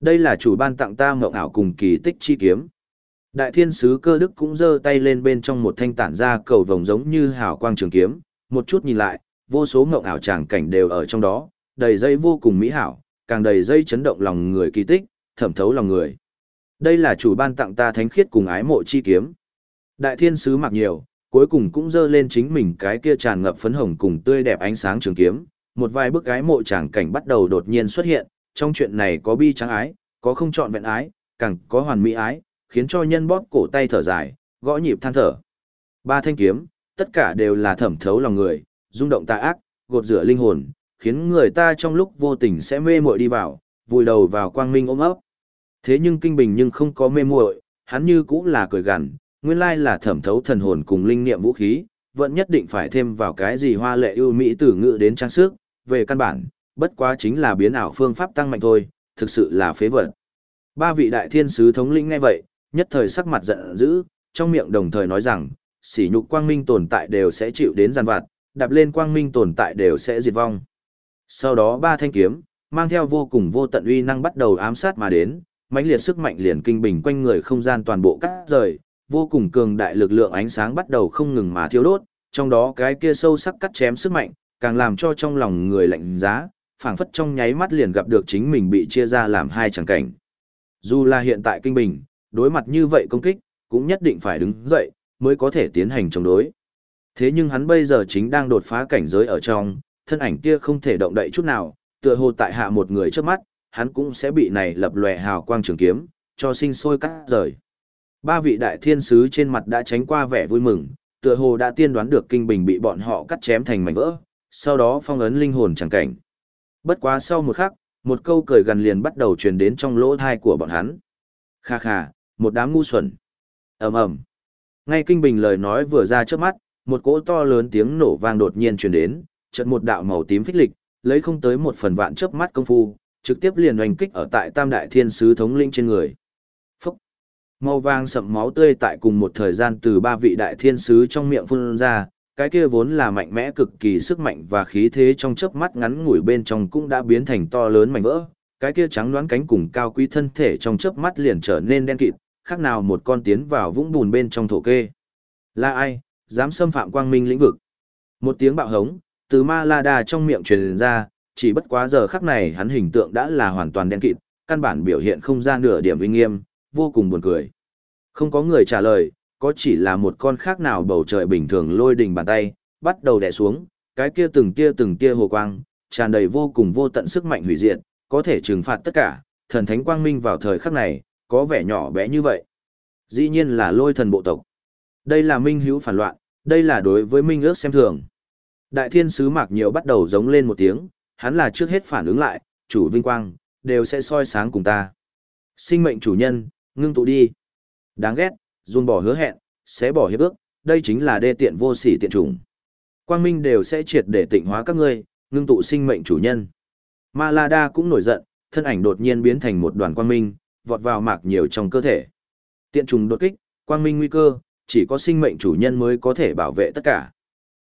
Đây là chủ ban tặng ta mộng ảo cùng kỳ tích chi kiếm. Đại thiên sứ cơ đức cũng giơ tay lên bên trong một thanh tản ra cầu vồng giống như hào quang trường kiếm, một chút nhìn lại, vô số mộng ảo tràng cảnh đều ở trong đó, đầy dây vô cùng mỹ hảo, càng đầy dây chấn động lòng người kỳ tích, thẩm thấu lòng người. Đây là chủ ban tặng ta thánh khiết cùng ái mộ chi kiếm. Đại thiên sứ mặc nhiều, cuối cùng cũng dơ lên chính mình cái kia tràn ngập phấn hồng cùng tươi đẹp ánh sáng trường kiếm. Một vài bức ái mộ tràng cảnh bắt đầu đột nhiên xuất hiện, trong chuyện này có bi tráng ái, có không chọn vẹn ái, càng có hoàn mỹ ái, khiến cho nhân bóp cổ tay thở dài, gõ nhịp than thở. Ba thanh kiếm, tất cả đều là thẩm thấu lòng người, rung động tà ác, gột rửa linh hồn, khiến người ta trong lúc vô tình sẽ mê muội đi vào, vùi đầu vào quang minh ôm ấp. Thế nhưng kinh bình nhưng không có mê muội, hắn như cũng là cười gằn, nguyên lai là thẩm thấu thần hồn cùng linh niệm vũ khí, vẫn nhất định phải thêm vào cái gì hoa lệ ưu mỹ từ ngữ đến trang sức, về căn bản, bất quá chính là biến ảo phương pháp tăng mạnh thôi, thực sự là phế vật. Ba vị đại thiên sứ thống lĩnh nghe vậy, nhất thời sắc mặt giận dữ, trong miệng đồng thời nói rằng, sỉ nhục quang minh tồn tại đều sẽ chịu đến gian vặt, đạp lên quang minh tồn tại đều sẽ diệt vong. Sau đó ba thanh kiếm, mang theo vô cùng vô tận uy năng bắt đầu ám sát mà đến, mãnh liệt sức mạnh liền kinh bình quanh người không gian toàn bộ cắt rời, vô cùng cường đại lực lượng ánh sáng bắt đầu không ngừng mà thiêu đốt, trong đó cái kia sâu sắc cắt chém sức mạnh, càng làm cho trong lòng người lạnh giá, phảng phất trong nháy mắt liền gặp được chính mình bị chia ra làm hai tràng cảnh. Dù là hiện tại kinh bình, đối mặt như vậy công kích, cũng nhất định phải đứng dậy, mới có thể tiến hành chống đối. Thế nhưng hắn bây giờ chính đang đột phá cảnh giới ở trong, thân ảnh kia không thể động đậy chút nào, tựa hồ tại hạ một người trước mắt, hắn cũng sẽ bị này lập lòe hào quang trường kiếm, cho sinh sôi cắt rời. Ba vị đại thiên sứ trên mặt đã tránh qua vẻ vui mừng, tựa hồ đã tiên đoán được kinh bình bị bọn họ cắt chém thành mảnh vỡ, sau đó phong ấn linh hồn chẳng cảnh. Bất quá sau một khắc, một câu cười gần liền bắt đầu truyền đến trong lỗ thai của bọn hắn. Kha kha, một đám ngu xuẩn. ầm ầm. Ngay kinh bình lời nói vừa ra trước mắt, một cỗ to lớn tiếng nổ vang đột nhiên truyền đến, chợt một đạo màu tím phích lịch, lấy không tới một phần vạn chớp mắt công phu, trực tiếp liền oanh kích ở tại Tam Đại Thiên Sứ thống linh trên người. Phúc! Màu vàng sậm máu tươi tại cùng một thời gian từ ba vị Đại Thiên Sứ trong miệng phun ra, cái kia vốn là mạnh mẽ cực kỳ sức mạnh và khí thế trong chớp mắt ngắn ngủi bên trong cũng đã biến thành to lớn mảnh vỡ, cái kia trắng đoán cánh cùng cao quý thân thể trong chớp mắt liền trở nên đen kịt, khác nào một con tiến vào vũng bùn bên trong thổ kê. Là ai, dám xâm phạm quang minh lĩnh vực? Một tiếng bạo hống, từ ma la đà trong miệng truyền ra, chỉ bất quá giờ khắc này hắn hình tượng đã là hoàn toàn đen kịt, căn bản biểu hiện không ra nửa điểm uy nghiêm, vô cùng buồn cười. Không có người trả lời, có chỉ là một con khác nào bầu trời bình thường lôi đình bàn tay, bắt đầu đè xuống, cái kia từng tia từng tia hồ quang, tràn đầy vô cùng vô tận sức mạnh hủy diệt, có thể trừng phạt tất cả, thần thánh quang minh vào thời khắc này, có vẻ nhỏ bé như vậy. Dĩ nhiên là lôi thần bộ tộc. Đây là minh hữu phản loạn, đây là đối với minh ước xem thường. Đại thiên sứ mạc nhiều bắt đầu giống lên một tiếng, hắn là trước hết phản ứng lại, chủ vinh quang, đều sẽ soi sáng cùng ta. Sinh mệnh chủ nhân, ngưng tụ đi. Đáng ghét, dùng bỏ hứa hẹn, sẽ bỏ hiệp ước, đây chính là đê tiện vô sỉ tiện chủng. Quang minh đều sẽ triệt để tịnh hóa các ngươi, ngưng tụ sinh mệnh chủ nhân. Malada cũng nổi giận, thân ảnh đột nhiên biến thành một đoàn quang minh, vọt vào mạc nhiều trong cơ thể. Tiện trùng đột kích, quang minh nguy cơ, chỉ có sinh mệnh chủ nhân mới có thể bảo vệ tất cả.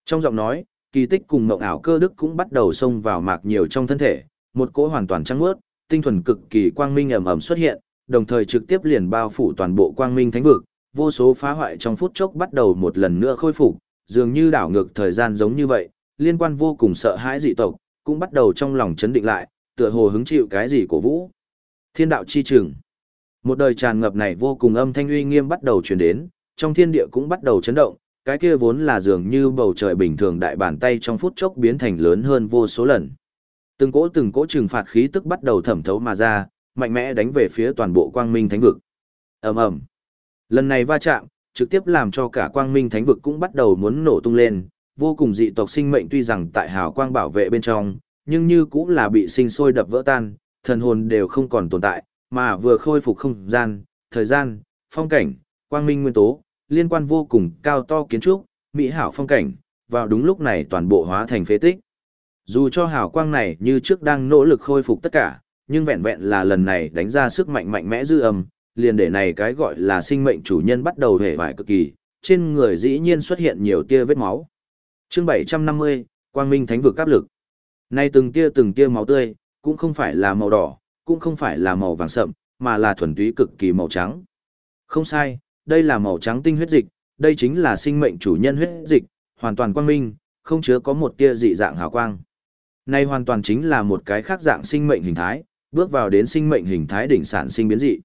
Trong giọng nói, kỳ tích cùng mộng ảo cơ đức cũng bắt đầu xông vào mạc nhiều trong thân thể, một cỗ hoàn toàn trắng mướt, tinh thuần cực kỳ quang minh ầm ầm xuất hiện, đồng thời trực tiếp liền bao phủ toàn bộ quang minh thánh vực, vô số phá hoại trong phút chốc bắt đầu một lần nữa khôi phục, dường như đảo ngược thời gian giống như vậy, liên quan vô cùng sợ hãi dị tộc, cũng bắt đầu trong lòng chấn định lại, tựa hồ hứng chịu cái gì cổ vũ. Thiên đạo chi trường. Một đời tràn ngập này vô cùng âm thanh uy nghiêm bắt đầu truyền đến, trong thiên địa cũng bắt đầu chấn động, cái kia vốn là dường như bầu trời bình thường đại bàn tay trong phút chốc biến thành lớn hơn vô số lần. Từng cỗ từng cỗ trừng phạt khí tức bắt đầu thẩm thấu mà ra, mạnh mẽ đánh về phía toàn bộ quang minh thánh vực. ầm ầm Lần này va chạm, trực tiếp làm cho cả quang minh thánh vực cũng bắt đầu muốn nổ tung lên, vô cùng dị tộc sinh mệnh tuy rằng tại hào quang bảo vệ bên trong, nhưng như cũng là bị sinh sôi đập vỡ tan, thần hồn đều không còn tồn tại, mà vừa khôi phục không gian, thời gian, phong cảnh, quang minh nguyên tố, liên quan vô cùng cao to kiến trúc, mỹ hảo phong cảnh, vào đúng lúc này toàn bộ hóa thành phế tích. Dù cho hào quang này như trước đang nỗ lực khôi phục tất cả, nhưng vẹn vẹn là lần này đánh ra sức mạnh mạnh mẽ dư âm, liền để này cái gọi là sinh mệnh chủ nhân bắt đầu hề vải cực kỳ, trên người dĩ nhiên xuất hiện nhiều tia vết máu. Chương 750, Quang Minh Thánh vực áp lực. Nay từng tia từng tia máu tươi, cũng không phải là màu đỏ, cũng không phải là màu vàng sậm, mà là thuần túy cực kỳ màu trắng. Không sai, đây là màu trắng tinh huyết dịch, đây chính là sinh mệnh chủ nhân huyết dịch, hoàn toàn quang minh, không chứa có một tia dị dạng hào quang. Này hoàn toàn chính là một cái khác dạng sinh mệnh hình thái, bước vào đến sinh mệnh hình thái đỉnh sản sinh biến dị.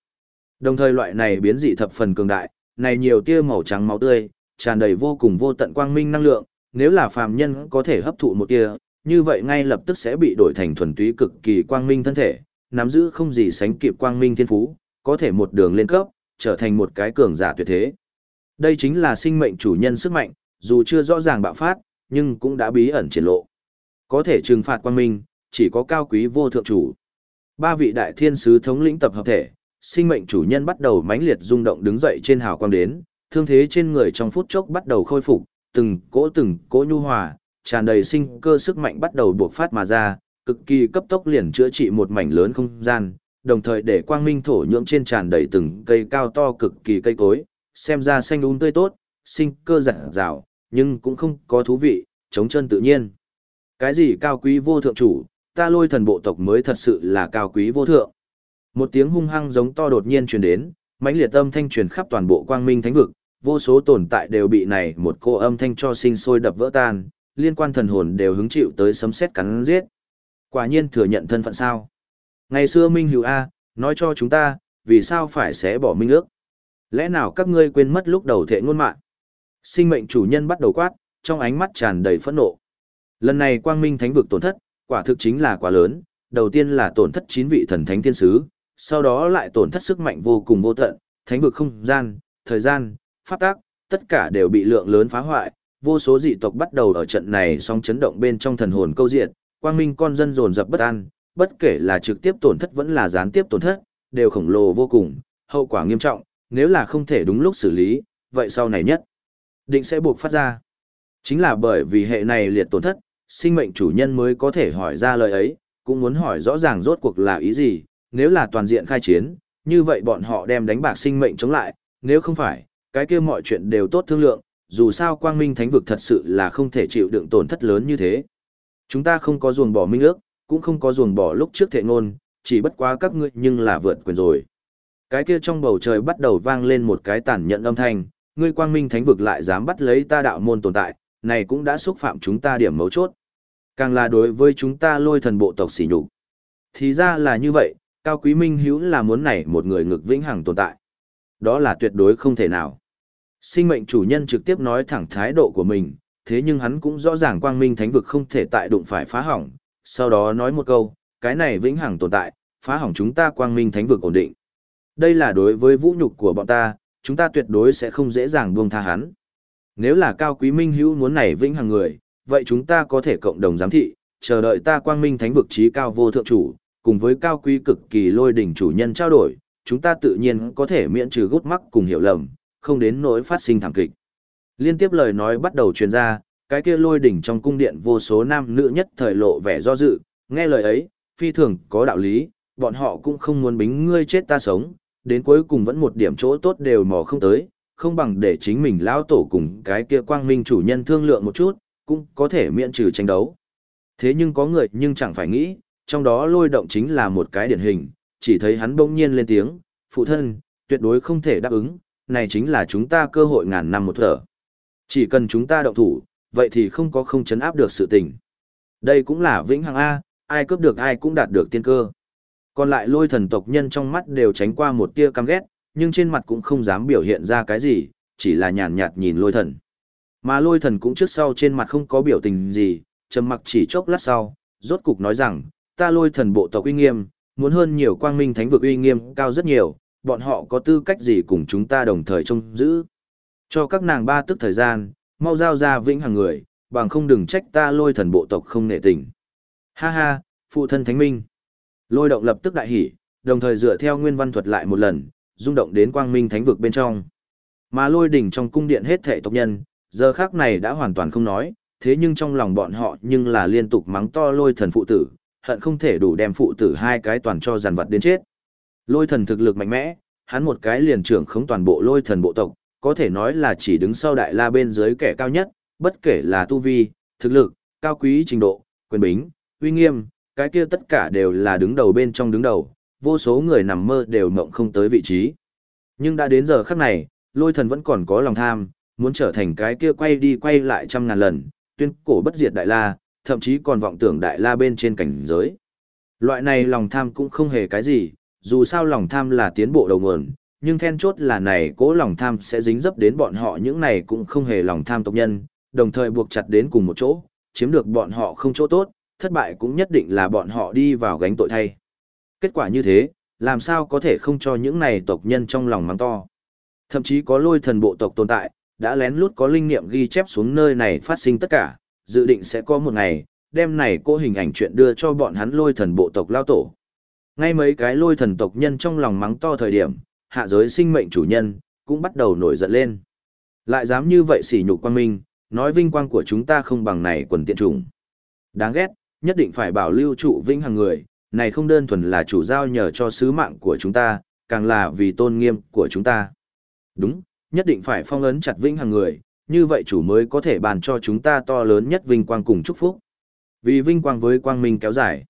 Đồng thời loại này biến dị thập phần cường đại, này nhiều tia màu trắng máu tươi, tràn đầy vô cùng vô tận quang minh năng lượng, nếu là phàm nhân có thể hấp thụ một tia, như vậy ngay lập tức sẽ bị đổi thành thuần túy cực kỳ quang minh thân thể, nắm giữ không gì sánh kịp quang minh thiên phú, có thể một đường lên cấp, trở thành một cái cường giả tuyệt thế. Đây chính là sinh mệnh chủ nhân sức mạnh, dù chưa rõ ràng bạo phát, nhưng cũng đã bí ẩn triển lộ. Có thể trừng phạt quang minh, chỉ có cao quý vô thượng chủ. Ba vị đại thiên sứ thống lĩnh tập hợp thể, sinh mệnh chủ nhân bắt đầu mãnh liệt rung động đứng dậy trên hào quang đến, thương thế trên người trong phút chốc bắt đầu khôi phục, từng cỗ từng cỗ nhu hòa, tràn đầy sinh cơ sức mạnh bắt đầu buộc phát mà ra, cực kỳ cấp tốc liền chữa trị một mảnh lớn không gian, đồng thời để quang minh thổ nhưỡng trên tràn đầy từng cây cao to cực kỳ cây cối, xem ra xanh um tươi tốt, sinh cơ rạng rào, nhưng cũng không có thú vị, chống chân tự nhiên. Cái gì cao quý vô thượng chủ, ta lôi thần bộ tộc mới thật sự là cao quý vô thượng. Một tiếng hung hăng giống to đột nhiên truyền đến, mãnh liệt âm thanh truyền khắp toàn bộ quang minh thánh vực, vô số tồn tại đều bị này một cô âm thanh cho sinh sôi đập vỡ tan, liên quan thần hồn đều hứng chịu tới sấm sét cắn giết. Quả nhiên thừa nhận thân phận sao? Ngày xưa Minh Hữu A, nói cho chúng ta, vì sao phải xé bỏ minh ước? Lẽ nào các ngươi quên mất lúc đầu thệ ngôn mạng? Sinh mệnh chủ nhân bắt đầu quát, trong ánh mắt tràn đầy phẫn nộ. Lần này quang minh thánh vực tổn thất, quả thực chính là quá lớn, đầu tiên là tổn thất chín vị thần thánh thiên sứ, sau đó lại tổn thất sức mạnh vô cùng vô tận, thánh vực không gian, thời gian, pháp tác, tất cả đều bị lượng lớn phá hoại, vô số dị tộc bắt đầu ở trận này song chấn động bên trong thần hồn câu diện, quang minh con dân dồn dập bất an, bất kể là trực tiếp tổn thất vẫn là gián tiếp tổn thất, đều khổng lồ vô cùng, hậu quả nghiêm trọng, nếu là không thể đúng lúc xử lý, vậy sau này nhất định sẽ buộc phát ra. Chính là bởi vì hệ này liệt tổn thất, sinh mệnh chủ nhân mới có thể hỏi ra lời ấy, cũng muốn hỏi rõ ràng rốt cuộc là ý gì, nếu là toàn diện khai chiến, như vậy bọn họ đem đánh bạc sinh mệnh chống lại, nếu không phải, cái kia mọi chuyện đều tốt thương lượng, dù sao quang minh thánh vực thật sự là không thể chịu đựng tổn thất lớn như thế. Chúng ta không có ruồng bỏ minh ước, cũng không có ruồng bỏ lúc trước thệ ngôn, chỉ bất quá các ngươi nhưng là vượt quyền rồi. Cái kia trong bầu trời bắt đầu vang lên một cái tàn nhận âm thanh, ngươi quang minh thánh vực lại dám bắt lấy ta đạo môn tồn tại, này cũng đã xúc phạm chúng ta điểm mấu chốt. Càng là đối với chúng ta lôi thần bộ tộc xỉ nhục. Thì ra là như vậy, cao quý minh hữu là muốn này một người ngực vĩnh hằng tồn tại. Đó là tuyệt đối không thể nào. Sinh mệnh chủ nhân trực tiếp nói thẳng thái độ của mình, thế nhưng hắn cũng rõ ràng quang minh thánh vực không thể tại đụng phải phá hỏng, sau đó nói một câu, cái này vĩnh hằng tồn tại, phá hỏng chúng ta quang minh thánh vực ổn định. Đây là đối với vũ nhục của bọn ta, chúng ta tuyệt đối sẽ không dễ dàng buông tha hắn. Nếu là cao quý minh hữu muốn này vĩnh hằng người, vậy chúng ta có thể cộng đồng giám thị, chờ đợi ta quang minh thánh vực trí cao vô thượng chủ, cùng với cao quý cực kỳ lôi đỉnh chủ nhân trao đổi, chúng ta tự nhiên có thể miễn trừ gút mắc cùng hiểu lầm, không đến nỗi phát sinh thảm kịch. Liên tiếp lời nói bắt đầu truyền ra, cái kia lôi đỉnh trong cung điện vô số nam nữ nhất thời lộ vẻ do dự, nghe lời ấy, phi thường có đạo lý, bọn họ cũng không muốn bính ngươi chết ta sống, đến cuối cùng vẫn một điểm chỗ tốt đều mò không tới, không bằng để chính mình lão tổ cùng cái kia quang minh chủ nhân thương lượng một chút, cũng có thể miễn trừ tranh đấu. Thế nhưng có người nhưng chẳng phải nghĩ, trong đó lôi động chính là một cái điển hình, chỉ thấy hắn bỗng nhiên lên tiếng, phụ thân, tuyệt đối không thể đáp ứng, này chính là chúng ta cơ hội ngàn năm một thở. Chỉ cần chúng ta động thủ, vậy thì không có không chấn áp được sự tình. Đây cũng là vĩnh hằng A, ai cướp được ai cũng đạt được tiên cơ. Còn lại lôi thần tộc nhân trong mắt đều tránh qua một tia căm ghét, nhưng trên mặt cũng không dám biểu hiện ra cái gì, chỉ là nhàn nhạt nhìn lôi thần. Mà lôi thần cũng trước sau trên mặt không có biểu tình gì, trầm mặc chỉ chốc lát sau, rốt cục nói rằng, ta lôi thần bộ tộc uy nghiêm, muốn hơn nhiều quang minh thánh vực uy nghiêm cao rất nhiều, bọn họ có tư cách gì cùng chúng ta đồng thời trông giữ. Cho các nàng ba tức thời gian, mau giao ra vĩnh hằng người, bằng không đừng trách ta lôi thần bộ tộc không nệ tình. Ha ha, phụ thân thánh minh. Lôi động lập tức đại hỉ, đồng thời dựa theo nguyên văn thuật lại một lần, rung động đến quang minh thánh vực bên trong. Mà lôi đỉnh trong cung điện hết thể tộc nhân, giờ khác này đã hoàn toàn không nói, thế nhưng trong lòng bọn họ nhưng là liên tục mắng to lôi thần phụ tử, hận không thể đủ đem phụ tử hai cái toàn cho giàn vật đến chết. Lôi thần thực lực mạnh mẽ, hắn một cái liền trưởng khống toàn bộ lôi thần bộ tộc, có thể nói là chỉ đứng sau đại la bên dưới kẻ cao nhất, bất kể là tu vi, thực lực, cao quý trình độ, quyền bính, uy nghiêm, cái kia tất cả đều là đứng đầu bên trong đứng đầu, vô số người nằm mơ đều mộng không tới vị trí. Nhưng đã đến giờ khắc này, lôi thần vẫn còn có lòng tham, muốn trở thành cái kia quay đi quay lại trăm ngàn lần, tuyên cổ bất diệt đại la, thậm chí còn vọng tưởng đại la bên trên cảnh giới. Loại này lòng tham cũng không hề cái gì, dù sao lòng tham là tiến bộ đầu nguồn, nhưng then chốt là này cố lòng tham sẽ dính dấp đến bọn họ những này cũng không hề lòng tham tộc nhân, đồng thời buộc chặt đến cùng một chỗ, chiếm được bọn họ không chỗ tốt, thất bại cũng nhất định là bọn họ đi vào gánh tội thay. Kết quả như thế, làm sao có thể không cho những này tộc nhân trong lòng mắng to. Thậm chí có lôi thần bộ tộc tồn tại, đã lén lút có linh niệm ghi chép xuống nơi này phát sinh tất cả, dự định sẽ có một ngày, đem này cô hình ảnh chuyện đưa cho bọn hắn lôi thần bộ tộc lao tổ. Ngay mấy cái lôi thần tộc nhân trong lòng mắng to thời điểm, hạ giới sinh mệnh chủ nhân, cũng bắt đầu nổi giận lên. Lại dám như vậy sỉ nhục quang minh, nói vinh quang của chúng ta không bằng này quần tiện trùng. Đáng ghét, nhất định phải bảo lưu trụ vinh hàng người, này không đơn thuần là chủ giao nhờ cho sứ mạng của chúng ta, càng là vì tôn nghiêm của chúng ta. Đúng, nhất định phải phong ấn chặt vinh hàng người, như vậy chủ mới có thể bàn cho chúng ta to lớn nhất vinh quang cùng chúc phúc. Vì vinh quang với quang minh kéo dài.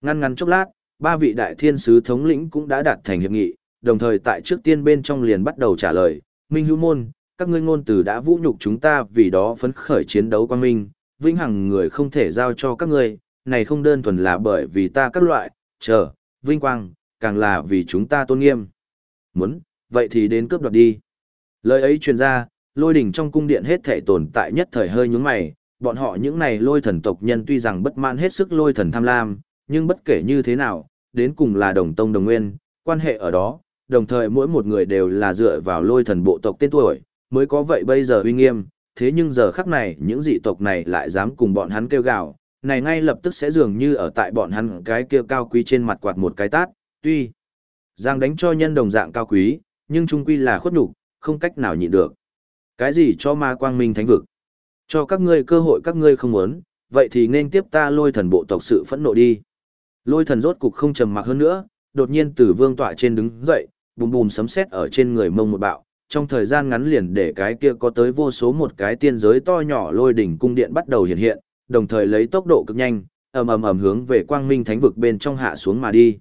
Ngăn ngắn chốc lát, ba vị đại thiên sứ thống lĩnh cũng đã đạt thành hiệp nghị, đồng thời tại trước tiên bên trong liền bắt đầu trả lời, Minh Hữu Môn, các ngươi ngôn từ đã vũ nhục chúng ta vì đó phấn khởi chiến đấu quang minh, vĩnh hằng người không thể giao cho các ngươi, này không đơn thuần là bởi vì ta các loại, chờ, vinh quang, càng là vì chúng ta tôn nghiêm. Muốn, vậy thì đến cướp đoạt đi. Lời ấy truyền ra, lôi đỉnh trong cung điện hết thể tồn tại nhất thời hơi nhúng mày, bọn họ những này lôi thần tộc nhân tuy rằng bất mãn hết sức lôi thần tham lam, nhưng bất kể như thế nào, đến cùng là đồng tông đồng nguyên, quan hệ ở đó, đồng thời mỗi một người đều là dựa vào lôi thần bộ tộc tên tuổi, mới có vậy bây giờ uy nghiêm, thế nhưng giờ khắc này những dị tộc này lại dám cùng bọn hắn kêu gào, này ngay lập tức sẽ dường như ở tại bọn hắn cái kia cao quý trên mặt quạt một cái tát, tuy giang đánh cho nhân đồng dạng cao quý, nhưng trung quy là khuất nhục, không cách nào nhịn được. Cái gì cho ma quang minh thánh vực? Cho các ngươi cơ hội các ngươi không muốn, vậy thì nên tiếp ta lôi thần bộ tộc sự phẫn nộ đi. Lôi thần rốt cục không trầm mặc hơn nữa, đột nhiên từ vương tọa trên đứng dậy, bùm bùm sấm sét ở trên người mông một bạo, trong thời gian ngắn liền để cái kia có tới vô số một cái tiên giới to nhỏ lôi đỉnh cung điện bắt đầu hiện hiện, đồng thời lấy tốc độ cực nhanh, ầm ầm ầm hướng về quang minh thánh vực bên trong hạ xuống mà đi.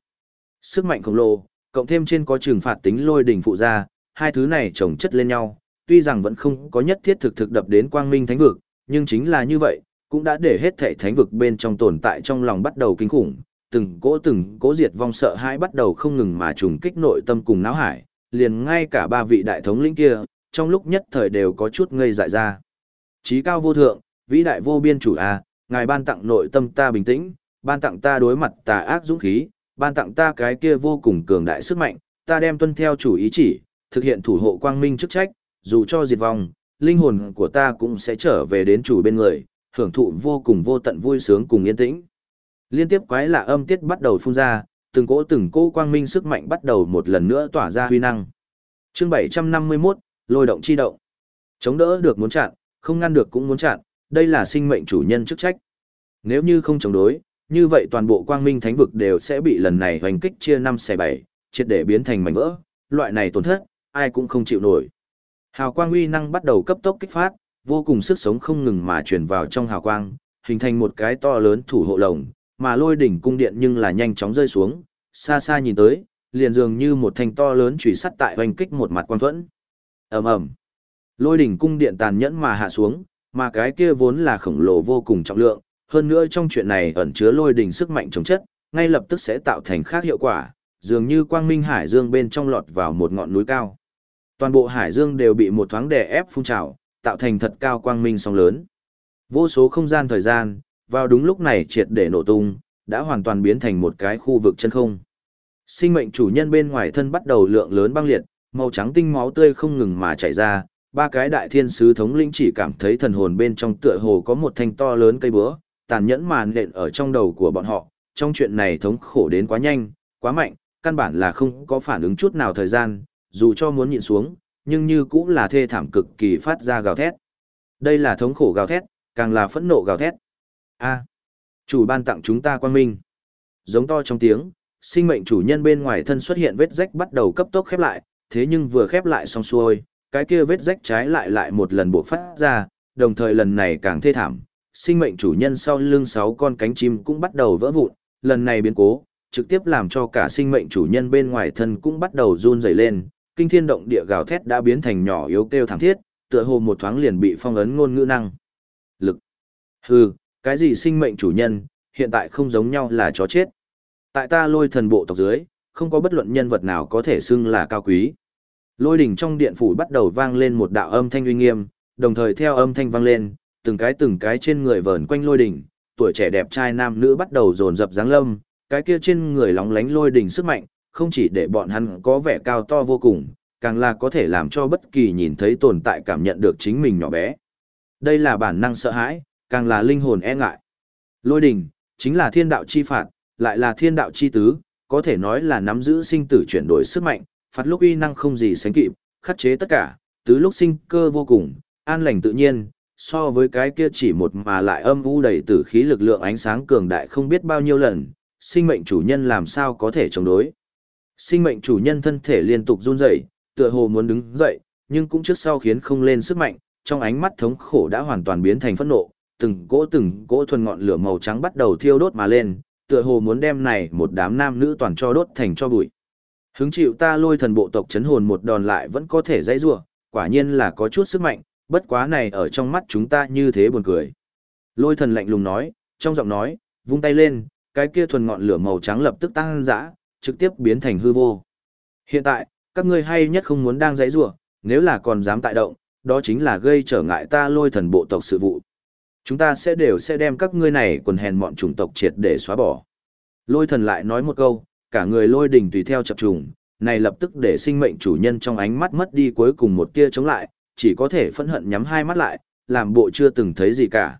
Sức mạnh khổng lồ, cộng thêm trên có trừng phạt tính lôi đỉnh phụ ra, hai thứ này chồng chất lên nhau, tuy rằng vẫn không có nhất thiết thực thực đập đến quang minh thánh vực, nhưng chính là như vậy, cũng đã để hết thể thánh vực bên trong tồn tại trong lòng bắt đầu kinh khủng, từng cỗ từng cỗ diệt vong sợ hãi bắt đầu không ngừng mà trùng kích nội tâm cùng não hải, liền ngay cả ba vị đại thống lĩnh kia, trong lúc nhất thời đều có chút ngây dại ra. Chí cao vô thượng, vĩ đại vô biên chủ a, ngài ban tặng nội tâm ta bình tĩnh, ban tặng ta đối mặt tà ác dũng khí, ban tặng ta cái kia vô cùng cường đại sức mạnh, ta đem tuân theo chủ ý chỉ, thực hiện thủ hộ quang minh chức trách, dù cho diệt vong, linh hồn của ta cũng sẽ trở về đến chủ bên người, hưởng thụ vô cùng vô tận vui sướng cùng yên tĩnh. Liên tiếp quái lạ âm tiết bắt đầu phun ra, từng cỗ từng cỗ quang minh sức mạnh bắt đầu một lần nữa tỏa ra huy năng. Chương 751, lôi động chi động. Chống đỡ được muốn chặn, không ngăn được cũng muốn chặn, đây là sinh mệnh chủ nhân chức trách. Nếu như không chống đối, như vậy toàn bộ quang minh thánh vực đều sẽ bị lần này hoành kích chia năm xẻ bảy, triệt để biến thành mảnh vỡ, loại này tổn thất, ai cũng không chịu nổi. Hào quang uy năng bắt đầu cấp tốc kích phát, vô cùng sức sống không ngừng mà truyền vào trong hào quang, hình thành một cái to lớn thủ hộ lồng, mà lôi đỉnh cung điện nhưng là nhanh chóng rơi xuống, xa xa nhìn tới, liền dường như một thanh to lớn chùy sắt tại hoành kích một mặt quan thuẫn. ầm ầm, lôi đỉnh cung điện tàn nhẫn mà hạ xuống, mà cái kia vốn là khổng lồ vô cùng trọng lượng, hơn nữa trong chuyện này ẩn chứa lôi đỉnh sức mạnh chống chất, ngay lập tức sẽ tạo thành khác hiệu quả, dường như quang minh hải dương bên trong lọt vào một ngọn núi cao. Toàn bộ hải dương đều bị một thoáng đè ép phun trào, tạo thành thật cao quang minh sóng lớn. Vô số không gian thời gian, vào đúng lúc này triệt để nổ tung, đã hoàn toàn biến thành một cái khu vực chân không. Sinh mệnh chủ nhân bên ngoài thân bắt đầu lượng lớn băng liệt, màu trắng tinh máu tươi không ngừng mà chảy ra, ba cái đại thiên sứ thống lĩnh chỉ cảm thấy thần hồn bên trong tựa hồ có một thanh to lớn cây búa, tàn nhẫn màn nện ở trong đầu của bọn họ, trong chuyện này thống khổ đến quá nhanh, quá mạnh, căn bản là không có phản ứng chút nào thời gian, dù cho muốn nhịn xuống, nhưng như cũng là thê thảm cực kỳ phát ra gào thét. Đây là thống khổ gào thét, càng là phẫn nộ gào thét. A, chủ ban tặng chúng ta quan minh. Giống to trong tiếng, sinh mệnh chủ nhân bên ngoài thân xuất hiện vết rách bắt đầu cấp tốc khép lại, thế nhưng vừa khép lại xong xuôi, cái kia vết rách trái lại lại một lần buộc phát ra, đồng thời lần này càng thê thảm. Sinh mệnh chủ nhân sau lưng sáu con cánh chim cũng bắt đầu vỡ vụn, lần này biến cố, trực tiếp làm cho cả sinh mệnh chủ nhân bên ngoài thân cũng bắt đầu run rẩy lên, kinh thiên động địa gào thét đã biến thành nhỏ yếu kêu thảm thiết, tựa hồ một thoáng liền bị phong ấn ngôn ngữ năng. Lực. Hừ, cái gì sinh mệnh chủ nhân, hiện tại không giống nhau là chó chết. Tại ta lôi thần bộ tộc dưới, không có bất luận nhân vật nào có thể xưng là cao quý. Lôi đỉnh trong điện phủ bắt đầu vang lên một đạo âm thanh uy nghiêm, đồng thời theo âm thanh vang lên, từng cái từng cái trên người vờn quanh lôi đỉnh, tuổi trẻ đẹp trai nam nữ bắt đầu dồn dập dáng lâm, cái kia trên người lóng lánh lôi đỉnh sức mạnh, không chỉ để bọn hắn có vẻ cao to vô cùng, càng là có thể làm cho bất kỳ nhìn thấy tồn tại cảm nhận được chính mình nhỏ bé. Đây là bản năng sợ hãi, càng là linh hồn e ngại. Lôi đình chính là thiên đạo chi phạt, lại là thiên đạo chi tứ, có thể nói là nắm giữ sinh tử chuyển đổi sức mạnh, phạt lúc uy năng không gì sánh kịp, khắc chế tất cả, tứ lúc sinh cơ vô cùng, an lành tự nhiên, so với cái kia chỉ một mà lại âm u đầy tử khí lực lượng ánh sáng cường đại không biết bao nhiêu lần, sinh mệnh chủ nhân làm sao có thể chống đối. Sinh mệnh chủ nhân thân thể liên tục run rẩy, tựa hồ muốn đứng dậy, nhưng cũng trước sau khiến không lên sức mạnh, trong ánh mắt thống khổ đã hoàn toàn biến thành phẫn nộ, từng cỗ từng cỗ thuần ngọn lửa màu trắng bắt đầu thiêu đốt mà lên, tựa hồ muốn đem này một đám nam nữ toàn cho đốt thành cho bụi. Hứng chịu ta lôi thần bộ tộc chấn hồn một đòn lại vẫn có thể dãy rủa, quả nhiên là có chút sức mạnh, bất quá này ở trong mắt chúng ta như thế buồn cười. Lôi thần lạnh lùng nói, trong giọng nói, vung tay lên, cái kia thuần ngọn lửa màu trắng lập tức tăng dã, trực tiếp biến thành hư vô. Hiện tại, các ngươi hay nhất không muốn đang giãy giụa, nếu là còn dám tại động, đó chính là gây trở ngại ta lôi thần bộ tộc sự vụ. Chúng ta sẽ đều sẽ đem các ngươi này quần hèn mọn chủng tộc triệt để xóa bỏ. Lôi thần lại nói một câu, cả người lôi đỉnh tùy theo chập trùng, này lập tức để sinh mệnh chủ nhân trong ánh mắt mất đi cuối cùng một tia chống lại, chỉ có thể phẫn hận nhắm hai mắt lại, làm bộ chưa từng thấy gì cả.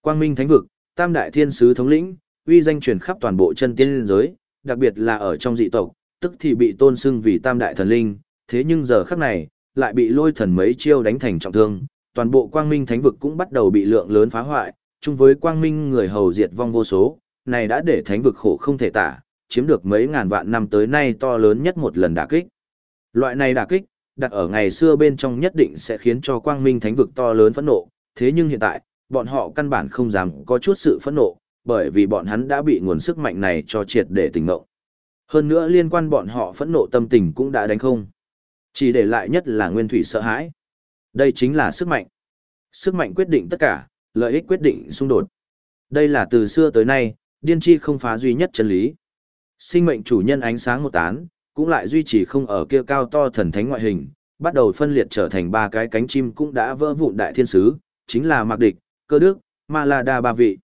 Quang Minh Thánh vực, Tam đại thiên sứ thống lĩnh, uy danh truyền khắp toàn bộ chân tiên giới, đặc biệt là ở trong dị tộc, tức thì bị tôn xưng vì Tam đại thần linh, thế nhưng giờ khắc này, lại bị lôi thần mấy chiêu đánh thành trọng thương, toàn bộ Quang Minh Thánh vực cũng bắt đầu bị lượng lớn phá hoại, chung với Quang Minh người hầu diệt vong vô số, này đã để Thánh vực khổ không thể tả, chiếm được mấy ngàn vạn năm tới nay to lớn nhất một lần đả kích. Loại này đả kích, đặt ở ngày xưa bên trong nhất định sẽ khiến cho quang minh thánh vực to lớn phẫn nộ, thế nhưng hiện tại, bọn họ căn bản không dám có chút sự phẫn nộ, bởi vì bọn hắn đã bị nguồn sức mạnh này cho triệt để tỉnh ngộ. Hơn nữa liên quan bọn họ phẫn nộ tâm tình cũng đã đánh không. Chỉ để lại nhất là nguyên thủy sợ hãi. Đây chính là sức mạnh. Sức mạnh quyết định tất cả, lợi ích quyết định xung đột. Đây là từ xưa tới nay, điên chi không phá duy nhất chân lý. Sinh mệnh chủ nhân ánh sáng một tán, cũng lại duy trì không ở kia cao to thần thánh ngoại hình, bắt đầu phân liệt trở thành ba cái cánh chim cũng đã vỡ vụn đại thiên sứ, chính là Mạc Địch, Cơ Đức, Ma La Đa ba vị.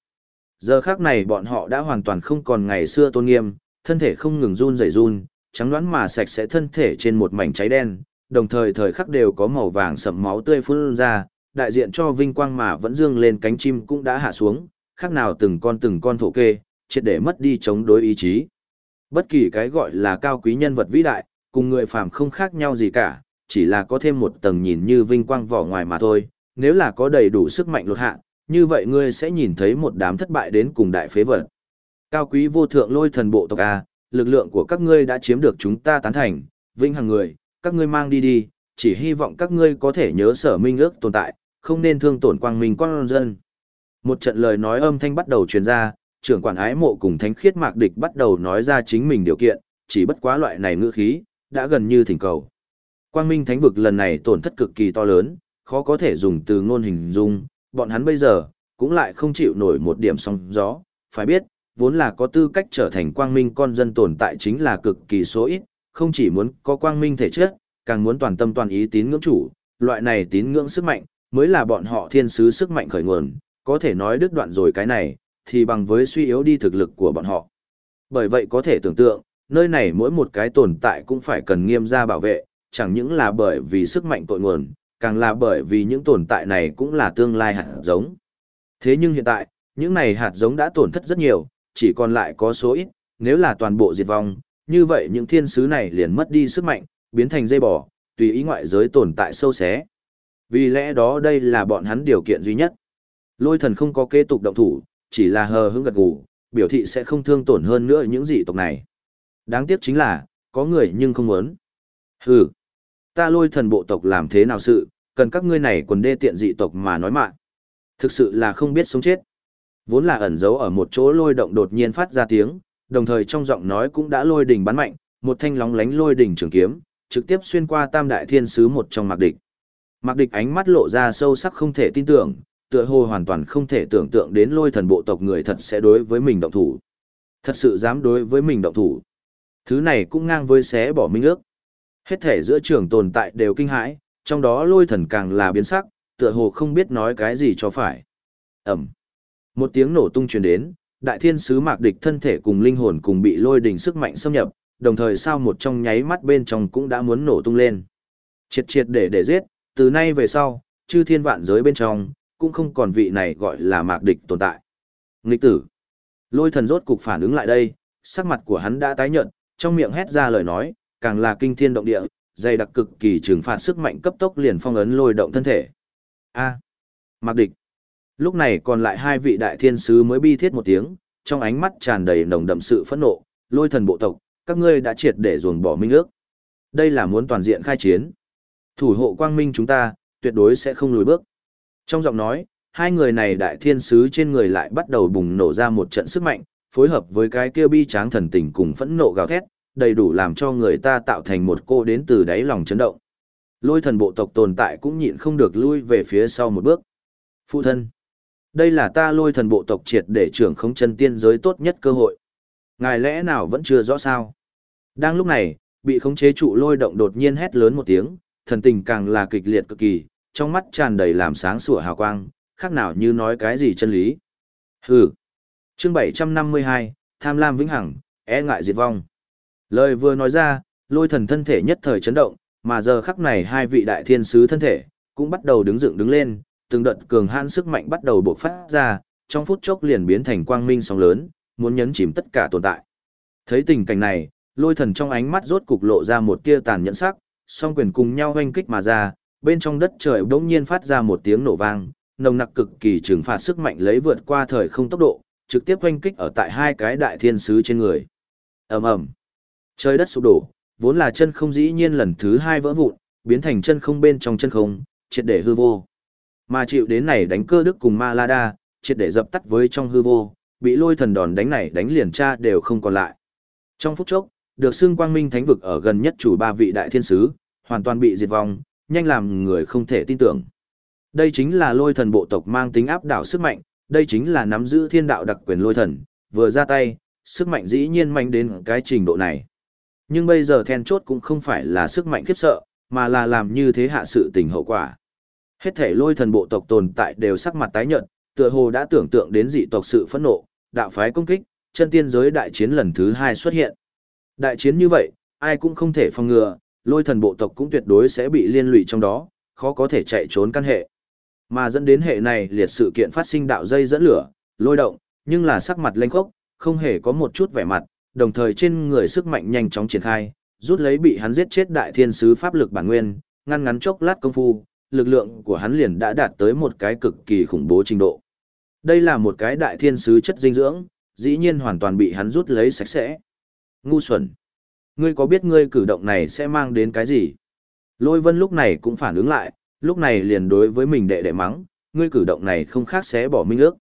Giờ khác này bọn họ đã hoàn toàn không còn ngày xưa tôn nghiêm, thân thể không ngừng run rẩy run, trắng đoán mà sạch sẽ thân thể trên một mảnh cháy đen, đồng thời thời khắc đều có màu vàng sẫm máu tươi phun ra, đại diện cho vinh quang mà vẫn dương lên cánh chim cũng đã hạ xuống, khác nào từng con từng con thổ kê, triệt để mất đi chống đối ý chí. Bất kỳ cái gọi là cao quý nhân vật vĩ đại, cùng người phàm không khác nhau gì cả, chỉ là có thêm một tầng nhìn như vinh quang vỏ ngoài mà thôi, nếu là có đầy đủ sức mạnh lột hạ, như vậy ngươi sẽ nhìn thấy một đám thất bại đến cùng đại phế vật. Cao quý vô thượng lôi thần bộ tộc A, lực lượng của các ngươi đã chiếm được chúng ta tán thành, vinh hằng người, các ngươi mang đi đi, chỉ hy vọng các ngươi có thể nhớ sở minh ước tồn tại, không nên thương tổn quang minh con dân. Một trận lời nói âm thanh bắt đầu truyền ra, trưởng quản ái mộ cùng thánh khiết mạc địch bắt đầu nói ra chính mình điều kiện, chỉ bất quá loại này ngữ khí, đã gần như thỉnh cầu. Quang Minh Thánh vực lần này tổn thất cực kỳ to lớn, khó có thể dùng từ ngôn hình dung, bọn hắn bây giờ, cũng lại không chịu nổi một điểm sóng gió, phải biết, vốn là có tư cách trở thành quang minh con dân tồn tại chính là cực kỳ số ít, không chỉ muốn có quang minh thể chất, càng muốn toàn tâm toàn ý tín ngưỡng chủ, loại này tín ngưỡng sức mạnh, mới là bọn họ thiên sứ sức mạnh khởi nguồn, có thể nói đứt đoạn rồi cái này, thì bằng với suy yếu đi thực lực của bọn họ. Bởi vậy có thể tưởng tượng, nơi này mỗi một cái tồn tại cũng phải cần nghiêm ra bảo vệ, chẳng những là bởi vì sức mạnh tội nguồn, càng là bởi vì những tồn tại này cũng là tương lai hạt giống. Thế nhưng hiện tại, những này hạt giống đã tổn thất rất nhiều, chỉ còn lại có số ít, nếu là toàn bộ diệt vong, như vậy những thiên sứ này liền mất đi sức mạnh, biến thành dây bò, tùy ý ngoại giới tồn tại sâu xé. Vì lẽ đó đây là bọn hắn điều kiện duy nhất. Lôi thần không có kế tục động thủ, chỉ là hờ hững gật gù, biểu thị sẽ không thương tổn hơn nữa những dị tộc này. Đáng tiếc chính là, có người nhưng không muốn. Hừ, ta lôi thần bộ tộc làm thế nào sự, cần các ngươi này quần đê tiện dị tộc mà nói mạng. Thực sự là không biết sống chết. Vốn là ẩn giấu ở một chỗ lôi động đột nhiên phát ra tiếng, đồng thời trong giọng nói cũng đã lôi đỉnh bắn mạnh, một thanh lóng lánh lôi đỉnh trường kiếm, trực tiếp xuyên qua tam đại thiên sứ một trong mạc địch. Mạc địch ánh mắt lộ ra sâu sắc không thể tin tưởng, tựa hồ hoàn toàn không thể tưởng tượng đến lôi thần bộ tộc người thật sẽ đối với mình động thủ. Thật sự dám đối với mình động thủ. Thứ này cũng ngang với xé bỏ minh ước. Hết thể giữa trường tồn tại đều kinh hãi, trong đó lôi thần càng là biến sắc, tựa hồ không biết nói cái gì cho phải. Ẩm. Một tiếng nổ tung truyền đến, đại thiên sứ mạc địch thân thể cùng linh hồn cùng bị lôi đỉnh sức mạnh xâm nhập, đồng thời sao một trong nháy mắt bên trong cũng đã muốn nổ tung lên. Triệt triệt để để giết, từ nay về sau, chư thiên vạn giới bên trong, cũng không còn vị này gọi là mạc địch tồn tại. Nghịch tử. Lôi thần rốt cục phản ứng lại đây, sắc mặt của hắn đã tái nhợt, trong miệng hét ra lời nói, càng là kinh thiên động địa, dày đặc cực kỳ trừng phạt sức mạnh cấp tốc liền phong ấn lôi động thân thể. A. Mạc địch. Lúc này còn lại hai vị đại thiên sứ mới bi thiết một tiếng, trong ánh mắt tràn đầy nồng đậm sự phẫn nộ, lôi thần bộ tộc, các ngươi đã triệt để ruồng bỏ minh ước. Đây là muốn toàn diện khai chiến. Thủ hộ quang minh chúng ta, tuyệt đối sẽ không lùi bước. Trong giọng nói, hai người này đại thiên sứ trên người lại bắt đầu bùng nổ ra một trận sức mạnh, phối hợp với cái kia bi tráng thần tình cùng phẫn nộ gào thét, đầy đủ làm cho người ta tạo thành một cô đến từ đáy lòng chấn động. Lôi thần bộ tộc tồn tại cũng nhịn không được lui về phía sau một bước. Phụ thân, đây là ta lôi thần bộ tộc triệt để trưởng không chân tiên giới tốt nhất cơ hội. Ngài lẽ nào vẫn chưa rõ sao? Đang lúc này, bị khống chế trụ lôi động đột nhiên hét lớn một tiếng, thần tình càng là kịch liệt cực kỳ, trong mắt tràn đầy làm sáng sủa hào quang, khác nào như nói cái gì chân lý. Hừ. Chương 752, Tham lam vĩnh hằng, e ngại diệt vong. Lời vừa nói ra, lôi thần thân thể nhất thời chấn động, mà giờ khắc này hai vị đại thiên sứ thân thể, cũng bắt đầu đứng dựng đứng lên, từng đợt cường hãn sức mạnh bắt đầu bộc phát ra, trong phút chốc liền biến thành quang minh sóng lớn, muốn nhấn chìm tất cả tồn tại. Thấy tình cảnh này, lôi thần trong ánh mắt rốt cục lộ ra một tia tàn nhẫn sắc, song quyền cùng nhau hoanh kích mà ra, bên trong đất trời bỗng nhiên phát ra một tiếng nổ vang, nồng nặc cực kỳ trừng phạt sức mạnh lấy vượt qua thời không tốc độ, trực tiếp hoanh kích ở tại hai cái đại thiên sứ trên người. Ầm ầm. Trời đất sụp đổ, vốn là chân không dĩ nhiên lần thứ hai vỡ vụn, biến thành chân không bên trong chân không, triệt để hư vô. Mà chịu đến này đánh cơ đức cùng Ma La Đa, triệt để dập tắt với trong hư vô, bị lôi thần đòn đánh này đánh liền cha đều không còn lại. Trong phút chốc, được xưng quang minh thánh vực ở gần nhất chủ ba vị đại thiên sứ, hoàn toàn bị diệt vong, nhanh làm người không thể tin tưởng. Đây chính là lôi thần bộ tộc mang tính áp đảo sức mạnh, đây chính là nắm giữ thiên đạo đặc quyền lôi thần, vừa ra tay, sức mạnh dĩ nhiên mạnh đến cái trình độ này. Nhưng bây giờ then chốt cũng không phải là sức mạnh khiếp sợ, mà là làm như thế hạ sự tình hậu quả. Hết thể lôi thần bộ tộc tồn tại đều sắc mặt tái nhợt, tựa hồ đã tưởng tượng đến dị tộc sự phẫn nộ, đạo phái công kích, chân tiên giới đại chiến lần thứ hai xuất hiện. Đại chiến như vậy, ai cũng không thể phòng ngừa, lôi thần bộ tộc cũng tuyệt đối sẽ bị liên lụy trong đó, khó có thể chạy trốn căn hệ. Mà dẫn đến hệ này liệt sự kiện phát sinh đạo dây dẫn lửa, lôi động, nhưng là sắc mặt lênh khốc, không hề có một chút vẻ mặt, đồng thời trên người sức mạnh nhanh chóng triển khai, rút lấy bị hắn giết chết đại thiên sứ pháp lực bản nguyên, ngăn ngắn chốc lát công phu, lực lượng của hắn liền đã đạt tới một cái cực kỳ khủng bố trình độ. Đây là một cái đại thiên sứ chất dinh dưỡng, dĩ nhiên hoàn toàn bị hắn rút lấy sạch sẽ. Ngu xuẩn. Ngươi có biết ngươi cử động này sẽ mang đến cái gì? Lôi vân lúc này cũng phản ứng lại, lúc này liền đối với mình đệ đệ mắng, ngươi cử động này không khác sẽ bỏ minh ước.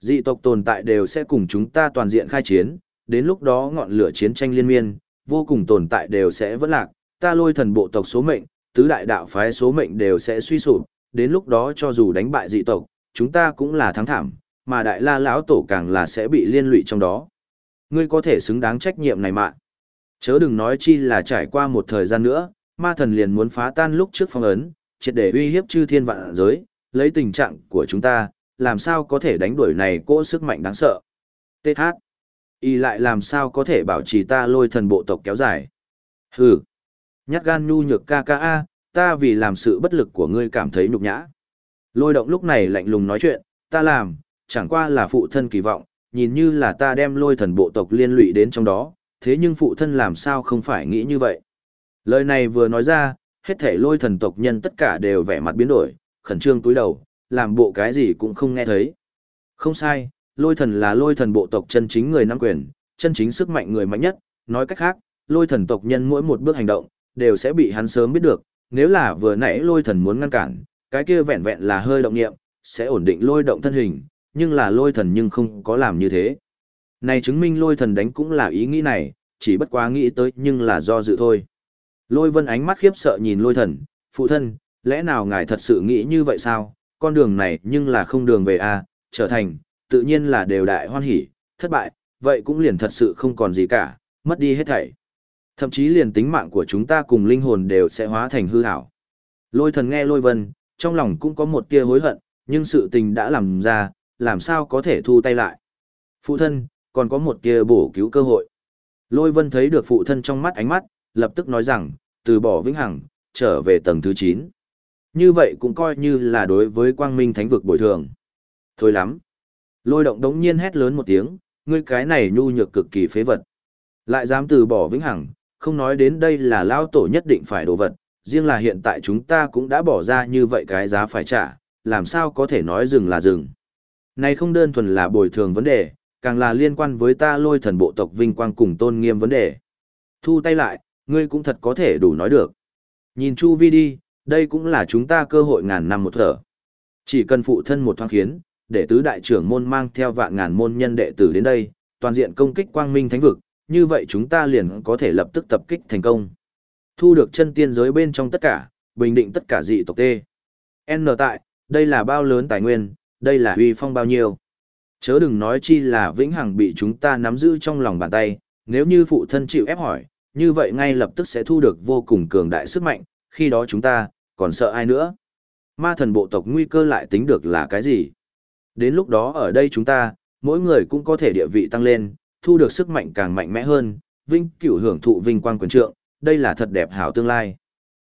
Dị tộc tồn tại đều sẽ cùng chúng ta toàn diện khai chiến, đến lúc đó ngọn lửa chiến tranh liên miên, vô cùng tồn tại đều sẽ vẫn lạc, ta lôi thần bộ tộc số mệnh, tứ đại đạo phái số mệnh đều sẽ suy sụp, đến lúc đó cho dù đánh bại dị tộc, chúng ta cũng là thắng thảm, mà đại la lão tổ càng là sẽ bị liên lụy trong đó. Ngươi có thể xứng đáng trách nhiệm này mà. Chớ đừng nói chi là trải qua một thời gian nữa, ma thần liền muốn phá tan lúc trước phong ấn, triệt để uy hiếp chư thiên vạn giới, lấy tình trạng của chúng ta, làm sao có thể đánh đuổi này cỗ sức mạnh đáng sợ. TH. Y lại làm sao có thể bảo trì ta lôi thần bộ tộc kéo dài. Hừ. Nhát gan nhu nhược ca ca a, ta vì làm sự bất lực của ngươi cảm thấy nhục nhã. Lôi động lúc này lạnh lùng nói chuyện, ta làm, chẳng qua là phụ thân kỳ vọng, nhìn như là ta đem lôi thần bộ tộc liên lụy đến trong đó, thế nhưng phụ thân làm sao không phải nghĩ như vậy. Lời này vừa nói ra, hết thể lôi thần tộc nhân tất cả đều vẻ mặt biến đổi, khẩn trương túi đầu, làm bộ cái gì cũng không nghe thấy. Không sai, lôi thần là lôi thần bộ tộc chân chính người nắm quyền, chân chính sức mạnh người mạnh nhất, nói cách khác, lôi thần tộc nhân mỗi một bước hành động, đều sẽ bị hắn sớm biết được, nếu là vừa nãy lôi thần muốn ngăn cản, cái kia vẹn vẹn là hơi động niệm, sẽ ổn định lôi động thân hình, nhưng là lôi thần nhưng không có làm như thế. Này chứng minh lôi thần đánh cũng là ý nghĩ này, chỉ bất quá nghĩ tới nhưng là do dự thôi. Lôi vân ánh mắt khiếp sợ nhìn lôi thần, phụ thân, lẽ nào ngài thật sự nghĩ như vậy sao, con đường này nhưng là không đường về a à, trở thành, tự nhiên là đều đại hoan hỉ, thất bại, vậy cũng liền thật sự không còn gì cả, mất đi hết thảy. Thậm chí liền tính mạng của chúng ta cùng linh hồn đều sẽ hóa thành hư ảo. Lôi thần nghe lôi vân, trong lòng cũng có một tia hối hận, nhưng sự tình đã làm ra, làm sao có thể thu tay lại. Phụ thân, còn có một tia bổ cứu cơ hội. Lôi vân thấy được phụ thân trong mắt ánh mắt, lập tức nói rằng, từ bỏ vĩnh hằng, trở về tầng thứ 9. Như vậy cũng coi như là đối với quang minh thánh vực bồi thường. Thôi lắm. Lôi động đống nhiên hét lớn một tiếng, ngươi cái này nhu nhược cực kỳ phế vật. Lại dám từ bỏ vĩnh hằng, không nói đến đây là lao tổ nhất định phải đồ vật, riêng là hiện tại chúng ta cũng đã bỏ ra như vậy cái giá phải trả, làm sao có thể nói dừng là dừng. Này không đơn thuần là bồi thường vấn đề, càng là liên quan với ta lôi thần bộ tộc vinh quang cùng tôn nghiêm vấn đề. Thu tay lại, ngươi cũng thật có thể đủ nói được. Nhìn Chu Vi đi, đây cũng là chúng ta cơ hội ngàn năm một thở. Chỉ cần phụ thân một thoáng khiến, để tứ đại trưởng môn mang theo vạn ngàn môn nhân đệ tử đến đây, toàn diện công kích quang minh thánh vực, như vậy chúng ta liền có thể lập tức tập kích thành công. Thu được chân tiên giới bên trong tất cả, bình định tất cả dị tộc tê. N tại, đây là bao lớn tài nguyên, đây là huy phong bao nhiêu. Chớ đừng nói chi là vĩnh hằng bị chúng ta nắm giữ trong lòng bàn tay, nếu như phụ thân chịu ép hỏi, như vậy ngay lập tức sẽ thu được vô cùng cường đại sức mạnh, khi đó chúng ta, còn sợ ai nữa. Ma thần bộ tộc nguy cơ lại tính được là cái gì? Đến lúc đó ở đây chúng ta, mỗi người cũng có thể địa vị tăng lên, thu được sức mạnh càng mạnh mẽ hơn, vinh cửu hưởng thụ vinh quang quyền trượng, đây là thật đẹp hảo tương lai.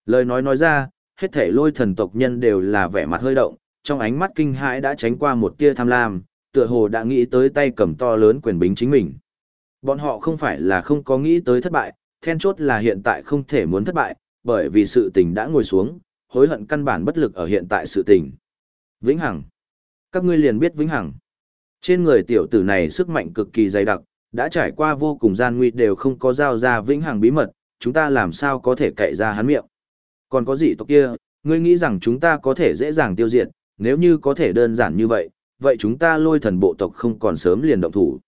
Lời nói nói ra, hết thể lôi thần tộc nhân đều là vẻ mặt hơi động, trong ánh mắt kinh hãi đã tránh qua một tia tham lam, tựa hồ đã nghĩ tới tay cầm to lớn quyền bính chính mình. Bọn họ không phải là không có nghĩ tới thất bại, then chốt là hiện tại không thể muốn thất bại, bởi vì sự tình đã ngồi xuống, hối hận căn bản bất lực ở hiện tại sự tình. Vĩnh Hằng. Các ngươi liền biết Vĩnh Hằng. Trên người tiểu tử này sức mạnh cực kỳ dày đặc, đã trải qua vô cùng gian nguy đều không có giao ra Vĩnh Hằng bí mật, chúng ta làm sao có thể cậy ra hắn miệng. Còn có gì tộc kia, ngươi nghĩ rằng chúng ta có thể dễ dàng tiêu diệt, nếu như có thể đơn giản như vậy, vậy chúng ta lôi thần bộ tộc không còn sớm liền động thủ.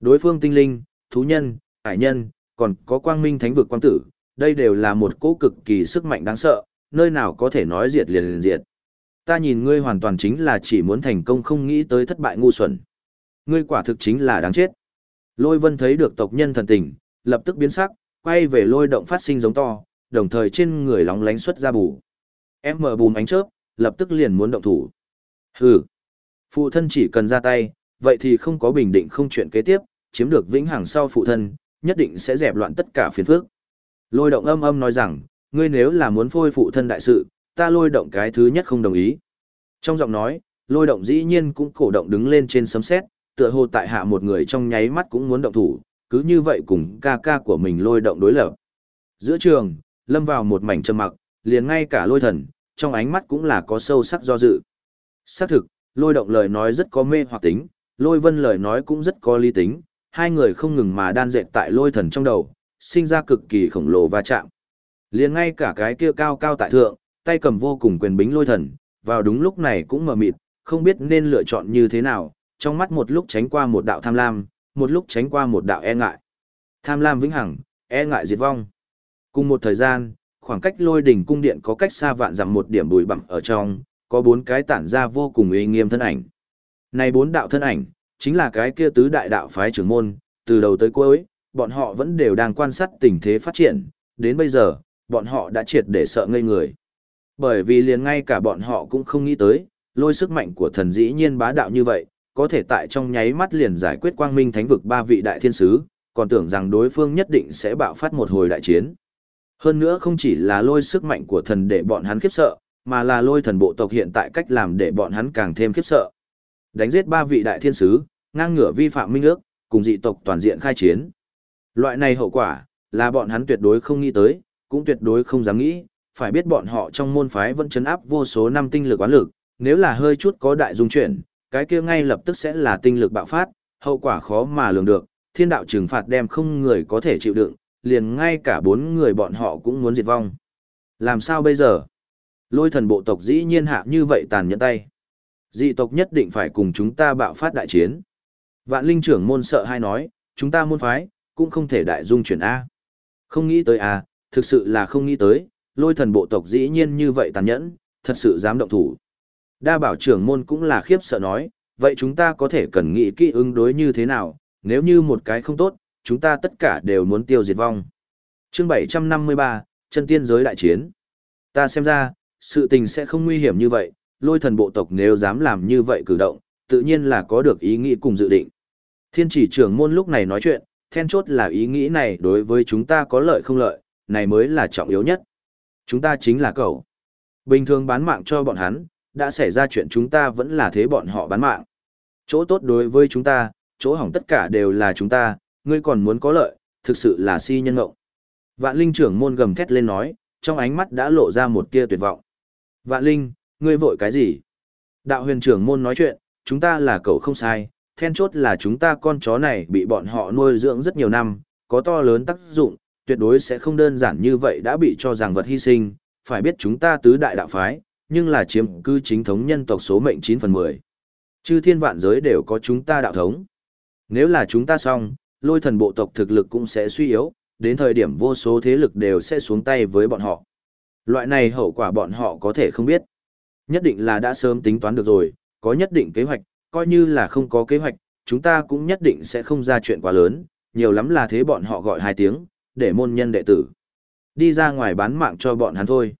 Đối phương tinh linh, thú nhân, hải nhân, còn có quang minh thánh vực quang tử, đây đều là một cỗ cực kỳ sức mạnh đáng sợ, nơi nào có thể nói diệt liền liền diệt. Ta nhìn ngươi hoàn toàn chính là chỉ muốn thành công không nghĩ tới thất bại ngu xuẩn. Ngươi quả thực chính là đáng chết. Lôi vân thấy được tộc nhân thần tình, lập tức biến sắc, quay về lôi động phát sinh giống to, đồng thời trên người lóng lánh xuất ra bù. Em mở bùm ánh chớp, lập tức liền muốn động thủ. Hừ. Phụ thân chỉ cần ra tay, vậy thì không có bình định không chuyện kế tiếp, chiếm được vĩnh hằng sau phụ thân, nhất định sẽ dẹp loạn tất cả phiền phức. Lôi động âm âm nói rằng, ngươi nếu là muốn phôi phụ thân đại sự, ta lôi động cái thứ nhất không đồng ý. Trong giọng nói, lôi động dĩ nhiên cũng cổ động đứng lên trên sấm xét, tựa hồ tại hạ một người trong nháy mắt cũng muốn động thủ, cứ như vậy cùng ca ca của mình lôi động đối lập. Giữa trường, lâm vào một mảnh trầm mặc, liền ngay cả lôi thần, trong ánh mắt cũng là có sâu sắc do dự. Xác thực, lôi động lời nói rất có mê hoặc tính, lôi vân lời nói cũng rất có lý tính, hai người không ngừng mà đan dệt tại lôi thần trong đầu, sinh ra cực kỳ khổng lồ va chạm. Liền ngay cả cái kia cao cao tại thượng, tay cầm vô cùng quyền bính lôi thần, vào đúng lúc này cũng mờ mịt, không biết nên lựa chọn như thế nào, trong mắt một lúc tránh qua một đạo tham lam, một lúc tránh qua một đạo e ngại. Tham lam vĩnh hằng, e ngại diệt vong. Cùng một thời gian, khoảng cách lôi đỉnh cung điện có cách xa vạn dặm một điểm bụi bặm ở trong, có bốn cái tản ra vô cùng uy nghiêm thân ảnh. Này bốn đạo thân ảnh, chính là cái kia tứ đại đạo phái trưởng môn, từ đầu tới cuối, bọn họ vẫn đều đang quan sát tình thế phát triển, đến bây giờ, bọn họ đã triệt để sợ ngây người. Bởi vì liền ngay cả bọn họ cũng không nghĩ tới, lôi sức mạnh của thần dĩ nhiên bá đạo như vậy, có thể tại trong nháy mắt liền giải quyết quang minh thánh vực ba vị đại thiên sứ, còn tưởng rằng đối phương nhất định sẽ bạo phát một hồi đại chiến. Hơn nữa không chỉ là lôi sức mạnh của thần để bọn hắn khiếp sợ, mà là lôi thần bộ tộc hiện tại cách làm để bọn hắn càng thêm khiếp sợ. Đánh giết ba vị đại thiên sứ, ngang ngửa vi phạm minh ước, cùng dị tộc toàn diện khai chiến. Loại này hậu quả, là bọn hắn tuyệt đối không nghĩ tới, cũng tuyệt đối không dám nghĩ, phải biết bọn họ trong môn phái vẫn chấn áp vô số năm tinh lực quán lực, nếu là hơi chút có đại dung chuyển, cái kia ngay lập tức sẽ là tinh lực bạo phát, hậu quả khó mà lường được, thiên đạo trừng phạt đem không người có thể chịu đựng, liền ngay cả bốn người bọn họ cũng muốn diệt vong. Làm sao bây giờ? Lôi thần bộ tộc dĩ nhiên hạ như vậy tàn nhẫn tay. Dị tộc nhất định phải cùng chúng ta bạo phát đại chiến. Vạn linh trưởng môn sợ hai nói, chúng ta môn phái, cũng không thể đại dung chuyển A. Không nghĩ tới A, thực sự là không nghĩ tới, lôi thần bộ tộc dĩ nhiên như vậy tàn nhẫn, thật sự dám động thủ. Đa bảo trưởng môn cũng là khiếp sợ nói, vậy chúng ta có thể cần nghĩ kỹ ứng đối như thế nào, nếu như một cái không tốt, chúng ta tất cả đều muốn tiêu diệt vong. Chương 753, chân tiên giới đại chiến. Ta xem ra, sự tình sẽ không nguy hiểm như vậy, lôi thần bộ tộc nếu dám làm như vậy cử động, tự nhiên là có được ý nghĩ cùng dự định. Thiên chỉ trưởng môn lúc này nói chuyện, then chốt là ý nghĩ này đối với chúng ta có lợi không lợi, này mới là trọng yếu nhất. Chúng ta chính là cậu. Bình thường bán mạng cho bọn hắn, đã xảy ra chuyện chúng ta vẫn là thế bọn họ bán mạng. Chỗ tốt đối với chúng ta, chỗ hỏng tất cả đều là chúng ta, ngươi còn muốn có lợi, thực sự là si nhân ngộng. Vạn Linh trưởng môn gầm thét lên nói, trong ánh mắt đã lộ ra một tia tuyệt vọng. Vạn Linh, ngươi vội cái gì? Đạo huyền trưởng môn nói chuyện, chúng ta là cậu không sai, then chốt là chúng ta con chó này bị bọn họ nuôi dưỡng rất nhiều năm, có to lớn tác dụng, tuyệt đối sẽ không đơn giản như vậy đã bị cho rằng vật hy sinh, phải biết chúng ta tứ đại đạo phái, nhưng là chiếm cư chính thống nhân tộc số mệnh 9 phần 10. Chư thiên vạn giới đều có chúng ta đạo thống. Nếu là chúng ta xong, lôi thần bộ tộc thực lực cũng sẽ suy yếu, đến thời điểm vô số thế lực đều sẽ xuống tay với bọn họ. Loại này hậu quả bọn họ có thể không biết. Nhất định là đã sớm tính toán được rồi, có nhất định kế hoạch, coi như là không có kế hoạch, chúng ta cũng nhất định sẽ không ra chuyện quá lớn, nhiều lắm là thế bọn họ gọi hai tiếng, để môn nhân đệ tử. Đi ra ngoài bán mạng cho bọn hắn thôi.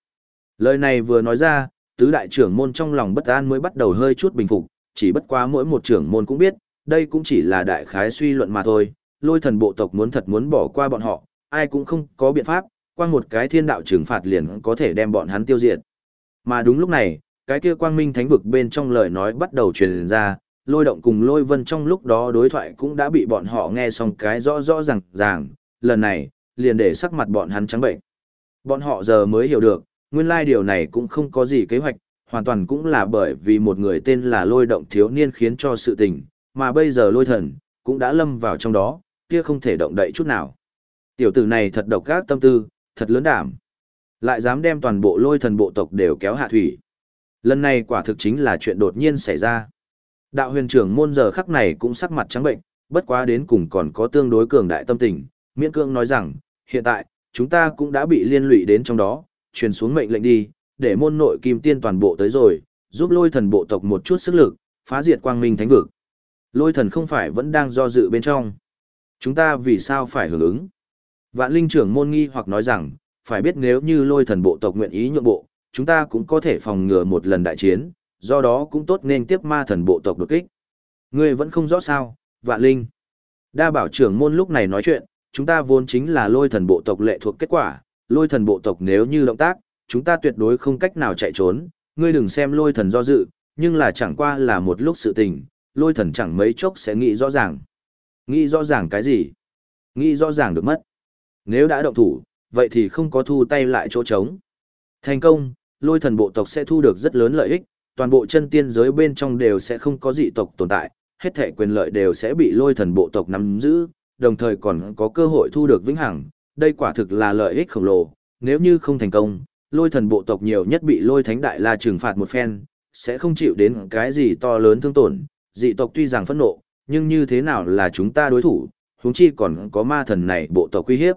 Lời này vừa nói ra, tứ đại trưởng môn trong lòng bất an mới bắt đầu hơi chút bình phục, chỉ bất quá mỗi một trưởng môn cũng biết, đây cũng chỉ là đại khái suy luận mà thôi, lôi thần bộ tộc muốn thật muốn bỏ qua bọn họ, ai cũng không có biện pháp, qua một cái thiên đạo trừng phạt liền có thể đem bọn hắn tiêu diệt. Mà đúng lúc này, cái kia quang minh thánh vực bên trong lời nói bắt đầu truyền ra, lôi động cùng lôi vân trong lúc đó đối thoại cũng đã bị bọn họ nghe xong cái rõ rõ ràng ràng, lần này, liền để sắc mặt bọn hắn trắng bệnh. Bọn họ giờ mới hiểu được, nguyên lai điều này cũng không có gì kế hoạch, hoàn toàn cũng là bởi vì một người tên là lôi động thiếu niên khiến cho sự tình, mà bây giờ lôi thần, cũng đã lâm vào trong đó, kia không thể động đậy chút nào. Tiểu tử này thật độc ác tâm tư, thật lớn đảm. Lại dám đem toàn bộ lôi thần bộ tộc đều kéo hạ thủy. Lần này quả thực chính là chuyện đột nhiên xảy ra. Đạo huyền trưởng môn giờ khắc này cũng sắc mặt trắng bệnh, bất quá đến cùng còn có tương đối cường đại tâm tình, miễn cương nói rằng, hiện tại, chúng ta cũng đã bị liên lụy đến trong đó, truyền xuống mệnh lệnh đi, để môn nội kim tiên toàn bộ tới rồi, giúp lôi thần bộ tộc một chút sức lực, phá diệt quang minh thánh vực. Lôi thần không phải vẫn đang do dự bên trong. Chúng ta vì sao phải hưởng ứng? Vạn linh trưởng môn nghi hoặc nói rằng, phải biết nếu như lôi thần bộ tộc nguyện ý nhượng bộ, chúng ta cũng có thể phòng ngừa một lần đại chiến, do đó cũng tốt nên tiếp ma thần bộ tộc đột kích. Ngươi vẫn không rõ sao, vạn linh. Đa bảo trưởng môn lúc này nói chuyện, chúng ta vốn chính là lôi thần bộ tộc lệ thuộc kết quả, lôi thần bộ tộc nếu như động tác, chúng ta tuyệt đối không cách nào chạy trốn, ngươi đừng xem lôi thần do dự, nhưng là chẳng qua là một lúc sự tình, lôi thần chẳng mấy chốc sẽ nghĩ rõ ràng. Nghĩ rõ ràng cái gì? Nghĩ rõ ràng được mất. Nếu đã động thủ, vậy thì không có thu tay lại chỗ trống. Thành công, lôi thần bộ tộc sẽ thu được rất lớn lợi ích, toàn bộ chân tiên giới bên trong đều sẽ không có dị tộc tồn tại, hết thể quyền lợi đều sẽ bị lôi thần bộ tộc nắm giữ, đồng thời còn có cơ hội thu được vĩnh hằng. Đây quả thực là lợi ích khổng lồ, nếu như không thành công, lôi thần bộ tộc nhiều nhất bị lôi thánh đại la trừng phạt một phen, sẽ không chịu đến cái gì to lớn thương tổn. Dị tộc tuy rằng phẫn nộ, nhưng như thế nào là chúng ta đối thủ, huống chi còn có ma thần này bộ tộc uy hiếp.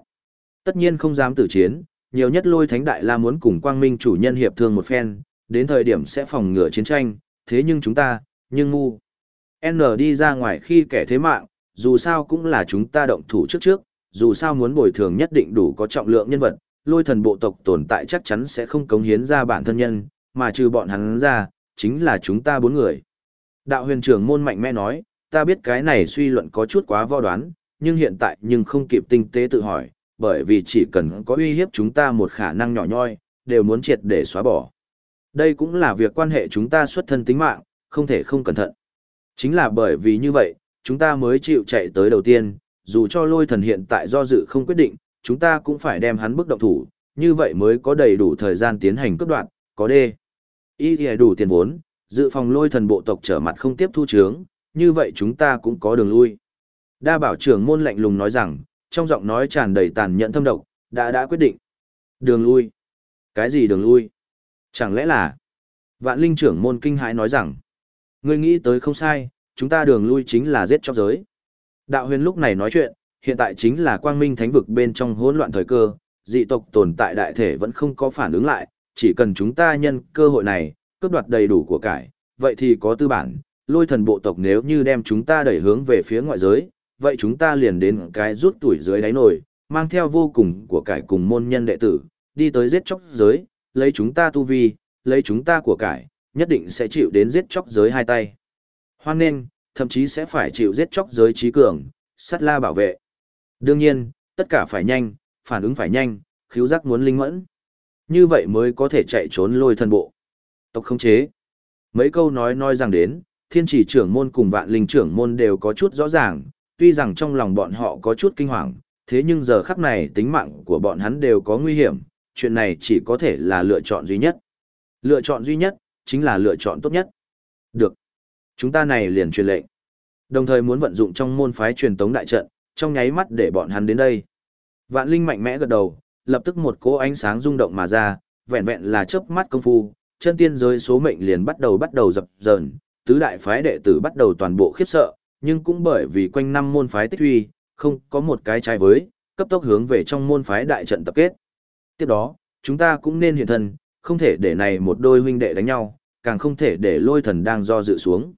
Tất nhiên không dám tử chiến, nhiều nhất lôi thánh đại la muốn cùng quang minh chủ nhân hiệp thương một phen, đến thời điểm sẽ phòng ngừa chiến tranh, thế nhưng chúng ta, nhưng ngu. N đi ra ngoài khi kẻ thế mạng, dù sao cũng là chúng ta động thủ trước trước, dù sao muốn bồi thường nhất định đủ có trọng lượng nhân vật, lôi thần bộ tộc tồn tại chắc chắn sẽ không cống hiến ra bản thân nhân, mà trừ bọn hắn ra, chính là chúng ta bốn người. Đạo huyền trưởng môn mạnh mẽ nói, ta biết cái này suy luận có chút quá vo đoán, nhưng hiện tại nhưng không kịp tinh tế tự hỏi, bởi vì chỉ cần có uy hiếp chúng ta một khả năng nhỏ nhoi, đều muốn triệt để xóa bỏ. Đây cũng là việc quan hệ chúng ta xuất thân tính mạng, không thể không cẩn thận. Chính là bởi vì như vậy, chúng ta mới chịu chạy tới đầu tiên, dù cho lôi thần hiện tại do dự không quyết định, chúng ta cũng phải đem hắn bức động thủ, như vậy mới có đầy đủ thời gian tiến hành cấp đoạn, có đê. Ý thì đủ tiền vốn, dự phòng lôi thần bộ tộc trở mặt không tiếp thu chướng, như vậy chúng ta cũng có đường lui. Đa bảo trưởng môn lạnh lùng nói rằng, trong giọng nói tràn đầy tàn nhẫn thâm độc, đã đã quyết định. Đường lui. Cái gì đường lui? Chẳng lẽ là... Vạn linh trưởng môn kinh hãi nói rằng, ngươi nghĩ tới không sai, chúng ta đường lui chính là giết chóc giới. Đạo huyền lúc này nói chuyện, hiện tại chính là quang minh thánh vực bên trong hỗn loạn thời cơ, dị tộc tồn tại đại thể vẫn không có phản ứng lại, chỉ cần chúng ta nhân cơ hội này, cướp đoạt đầy đủ của cải, vậy thì có tư bản, lôi thần bộ tộc nếu như đem chúng ta đẩy hướng về phía ngoại giới, vậy chúng ta liền đến cái rút tuổi dưới đáy nồi, mang theo vô cùng của cải cùng môn nhân đệ tử, đi tới giết chóc giới, lấy chúng ta tu vi, lấy chúng ta của cải, nhất định sẽ chịu đến giết chóc giới hai tay. Hoan nên, thậm chí sẽ phải chịu giết chóc giới trí cường, sát la bảo vệ. Đương nhiên, tất cả phải nhanh, phản ứng phải nhanh, khiếu giác muốn linh mẫn. Như vậy mới có thể chạy trốn lôi thân bộ. Tộc không chế. Mấy câu nói nói rằng đến, thiên chỉ trưởng môn cùng vạn linh trưởng môn đều có chút rõ ràng, tuy rằng trong lòng bọn họ có chút kinh hoàng, thế nhưng giờ khắc này tính mạng của bọn hắn đều có nguy hiểm, chuyện này chỉ có thể là lựa chọn duy nhất. Lựa chọn duy nhất, chính là lựa chọn tốt nhất. Được. Chúng ta này liền truyền lệnh. Đồng thời muốn vận dụng trong môn phái truyền tống đại trận, trong nháy mắt để bọn hắn đến đây. Vạn Linh mạnh mẽ gật đầu, lập tức một cỗ ánh sáng rung động mà ra, vẹn vẹn là chớp mắt công phu, chân tiên giới số mệnh liền bắt đầu bắt đầu dập dờn, tứ đại phái đệ tử bắt đầu toàn bộ khiếp sợ, nhưng cũng bởi vì quanh năm môn phái tích huy, không có một cái trái với, cấp tốc hướng về trong môn phái đại trận tập kết. Tiếp đó, chúng ta cũng nên hiện thân, không thể để này một đôi huynh đệ đánh nhau, càng không thể để lôi thần đang do dự xuống.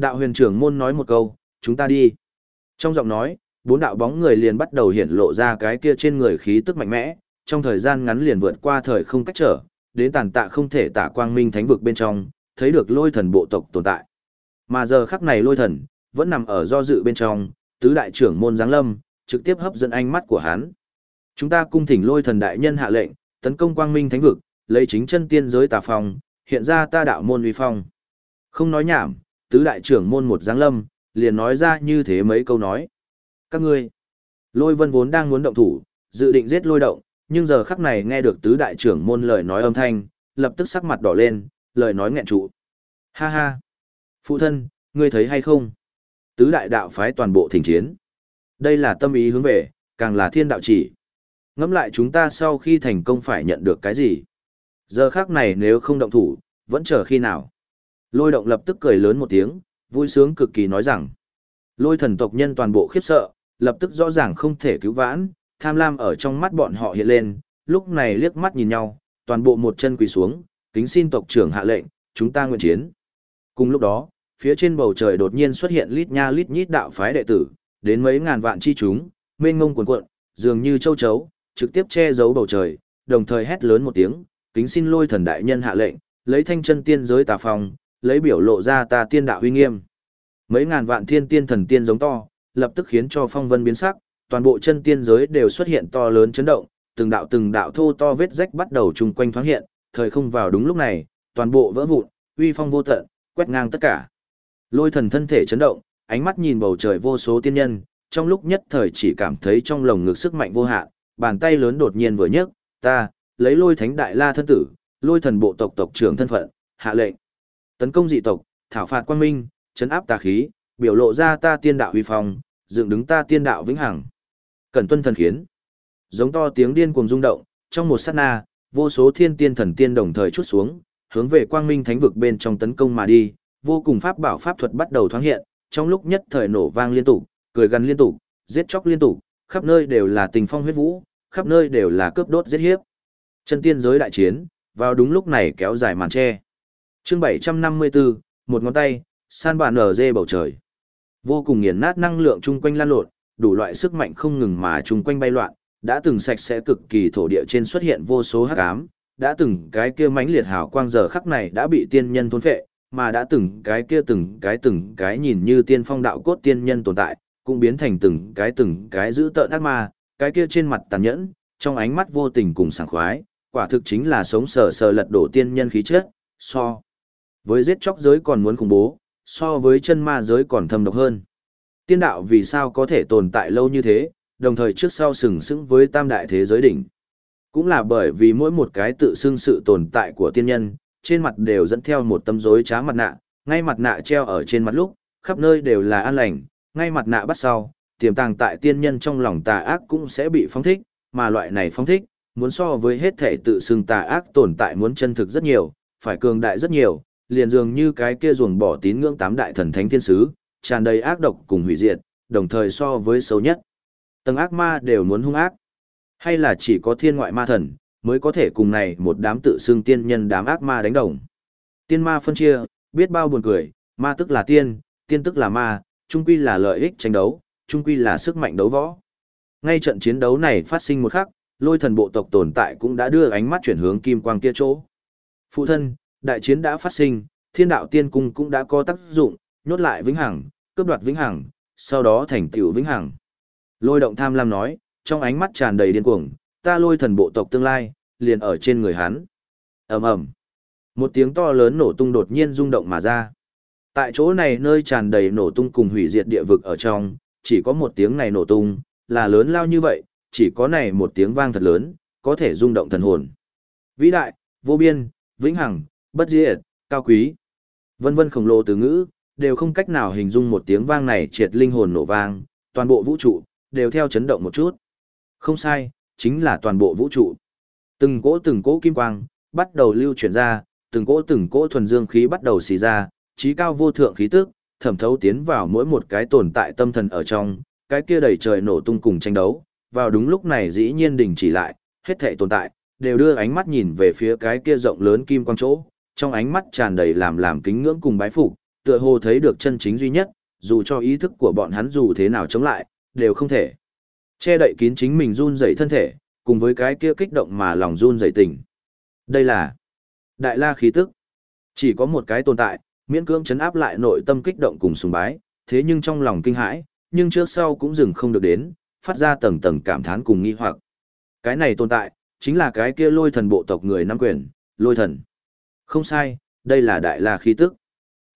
Đạo huyền trưởng môn nói một câu, chúng ta đi. Trong giọng nói, bốn đạo bóng người liền bắt đầu hiện lộ ra cái kia trên người khí tức mạnh mẽ, trong thời gian ngắn liền vượt qua thời không cách trở, đến tàn tạ không thể tả quang minh thánh vực bên trong, thấy được lôi thần bộ tộc tồn tại. Mà giờ khắc này lôi thần, vẫn nằm ở do dự bên trong, tứ đại trưởng môn giáng lâm, trực tiếp hấp dẫn ánh mắt của hắn. Chúng ta cung thỉnh lôi thần đại nhân hạ lệnh, tấn công quang minh thánh vực, lấy chính chân tiên giới tà phong, hiện ra ta đạo môn uy phong. Không nói nhảm, tứ đại trưởng môn một giáng lâm, liền nói ra như thế mấy câu nói. Các ngươi, lôi vân vốn đang muốn động thủ, dự định giết lôi động, nhưng giờ khắc này nghe được tứ đại trưởng môn lời nói âm thanh, lập tức sắc mặt đỏ lên, lời nói nghẹn trụ. Ha ha! Phụ thân, ngươi thấy hay không? Tứ đại đạo phái toàn bộ thỉnh chiến. Đây là tâm ý hướng về, càng là thiên đạo chỉ. Ngẫm lại chúng ta sau khi thành công phải nhận được cái gì? Giờ khắc này nếu không động thủ, vẫn chờ khi nào? Lôi động lập tức cười lớn một tiếng, vui sướng cực kỳ nói rằng. Lôi thần tộc nhân toàn bộ khiếp sợ, lập tức rõ ràng không thể cứu vãn, tham lam ở trong mắt bọn họ hiện lên, lúc này liếc mắt nhìn nhau, toàn bộ một chân quỳ xuống, kính xin tộc trưởng hạ lệnh, chúng ta nguyện chiến. Cùng lúc đó, phía trên bầu trời đột nhiên xuất hiện lít nha lít nhít đạo phái đệ tử, đến mấy ngàn vạn chi chúng, mênh ngông cuồn cuộn, dường như châu chấu, trực tiếp che giấu bầu trời, đồng thời hét lớn một tiếng, kính xin lôi thần đại nhân hạ lệnh, lấy thanh chân tiên giới tà phong, lấy biểu lộ ra ta tiên đạo huy nghiêm. Mấy ngàn vạn thiên tiên thần tiên giống to, lập tức khiến cho phong vân biến sắc, toàn bộ chân tiên giới đều xuất hiện to lớn chấn động, từng đạo từng đạo thô to vết rách bắt đầu chung quanh thoáng hiện, thời không vào đúng lúc này, toàn bộ vỡ vụn, uy phong vô tận, quét ngang tất cả. Lôi thần thân thể chấn động, ánh mắt nhìn bầu trời vô số tiên nhân, trong lúc nhất thời chỉ cảm thấy trong lồng ngực sức mạnh vô hạn, bàn tay lớn đột nhiên vừa nhấc, ta, lấy lôi thánh đại la thân tử, lôi thần bộ tộc tộc trưởng thân phận, hạ lệnh. Tấn công dị tộc, thảo phạt quang minh, chấn áp tà khí, biểu lộ ra ta tiên đạo huy phong, dựng đứng ta tiên đạo vĩnh hằng. Cẩn tuân thần khiến. Giống to tiếng điên cuồng rung động, trong một sát na, vô số thiên tiên thần tiên đồng thời chút xuống, hướng về quang minh thánh vực bên trong tấn công mà đi, vô cùng pháp bảo pháp thuật bắt đầu thoáng hiện, trong lúc nhất thời nổ vang liên tục, cười gần liên tục, giết chóc liên tục, khắp nơi đều là tình phong huyết vũ, khắp nơi đều là cướp đốt giết hiếp. Chân tiên giới đại chiến, vào đúng lúc này kéo dài màn che. Chương 754, một ngón tay, san bàn ở dê bầu trời. Vô cùng nghiền nát năng lượng chung quanh lan lộn, đủ loại sức mạnh không ngừng mà chung quanh bay loạn, đã từng sạch sẽ cực kỳ thổ địa trên xuất hiện vô số hắc ám, đã từng cái kia mãnh liệt hào quang giờ khắc này đã bị tiên nhân thôn phệ, mà đã từng cái kia từng cái từng cái nhìn như tiên phong đạo cốt tiên nhân tồn tại, cũng biến thành từng cái từng cái giữ tợn ác ma, cái kia trên mặt tàn nhẫn, trong ánh mắt vô tình cùng sảng khoái, quả thực chính là sống sờ sờ lật đổ tiên nhân khí chất, so với giết chóc giới còn muốn khủng bố, so với chân ma giới còn thâm độc hơn. Tiên đạo vì sao có thể tồn tại lâu như thế, đồng thời trước sau sừng sững với tam đại thế giới đỉnh. Cũng là bởi vì mỗi một cái tự xưng sự tồn tại của tiên nhân, trên mặt đều dẫn theo một tấm rối trá mặt nạ, ngay mặt nạ treo ở trên mặt lúc, khắp nơi đều là an lành, ngay mặt nạ bắt sau, tiềm tàng tại tiên nhân trong lòng tà ác cũng sẽ bị phóng thích, mà loại này phóng thích, muốn so với hết thể tự xưng tà ác tồn tại muốn chân thực rất nhiều, phải cường đại rất nhiều, liền dường như cái kia ruồng bỏ tín ngưỡng tám đại thần thánh thiên sứ, tràn đầy ác độc cùng hủy diệt, đồng thời so với xấu nhất. Tầng ác ma đều muốn hung ác. Hay là chỉ có thiên ngoại ma thần, mới có thể cùng này một đám tự xưng tiên nhân đám ác ma đánh đồng. Tiên ma phân chia, biết bao buồn cười, ma tức là tiên, tiên tức là ma, chung quy là lợi ích tranh đấu, chung quy là sức mạnh đấu võ. Ngay trận chiến đấu này phát sinh một khắc, lôi thần bộ tộc tồn tại cũng đã đưa ánh mắt chuyển hướng kim quang kia chỗ. Phụ thân, đại chiến đã phát sinh, thiên đạo tiên cung cũng đã có tác dụng, nhốt lại vĩnh hằng, cướp đoạt vĩnh hằng, sau đó thành tựu vĩnh hằng. Lôi động tham lam nói, trong ánh mắt tràn đầy điên cuồng, ta lôi thần bộ tộc tương lai, liền ở trên người hắn. ầm ầm, Một tiếng to lớn nổ tung đột nhiên rung động mà ra. Tại chỗ này nơi tràn đầy nổ tung cùng hủy diệt địa vực ở trong, chỉ có một tiếng này nổ tung, là lớn lao như vậy, chỉ có này một tiếng vang thật lớn, có thể rung động thần hồn. Vĩ đại, vô biên, vĩnh hằng, bất diệt, cao quý. Vân vân khổng lồ từ ngữ, đều không cách nào hình dung một tiếng vang này triệt linh hồn nổ vang, toàn bộ vũ trụ, đều theo chấn động một chút. Không sai, chính là toàn bộ vũ trụ. Từng cỗ từng cỗ kim quang, bắt đầu lưu chuyển ra, từng cỗ từng cỗ thuần dương khí bắt đầu xì ra, trí cao vô thượng khí tức, thẩm thấu tiến vào mỗi một cái tồn tại tâm thần ở trong, cái kia đầy trời nổ tung cùng tranh đấu, vào đúng lúc này dĩ nhiên đình chỉ lại, hết thảy tồn tại, đều đưa ánh mắt nhìn về phía cái kia rộng lớn kim quang chỗ, trong ánh mắt tràn đầy làm làm kính ngưỡng cùng bái phục, tựa hồ thấy được chân chính duy nhất, dù cho ý thức của bọn hắn dù thế nào chống lại, đều không thể che đậy kín chính mình run rẩy thân thể, cùng với cái kia kích động mà lòng run rẩy tình. Đây là đại la khí tức. Chỉ có một cái tồn tại, miễn cưỡng chấn áp lại nội tâm kích động cùng sùng bái, thế nhưng trong lòng kinh hãi, nhưng trước sau cũng dừng không được đến, phát ra tầng tầng cảm thán cùng nghi hoặc. Cái này tồn tại, chính là cái kia lôi thần bộ tộc người nắm quyền, lôi thần. Không sai, đây là đại la khí tức.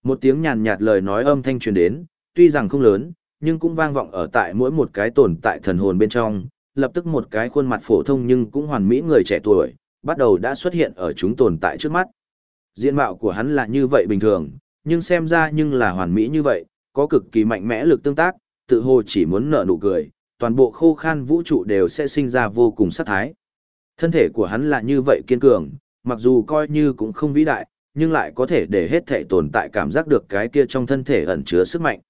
Một tiếng nhàn nhạt lời nói âm thanh truyền đến, tuy rằng không lớn, nhưng cũng vang vọng ở tại mỗi một cái tồn tại thần hồn bên trong, lập tức một cái khuôn mặt phổ thông nhưng cũng hoàn mỹ người trẻ tuổi, bắt đầu đã xuất hiện ở chúng tồn tại trước mắt. Diện mạo của hắn là như vậy bình thường, nhưng xem ra nhưng là hoàn mỹ như vậy, có cực kỳ mạnh mẽ lực tương tác, tự hồ chỉ muốn nở nụ cười, toàn bộ khô khan vũ trụ đều sẽ sinh ra vô cùng sát thái. Thân thể của hắn là như vậy kiên cường, mặc dù coi như cũng không vĩ đại, nhưng lại có thể để hết thể tồn tại cảm giác được cái kia trong thân thể ẩn chứa sức mạnh.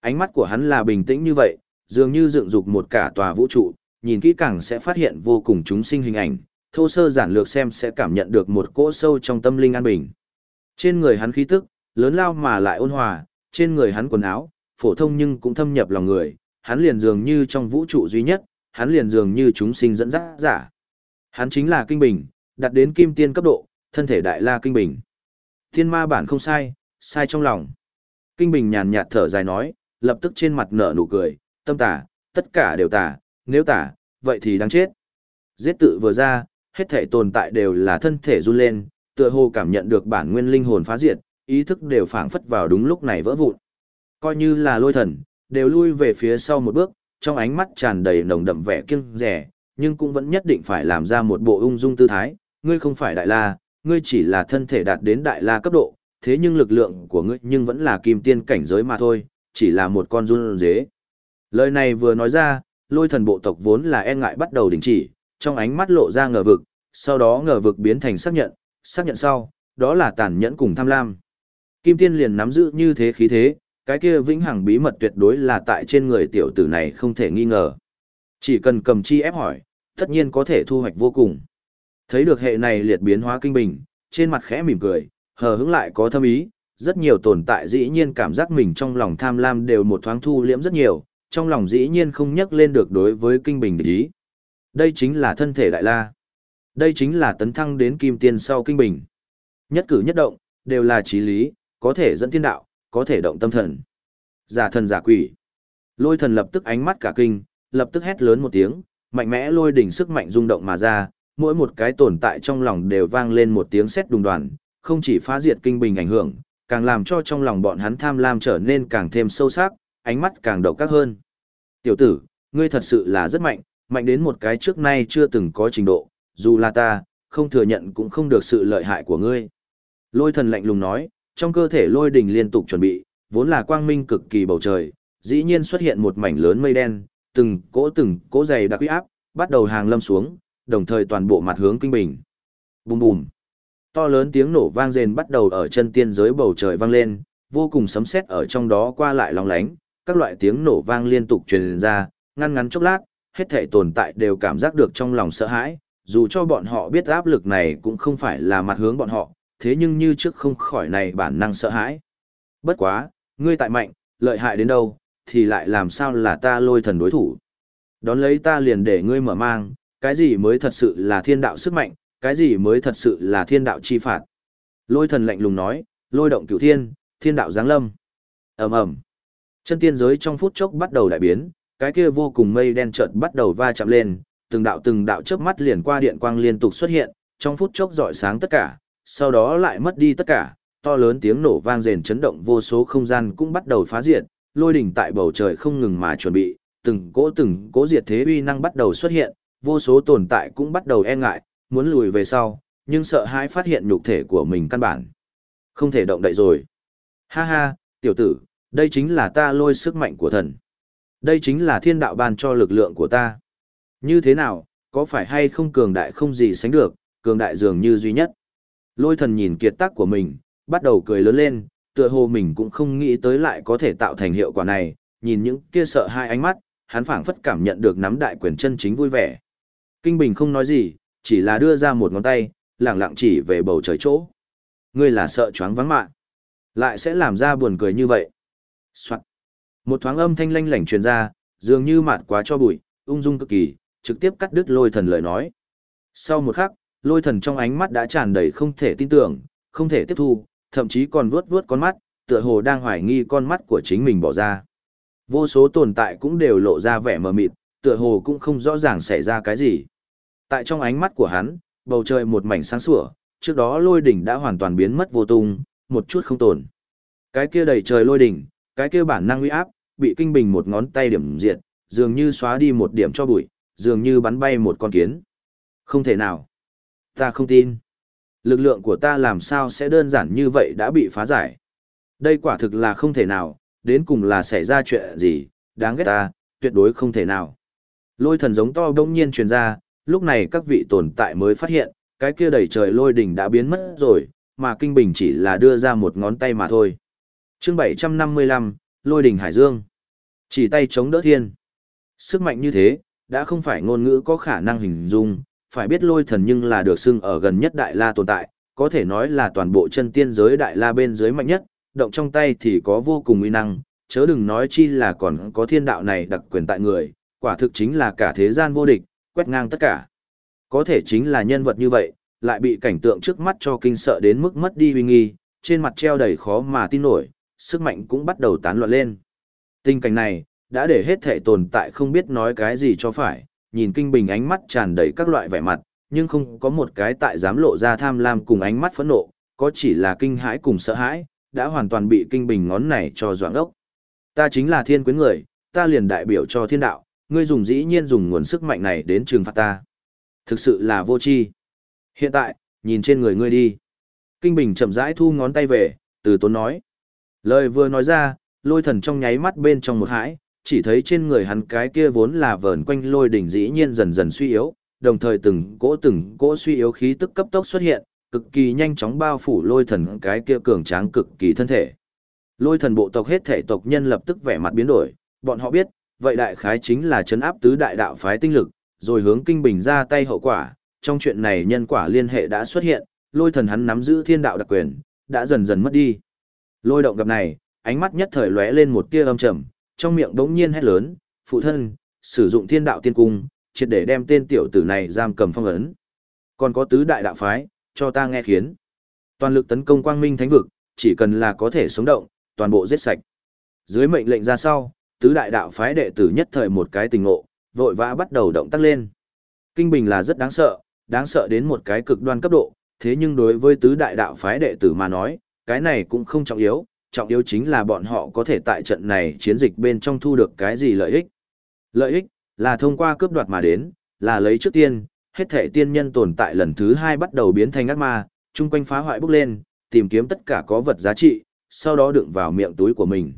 Ánh mắt của hắn là bình tĩnh như vậy, dường như dựng dục một cả tòa vũ trụ, nhìn kỹ càng sẽ phát hiện vô cùng chúng sinh hình ảnh, thô sơ giản lược xem sẽ cảm nhận được một cỗ sâu trong tâm linh an bình. Trên người hắn khí tức, lớn lao mà lại ôn hòa, trên người hắn quần áo, phổ thông nhưng cũng thâm nhập lòng người, hắn liền dường như trong vũ trụ duy nhất, hắn liền dường như chúng sinh dẫn dắt giả. Hắn chính là kinh bình, đặt đến kim tiên cấp độ, thân thể đại la kinh bình. Thiên ma bản không sai, sai trong lòng. Kinh bình nhàn nhạt thở dài nói, lập tức trên mặt nở nụ cười, tâm tả, tất cả đều tả, nếu tả, vậy thì đáng chết. Giết tự vừa ra, hết thể tồn tại đều là thân thể run lên, tựa hồ cảm nhận được bản nguyên linh hồn phá diệt, ý thức đều phảng phất vào đúng lúc này vỡ vụn. Coi như là lôi thần, đều lui về phía sau một bước, trong ánh mắt tràn đầy nồng đậm vẻ kiêng rẻ, nhưng cũng vẫn nhất định phải làm ra một bộ ung dung tư thái, ngươi không phải đại la, ngươi chỉ là thân thể đạt đến đại la cấp độ, thế nhưng lực lượng của ngươi nhưng vẫn là kim tiên cảnh giới mà thôi, chỉ là một con run dế. Lời này vừa nói ra, lôi thần bộ tộc vốn là e ngại bắt đầu đình chỉ, trong ánh mắt lộ ra ngờ vực, sau đó ngờ vực biến thành xác nhận, xác nhận sau, đó là tàn nhẫn cùng tham lam. Kim tiên liền nắm giữ như thế khí thế, cái kia vĩnh hằng bí mật tuyệt đối là tại trên người tiểu tử này không thể nghi ngờ. Chỉ cần cầm chi ép hỏi, tất nhiên có thể thu hoạch vô cùng. Thấy được hệ này liệt biến hóa kinh bình, trên mặt khẽ mỉm cười, hờ hững lại có thâm ý, rất nhiều tồn tại dĩ nhiên cảm giác mình trong lòng tham lam đều một thoáng thu liễm rất nhiều, trong lòng dĩ nhiên không nhắc lên được đối với kinh bình địch ý. Đây chính là thân thể đại la. Đây chính là tấn thăng đến kim tiên sau kinh bình. Nhất cử nhất động, đều là trí lý, có thể dẫn thiên đạo, có thể động tâm thần. Giả thần giả quỷ. Lôi thần lập tức ánh mắt cả kinh, lập tức hét lớn một tiếng, mạnh mẽ lôi đỉnh sức mạnh rung động mà ra, mỗi một cái tồn tại trong lòng đều vang lên một tiếng sét đùng đoàn, không chỉ phá diệt kinh bình ảnh hưởng, càng làm cho trong lòng bọn hắn tham lam trở nên càng thêm sâu sắc, ánh mắt càng độc các hơn. Tiểu tử, ngươi thật sự là rất mạnh, mạnh đến một cái trước nay chưa từng có trình độ, dù là ta, không thừa nhận cũng không được sự lợi hại của ngươi. Lôi thần lạnh lùng nói, trong cơ thể lôi đình liên tục chuẩn bị, vốn là quang minh cực kỳ bầu trời, dĩ nhiên xuất hiện một mảnh lớn mây đen, từng cỗ từng cỗ dày đặc uy áp, bắt đầu hàng lâm xuống, đồng thời toàn bộ mặt hướng kinh bình. Bùm bùm. To lớn tiếng nổ vang rền bắt đầu ở chân tiên giới bầu trời vang lên, vô cùng sấm sét ở trong đó qua lại long lánh, các loại tiếng nổ vang liên tục truyền ra, ngăn ngắn chốc lát, hết thể tồn tại đều cảm giác được trong lòng sợ hãi, dù cho bọn họ biết áp lực này cũng không phải là mặt hướng bọn họ, thế nhưng như trước không khỏi này bản năng sợ hãi. Bất quá, ngươi tại mạnh, lợi hại đến đâu, thì lại làm sao là ta lôi thần đối thủ. Đón lấy ta liền để ngươi mở mang, cái gì mới thật sự là thiên đạo sức mạnh, cái gì mới thật sự là thiên đạo chi phạt. Lôi thần lạnh lùng nói, lôi động cửu thiên, thiên đạo giáng lâm. ầm ầm, chân tiên giới trong phút chốc bắt đầu đại biến, cái kia vô cùng mây đen chợt bắt đầu va chạm lên, từng đạo từng đạo chớp mắt liền qua điện quang liên tục xuất hiện, trong phút chốc rọi sáng tất cả, sau đó lại mất đi tất cả, to lớn tiếng nổ vang rền chấn động vô số không gian cũng bắt đầu phá diệt, lôi đỉnh tại bầu trời không ngừng mà chuẩn bị, từng cỗ từng cỗ diệt thế uy năng bắt đầu xuất hiện, vô số tồn tại cũng bắt đầu e ngại, muốn lùi về sau, nhưng sợ hãi phát hiện nhục thể của mình căn bản. Không thể động đậy rồi. Ha ha, tiểu tử, đây chính là ta lôi sức mạnh của thần. Đây chính là thiên đạo ban cho lực lượng của ta. Như thế nào, có phải hay không cường đại không gì sánh được, cường đại dường như duy nhất. Lôi thần nhìn kiệt tác của mình, bắt đầu cười lớn lên, tựa hồ mình cũng không nghĩ tới lại có thể tạo thành hiệu quả này, nhìn những kia sợ hai ánh mắt, hắn phảng phất cảm nhận được nắm đại quyền chân chính vui vẻ. Kinh Bình không nói gì, chỉ là đưa ra một ngón tay, lẳng lặng chỉ về bầu trời chỗ. Ngươi là sợ choáng vắng mạng, lại sẽ làm ra buồn cười như vậy. Soạn. Một thoáng âm thanh lanh lảnh truyền ra, dường như mạt quá cho bụi, ung dung cực kỳ, trực tiếp cắt đứt lôi thần lời nói. Sau một khắc, lôi thần trong ánh mắt đã tràn đầy không thể tin tưởng, không thể tiếp thu, thậm chí còn vuốt vuốt con mắt, tựa hồ đang hoài nghi con mắt của chính mình bỏ ra. Vô số tồn tại cũng đều lộ ra vẻ mờ mịt, tựa hồ cũng không rõ ràng xảy ra cái gì. Tại trong ánh mắt của hắn, bầu trời một mảnh sáng sủa, trước đó lôi đỉnh đã hoàn toàn biến mất vô tung, một chút không tồn. Cái kia đầy trời lôi đỉnh, cái kia bản năng uy áp, bị kinh bình một ngón tay điểm diệt, dường như xóa đi một điểm cho bụi, dường như bắn bay một con kiến. Không thể nào. Ta không tin. Lực lượng của ta làm sao sẽ đơn giản như vậy đã bị phá giải. Đây quả thực là không thể nào, đến cùng là xảy ra chuyện gì, đáng ghét ta, tuyệt đối không thể nào. Lôi thần giống to đông nhiên truyền ra, lúc này các vị tồn tại mới phát hiện, cái kia đầy trời lôi đỉnh đã biến mất rồi, mà kinh bình chỉ là đưa ra một ngón tay mà thôi. chương 755, lôi đỉnh hải dương. Chỉ tay chống đỡ thiên. Sức mạnh như thế, đã không phải ngôn ngữ có khả năng hình dung, phải biết lôi thần nhưng là được xưng ở gần nhất đại la tồn tại, có thể nói là toàn bộ chân tiên giới đại la bên dưới mạnh nhất, động trong tay thì có vô cùng uy năng, chớ đừng nói chi là còn có thiên đạo này đặc quyền tại người, quả thực chính là cả thế gian vô địch, quét ngang tất cả. Có thể chính là nhân vật như vậy, lại bị cảnh tượng trước mắt cho kinh sợ đến mức mất đi uy nghi, trên mặt treo đầy khó mà tin nổi, sức mạnh cũng bắt đầu tán loạn lên. Tình cảnh này, đã để hết thể tồn tại không biết nói cái gì cho phải, nhìn kinh bình ánh mắt tràn đầy các loại vẻ mặt, nhưng không có một cái tại dám lộ ra tham lam cùng ánh mắt phẫn nộ, có chỉ là kinh hãi cùng sợ hãi, đã hoàn toàn bị kinh bình ngón này cho doãn ốc. Ta chính là thiên quyến người, ta liền đại biểu cho thiên đạo, ngươi dùng dĩ nhiên dùng nguồn sức mạnh này đến trừng phạt ta. Thực sự là vô tri. Hiện tại, nhìn trên người ngươi đi. Kinh bình chậm rãi thu ngón tay về, từ tốn nói. Lời vừa nói ra, lôi thần trong nháy mắt bên trong một hãi, chỉ thấy trên người hắn cái kia vốn là vờn quanh lôi đỉnh dĩ nhiên dần dần suy yếu, đồng thời từng cỗ từng cỗ suy yếu khí tức cấp tốc xuất hiện, cực kỳ nhanh chóng bao phủ lôi thần cái kia cường tráng cực kỳ thân thể. Lôi thần bộ tộc hết thể tộc nhân lập tức vẻ mặt biến đổi, bọn họ biết, vậy đại khái chính là chấn áp tứ đại đạo phái tinh lực, rồi hướng kinh bình ra tay hậu quả, trong chuyện này nhân quả liên hệ đã xuất hiện, lôi thần hắn nắm giữ thiên đạo đặc quyền, đã dần dần mất đi. Lôi động gặp này, ánh mắt nhất thời lóe lên một tia âm trầm, trong miệng đống nhiên hét lớn, phụ thân, sử dụng thiên đạo tiên cung, triệt để đem tên tiểu tử này giam cầm phong ấn. Còn có tứ đại đạo phái, cho ta nghe khiến. Toàn lực tấn công quang minh thánh vực, chỉ cần là có thể sống động, toàn bộ giết sạch. Dưới mệnh lệnh ra sau, tứ đại đạo phái đệ tử nhất thời một cái tình ngộ, vội vã bắt đầu động tác lên. Kinh Bình là rất đáng sợ, đáng sợ đến một cái cực đoan cấp độ, thế nhưng đối với tứ đại đạo phái đệ tử mà nói, cái này cũng không trọng yếu, trọng yếu chính là bọn họ có thể tại trận này chiến dịch bên trong thu được cái gì lợi ích. Lợi ích, là thông qua cướp đoạt mà đến, là lấy trước tiên, hết thể tiên nhân tồn tại lần thứ hai bắt đầu biến thành ác ma, chung quanh phá hoại bốc lên, tìm kiếm tất cả có vật giá trị, sau đó đựng vào miệng túi của mình.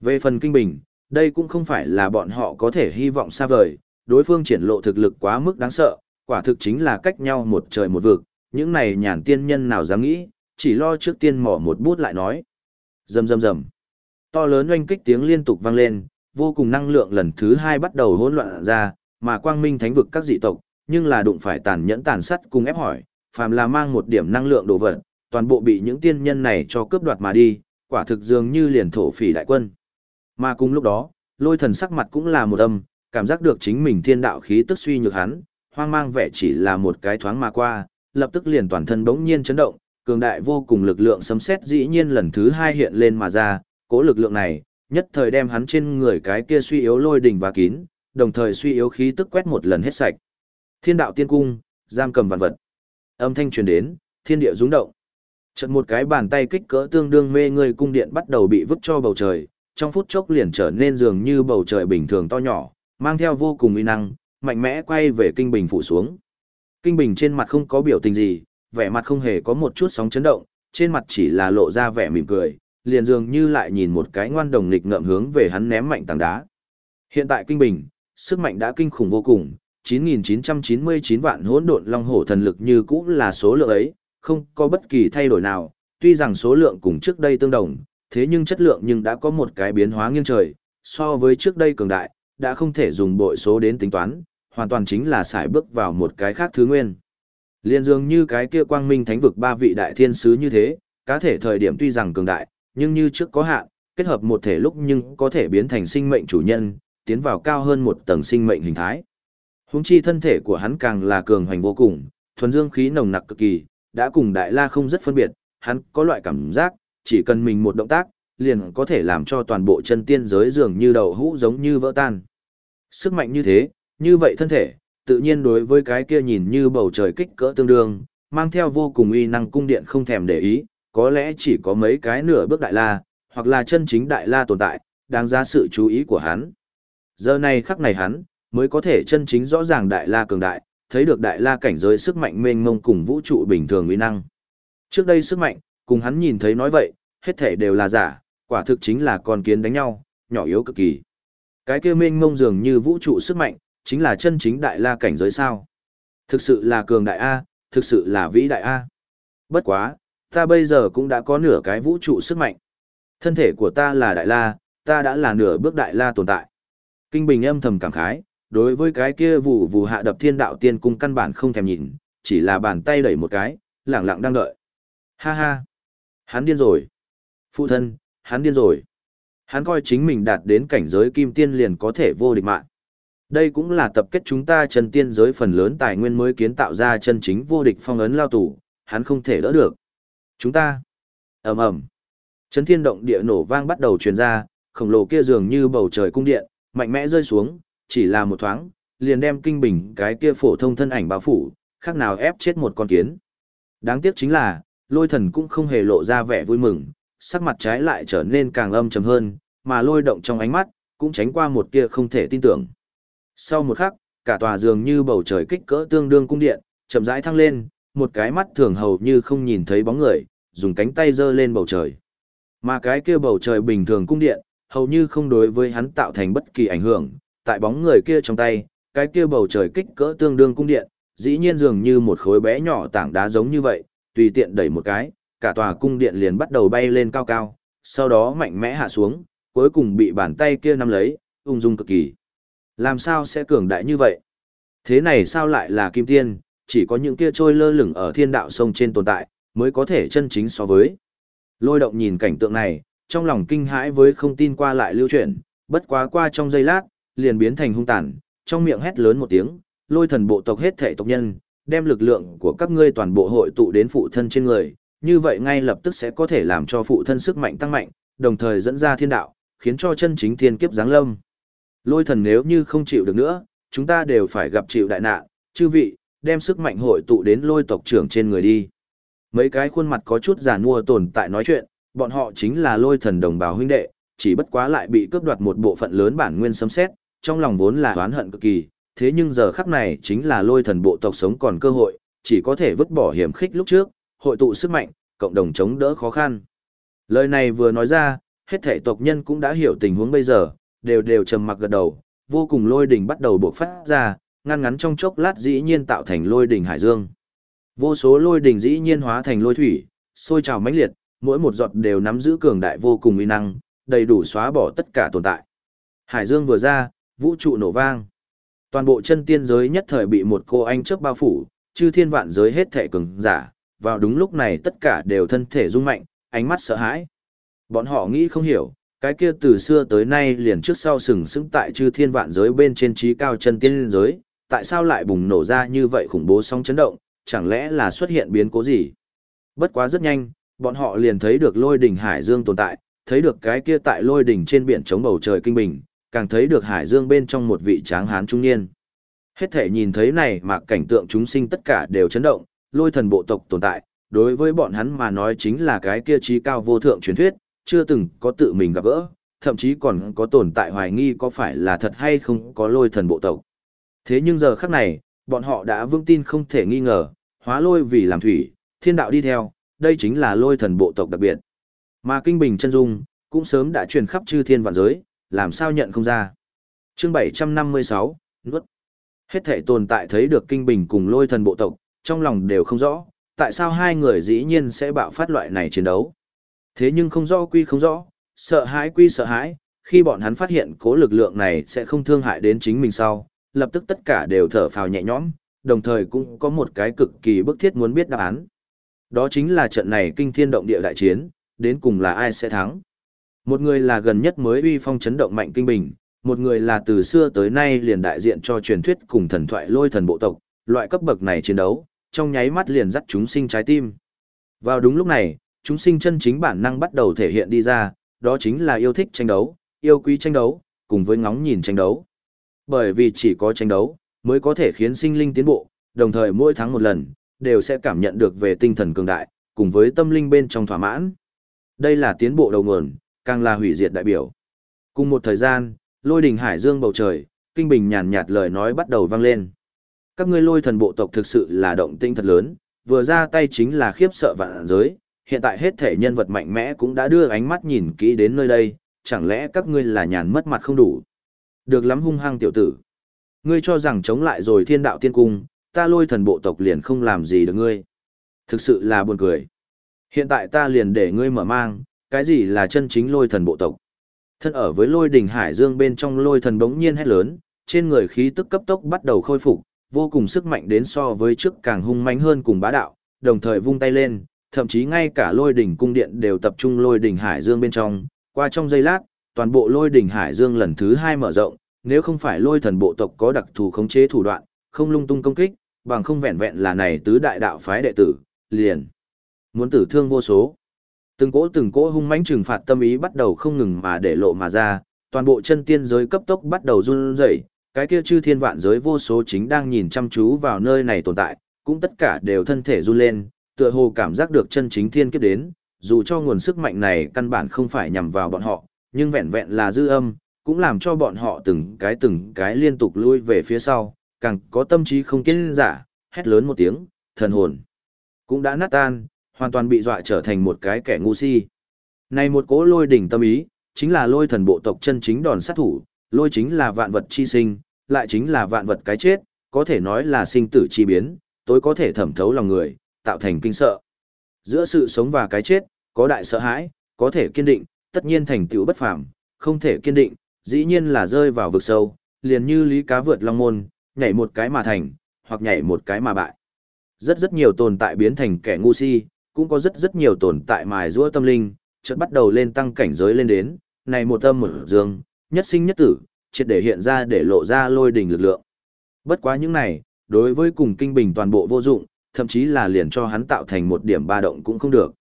Về phần kinh bình, đây cũng không phải là bọn họ có thể hy vọng xa vời, đối phương triển lộ thực lực quá mức đáng sợ, quả thực chính là cách nhau một trời một vực, những này nhàn tiên nhân nào dám nghĩ, chỉ lo trước tiên mỏ một bút lại nói. Rầm rầm rầm. To lớn oanh kích tiếng liên tục vang lên, vô cùng năng lượng lần thứ hai bắt đầu hỗn loạn ra, mà quang minh thánh vực các dị tộc, nhưng là đụng phải tàn nhẫn tàn sắt cùng ép hỏi, phàm là mang một điểm năng lượng đồ vật, toàn bộ bị những tiên nhân này cho cướp đoạt mà đi, quả thực dường như liền thổ phỉ đại quân. Mà cùng lúc đó, lôi thần sắc mặt cũng là một âm, cảm giác được chính mình thiên đạo khí tức suy nhược hắn, hoang mang vẻ chỉ là một cái thoáng mà qua, lập tức liền toàn thân bỗng nhiên chấn động, cường đại vô cùng lực lượng sấm sét dĩ nhiên lần thứ hai hiện lên mà ra, cố lực lượng này, nhất thời đem hắn trên người cái kia suy yếu lôi đỉnh và kín, đồng thời suy yếu khí tức quét một lần hết sạch. Thiên đạo tiên cung, giam cầm vạn vật. Âm thanh truyền đến, thiên địa rung động. Chợt một cái bàn tay kích cỡ tương đương mê người cung điện bắt đầu bị vứt cho bầu trời, trong phút chốc liền trở nên dường như bầu trời bình thường to nhỏ, mang theo vô cùng uy năng, mạnh mẽ quay về kinh bình phủ xuống. Kinh bình trên mặt không có biểu tình gì, vẻ mặt không hề có một chút sóng chấn động, trên mặt chỉ là lộ ra vẻ mỉm cười, liền dường như lại nhìn một cái ngoan đồng nghịch ngợm hướng về hắn ném mạnh tảng đá. Hiện tại kinh bình, sức mạnh đã kinh khủng vô cùng, 9.999 vạn hỗn độn long hổ thần lực như cũ là số lượng ấy, không có bất kỳ thay đổi nào, tuy rằng số lượng cùng trước đây tương đồng, thế nhưng chất lượng nhưng đã có một cái biến hóa nghiêng trời, so với trước đây cường đại, đã không thể dùng bội số đến tính toán, hoàn toàn chính là xài bước vào một cái khác thứ nguyên. Liên dường như cái kia quang minh thánh vực ba vị đại thiên sứ như thế, cá thể thời điểm tuy rằng cường đại, nhưng như trước có hạn, kết hợp một thể lúc nhưng có thể biến thành sinh mệnh chủ nhân, tiến vào cao hơn một tầng sinh mệnh hình thái. Húng chi thân thể của hắn càng là cường hoành vô cùng, thuần dương khí nồng nặc cực kỳ, đã cùng đại la không rất phân biệt, hắn có loại cảm giác, chỉ cần mình một động tác, liền có thể làm cho toàn bộ chân tiên giới dường như đầu hũ giống như vỡ tan. Sức mạnh như thế, như vậy thân thể, tự nhiên đối với cái kia nhìn như bầu trời kích cỡ tương đương, mang theo vô cùng uy năng cung điện không thèm để ý, có lẽ chỉ có mấy cái nửa bước đại la, hoặc là chân chính đại la tồn tại, đáng ra sự chú ý của hắn. Giờ này khắc này hắn, mới có thể chân chính rõ ràng đại la cường đại, thấy được đại la cảnh giới sức mạnh mênh mông cùng vũ trụ bình thường uy năng. Trước đây sức mạnh, cùng hắn nhìn thấy nói vậy, hết thể đều là giả, quả thực chính là con kiến đánh nhau, nhỏ yếu cực kỳ. Cái kia mênh mông dường như vũ trụ sức mạnh, chính là chân chính đại la cảnh giới sao. Thực sự là cường đại A, thực sự là vĩ đại A. Bất quá, ta bây giờ cũng đã có nửa cái vũ trụ sức mạnh. Thân thể của ta là đại la, ta đã là nửa bước đại la tồn tại. Kinh Bình âm thầm cảm khái, đối với cái kia vụ vụ hạ đập thiên đạo tiên cung căn bản không thèm nhìn, chỉ là bàn tay đẩy một cái, lẳng lặng đang đợi. Ha ha! Hắn điên rồi! Phụ thân, hắn điên rồi! Hắn coi chính mình đạt đến cảnh giới kim tiên liền có thể vô địch mạng. Đây cũng là tập kết chúng ta chân tiên giới phần lớn tài nguyên mới kiến tạo ra chân chính vô địch phong ấn lao tù, hắn không thể đỡ được. Chúng ta! ầm ầm Chấn thiên động địa nổ vang bắt đầu truyền ra, khổng lồ kia dường như bầu trời cung điện, mạnh mẽ rơi xuống, chỉ là một thoáng, liền đem kinh bình cái kia phổ thông thân ảnh bao phủ, khác nào ép chết một con kiến. Đáng tiếc chính là, lôi thần cũng không hề lộ ra vẻ vui mừng, sắc mặt trái lại trở nên càng âm trầm hơn, mà lôi động trong ánh mắt, cũng tránh qua một tia không thể tin tưởng. Sau một khắc, cả tòa dường như bầu trời kích cỡ tương đương cung điện, chậm rãi thăng lên, một cái mắt thường hầu như không nhìn thấy bóng người, dùng cánh tay giơ lên bầu trời. Mà cái kia bầu trời bình thường cung điện, hầu như không đối với hắn tạo thành bất kỳ ảnh hưởng, tại bóng người kia trong tay, cái kia bầu trời kích cỡ tương đương cung điện, dĩ nhiên dường như một khối bé nhỏ tảng đá giống như vậy, tùy tiện đẩy một cái, cả tòa cung điện liền bắt đầu bay lên cao cao, sau đó mạnh mẽ hạ xuống, cuối cùng bị bàn tay kia nắm lấy, ung dung cực kỳ. Làm sao sẽ cường đại như vậy? Thế này sao lại là kim tiên, chỉ có những kia trôi lơ lửng ở thiên đạo sông trên tồn tại, mới có thể chân chính so với. Lôi động nhìn cảnh tượng này, trong lòng kinh hãi với không tin qua lại lưu chuyển, bất quá qua trong giây lát, liền biến thành hung tàn, trong miệng hét lớn một tiếng, lôi thần bộ tộc hết thể tộc nhân, đem lực lượng của các ngươi toàn bộ hội tụ đến phụ thân trên người, như vậy ngay lập tức sẽ có thể làm cho phụ thân sức mạnh tăng mạnh, đồng thời dẫn ra thiên đạo, khiến cho chân chính thiên kiếp giáng lâm. Lôi thần nếu như không chịu được nữa, chúng ta đều phải gặp chịu đại nạn, chư vị, đem sức mạnh hội tụ đến lôi tộc trưởng trên người đi. Mấy cái khuôn mặt có chút già nua tồn tại nói chuyện, bọn họ chính là lôi thần đồng bào huynh đệ, chỉ bất quá lại bị cướp đoạt một bộ phận lớn bản nguyên sấm xét, trong lòng vốn là oán hận cực kỳ, thế nhưng giờ khắc này chính là lôi thần bộ tộc sống còn cơ hội, chỉ có thể vứt bỏ hiểm khích lúc trước, hội tụ sức mạnh, cộng đồng chống đỡ khó khăn. Lời này vừa nói ra, hết thảy tộc nhân cũng đã hiểu tình huống bây giờ, đều đều trầm mặc gật đầu, vô cùng lôi đỉnh bắt đầu bộc phát ra, ngăn ngắn trong chốc lát dĩ nhiên tạo thành lôi đỉnh hải dương. Vô số lôi đỉnh dĩ nhiên hóa thành lôi thủy, sôi trào mãnh liệt, mỗi một giọt đều nắm giữ cường đại vô cùng uy năng, đầy đủ xóa bỏ tất cả tồn tại. Hải dương vừa ra, vũ trụ nổ vang. Toàn bộ chân tiên giới nhất thời bị một cô anh trước bao phủ, chư thiên vạn giới hết thể cường giả, vào đúng lúc này tất cả đều thân thể rung mạnh, ánh mắt sợ hãi. Bọn họ nghĩ không hiểu, cái kia từ xưa tới nay liền trước sau sừng sững tại chư thiên vạn giới bên trên trí cao chân tiên giới, tại sao lại bùng nổ ra như vậy khủng bố sóng chấn động, chẳng lẽ là xuất hiện biến cố gì? Bất quá rất nhanh, bọn họ liền thấy được lôi đỉnh hải dương tồn tại, thấy được cái kia tại lôi đỉnh trên biển chống bầu trời kinh bình, càng thấy được hải dương bên trong một vị tráng hán trung niên. Hết thể nhìn thấy này mà cảnh tượng chúng sinh tất cả đều chấn động, lôi thần bộ tộc tồn tại, đối với bọn hắn mà nói chính là cái kia trí cao vô thượng truyền thuyết, chưa từng có tự mình gặp gỡ, thậm chí còn có tồn tại hoài nghi có phải là thật hay không có lôi thần bộ tộc. Thế nhưng giờ khắc này, bọn họ đã vững tin không thể nghi ngờ, hóa lôi vì làm thủy, thiên đạo đi theo, đây chính là lôi thần bộ tộc đặc biệt. Mà kinh bình chân dung, cũng sớm đã truyền khắp chư thiên vạn giới, làm sao nhận không ra. Chương 756, nuốt. Hết thể tồn tại thấy được kinh bình cùng lôi thần bộ tộc, trong lòng đều không rõ, tại sao hai người dĩ nhiên sẽ bạo phát loại này chiến đấu. Thế nhưng không rõ quy không rõ, sợ hãi quy sợ hãi, khi bọn hắn phát hiện cố lực lượng này sẽ không thương hại đến chính mình sau, lập tức tất cả đều thở phào nhẹ nhõm, đồng thời cũng có một cái cực kỳ bức thiết muốn biết đáp án. Đó chính là trận này kinh thiên động địa đại chiến, đến cùng là ai sẽ thắng. Một người là gần nhất mới uy phong chấn động mạnh kinh bình, một người là từ xưa tới nay liền đại diện cho truyền thuyết cùng thần thoại lôi thần bộ tộc, loại cấp bậc này chiến đấu, trong nháy mắt liền dắt chúng sinh trái tim. Vào đúng lúc này, chúng sinh chân chính bản năng bắt đầu thể hiện đi ra, đó chính là yêu thích tranh đấu, yêu quý tranh đấu, cùng với ngóng nhìn tranh đấu. Bởi vì chỉ có tranh đấu, mới có thể khiến sinh linh tiến bộ, đồng thời mỗi tháng một lần, đều sẽ cảm nhận được về tinh thần cường đại, cùng với tâm linh bên trong thỏa mãn. Đây là tiến bộ đầu nguồn, càng là hủy diệt đại biểu. Cùng một thời gian, lôi đình hải dương bầu trời, kinh bình nhàn nhạt lời nói bắt đầu vang lên. Các ngươi lôi thần bộ tộc thực sự là động tinh thật lớn, vừa ra tay chính là khiếp sợ vạn giới, hiện tại hết thể nhân vật mạnh mẽ cũng đã đưa ánh mắt nhìn kỹ đến nơi đây, chẳng lẽ các ngươi là nhàn mất mặt không đủ. Được lắm hung hăng tiểu tử. Ngươi cho rằng chống lại rồi thiên đạo tiên cung, ta lôi thần bộ tộc liền không làm gì được ngươi. Thực sự là buồn cười. Hiện tại ta liền để ngươi mở mang, cái gì là chân chính lôi thần bộ tộc. Thân ở với lôi đỉnh hải dương bên trong lôi thần bỗng nhiên hét lớn, trên người khí tức cấp tốc bắt đầu khôi phục, vô cùng sức mạnh đến so với trước càng hung mãnh hơn cùng bá đạo, đồng thời vung tay lên, thậm chí ngay cả lôi đỉnh cung điện đều tập trung lôi đỉnh hải dương bên trong, qua trong giây lát, toàn bộ lôi đỉnh hải dương lần thứ hai mở rộng, nếu không phải lôi thần bộ tộc có đặc thù khống chế thủ đoạn, không lung tung công kích, bằng không vẹn vẹn là này tứ đại đạo phái đệ tử, liền muốn tử thương vô số. Từng cỗ từng cỗ hung mãnh trừng phạt tâm ý bắt đầu không ngừng mà để lộ mà ra, toàn bộ chân tiên giới cấp tốc bắt đầu run rẩy, cái kia chư thiên vạn giới vô số chính đang nhìn chăm chú vào nơi này tồn tại, cũng tất cả đều thân thể run lên, tựa hồ cảm giác được chân chính thiên kiếp đến, dù cho nguồn sức mạnh này căn bản không phải nhằm vào bọn họ, nhưng vẹn vẹn là dư âm, cũng làm cho bọn họ từng cái từng cái liên tục lui về phía sau, càng có tâm trí không kiên giả, hét lớn một tiếng, thần hồn cũng đã nát tan, hoàn toàn bị dọa trở thành một cái kẻ ngu si. Này một cỗ lôi đỉnh tâm ý, chính là lôi thần bộ tộc chân chính đòn sát thủ, lôi chính là vạn vật chi sinh, lại chính là vạn vật cái chết, có thể nói là sinh tử chi biến, tối có thể thẩm thấu lòng người, tạo thành kinh sợ. Giữa sự sống và cái chết, có đại sợ hãi, có thể kiên định, tất nhiên thành tựu bất phàm, không thể kiên định, dĩ nhiên là rơi vào vực sâu, liền như lý cá vượt long môn, nhảy một cái mà thành, hoặc nhảy một cái mà bại. Rất rất nhiều tồn tại biến thành kẻ ngu si, cũng có rất rất nhiều tồn tại mài giũa tâm linh, chợt bắt đầu lên tăng cảnh giới lên đến, này một tâm một dương, nhất sinh nhất tử, triệt để hiện ra để lộ ra lôi đỉnh lực lượng. Bất quá những này, đối với cùng kinh bình toàn bộ vô dụng, thậm chí là liền cho hắn tạo thành một điểm ba động cũng không được.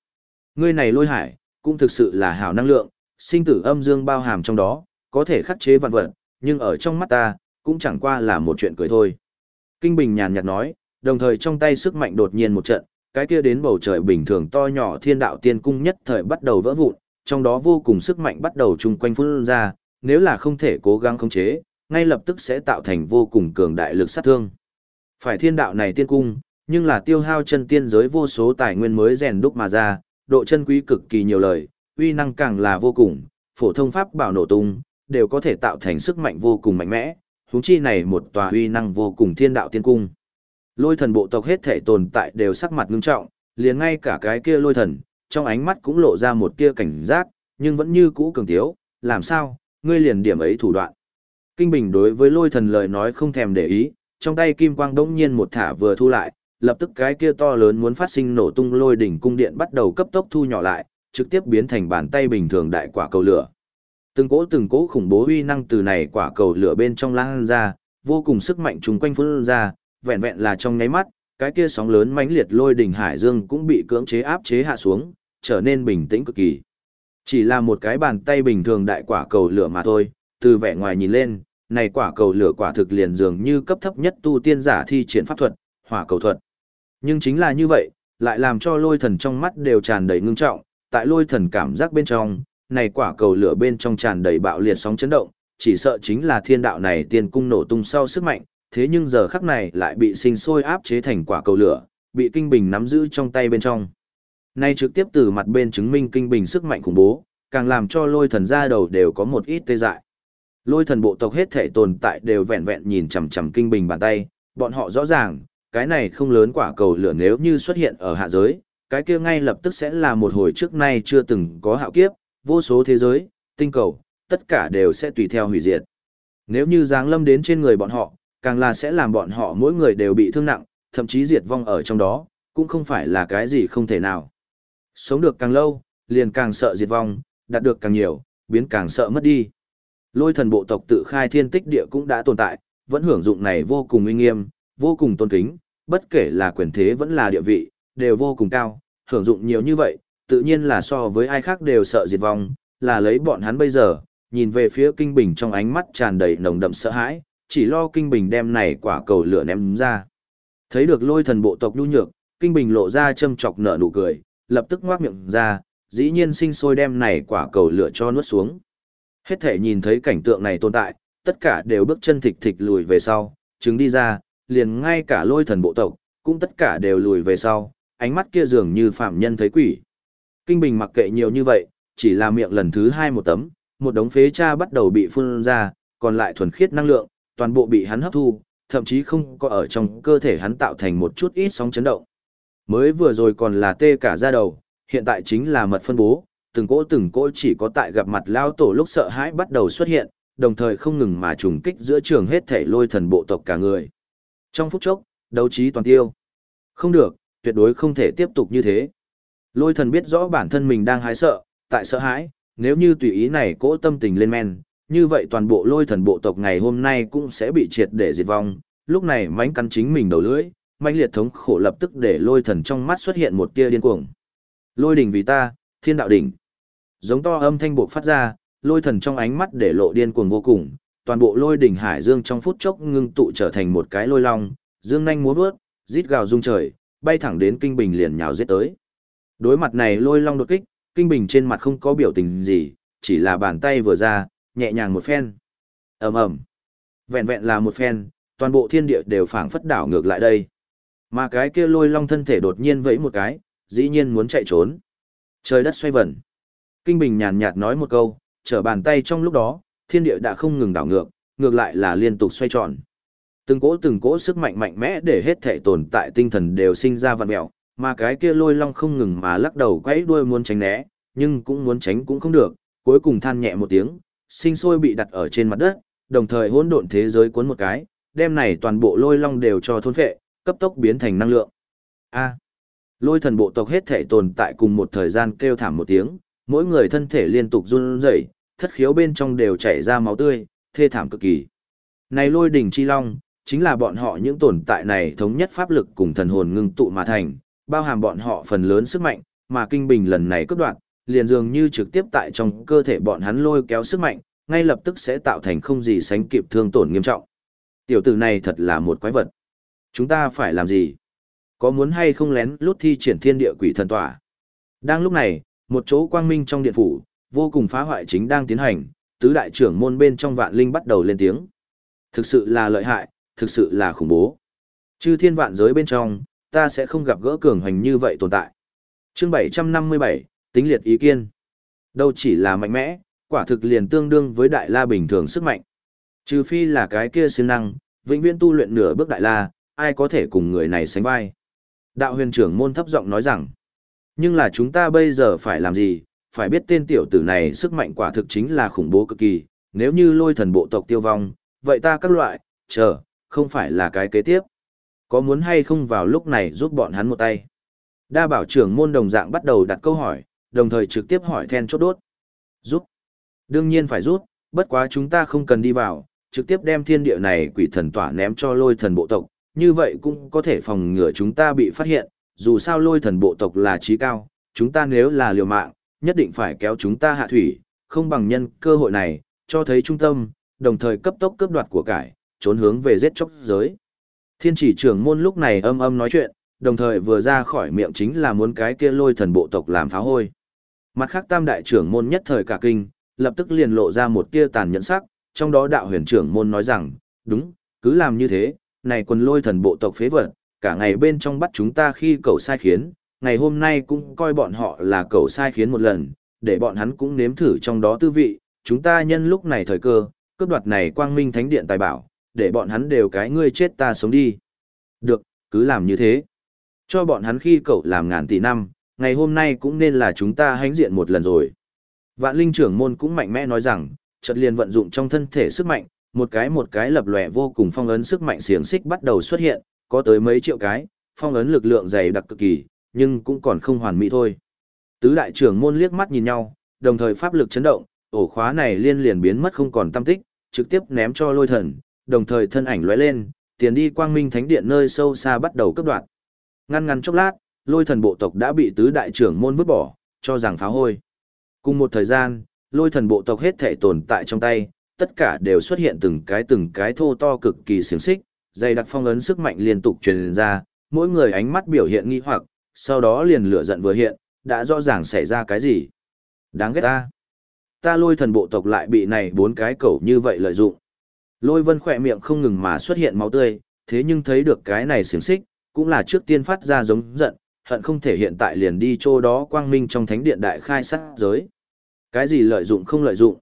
Ngươi này lôi hải, cũng thực sự là hào năng lượng, sinh tử âm dương bao hàm trong đó, có thể khắc chế vạn vật, nhưng ở trong mắt ta, cũng chẳng qua là một chuyện cười thôi. Kinh Bình nhàn nhạt nói, đồng thời trong tay sức mạnh đột nhiên một trận, cái kia đến bầu trời bình thường to nhỏ thiên đạo tiên cung nhất thời bắt đầu vỡ vụn, trong đó vô cùng sức mạnh bắt đầu chung quanh phun ra, nếu là không thể cố gắng khống chế, ngay lập tức sẽ tạo thành vô cùng cường đại lực sát thương. Phải thiên đạo này tiên cung, nhưng là tiêu hao chân tiên giới vô số tài nguyên mới rèn đúc mà ra, độ chân quý cực kỳ nhiều lời, uy năng càng là vô cùng, phổ thông pháp bảo nổ tung, đều có thể tạo thành sức mạnh vô cùng mạnh mẽ, huống chi này một tòa uy năng vô cùng thiên đạo tiên cung. Lôi thần bộ tộc hết thể tồn tại đều sắc mặt ngưng trọng, liền ngay cả cái kia lôi thần, trong ánh mắt cũng lộ ra một tia cảnh giác, nhưng vẫn như cũ cường tiếu, làm sao, ngươi liền điểm ấy thủ đoạn. Kinh Bình đối với lôi thần lời nói không thèm để ý, trong tay kim quang đống nhiên một thả vừa thu lại, lập tức cái kia to lớn muốn phát sinh nổ tung lôi đỉnh cung điện bắt đầu cấp tốc thu nhỏ lại, trực tiếp biến thành bàn tay bình thường đại quả cầu lửa. Từng cỗ từng cỗ khủng bố uy năng từ này quả cầu lửa bên trong lan ra, vô cùng sức mạnh trùng quanh phun ra, vẹn vẹn là trong nháy mắt, cái kia sóng lớn mãnh liệt lôi đỉnh hải dương cũng bị cưỡng chế áp chế hạ xuống, trở nên bình tĩnh cực kỳ. Chỉ là một cái bàn tay bình thường đại quả cầu lửa mà thôi, từ vẻ ngoài nhìn lên, này quả cầu lửa quả thực liền dường như cấp thấp nhất tu tiên giả thi triển pháp thuật, hỏa cầu thuật. Nhưng chính là như vậy, lại làm cho lôi thần trong mắt đều tràn đầy ngưng trọng, tại lôi thần cảm giác bên trong, này quả cầu lửa bên trong tràn đầy bạo liệt sóng chấn động, chỉ sợ chính là thiên đạo này tiên cung nổ tung sau sức mạnh, thế nhưng giờ khắc này lại bị sinh sôi áp chế thành quả cầu lửa, bị kinh bình nắm giữ trong tay bên trong. Nay trực tiếp từ mặt bên chứng minh kinh bình sức mạnh khủng bố, càng làm cho lôi thần ra đầu đều có một ít tê dại. Lôi thần bộ tộc hết thể tồn tại đều vẹn vẹn nhìn chằm chằm kinh bình bàn tay, bọn họ rõ ràng, cái này không lớn quả cầu lửa nếu như xuất hiện ở hạ giới, cái kia ngay lập tức sẽ là một hồi trước nay chưa từng có hạo kiếp, vô số thế giới, tinh cầu, tất cả đều sẽ tùy theo hủy diệt. Nếu như giáng lâm đến trên người bọn họ, càng là sẽ làm bọn họ mỗi người đều bị thương nặng, thậm chí diệt vong ở trong đó, cũng không phải là cái gì không thể nào. Sống được càng lâu, liền càng sợ diệt vong, đạt được càng nhiều, biến càng sợ mất đi. Lôi thần bộ tộc tự khai thiên tích địa cũng đã tồn tại, vẫn hưởng dụng này vô cùng uy nghiêm, vô cùng tôn kính, bất kể là quyền thế vẫn là địa vị, đều vô cùng cao, hưởng dụng nhiều như vậy, tự nhiên là so với ai khác đều sợ diệt vong, là lấy bọn hắn bây giờ, nhìn về phía kinh bình trong ánh mắt tràn đầy nồng đậm sợ hãi, chỉ lo kinh bình đem này quả cầu lửa ném ra. Thấy được lôi thần bộ tộc nhu nhược, kinh bình lộ ra châm chọc nở nụ cười, lập tức ngoác miệng ra, dĩ nhiên sinh sôi đem này quả cầu lửa cho nuốt xuống. Hết thể nhìn thấy cảnh tượng này tồn tại, tất cả đều bước chân thịch thịch lùi về sau, chứng đi ra, liền ngay cả lôi thần bộ tộc, cũng tất cả đều lùi về sau, ánh mắt kia dường như phạm nhân thấy quỷ. Kinh Bình mặc kệ nhiều như vậy, chỉ là miệng lần thứ hai một tấm, một đống phế cha bắt đầu bị phun ra, còn lại thuần khiết năng lượng, toàn bộ bị hắn hấp thu, thậm chí không có ở trong cơ thể hắn tạo thành một chút ít sóng chấn động. Mới vừa rồi còn là tê cả da đầu, hiện tại chính là mật phân bố, từng cỗ từng cỗ chỉ có tại gặp mặt lao tổ lúc sợ hãi bắt đầu xuất hiện, đồng thời không ngừng mà trùng kích giữa trường hết thể lôi thần bộ tộc cả người. Trong phút chốc, đấu trí toàn tiêu. Không được, tuyệt đối không thể tiếp tục như thế. Lôi thần biết rõ bản thân mình đang hái sợ, tại sợ hãi, nếu như tùy ý này cỗ tâm tình lên men, như vậy toàn bộ lôi thần bộ tộc ngày hôm nay cũng sẽ bị triệt để diệt vong. Lúc này mánh cắn chính mình đầu lưỡi, mãnh liệt thống khổ lập tức để lôi thần trong mắt xuất hiện một tia điên cuồng. Lôi đỉnh vì ta, thiên đạo đỉnh. Giống to âm thanh buộc phát ra, lôi thần trong ánh mắt để lộ điên cuồng vô cùng, toàn bộ lôi đỉnh hải dương trong phút chốc ngưng tụ trở thành một cái lôi long, dương nhanh múa vớt, rít gào rung trời, bay thẳng đến kinh bình liền nhào giết tới. Đối mặt này lôi long đột kích, kinh bình trên mặt không có biểu tình gì, chỉ là bàn tay vừa ra, nhẹ nhàng một phen. ầm ầm, vẹn vẹn là một phen, toàn bộ thiên địa đều phảng phất đảo ngược lại đây. Mà cái kia lôi long thân thể đột nhiên vẫy một cái, dĩ nhiên muốn chạy trốn. Trời đất xoay vần. Kinh Bình nhàn nhạt nói một câu, trở bàn tay trong lúc đó, thiên địa đã không ngừng đảo ngược, ngược lại là liên tục xoay tròn. Từng cỗ từng cỗ sức mạnh mạnh mẽ để hết thể tồn tại tinh thần đều sinh ra vặn mẹo, mà cái kia lôi long không ngừng mà lắc đầu quấy đuôi muốn tránh né, nhưng cũng muốn tránh cũng không được, cuối cùng than nhẹ một tiếng, sinh sôi bị đặt ở trên mặt đất, đồng thời hỗn độn thế giới cuốn một cái, đem này toàn bộ lôi long đều cho thôn phệ, cấp tốc biến thành năng lượng. A. lôi thần bộ tộc hết thể tồn tại cùng một thời gian kêu thảm một tiếng, mỗi người thân thể liên tục run rẩy, thất khiếu bên trong đều chảy ra máu tươi, thê thảm cực kỳ. Này lôi đỉnh chi long, chính là bọn họ những tồn tại này thống nhất pháp lực cùng thần hồn ngưng tụ mà thành, bao hàm bọn họ phần lớn sức mạnh, mà kinh bình lần này cướp đoạt, liền dường như trực tiếp tại trong cơ thể bọn hắn lôi kéo sức mạnh, ngay lập tức sẽ tạo thành không gì sánh kịp thương tổn nghiêm trọng. Tiểu tử này thật là một quái vật. Chúng ta phải làm gì? Có muốn hay không lén lút thi triển thiên địa quỷ thần tỏa? Đang lúc này, một chỗ quang minh trong điện phủ, vô cùng phá hoại chính đang tiến hành, tứ đại trưởng môn bên trong vạn linh bắt đầu lên tiếng. Thực sự là lợi hại, thực sự là khủng bố. Chư thiên vạn giới bên trong, ta sẽ không gặp gỡ cường hành như vậy tồn tại. Chương 757, tính liệt ý kiên. Đâu chỉ là mạnh mẽ, quả thực liền tương đương với đại la bình thường sức mạnh. Trừ phi là cái kia siêng năng, vĩnh viễn tu luyện nửa bước đại la, ai có thể cùng người này sánh vai. Đạo huyền trưởng môn thấp giọng nói rằng, Nhưng là chúng ta bây giờ phải làm gì, phải biết tên tiểu tử này sức mạnh quả thực chính là khủng bố cực kỳ, nếu như lôi thần bộ tộc tiêu vong, vậy ta các loại, chờ, không phải là cái kế tiếp. Có muốn hay không vào lúc này giúp bọn hắn một tay? Đa bảo trưởng môn đồng dạng bắt đầu đặt câu hỏi, đồng thời trực tiếp hỏi then chốt đốt. Giúp. Đương nhiên phải giúp, bất quá chúng ta không cần đi vào, trực tiếp đem thiên địa này quỷ thần tỏa ném cho lôi thần bộ tộc, như vậy cũng có thể phòng ngừa chúng ta bị phát hiện, dù sao lôi thần bộ tộc là trí cao, chúng ta nếu là liều mạng, nhất định phải kéo chúng ta hạ thủy, không bằng nhân cơ hội này, cho thấy trung tâm, đồng thời cấp tốc cướp đoạt của cải, trốn hướng về giết chóc giới. Thiên chỉ trưởng môn lúc này âm âm nói chuyện, đồng thời vừa ra khỏi miệng chính là muốn cái kia lôi thần bộ tộc làm phá hôi. Mặt khác tam đại trưởng môn nhất thời cả kinh, lập tức liền lộ ra một tia tàn nhẫn sắc, trong đó đạo huyền trưởng môn nói rằng, đúng, cứ làm như thế, này quần lôi thần bộ tộc phế vật, cả ngày bên trong bắt chúng ta khi cầu sai khiến, ngày hôm nay cũng coi bọn họ là cầu sai khiến một lần, để bọn hắn cũng nếm thử trong đó tư vị, chúng ta nhân lúc này thời cơ, cướp đoạt này quang minh thánh điện tài bảo, để bọn hắn đều cái ngươi chết ta sống đi. Được, cứ làm như thế. Cho bọn hắn khi cậu làm ngàn tỷ năm, ngày hôm nay cũng nên là chúng ta hãnh diện một lần rồi. Vạn linh trưởng môn cũng mạnh mẽ nói rằng, chợt liền vận dụng trong thân thể sức mạnh, một cái một cái lập lòe vô cùng phong ấn sức mạnh xiềng xích bắt đầu xuất hiện, có tới mấy triệu cái, phong ấn lực lượng dày đặc cực kỳ, nhưng cũng còn không hoàn mỹ thôi. Tứ đại trưởng môn liếc mắt nhìn nhau, đồng thời pháp lực chấn động, ổ khóa này liên liền biến mất không còn tâm tích, trực tiếp ném cho lôi thần, đồng thời thân ảnh lóe lên, tiền đi quang minh thánh điện nơi sâu xa bắt đầu cấp đoạn. Ngăn ngắn chốc lát, lôi thần bộ tộc đã bị tứ đại trưởng môn vứt bỏ, cho rằng phá hôi. Cùng một thời gian, lôi thần bộ tộc hết thể tồn tại trong tay, tất cả đều xuất hiện từng cái từng cái thô to cực kỳ xiềng xích, dày đặc phong ấn sức mạnh liên tục truyền ra, mỗi người ánh mắt biểu hiện nghi hoặc, sau đó liền lửa giận vừa hiện, đã rõ ràng xảy ra cái gì. Đáng ghét ta. Ta lôi thần bộ tộc lại bị này bốn cái cẩu như vậy lợi dụng. Lôi vân khỏe miệng không ngừng mà xuất hiện máu tươi, thế nhưng thấy được cái này xiềng xích, cũng là trước tiên phát ra giống giận, hận không thể hiện tại liền đi chỗ đó quang minh trong thánh điện đại khai sát giới. Cái gì lợi dụng không lợi dụng?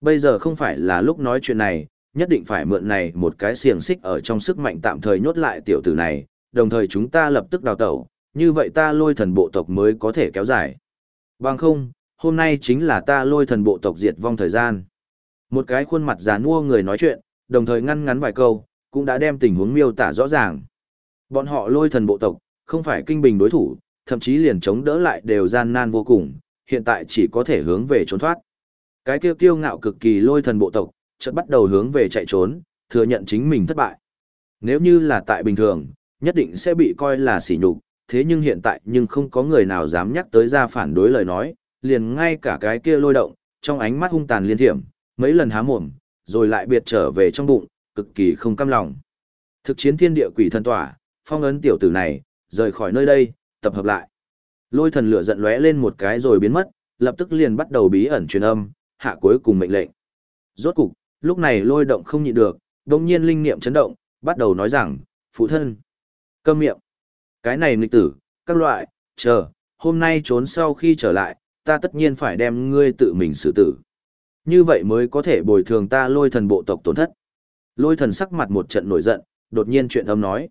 Bây giờ không phải là lúc nói chuyện này, nhất định phải mượn này một cái xiềng xích ở trong sức mạnh tạm thời nhốt lại tiểu tử này, đồng thời chúng ta lập tức đào tẩu, như vậy ta lôi thần bộ tộc mới có thể kéo dài. Bằng không, hôm nay chính là ta lôi thần bộ tộc diệt vong thời gian. Một cái khuôn mặt già nua người nói chuyện, đồng thời ngăn ngắn vài câu, cũng đã đem tình huống miêu tả rõ ràng. Bọn họ lôi thần bộ tộc, không phải kinh bình đối thủ, thậm chí liền chống đỡ lại đều gian nan vô cùng, hiện tại chỉ có thể hướng về trốn thoát. Cái kia kiêu ngạo cực kỳ lôi thần bộ tộc, chợt bắt đầu hướng về chạy trốn, thừa nhận chính mình thất bại. Nếu như là tại bình thường, nhất định sẽ bị coi là sỉ nhục, thế nhưng hiện tại nhưng không có người nào dám nhắc tới ra phản đối lời nói, liền ngay cả cái kia lôi động, trong ánh mắt hung tàn liên thiểm, mấy lần há mồm, rồi lại biệt trở về trong bụng, cực kỳ không cam lòng. Thực chiến thiên địa quỷ thần tỏa, phong ấn tiểu tử này, rời khỏi nơi đây, tập hợp lại. Lôi thần lửa giận lóe lên một cái rồi biến mất, lập tức liền bắt đầu bí ẩn truyền âm, hạ cuối cùng mệnh lệnh. Rốt cục, lúc này lôi động không nhịn được, đồng nhiên linh niệm chấn động, bắt đầu nói rằng, phụ thân, câm miệng. Cái này nghịch tử, các loại, chờ, hôm nay trốn sau khi trở lại, ta tất nhiên phải đem ngươi tự mình xử tử. Như vậy mới có thể bồi thường ta lôi thần bộ tộc tổn thất. Lôi thần sắc mặt một trận nổi giận, đột nhiên chuyện âm nói.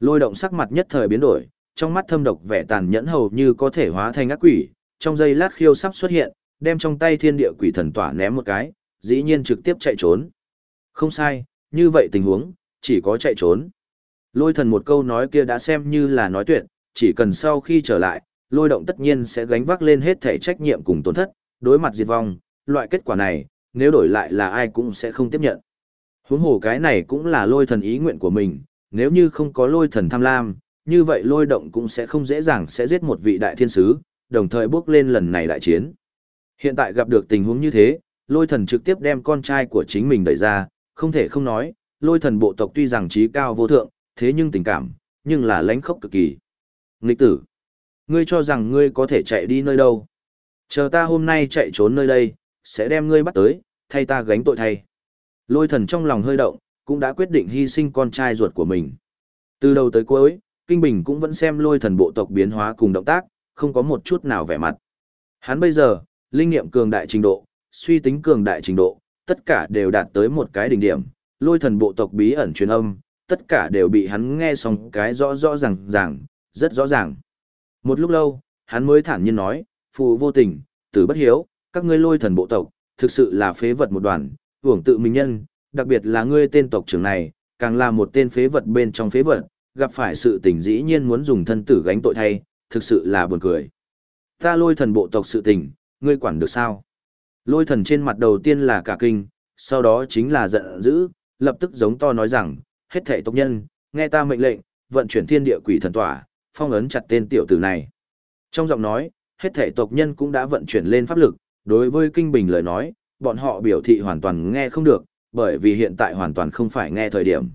Lôi động sắc mặt nhất thời biến đổi, trong mắt thâm độc vẻ tàn nhẫn hầu như có thể hóa thành ác quỷ, trong giây lát khiêu sắp xuất hiện, đem trong tay thiên địa quỷ thần tỏa ném một cái, dĩ nhiên trực tiếp chạy trốn. Không sai, như vậy tình huống, chỉ có chạy trốn. Lôi thần một câu nói kia đã xem như là nói tuyệt, chỉ cần sau khi trở lại, lôi động tất nhiên sẽ gánh vác lên hết thể trách nhiệm cùng tổn thất, đối mặt diệt vong, loại kết quả này, nếu đổi lại là ai cũng sẽ không tiếp nhận. Huống hồ cái này cũng là lôi thần ý nguyện của mình, nếu như không có lôi thần tham lam, như vậy lôi động cũng sẽ không dễ dàng sẽ giết một vị đại thiên sứ, đồng thời bước lên lần này đại chiến. Hiện tại gặp được tình huống như thế, lôi thần trực tiếp đem con trai của chính mình đẩy ra, không thể không nói, lôi thần bộ tộc tuy rằng trí cao vô thượng, thế nhưng tình cảm, nhưng là lãnh khốc cực kỳ. Nghịch tử, ngươi cho rằng ngươi có thể chạy đi nơi đâu? Chờ ta hôm nay chạy trốn nơi đây, sẽ đem ngươi bắt tới, thay ta gánh tội thay. Lôi thần trong lòng hơi động, cũng đã quyết định hy sinh con trai ruột của mình. Từ đầu tới cuối, Kinh Bình cũng vẫn xem lôi thần bộ tộc biến hóa cùng động tác, không có một chút nào vẻ mặt. Hắn bây giờ, linh nghiệm cường đại trình độ, suy tính cường đại trình độ, tất cả đều đạt tới một cái đỉnh điểm, lôi thần bộ tộc bí ẩn truyền âm, tất cả đều bị hắn nghe xong cái rõ rõ ràng ràng, rất rõ ràng. Một lúc lâu, hắn mới thản nhiên nói, phụ vô tình, tử bất hiếu, các ngươi lôi thần bộ tộc, thực sự là phế vật một đoàn, hưởng tự mình nhân, đặc biệt là ngươi tên tộc trưởng này, càng là một tên phế vật bên trong phế vật, gặp phải sự tình dĩ nhiên muốn dùng thân tử gánh tội thay, thực sự là buồn cười. Ta lôi thần bộ tộc sự tình, ngươi quản được sao? Lôi thần trên mặt đầu tiên là cả kinh, sau đó chính là giận dữ, lập tức giống to nói rằng, hết thảy tộc nhân, nghe ta mệnh lệnh, vận chuyển thiên địa quỷ thần tỏa, phong ấn chặt tên tiểu tử này. Trong giọng nói, hết thảy tộc nhân cũng đã vận chuyển lên pháp lực, đối với kinh bình lời nói, bọn họ biểu thị hoàn toàn nghe không được, bởi vì hiện tại hoàn toàn không phải nghe thời điểm.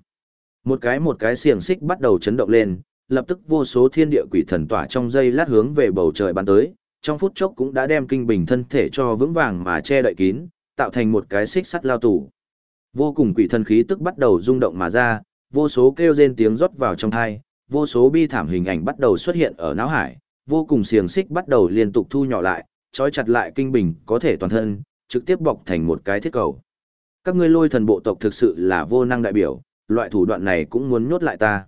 Một cái một cái xiềng xích bắt đầu chấn động lên, lập tức vô số thiên địa quỷ thần tỏa trong dây lát hướng về bầu trời bắn tới, trong phút chốc cũng đã đem kinh bình thân thể cho vững vàng mà che đậy kín, tạo thành một cái xích sắt lao tủ. Vô cùng quỷ thần khí tức bắt đầu rung động mà ra, vô số kêu rên tiếng rót vào trong thai, vô số bi thảm hình ảnh bắt đầu xuất hiện ở não hải, vô cùng xiềng xích bắt đầu liên tục thu nhỏ lại, trói chặt lại kinh bình có thể toàn thân, trực tiếp bọc thành một cái thiết cầu. Các ngươi lôi thần bộ tộc thực sự là vô năng đại biểu, loại thủ đoạn này cũng muốn nhốt lại ta.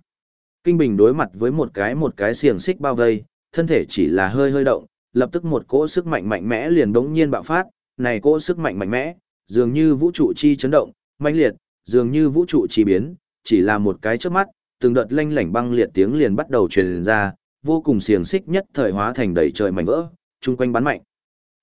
Kinh bình đối mặt với một cái một cái xiềng xích bao vây, thân thể chỉ là hơi hơi động, lập tức một cỗ sức mạnh mạnh mẽ liền đống nhiên bạo phát, này cỗ sức mạnh mạnh mẽ, dường như vũ trụ chi chấn động, mãnh liệt, dường như vũ trụ chi biến, chỉ là một cái chớp mắt, từng đợt lanh lảnh băng liệt tiếng liền bắt đầu truyền ra, vô cùng xiềng xích nhất thời hóa thành đầy trời mảnh vỡ, chung quanh bắn mạnh.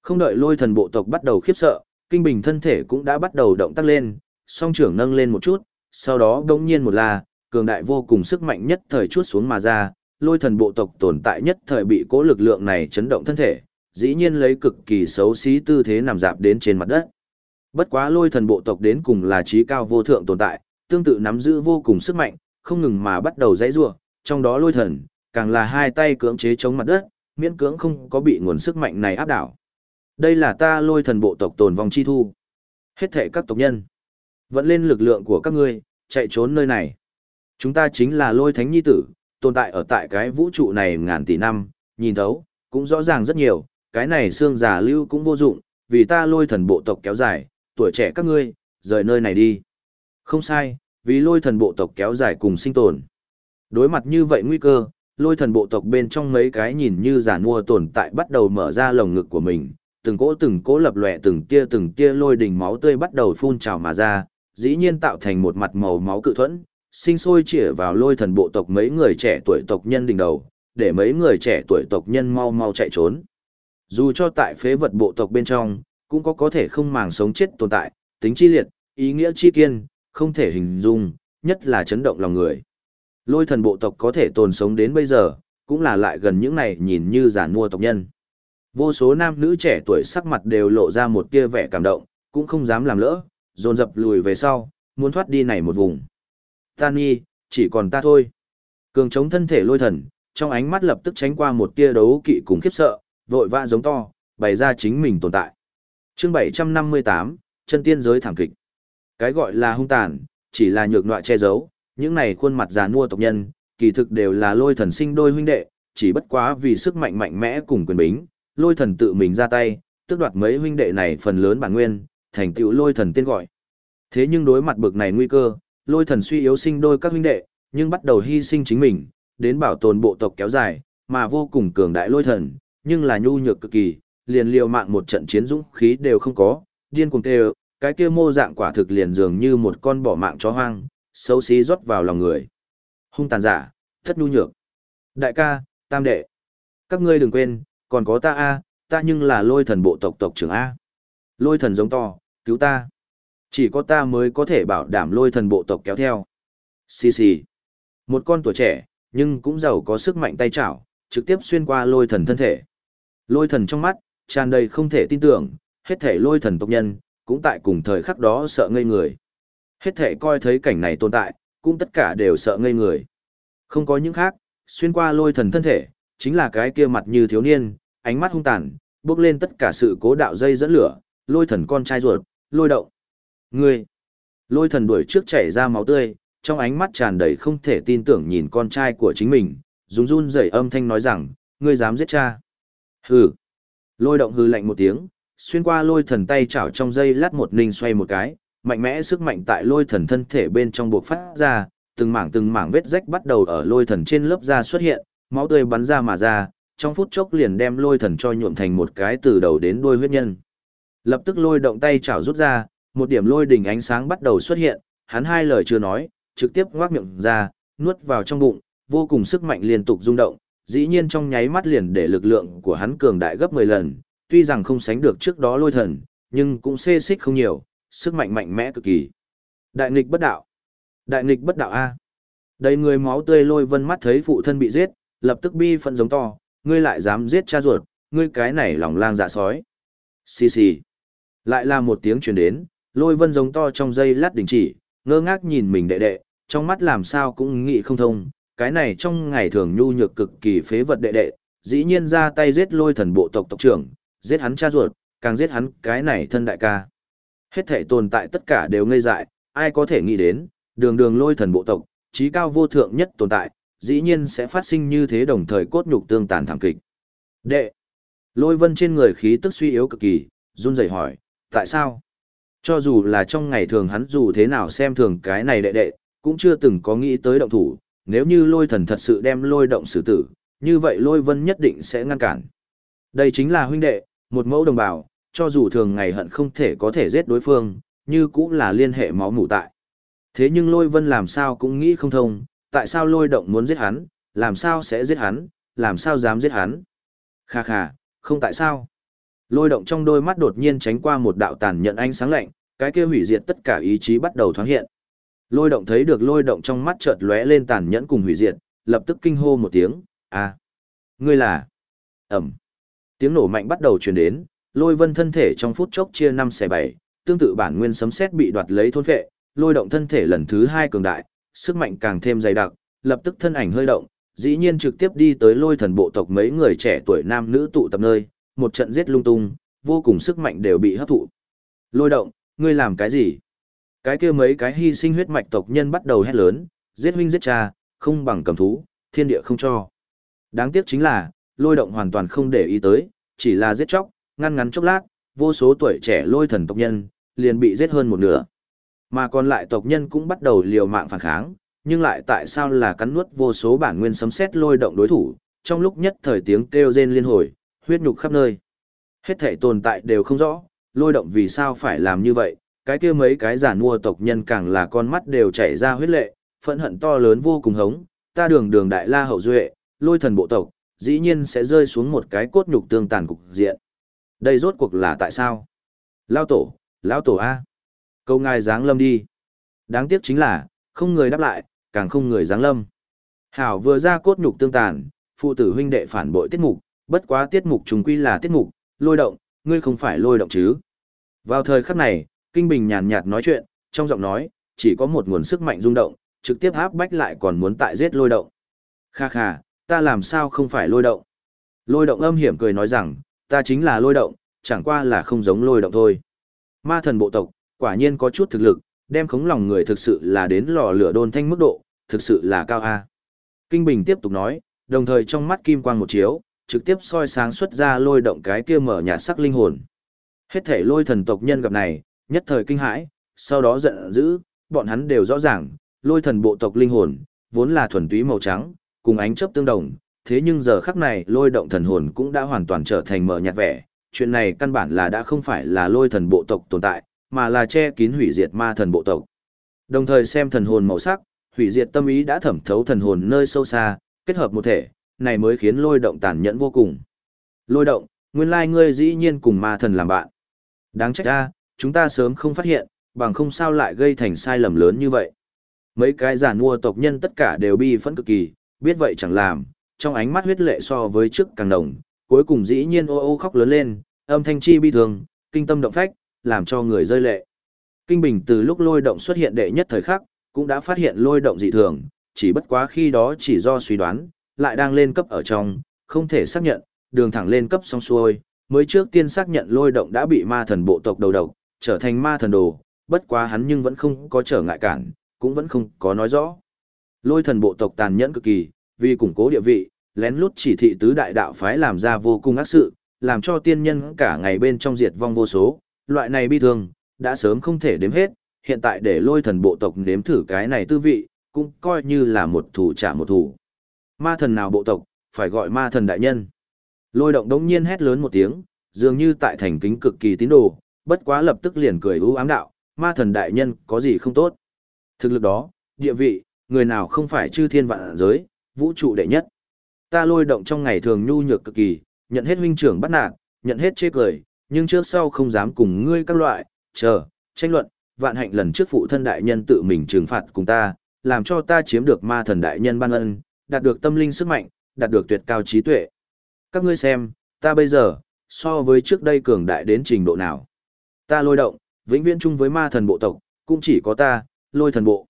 Không đợi lôi thần bộ tộc bắt đầu khiếp sợ, kinh bình thân thể cũng đã bắt đầu động tác lên, song trưởng nâng lên một chút, sau đó đống nhiên một là, cường đại vô cùng sức mạnh nhất thời chuốt xuống mà ra, lôi thần bộ tộc tồn tại nhất thời bị cố lực lượng này chấn động thân thể, dĩ nhiên lấy cực kỳ xấu xí tư thế nằm dạp đến trên mặt đất. Bất quá lôi thần bộ tộc đến cùng là trí cao vô thượng tồn tại, tương tự nắm giữ vô cùng sức mạnh, không ngừng mà bắt đầu dãy rủa, trong đó lôi thần, càng là hai tay cưỡng chế chống mặt đất, miễn cưỡng không có bị nguồn sức mạnh này áp đảo. Đây là ta lôi thần bộ tộc tồn vong chi thu. Hết thệ các tộc nhân, vẫn lên lực lượng của các ngươi, chạy trốn nơi này. Chúng ta chính là lôi thánh nhi tử, tồn tại ở tại cái vũ trụ này ngàn tỷ năm, nhìn thấu, cũng rõ ràng rất nhiều, cái này xương giả lưu cũng vô dụng, vì ta lôi thần bộ tộc kéo dài, tuổi trẻ các ngươi, rời nơi này đi. Không sai, vì lôi thần bộ tộc kéo dài cùng sinh tồn. Đối mặt như vậy nguy cơ, lôi thần bộ tộc bên trong mấy cái nhìn như giả mua tồn tại bắt đầu mở ra lồng ngực của mình, từng cỗ từng cỗ lập lòe từng tia từng tia lôi đỉnh máu tươi bắt đầu phun trào mà ra, dĩ nhiên tạo thành một mặt màu máu cự thuẫn, sinh sôi chĩa vào lôi thần bộ tộc mấy người trẻ tuổi tộc nhân đỉnh đầu, để mấy người trẻ tuổi tộc nhân mau mau chạy trốn. Dù cho tại phế vật bộ tộc bên trong, cũng có có thể không màng sống chết tồn tại, tính chi liệt, ý nghĩa chi kiên, không thể hình dung, nhất là chấn động lòng người. Lôi thần bộ tộc có thể tồn sống đến bây giờ, cũng là lại gần những này nhìn như giả mua tộc nhân. Vô số nam nữ trẻ tuổi sắc mặt đều lộ ra một tia vẻ cảm động, cũng không dám làm lỡ, dồn dập lùi về sau, muốn thoát đi này một vùng. Tani, chỉ còn ta thôi. Cường chống thân thể lôi thần, trong ánh mắt lập tức tránh qua một tia đấu kỵ cùng khiếp sợ, vội vã giống to, bày ra chính mình tồn tại. Chương 758, chân tiên giới thảm kịch. Cái gọi là hung tàn, chỉ là nhược nọa che giấu, những này khuôn mặt già nua tộc nhân, kỳ thực đều là lôi thần sinh đôi huynh đệ, chỉ bất quá vì sức mạnh mạnh mẽ cùng quyền bính, lôi thần tự mình ra tay, tước đoạt mấy huynh đệ này phần lớn bản nguyên, thành tựu lôi thần tên gọi. Thế nhưng đối mặt bực này nguy cơ, lôi thần suy yếu sinh đôi các huynh đệ, nhưng bắt đầu hy sinh chính mình, đến bảo tồn bộ tộc kéo dài, mà vô cùng cường đại lôi thần, nhưng là nhu nhược cực kỳ, liền liều mạng một trận chiến dũng khí đều không có, điên cuồng kêu, cái kia mô dạng quả thực liền dường như một con bỏ mạng chó hoang, xấu xí rót vào lòng người. Hung tàn giả, thất nhu nhược. Đại ca, tam đệ. Các ngươi đừng quên, còn có ta a, ta nhưng là lôi thần bộ tộc tộc trưởng a. Lôi thần giống to, cứu ta. Chỉ có ta mới có thể bảo đảm lôi thần bộ tộc kéo theo. Xì xì. Một con tuổi trẻ, nhưng cũng giàu có sức mạnh tay chảo, trực tiếp xuyên qua lôi thần thân thể. Lôi thần trong mắt, tràn đầy không thể tin tưởng, hết thể lôi thần tộc nhân, cũng tại cùng thời khắc đó sợ ngây người. Hết thể coi thấy cảnh này tồn tại, cũng tất cả đều sợ ngây người. Không có những khác, xuyên qua lôi thần thân thể, chính là cái kia mặt như thiếu niên, ánh mắt hung tàn, bước lên tất cả sự cố đạo dây dẫn lửa, lôi thần con trai ruột, lôi động. Ngươi! Lôi thần đuổi trước chảy ra máu tươi, trong ánh mắt tràn đầy không thể tin tưởng nhìn con trai của chính mình, dùng run rẩy âm thanh nói rằng, ngươi dám giết cha. Hừ! Lôi động hừ lạnh một tiếng, xuyên qua lôi thần tay chảo trong dây lát một ninh xoay một cái, mạnh mẽ sức mạnh tại lôi thần thân thể bên trong buộc phát ra, từng mảng từng mảng vết rách bắt đầu ở lôi thần trên lớp da xuất hiện, máu tươi bắn ra mà ra, trong phút chốc liền đem lôi thần cho nhuộm thành một cái từ đầu đến đuôi huyết nhân. Lập tức lôi động tay chảo rút ra, một điểm lôi đỉnh ánh sáng bắt đầu xuất hiện, hắn hai lời chưa nói, trực tiếp ngoác miệng ra, nuốt vào trong bụng, vô cùng sức mạnh liên tục rung động, dĩ nhiên trong nháy mắt liền để lực lượng của hắn cường đại gấp 10 lần, tuy rằng không sánh được trước đó lôi thần, nhưng cũng xê xích không nhiều, sức mạnh mạnh mẽ cực kỳ. Đại nghịch bất đạo. Đại nghịch bất đạo A. Đầy người máu tươi lôi vân mắt thấy phụ thân bị giết, lập tức bi phận giống to, ngươi lại dám giết cha ruột, ngươi cái này lòng lang dạ sói. Xì xì. Lại là một tiếng truyền đến, lôi vân giống to trong dây lát đình chỉ, ngơ ngác nhìn mình đệ đệ, trong mắt làm sao cũng nghĩ không thông, cái này trong ngày thường nhu nhược cực kỳ phế vật đệ đệ, dĩ nhiên ra tay giết lôi thần bộ tộc tộc trưởng, giết hắn cha ruột, càng giết hắn cái này thân đại ca. Hết thể tồn tại tất cả đều ngây dại, ai có thể nghĩ đến, đường đường lôi thần bộ tộc, trí cao vô thượng nhất tồn tại, dĩ nhiên sẽ phát sinh như thế đồng thời cốt nhục tương tàn thảm kịch. Đệ, lôi vân trên người khí tức suy yếu cực kỳ, run rẩy hỏi, tại sao? Cho dù là trong ngày thường hắn dù thế nào xem thường cái này đệ đệ, cũng chưa từng có nghĩ tới động thủ, nếu như lôi thần thật sự đem lôi động xử tử, như vậy lôi vân nhất định sẽ ngăn cản. Đây chính là huynh đệ, một mẫu đồng bào, cho dù thường ngày hận không thể có thể giết đối phương, như cũng là liên hệ máu mủ tại. Thế nhưng lôi vân làm sao cũng nghĩ không thông, tại sao lôi động muốn giết hắn, làm sao sẽ giết hắn, làm sao dám giết hắn. Kha kha, không tại sao. Lôi động trong đôi mắt đột nhiên tránh qua một đạo tàn nhận ánh sáng lạnh, cái kia hủy diệt tất cả ý chí bắt đầu thoáng hiện. Lôi động thấy được lôi động trong mắt chợt lóe lên tàn nhẫn cùng hủy diệt, lập tức kinh hô một tiếng, a, ngươi là, ẩm. Tiếng nổ mạnh bắt đầu truyền đến, lôi vân thân thể trong phút chốc chia năm xẻ bảy, tương tự bản nguyên sấm sét bị đoạt lấy thôn vệ, lôi động thân thể lần thứ hai cường đại, sức mạnh càng thêm dày đặc, lập tức thân ảnh hơi động, dĩ nhiên trực tiếp đi tới lôi thần bộ tộc mấy người trẻ tuổi nam nữ tụ tập nơi, một trận giết lung tung, vô cùng sức mạnh đều bị hấp thụ. Lôi động, ngươi làm cái gì? Cái kia mấy cái hy sinh huyết mạch tộc nhân bắt đầu hét lớn, giết huynh giết cha, không bằng cầm thú, thiên địa không cho. Đáng tiếc chính là, lôi động hoàn toàn không để ý tới, chỉ là giết chóc, ngăn ngắn chốc lát, vô số tuổi trẻ lôi thần tộc nhân, liền bị giết hơn một nửa. Mà còn lại tộc nhân cũng bắt đầu liều mạng phản kháng, nhưng lại tại sao là cắn nuốt vô số bản nguyên sấm sét lôi động đối thủ, trong lúc nhất thời tiếng kêu rên liên hồi, huyết nhục khắp nơi. Hết thể tồn tại đều không rõ, lôi động vì sao phải làm như vậy, cái kia mấy cái giả mua tộc nhân càng là con mắt đều chảy ra huyết lệ, phẫn hận to lớn vô cùng hống, ta đường đường đại la hậu duệ, lôi thần bộ tộc, dĩ nhiên sẽ rơi xuống một cái cốt nhục tương tàn cục diện. Đây rốt cuộc là tại sao? Lao tổ, lão tổ A. Câu ngài giáng lâm đi. Đáng tiếc chính là, không người đáp lại, càng không người giáng lâm. Hảo vừa ra cốt nhục tương tàn, phụ tử huynh đệ phản bội tiết mục, bất quá tiết mục trùng quy là tiết mục, lôi động, ngươi không phải lôi động chứ. Vào thời khắc này, Kinh Bình nhàn nhạt nói chuyện, trong giọng nói, chỉ có một nguồn sức mạnh rung động, trực tiếp áp bách lại còn muốn tại giết lôi động. Kha kha, ta làm sao không phải lôi động? Lôi động âm hiểm cười nói rằng, ta chính là lôi động, chẳng qua là không giống lôi động thôi. Ma thần bộ tộc, quả nhiên có chút thực lực, đem khống lòng người thực sự là đến lò lửa đôn thanh mức độ, thực sự là cao A. Kinh Bình tiếp tục nói, đồng thời trong mắt kim quang một chiếu, trực tiếp soi sáng xuất ra lôi động cái kia mở nhạt sắc linh hồn. Hết thể lôi thần tộc nhân gặp này, nhất thời kinh hãi, sau đó giận dữ, bọn hắn đều rõ ràng, lôi thần bộ tộc linh hồn, vốn là thuần túy màu trắng, cùng ánh chớp tương đồng, thế nhưng giờ khắc này lôi động thần hồn cũng đã hoàn toàn trở thành mở nhạt vẻ, chuyện này căn bản là đã không phải là lôi thần bộ tộc tồn tại, mà là che kín hủy diệt ma thần bộ tộc. Đồng thời xem thần hồn màu sắc, hủy diệt tâm ý đã thẩm thấu thần hồn nơi sâu xa, kết hợp một thể, này mới khiến lôi động tàn nhẫn vô cùng. Lôi động, nguyên lai ngươi dĩ nhiên cùng ma thần làm bạn. Đáng trách ta, chúng ta sớm không phát hiện, bằng không sao lại gây thành sai lầm lớn như vậy. Mấy cái giả mua tộc nhân tất cả đều bi phẫn cực kỳ, biết vậy chẳng làm, trong ánh mắt huyết lệ so với trước càng đồng, cuối cùng dĩ nhiên ô ô khóc lớn lên, âm thanh chi bi thường, kinh tâm động phách, làm cho người rơi lệ. Kinh Bình từ lúc lôi động xuất hiện đệ nhất thời khắc, cũng đã phát hiện lôi động dị thường, chỉ bất quá khi đó chỉ do suy đoán, lại đang lên cấp ở trong, không thể xác nhận, đường thẳng lên cấp xong xuôi, mới trước tiên xác nhận lôi động đã bị ma thần bộ tộc đầu độc, trở thành ma thần đồ, bất quá hắn nhưng vẫn không có trở ngại cản, cũng vẫn không có nói rõ. Lôi thần bộ tộc tàn nhẫn cực kỳ, vì củng cố địa vị, lén lút chỉ thị tứ đại đạo phái làm ra vô cùng ác sự, làm cho tiên nhân cả ngày bên trong diệt vong vô số, loại này bi thường, đã sớm không thể đếm hết, hiện tại để lôi thần bộ tộc nếm thử cái này tư vị, cũng coi như là một thủ trả một thủ. Ma thần nào bộ tộc, phải gọi ma thần đại nhân. Lôi động đống nhiên hét lớn một tiếng, dường như tại thành kính cực kỳ tín đồ, bất quá lập tức liền cười u ám đạo, ma thần đại nhân có gì không tốt. Thực lực đó, địa vị, người nào không phải chư thiên vạn giới, vũ trụ đệ nhất. Ta lôi động trong ngày thường nhu nhược cực kỳ, nhận hết huynh trưởng bắt nạt, nhận hết chê cười, nhưng trước sau không dám cùng ngươi các loại, chờ, tranh luận, vạn hạnh lần trước phụ thân đại nhân tự mình trừng phạt cùng ta, làm cho ta chiếm được ma thần đại nhân ban ân, đạt được tâm linh sức mạnh, đạt được tuyệt cao trí tuệ. Các ngươi xem, ta bây giờ, so với trước đây cường đại đến trình độ nào. Ta lôi động, vĩnh viễn chung với ma thần bộ tộc, cũng chỉ có ta, lôi thần bộ.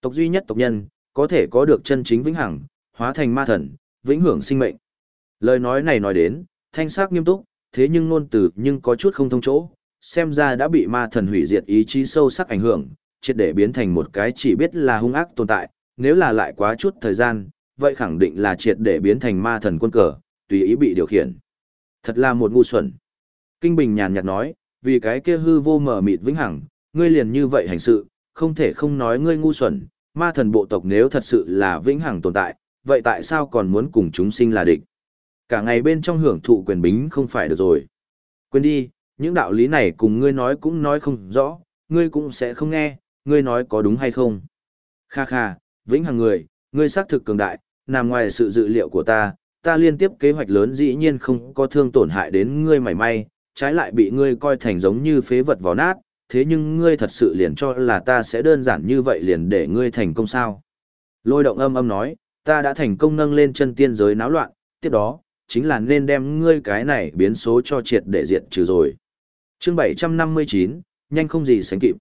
Tộc duy nhất tộc nhân, có thể có được chân chính vĩnh hằng, hóa thành ma thần, vĩnh hưởng sinh mệnh. Lời nói này nói đến, thanh sắc nghiêm túc, thế nhưng ngôn từ nhưng có chút không thông chỗ, xem ra đã bị ma thần hủy diệt ý chí sâu sắc ảnh hưởng, triệt để biến thành một cái chỉ biết là hung ác tồn tại, nếu là lại quá chút thời gian, vậy khẳng định là triệt để biến thành ma thần quân cờ, tùy ý bị điều khiển. Thật là một ngu xuẩn. Kinh Bình nhàn nhạt nói, vì cái kia hư vô mở mịt vĩnh hằng, ngươi liền như vậy hành sự, không thể không nói ngươi ngu xuẩn, ma thần bộ tộc nếu thật sự là vĩnh hằng tồn tại, vậy tại sao còn muốn cùng chúng sinh là địch? Cả ngày bên trong hưởng thụ quyền bính không phải được rồi. Quên đi, những đạo lý này cùng ngươi nói cũng nói không rõ, ngươi cũng sẽ không nghe, ngươi nói có đúng hay không. Kha kha, vĩnh hằng người, ngươi xác thực cường đại, nằm ngoài sự dự liệu của ta, ta liên tiếp kế hoạch lớn dĩ nhiên không có thương tổn hại đến ngươi mảy may, trái lại bị ngươi coi thành giống như phế vật vỏ nát, thế nhưng ngươi thật sự liền cho là ta sẽ đơn giản như vậy liền để ngươi thành công sao. Lôi động âm âm nói, ta đã thành công nâng lên chân tiên giới náo loạn, tiếp đó, chính là nên đem ngươi cái này biến số cho triệt để diệt trừ rồi. Chương 759, nhanh không gì sánh kịp.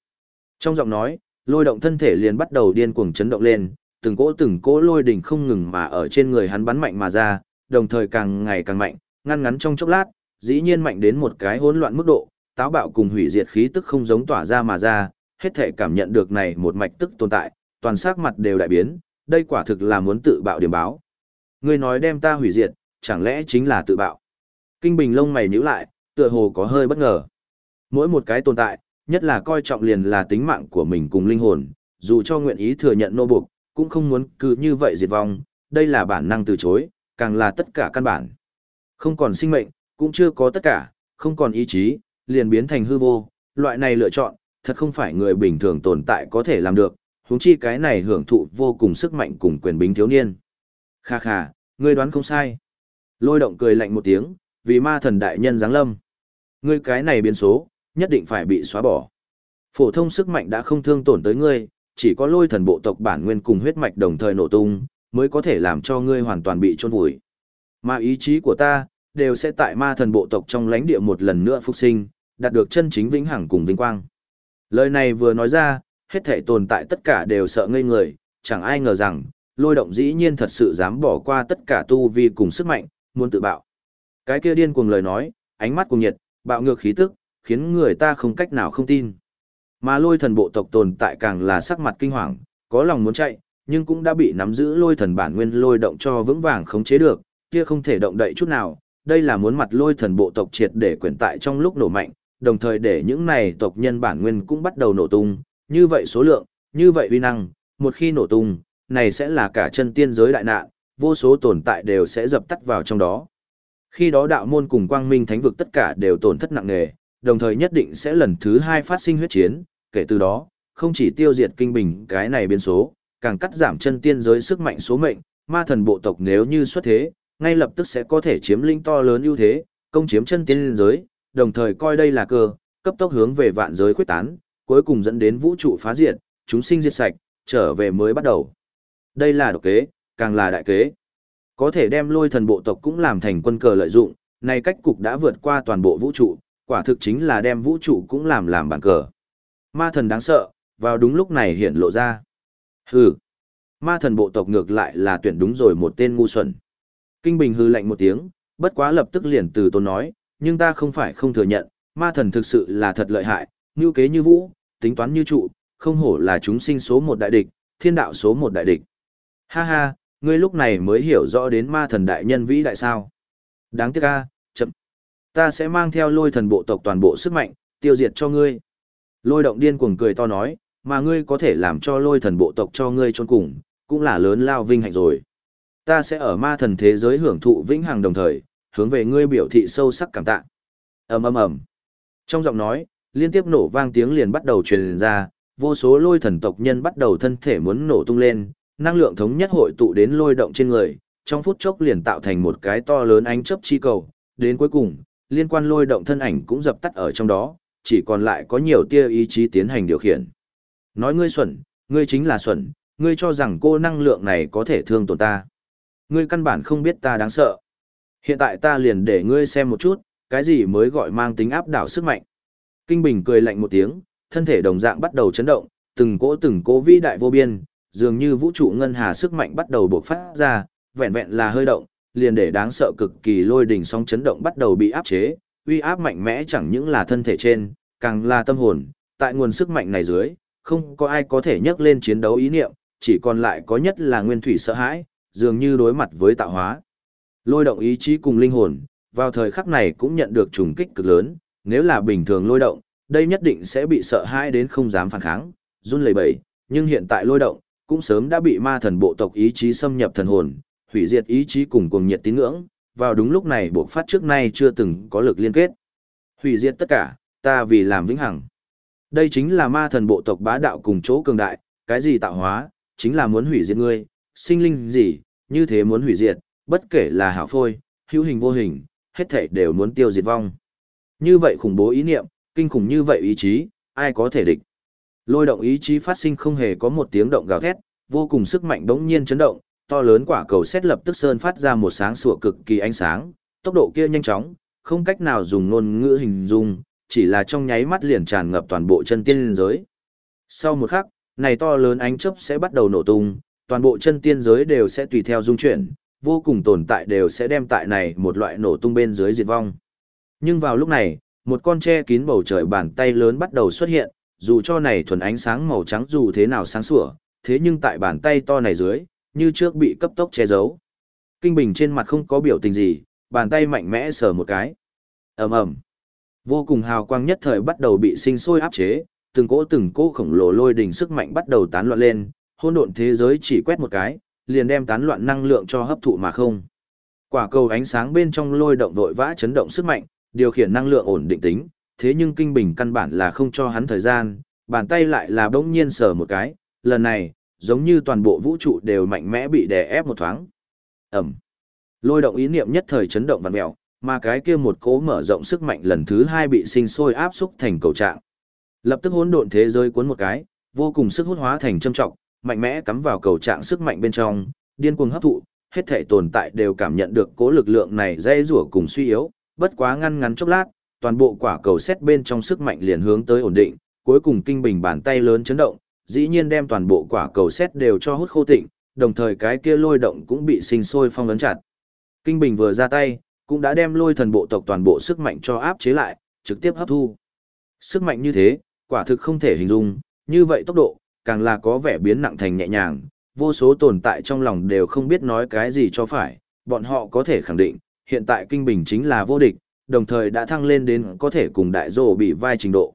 Trong giọng nói, lôi động thân thể liền bắt đầu điên cuồng chấn động lên, từng cỗ từng cỗ lôi đỉnh không ngừng mà ở trên người hắn bắn mạnh mà ra, đồng thời càng ngày càng mạnh, ngăn ngắn trong chốc lát, dĩ nhiên mạnh đến một cái hỗn loạn mức độ, táo bạo cùng hủy diệt khí tức không giống tỏa ra mà ra, hết thể cảm nhận được này một mạch tức tồn tại, toàn sắc mặt đều đại biến, đây quả thực là muốn tự bạo điểm báo. Ngươi nói đem ta hủy diệt, chẳng lẽ chính là tự bạo? Kinh Bình lông mày nhíu lại, tựa hồ có hơi bất ngờ. Mỗi một cái tồn tại, nhất là coi trọng liền là tính mạng của mình cùng linh hồn, dù cho nguyện ý thừa nhận nô buộc, cũng không muốn cứ như vậy diệt vong, đây là bản năng từ chối, càng là tất cả căn bản. Không còn sinh mệnh, cũng chưa có tất cả, không còn ý chí, liền biến thành hư vô, loại này lựa chọn, thật không phải người bình thường tồn tại có thể làm được, huống chi cái này hưởng thụ vô cùng sức mạnh cùng quyền bính thiếu niên. Kha kha, ngươi đoán không sai. Lôi động cười lạnh một tiếng, vì ma thần đại nhân giáng lâm. Ngươi cái này biến số, nhất định phải bị xóa bỏ. Phổ thông sức mạnh đã không thương tổn tới ngươi, chỉ có lôi thần bộ tộc bản nguyên cùng huyết mạch đồng thời nổ tung, mới có thể làm cho ngươi hoàn toàn bị chôn vùi. Mà ý chí của ta, đều sẽ tại ma thần bộ tộc trong lãnh địa một lần nữa phục sinh, đạt được chân chính vĩnh hằng cùng vinh quang. Lời này vừa nói ra, hết thể tồn tại tất cả đều sợ ngây người, chẳng ai ngờ rằng, lôi động dĩ nhiên thật sự dám bỏ qua tất cả tu vi cùng sức mạnh, muốn tự bạo. Cái kia điên cuồng lời nói, ánh mắt cuồng nhiệt, bạo ngược khí tức, khiến người ta không cách nào không tin. Mà lôi thần bộ tộc tồn tại càng là sắc mặt kinh hoàng, có lòng muốn chạy, nhưng cũng đã bị nắm giữ lôi thần bản nguyên lôi động cho vững vàng khống chế được, kia không thể động đậy chút nào. Đây là muốn mặt lôi thần bộ tộc triệt để quyển tại trong lúc nổ mạnh, đồng thời để những này tộc nhân bản nguyên cũng bắt đầu nổ tung, như vậy số lượng, như vậy uy năng, một khi nổ tung, này sẽ là cả chân tiên giới đại nạn, vô số tồn tại đều sẽ dập tắt vào trong đó. Khi đó đạo môn cùng quang minh thánh vực tất cả đều tổn thất nặng nề, đồng thời nhất định sẽ lần thứ hai phát sinh huyết chiến, kể từ đó, không chỉ tiêu diệt kinh bình cái này biến số, càng cắt giảm chân tiên giới sức mạnh số mệnh, ma thần bộ tộc nếu như xuất thế, ngay lập tức sẽ có thể chiếm linh to lớn ưu thế, công chiếm chân tiên giới, đồng thời coi đây là cơ, cấp tốc hướng về vạn giới quyết tán, cuối cùng dẫn đến vũ trụ phá diệt, chúng sinh diệt sạch, trở về mới bắt đầu. Đây là độc kế, càng là đại kế. Có thể đem lôi thần bộ tộc cũng làm thành quân cờ lợi dụng, này cách cục đã vượt qua toàn bộ vũ trụ, quả thực chính là đem vũ trụ cũng làm làm bàn cờ. Ma thần đáng sợ, vào đúng lúc này hiện lộ ra. Hừ. Ma thần bộ tộc ngược lại là tuyển đúng rồi một tên ngu xuẩn. Kinh Bình hư lạnh một tiếng, bất quá lập tức liền từ tôn nói, nhưng ta không phải không thừa nhận, ma thần thực sự là thật lợi hại, như kế như vũ, tính toán như trụ, không hổ là chúng sinh số một đại địch, thiên đạo số một đại địch. Ha ha, ngươi lúc này mới hiểu rõ đến ma thần đại nhân vĩ đại sao. Đáng tiếc a, chậm. Ta sẽ mang theo lôi thần bộ tộc toàn bộ sức mạnh, tiêu diệt cho ngươi. Lôi động điên cuồng cười to nói, mà ngươi có thể làm cho lôi thần bộ tộc cho ngươi trốn cùng, cũng là lớn lao vinh hạnh rồi. Ta sẽ ở ma thần thế giới hưởng thụ vĩnh hằng đồng thời, hướng về ngươi biểu thị sâu sắc cảm tạ. ầm ầm ầm. Trong giọng nói, liên tiếp nổ vang tiếng liền bắt đầu truyền ra, vô số lôi thần tộc nhân bắt đầu thân thể muốn nổ tung lên, năng lượng thống nhất hội tụ đến lôi động trên người, trong phút chốc liền tạo thành một cái to lớn ánh chớp chi cầu, đến cuối cùng, liên quan lôi động thân ảnh cũng dập tắt ở trong đó, chỉ còn lại có nhiều tia ý chí tiến hành điều khiển. Nói ngươi xuẩn, ngươi chính là xuẩn, ngươi cho rằng cô năng lượng này có thể thương tổn ta. Ngươi căn bản không biết ta đáng sợ. Hiện tại ta liền để ngươi xem một chút, cái gì mới gọi mang tính áp đảo sức mạnh. Kinh Bình cười lạnh một tiếng, thân thể đồng dạng bắt đầu chấn động, từng cỗ từng cỗ vĩ đại vô biên, dường như vũ trụ ngân hà sức mạnh bắt đầu bộc phát ra, vẹn vẹn là hơi động, liền để đáng sợ cực kỳ lôi đỉnh sóng chấn động bắt đầu bị áp chế, uy áp mạnh mẽ chẳng những là thân thể trên, càng là tâm hồn, tại nguồn sức mạnh này dưới, không có ai có thể nhấc lên chiến đấu ý niệm, chỉ còn lại có nhất là nguyên thủy sợ hãi, dường như đối mặt với tạo hóa. Lôi động ý chí cùng linh hồn, vào thời khắc này cũng nhận được trùng kích cực lớn, nếu là bình thường lôi động, đây nhất định sẽ bị sợ hãi đến không dám phản kháng, run lẩy bẩy, nhưng hiện tại lôi động, cũng sớm đã bị ma thần bộ tộc ý chí xâm nhập thần hồn, hủy diệt ý chí cùng cuồng nhiệt tín ngưỡng, vào đúng lúc này buộc phát trước nay chưa từng có lực liên kết. Hủy diệt tất cả, ta vì làm vĩnh hằng. Đây chính là ma thần bộ tộc bá đạo cùng chỗ cường đại, cái gì tạo hóa, chính là muốn hủy diệt ngươi, sinh linh gì, như thế muốn hủy diệt, bất kể là hảo phôi, hữu hình vô hình, hết thảy đều muốn tiêu diệt vong. Như vậy khủng bố ý niệm, kinh khủng như vậy ý chí, ai có thể địch. Lôi động ý chí phát sinh không hề có một tiếng động gào thét, vô cùng sức mạnh đống nhiên chấn động, to lớn quả cầu xét lập tức sơn phát ra một sáng sủa cực kỳ ánh sáng, tốc độ kia nhanh chóng, không cách nào dùng ngôn ngữ hình dung, chỉ là trong nháy mắt liền tràn ngập toàn bộ chân tiên giới. Sau một khắc, này to lớn ánh chớp sẽ bắt đầu nổ tung, toàn bộ chân tiên giới đều sẽ tùy theo dung chuyển, vô cùng tồn tại đều sẽ đem tại này một loại nổ tung bên dưới diệt vong. Nhưng vào lúc này, một con tre kín bầu trời bàn tay lớn bắt đầu xuất hiện, dù cho này thuần ánh sáng màu trắng dù thế nào sáng sủa, thế nhưng tại bàn tay to này dưới, như trước bị cấp tốc che giấu. Kinh Bình trên mặt không có biểu tình gì, bàn tay mạnh mẽ sờ một cái. ầm ầm, Vô cùng hào quang nhất thời bắt đầu bị sinh sôi áp chế, từng cỗ từng cỗ khổng lồ lôi đỉnh sức mạnh bắt đầu tán loạn lên, hỗn độn thế giới chỉ quét một cái, liền đem tán loạn năng lượng cho hấp thụ mà không. Quả cầu ánh sáng bên trong lôi động vội vã chấn động sức mạnh, điều khiển năng lượng ổn định tính, thế nhưng kinh bình căn bản là không cho hắn thời gian, bàn tay lại là bỗng nhiên sờ một cái, lần này, giống như toàn bộ vũ trụ đều mạnh mẽ bị đè ép một thoáng. Ẩm. Lôi động ý niệm nhất thời chấn động vặn mèo, mà cái kia một cố mở rộng sức mạnh lần thứ hai bị sinh sôi áp xúc thành cầu trạng. Lập tức hỗn độn thế giới cuốn một cái, vô cùng sức hút hóa thành châm trọng, mạnh mẽ cắm vào cầu trạng sức mạnh bên trong, điên cuồng hấp thụ, hết thể tồn tại đều cảm nhận được cố lực lượng này dây rủa cùng suy yếu, bất quá ngăn ngắn chốc lát, toàn bộ quả cầu xét bên trong sức mạnh liền hướng tới ổn định, cuối cùng kinh bình bàn tay lớn chấn động, dĩ nhiên đem toàn bộ quả cầu xét đều cho hút khô tịnh, đồng thời cái kia lôi động cũng bị sinh sôi phong ấn chặt. Kinh bình vừa ra tay, cũng đã đem lôi thần bộ tộc toàn bộ sức mạnh cho áp chế lại, trực tiếp hấp thu. Sức mạnh như thế, quả thực không thể hình dung, như vậy tốc độ, càng là có vẻ biến nặng thành nhẹ nhàng, vô số tồn tại trong lòng đều không biết nói cái gì cho phải, bọn họ có thể khẳng định, hiện tại kinh bình chính là vô địch, đồng thời đã thăng lên đến có thể cùng đại dỗ bị vai trình độ.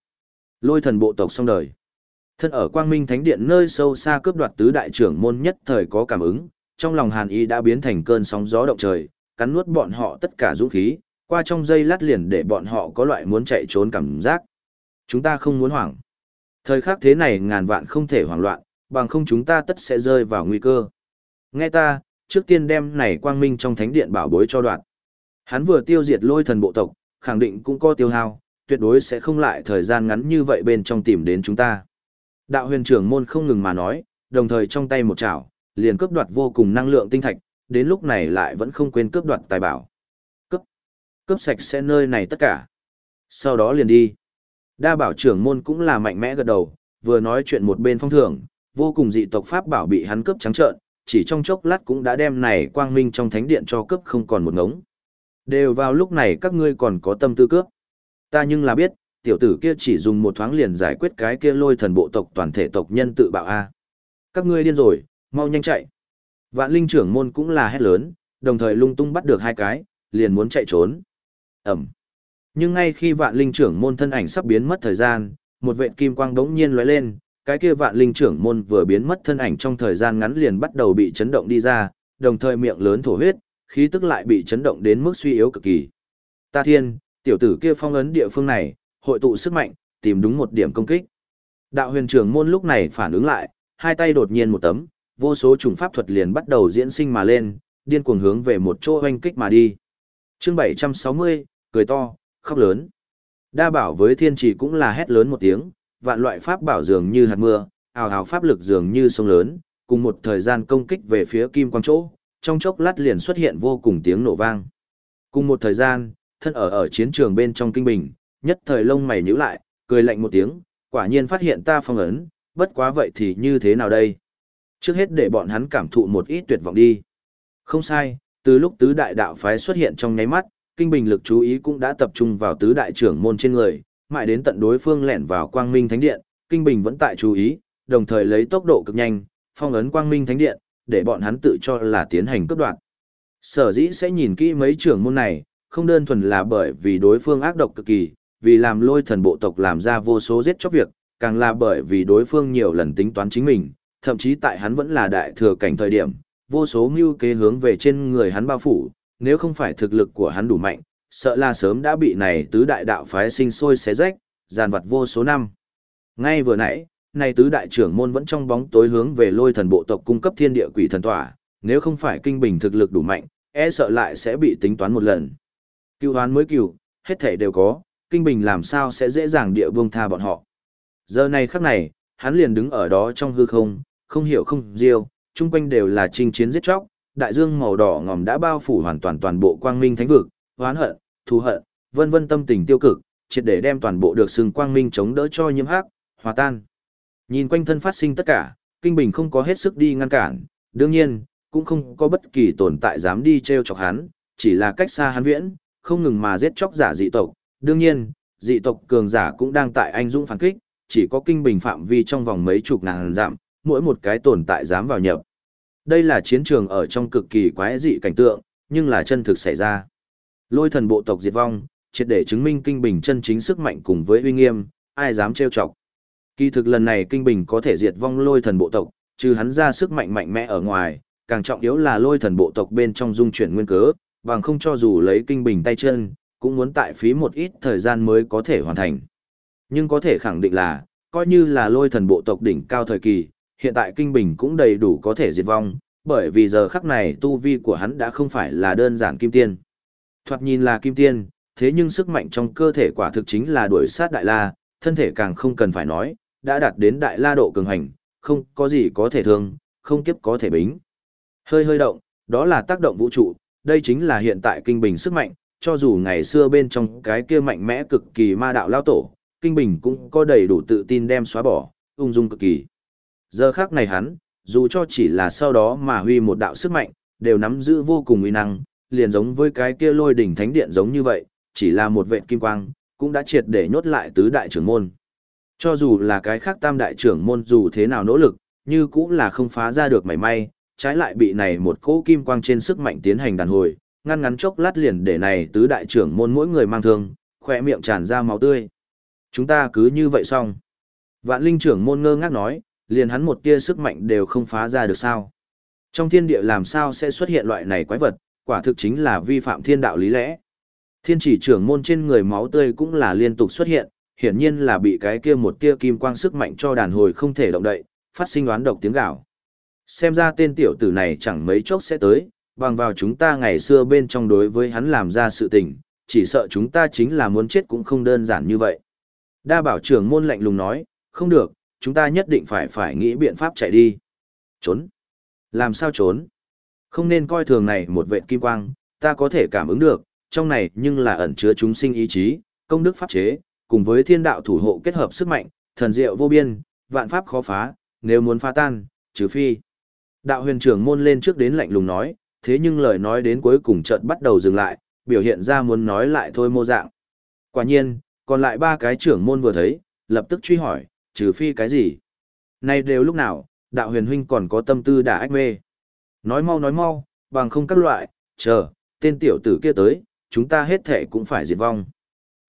Lôi thần bộ tộc xong đời. Thân ở quang minh thánh điện nơi sâu xa cướp đoạt tứ đại trưởng môn nhất thời có cảm ứng, trong lòng hàn y đã biến thành cơn sóng gió động trời, cắn nuốt bọn họ tất cả dũng khí, qua trong dây lát liền để bọn họ có loại muốn chạy trốn cảm giác. Chúng ta không muốn hoảng. Thời khắc thế này ngàn vạn không thể hoảng loạn, bằng không chúng ta tất sẽ rơi vào nguy cơ. Nghe ta, trước tiên đem này quang minh trong thánh điện bảo bối cho đoạt Hắn vừa tiêu diệt lôi thần bộ tộc, khẳng định cũng có tiêu hao, tuyệt đối sẽ không lại thời gian ngắn như vậy bên trong tìm đến chúng ta. Đạo huyền trưởng môn không ngừng mà nói, đồng thời trong tay một chảo, liền cướp đoạt vô cùng năng lượng tinh thạch, đến lúc này lại vẫn không quên cướp đoạt tài bảo. Cướp, cướp sạch sẽ nơi này tất cả. Sau đó liền đi. Đa bảo trưởng môn cũng là mạnh mẽ gật đầu, vừa nói chuyện một bên phong thưởng, vô cùng dị tộc pháp bảo bị hắn cướp trắng trợn, chỉ trong chốc lát cũng đã đem này quang minh trong thánh điện cho cướp không còn một ngống. Đều vào lúc này các ngươi còn có tâm tư cướp. Ta nhưng là biết, tiểu tử kia chỉ dùng một thoáng liền giải quyết cái kia lôi thần bộ tộc toàn thể tộc nhân tự bạo a. Các ngươi điên rồi, mau nhanh chạy. Vạn linh trưởng môn cũng là hét lớn, đồng thời lung tung bắt được hai cái, liền muốn chạy trốn. Ẩm. Nhưng ngay khi vạn linh trưởng môn thân ảnh sắp biến mất thời gian, một vệt kim quang đống nhiên lóe lên, cái kia vạn linh trưởng môn vừa biến mất thân ảnh trong thời gian ngắn liền bắt đầu bị chấn động đi ra, đồng thời miệng lớn thổ huyết, khí tức lại bị chấn động đến mức suy yếu cực kỳ. Ta thiên, tiểu tử kia phong ấn địa phương này, hội tụ sức mạnh, tìm đúng một điểm công kích. Đạo huyền trưởng môn lúc này phản ứng lại, hai tay đột nhiên một tấm, vô số trùng pháp thuật liền bắt đầu diễn sinh mà lên, điên cuồng hướng về một chỗ hoanh kích mà đi. Chương 760, cười to, khóc lớn. Đa bảo với thiên trì cũng là hét lớn một tiếng, vạn loại pháp bảo dường như hạt mưa, ào ào pháp lực dường như sông lớn, cùng một thời gian công kích về phía kim quang chỗ, trong chốc lát liền xuất hiện vô cùng tiếng nổ vang. Cùng một thời gian, thân ở ở chiến trường bên trong kinh bình, nhất thời lông mày nhíu lại, cười lạnh một tiếng, quả nhiên phát hiện ta phong ấn, bất quá vậy thì như thế nào đây? Trước hết để bọn hắn cảm thụ một ít tuyệt vọng đi. Không sai, từ lúc tứ đại đạo phái xuất hiện trong nháy mắt, kinh bình lực chú ý cũng đã tập trung vào tứ đại trưởng môn trên người, mãi đến tận đối phương lẻn vào quang minh thánh điện, kinh bình vẫn tại chú ý, đồng thời lấy tốc độ cực nhanh, phong ấn quang minh thánh điện, để bọn hắn tự cho là tiến hành cấp đoạn. Sở dĩ sẽ nhìn kỹ mấy trưởng môn này, không đơn thuần là bởi vì đối phương ác độc cực kỳ, vì làm lôi thần bộ tộc làm ra vô số giết chóc việc, càng là bởi vì đối phương nhiều lần tính toán chính mình, thậm chí tại hắn vẫn là đại thừa cảnh thời điểm, vô số mưu kế hướng về trên người hắn bao phủ, nếu không phải thực lực của hắn đủ mạnh, sợ là sớm đã bị này tứ đại đạo phái sinh sôi xé rách, giàn vật vô số năm. Ngay vừa nãy, này tứ đại trưởng môn vẫn trong bóng tối hướng về lôi thần bộ tộc cung cấp thiên địa quỷ thần tỏa, nếu không phải kinh bình thực lực đủ mạnh, e sợ lại sẽ bị tính toán một lần. Cựu hoán mới cửu, hết thể đều có, kinh bình làm sao sẽ dễ dàng địa vương tha bọn họ. Giờ này khắc này, hắn liền đứng ở đó trong hư không, không hiểu không riêu, chung quanh đều là chinh chiến giết chóc, đại dương màu đỏ ngòm đã bao phủ hoàn toàn toàn bộ quang minh thánh vực, hoán hận, thù hận, vân vân tâm tình tiêu cực, triệt để đem toàn bộ được sừng quang minh chống đỡ cho nhiễm hắc, hòa tan. Nhìn quanh thân phát sinh tất cả, Kinh Bình không có hết sức đi ngăn cản, đương nhiên, cũng không có bất kỳ tồn tại dám đi treo chọc hắn, chỉ là cách xa hắn viễn, không ngừng mà giết chóc giả dị tộc. Đương nhiên, dị tộc cường giả cũng đang tại anh dũng phản kích, chỉ có Kinh Bình phạm vi trong vòng mấy chục ngàn dặm, mỗi một cái tồn tại dám vào nhập. Đây là chiến trường ở trong cực kỳ quái dị cảnh tượng, nhưng là chân thực xảy ra. Lôi thần bộ tộc diệt vong, triệt để chứng minh kinh bình chân chính sức mạnh cùng với uy nghiêm, ai dám trêu chọc. Kỳ thực lần này kinh bình có thể diệt vong lôi thần bộ tộc, trừ hắn ra sức mạnh mạnh mẽ ở ngoài, càng trọng yếu là lôi thần bộ tộc bên trong dung chuyển nguyên cớ, bằng không cho dù lấy kinh bình tay chân, cũng muốn tại phí một ít thời gian mới có thể hoàn thành. Nhưng có thể khẳng định là, coi như là lôi thần bộ tộc đỉnh cao thời kỳ, hiện tại kinh bình cũng đầy đủ có thể diệt vong, bởi vì giờ khắc này tu vi của hắn đã không phải là đơn giản kim tiên. Thoạt nhìn là kim tiên, thế nhưng sức mạnh trong cơ thể quả thực chính là đuổi sát đại la, thân thể càng không cần phải nói, đã đạt đến đại la độ cường hành, không có gì có thể thương, không kiếp có thể bính. Hơi hơi động, đó là tác động vũ trụ, đây chính là hiện tại kinh bình sức mạnh, cho dù ngày xưa bên trong cái kia mạnh mẽ cực kỳ ma đạo lao tổ, kinh bình cũng có đầy đủ tự tin đem xóa bỏ, ung dung cực kỳ. Giờ khác này hắn, dù cho chỉ là sau đó mà huy một đạo sức mạnh, đều nắm giữ vô cùng uy năng, liền giống với cái kia lôi đỉnh thánh điện giống như vậy, chỉ là một vệt kim quang, cũng đã triệt để nhốt lại tứ đại trưởng môn. Cho dù là cái khác tam đại trưởng môn dù thế nào nỗ lực, như cũng là không phá ra được mảy may, trái lại bị này một cỗ kim quang trên sức mạnh tiến hành đàn hồi, ngăn ngắn chốc lát liền để này tứ đại trưởng môn mỗi người mang thương, khỏe miệng tràn ra máu tươi. Chúng ta cứ như vậy xong. Vạn linh trưởng môn ngơ ngác nói, liền hắn một tia sức mạnh đều không phá ra được sao. Trong thiên địa làm sao sẽ xuất hiện loại này quái vật, quả thực chính là vi phạm thiên đạo lý lẽ. Thiên chỉ trưởng môn trên người máu tươi cũng là liên tục xuất hiện, hiển nhiên là bị cái kia một tia kim quang sức mạnh cho đàn hồi không thể động đậy, phát sinh oán độc tiếng gào. Xem ra tên tiểu tử này chẳng mấy chốc sẽ tới, bằng vào chúng ta ngày xưa bên trong đối với hắn làm ra sự tình, chỉ sợ chúng ta chính là muốn chết cũng không đơn giản như vậy. Đa bảo trưởng môn lạnh lùng nói, không được, chúng ta nhất định phải phải nghĩ biện pháp chạy đi. Trốn. Làm sao trốn? Không nên coi thường này một vệ kim quang, ta có thể cảm ứng được, trong này nhưng là ẩn chứa chúng sinh ý chí, công đức pháp chế, cùng với thiên đạo thủ hộ kết hợp sức mạnh, thần diệu vô biên, vạn pháp khó phá, nếu muốn phá tan, trừ phi. Đạo huyền trưởng môn lên trước đến lạnh lùng nói, thế nhưng lời nói đến cuối cùng chợt bắt đầu dừng lại, biểu hiện ra muốn nói lại thôi mô dạng. Quả nhiên, còn lại ba cái trưởng môn vừa thấy, lập tức truy hỏi, trừ phi cái gì? Này đều lúc nào, đạo huyền huynh còn có tâm tư đả ách mê. Nói mau nói mau, bằng không các loại, chờ, tên tiểu tử kia tới, chúng ta hết thể cũng phải diệt vong.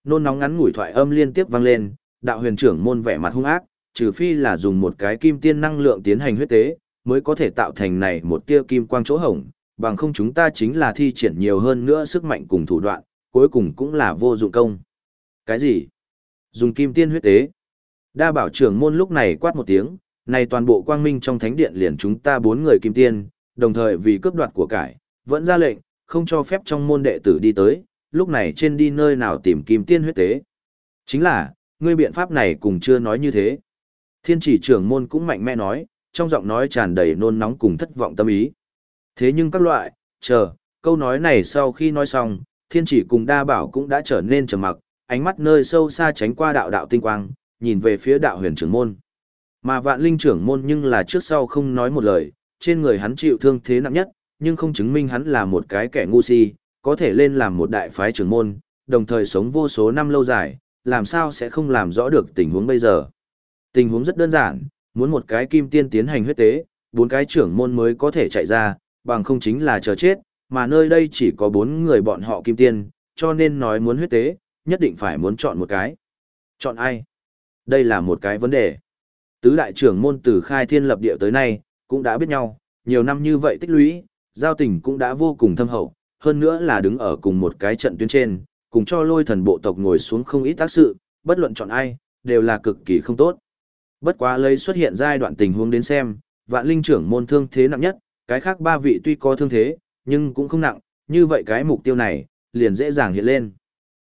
Nôn nóng ngắn ngủi thoại âm liên tiếp vang lên, đạo huyền trưởng môn vẻ mặt hung ác, trừ phi là dùng một cái kim tiên năng lượng tiến hành huyết tế, mới có thể tạo thành này một tia kim quang chỗ hổng, bằng không chúng ta chính là thi triển nhiều hơn nữa sức mạnh cùng thủ đoạn, cuối cùng cũng là vô dụng công. Cái gì? Dùng kim tiên huyết tế. Đa bảo trưởng môn lúc này quát một tiếng, này toàn bộ quang minh trong thánh điện liền chúng ta bốn người kim tiên, đồng thời vì cướp đoạt của cải, vẫn ra lệnh, không cho phép trong môn đệ tử đi tới, lúc này trên đi nơi nào tìm kim tiên huyết tế. Chính là, ngươi biện pháp này cũng chưa nói như thế. Thiên chỉ trưởng môn cũng mạnh mẽ nói, trong giọng nói tràn đầy nôn nóng cùng thất vọng tâm ý. Thế nhưng các loại, chờ, câu nói này sau khi nói xong, thiên chỉ cùng đa bảo cũng đã trở nên trầm mặc, ánh mắt nơi sâu xa tránh qua đạo đạo tinh quang, nhìn về phía đạo huyền trưởng môn. Mà vạn linh trưởng môn nhưng là trước sau không nói một lời, trên người hắn chịu thương thế nặng nhất, nhưng không chứng minh hắn là một cái kẻ ngu si, có thể lên làm một đại phái trưởng môn, đồng thời sống vô số năm lâu dài, làm sao sẽ không làm rõ được tình huống bây giờ. Tình huống rất đơn giản, muốn một cái kim tiên tiến hành huyết tế, bốn cái trưởng môn mới có thể chạy ra, bằng không chính là chờ chết, mà nơi đây chỉ có bốn người bọn họ kim tiên, cho nên nói muốn huyết tế, nhất định phải muốn chọn một cái. Chọn ai? Đây là một cái vấn đề. Tứ đại trưởng môn từ khai thiên lập địa tới nay, cũng đã biết nhau, nhiều năm như vậy tích lũy, giao tình cũng đã vô cùng thâm hậu, hơn nữa là đứng ở cùng một cái trận tuyến trên, cùng cho lôi thần bộ tộc ngồi xuống không ít tác sự, bất luận chọn ai, đều là cực kỳ không tốt. Bất quá lấy xuất hiện giai đoạn tình huống đến xem, vạn linh trưởng môn thương thế nặng nhất, cái khác ba vị tuy có thương thế, nhưng cũng không nặng, như vậy cái mục tiêu này, liền dễ dàng hiện lên.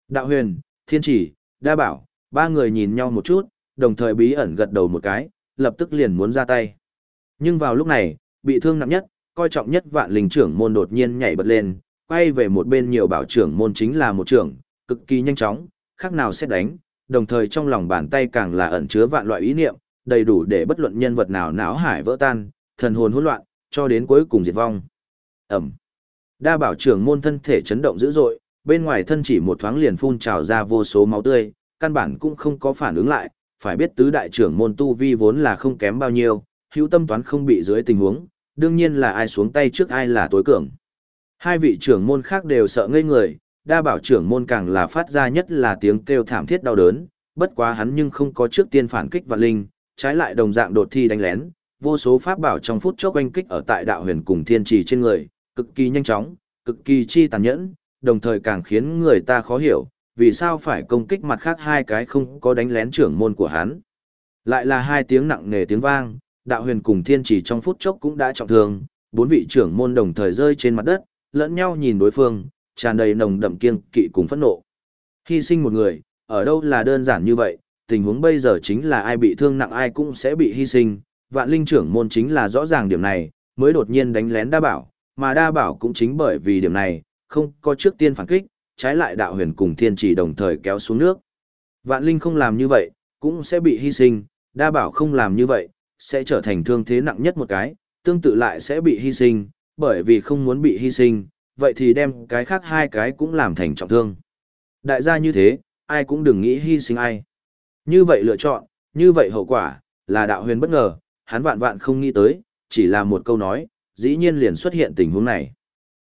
Đạo huyền, thiên chỉ, đa bảo, ba người nhìn nhau một chút, đồng thời bí ẩn gật đầu một cái, lập tức liền muốn ra tay. Nhưng vào lúc này, bị thương nặng nhất, coi trọng nhất vạn linh trưởng môn đột nhiên nhảy bật lên, quay về một bên nhiều bảo trưởng môn chính là một trưởng, cực kỳ nhanh chóng, khác nào xét đánh, đồng thời trong lòng bàn tay càng là ẩn chứa vạn loại ý niệm, đầy đủ để bất luận nhân vật nào não hải vỡ tan, thần hồn hỗn loạn, cho đến cuối cùng diệt vong. Ẩm. Đa bảo trưởng môn thân thể chấn động dữ dội, bên ngoài thân chỉ một thoáng liền phun trào ra vô số máu tươi, căn bản cũng không có phản ứng lại, phải biết tứ đại trưởng môn tu vi vốn là không kém bao nhiêu, hữu tâm toán không bị dưới tình huống, đương nhiên là ai xuống tay trước ai là tối cường. Hai vị trưởng môn khác đều sợ ngây người, đa bảo trưởng môn càng là phát ra nhất là tiếng kêu thảm thiết đau đớn, bất quá hắn nhưng không có trước tiên phản kích vạn linh, trái lại đồng dạng đột thi đánh lén, vô số pháp bảo trong phút chốc oanh kích ở tại đạo huyền cùng thiên trì trên người, cực kỳ nhanh chóng, cực kỳ chi tàn nhẫn, đồng thời càng khiến người ta khó hiểu, vì sao phải công kích mặt khác hai cái không có đánh lén trưởng môn của hắn. Lại là hai tiếng nặng nề tiếng vang, đạo huyền cùng thiên trì trong phút chốc cũng đã trọng thương, bốn vị trưởng môn đồng thời rơi trên mặt đất, lẫn nhau nhìn đối phương, tràn đầy nồng đậm kiêng kỵ cùng phẫn nộ. Hy sinh một người, ở đâu là đơn giản như vậy, tình huống bây giờ chính là ai bị thương nặng ai cũng sẽ bị hy sinh, vạn linh trưởng môn chính là rõ ràng điểm này, mới đột nhiên đánh lén đa bảo, mà đa bảo cũng chính bởi vì điểm này, không có trước tiên phản kích, trái lại đạo huyền cùng thiên chỉ đồng thời kéo xuống nước. Vạn linh không làm như vậy, cũng sẽ bị hy sinh, đa bảo không làm như vậy, sẽ trở thành thương thế nặng nhất một cái, tương tự lại sẽ bị hy sinh, bởi vì không muốn bị hy sinh, vậy thì đem cái khác hai cái cũng làm thành trọng thương. Đại gia như thế, ai cũng đừng nghĩ hy sinh ai. Như vậy lựa chọn, như vậy hậu quả, là đạo huyền bất ngờ, hắn vạn vạn không nghĩ tới, chỉ là một câu nói, dĩ nhiên liền xuất hiện tình huống này.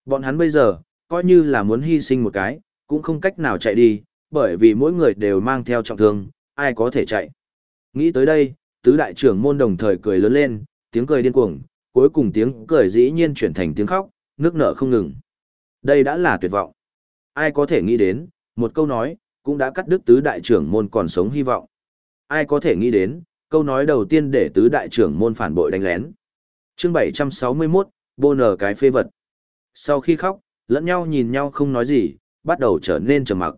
Bọn hắn bây giờ, coi như là muốn hy sinh một cái, cũng không cách nào chạy đi, bởi vì mỗi người đều mang theo trọng thương, ai có thể chạy. Nghĩ tới đây, tứ đại trưởng môn đồng thời cười lớn lên, tiếng cười điên cuồng, cuối cùng tiếng cười dĩ nhiên chuyển thành tiếng khóc, nước nở không ngừng. Đây đã là tuyệt vọng. Ai có thể nghĩ đến, một câu nói, cũng đã cắt đứt tứ đại trưởng môn còn sống hy vọng. Ai có thể nghĩ đến, câu nói đầu tiên để tứ đại trưởng môn phản bội đánh lén. Chương 761, bô nở cái phê vật. Sau khi khóc, lẫn nhau nhìn nhau không nói gì, bắt đầu trở nên trầm mặc.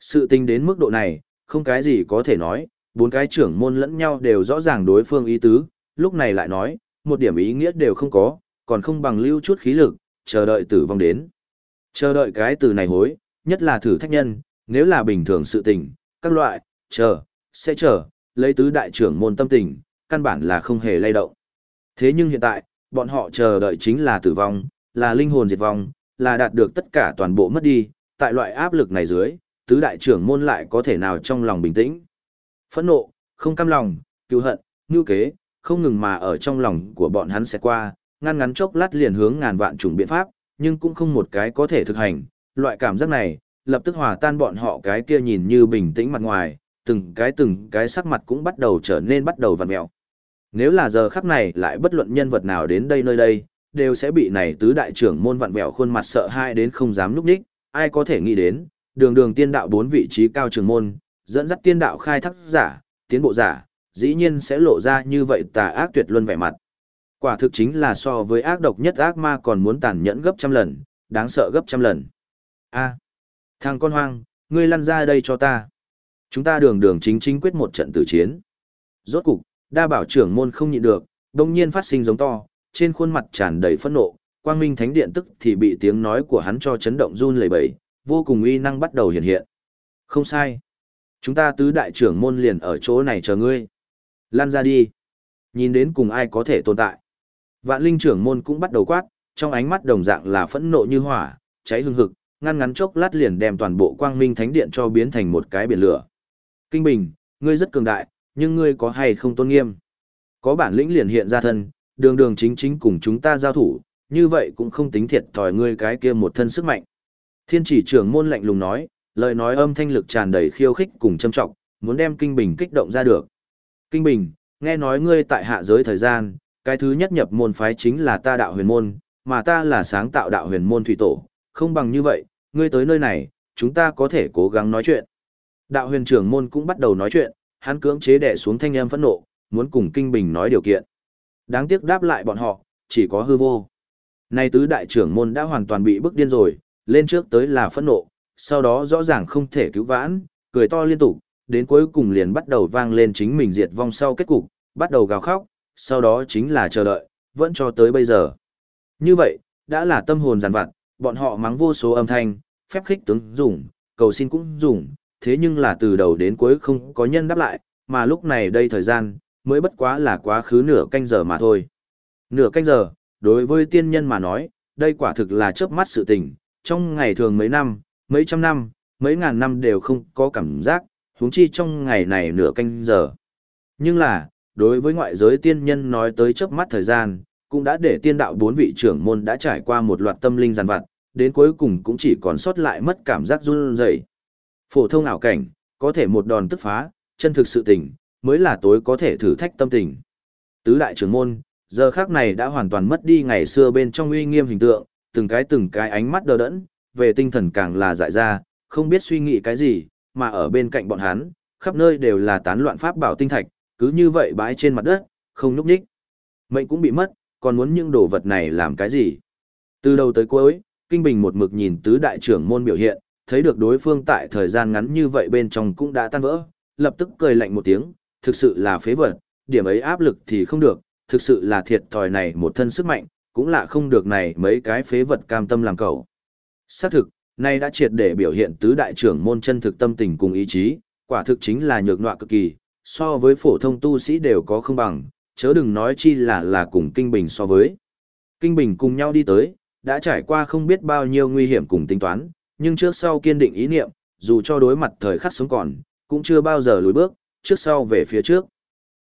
Sự tình đến mức độ này, không cái gì có thể nói, bốn cái trưởng môn lẫn nhau đều rõ ràng đối phương ý tứ, lúc này lại nói, một điểm ý nghĩa đều không có, còn không bằng lưu chút khí lực, chờ đợi tử vong đến. Chờ đợi cái từ này hối, nhất là thử thách nhân, nếu là bình thường sự tình, các loại, chờ, sẽ chờ, lấy tứ đại trưởng môn tâm tình, căn bản là không hề lay động. Thế nhưng hiện tại, bọn họ chờ đợi chính là tử vong, là linh hồn diệt vong, là đạt được tất cả toàn bộ mất đi, tại loại áp lực này dưới, tứ đại trưởng môn lại có thể nào trong lòng bình tĩnh. Phẫn nộ, không cam lòng, cứu hận, ngưu kế, không ngừng mà ở trong lòng của bọn hắn sẽ qua, ngăn ngắn chốc lát liền hướng ngàn vạn chủng biện pháp, nhưng cũng không một cái có thể thực hành. Loại cảm giác này, lập tức hòa tan bọn họ cái kia nhìn như bình tĩnh mặt ngoài, từng cái từng cái sắc mặt cũng bắt đầu trở nên bắt đầu vặn mẹo. Nếu là giờ khắc này lại bất luận nhân vật nào đến đây nơi đây, đều sẽ bị này tứ đại trưởng môn vặn vẹo khuôn mặt sợ hãi đến không dám núp đích, ai có thể nghĩ đến, đường đường tiên đạo bốn vị trí cao trưởng môn, dẫn dắt tiên đạo khai thác giả, tiến bộ giả, dĩ nhiên sẽ lộ ra như vậy tà ác tuyệt luân vẻ mặt. Quả thực chính là so với ác độc nhất ác ma còn muốn tàn nhẫn gấp trăm lần, đáng sợ gấp trăm lần. A, thằng con hoang, ngươi lăn ra đây cho ta. Chúng ta đường đường chính chính quyết một trận tử chiến. Rốt cục, đa bảo trưởng môn không nhịn được, đồng nhiên phát sinh giống to, trên khuôn mặt tràn đầy phẫn nộ, quang minh thánh điện tức thì bị tiếng nói của hắn cho chấn động run lẩy bẩy, vô cùng uy năng bắt đầu hiện hiện. Không sai. Chúng ta tứ đại trưởng môn liền ở chỗ này chờ ngươi. Lan ra đi. Nhìn đến cùng ai có thể tồn tại. Vạn linh trưởng môn cũng bắt đầu quát, trong ánh mắt đồng dạng là phẫn nộ như hỏa, cháy hương hực, ngăn ngắn chốc lát liền đem toàn bộ quang minh thánh điện cho biến thành một cái biển lửa. Kinh Bình, ngươi rất cường đại, nhưng ngươi có hay không tôn nghiêm? Có bản lĩnh liền hiện ra thân, đường đường chính chính cùng chúng ta giao thủ, như vậy cũng không tính thiệt thòi ngươi cái kia một thân sức mạnh. Thiên chỉ trưởng môn lạnh lùng nói, lời nói âm thanh lực tràn đầy khiêu khích cùng châm trọng, muốn đem Kinh Bình kích động ra được. Kinh Bình, nghe nói ngươi tại hạ giới thời gian, cái thứ nhất nhập môn phái chính là ta đạo huyền môn, mà ta là sáng tạo đạo huyền môn thủy tổ, không bằng như vậy, ngươi tới nơi này, chúng ta có thể cố gắng nói chuyện. Đạo huyền trưởng môn cũng bắt đầu nói chuyện, hắn cưỡng chế đè xuống thanh âm phẫn nộ, muốn cùng Kinh Bình nói điều kiện. Đáng tiếc đáp lại bọn họ, chỉ có hư vô. Nay tứ đại trưởng môn đã hoàn toàn bị bức điên rồi, lên trước tới là phẫn nộ, sau đó rõ ràng không thể cứu vãn, cười to liên tục, đến cuối cùng liền bắt đầu vang lên chính mình diệt vong sau kết cục, bắt đầu gào khóc, sau đó chính là chờ đợi, vẫn cho tới bây giờ. Như vậy, đã là tâm hồn giàn vặt, bọn họ mắng vô số âm thanh, phép khích tướng dùng, cầu xin cũng dùng, thế nhưng là từ đầu đến cuối không có nhân đáp lại, mà lúc này đây thời gian, mới bất quá là quá khứ nửa canh giờ mà thôi. Nửa canh giờ, đối với tiên nhân mà nói, đây quả thực là chớp mắt sự tình, trong ngày thường mấy năm, mấy trăm năm, mấy ngàn năm đều không có cảm giác, huống chi trong ngày này nửa canh giờ. Nhưng là, đối với ngoại giới tiên nhân nói tới chớp mắt thời gian, cũng đã để tiên đạo bốn vị trưởng môn đã trải qua một loạt tâm linh giàn vặt, đến cuối cùng cũng chỉ còn sót lại mất cảm giác run rẩy. Phổ thông ảo cảnh, có thể một đòn tức phá, chân thực sự tình, mới là tối có thể thử thách tâm tình. Tứ đại trưởng môn, giờ khác này đã hoàn toàn mất đi ngày xưa bên trong uy nghiêm hình tượng, từng cái từng cái ánh mắt đờ đẫn, về tinh thần càng là dại ra, không biết suy nghĩ cái gì, mà ở bên cạnh bọn hắn, khắp nơi đều là tán loạn pháp bảo tinh thạch, cứ như vậy bãi trên mặt đất, không nhúc nhích. Mệnh cũng bị mất, còn muốn những đồ vật này làm cái gì? Từ đầu tới cuối, Kinh Bình một mực nhìn tứ đại trưởng môn biểu hiện, thấy được đối phương tại thời gian ngắn như vậy bên trong cũng đã tan vỡ, lập tức cười lạnh một tiếng, thực sự là phế vật, điểm ấy áp lực thì không được, thực sự là thiệt thòi này một thân sức mạnh, cũng là không được này mấy cái phế vật cam tâm làm cầu. Xác thực, nay đã triệt để biểu hiện tứ đại trưởng môn chân thực tâm tình cùng ý chí, quả thực chính là nhược nọa cực kỳ, so với phổ thông tu sĩ đều có không bằng, chớ đừng nói chi là là cùng Kinh Bình so với. Kinh Bình cùng nhau đi tới, đã trải qua không biết bao nhiêu nguy hiểm cùng tính toán, nhưng trước sau kiên định ý niệm, dù cho đối mặt thời khắc sống còn, cũng chưa bao giờ lùi bước, trước sau về phía trước.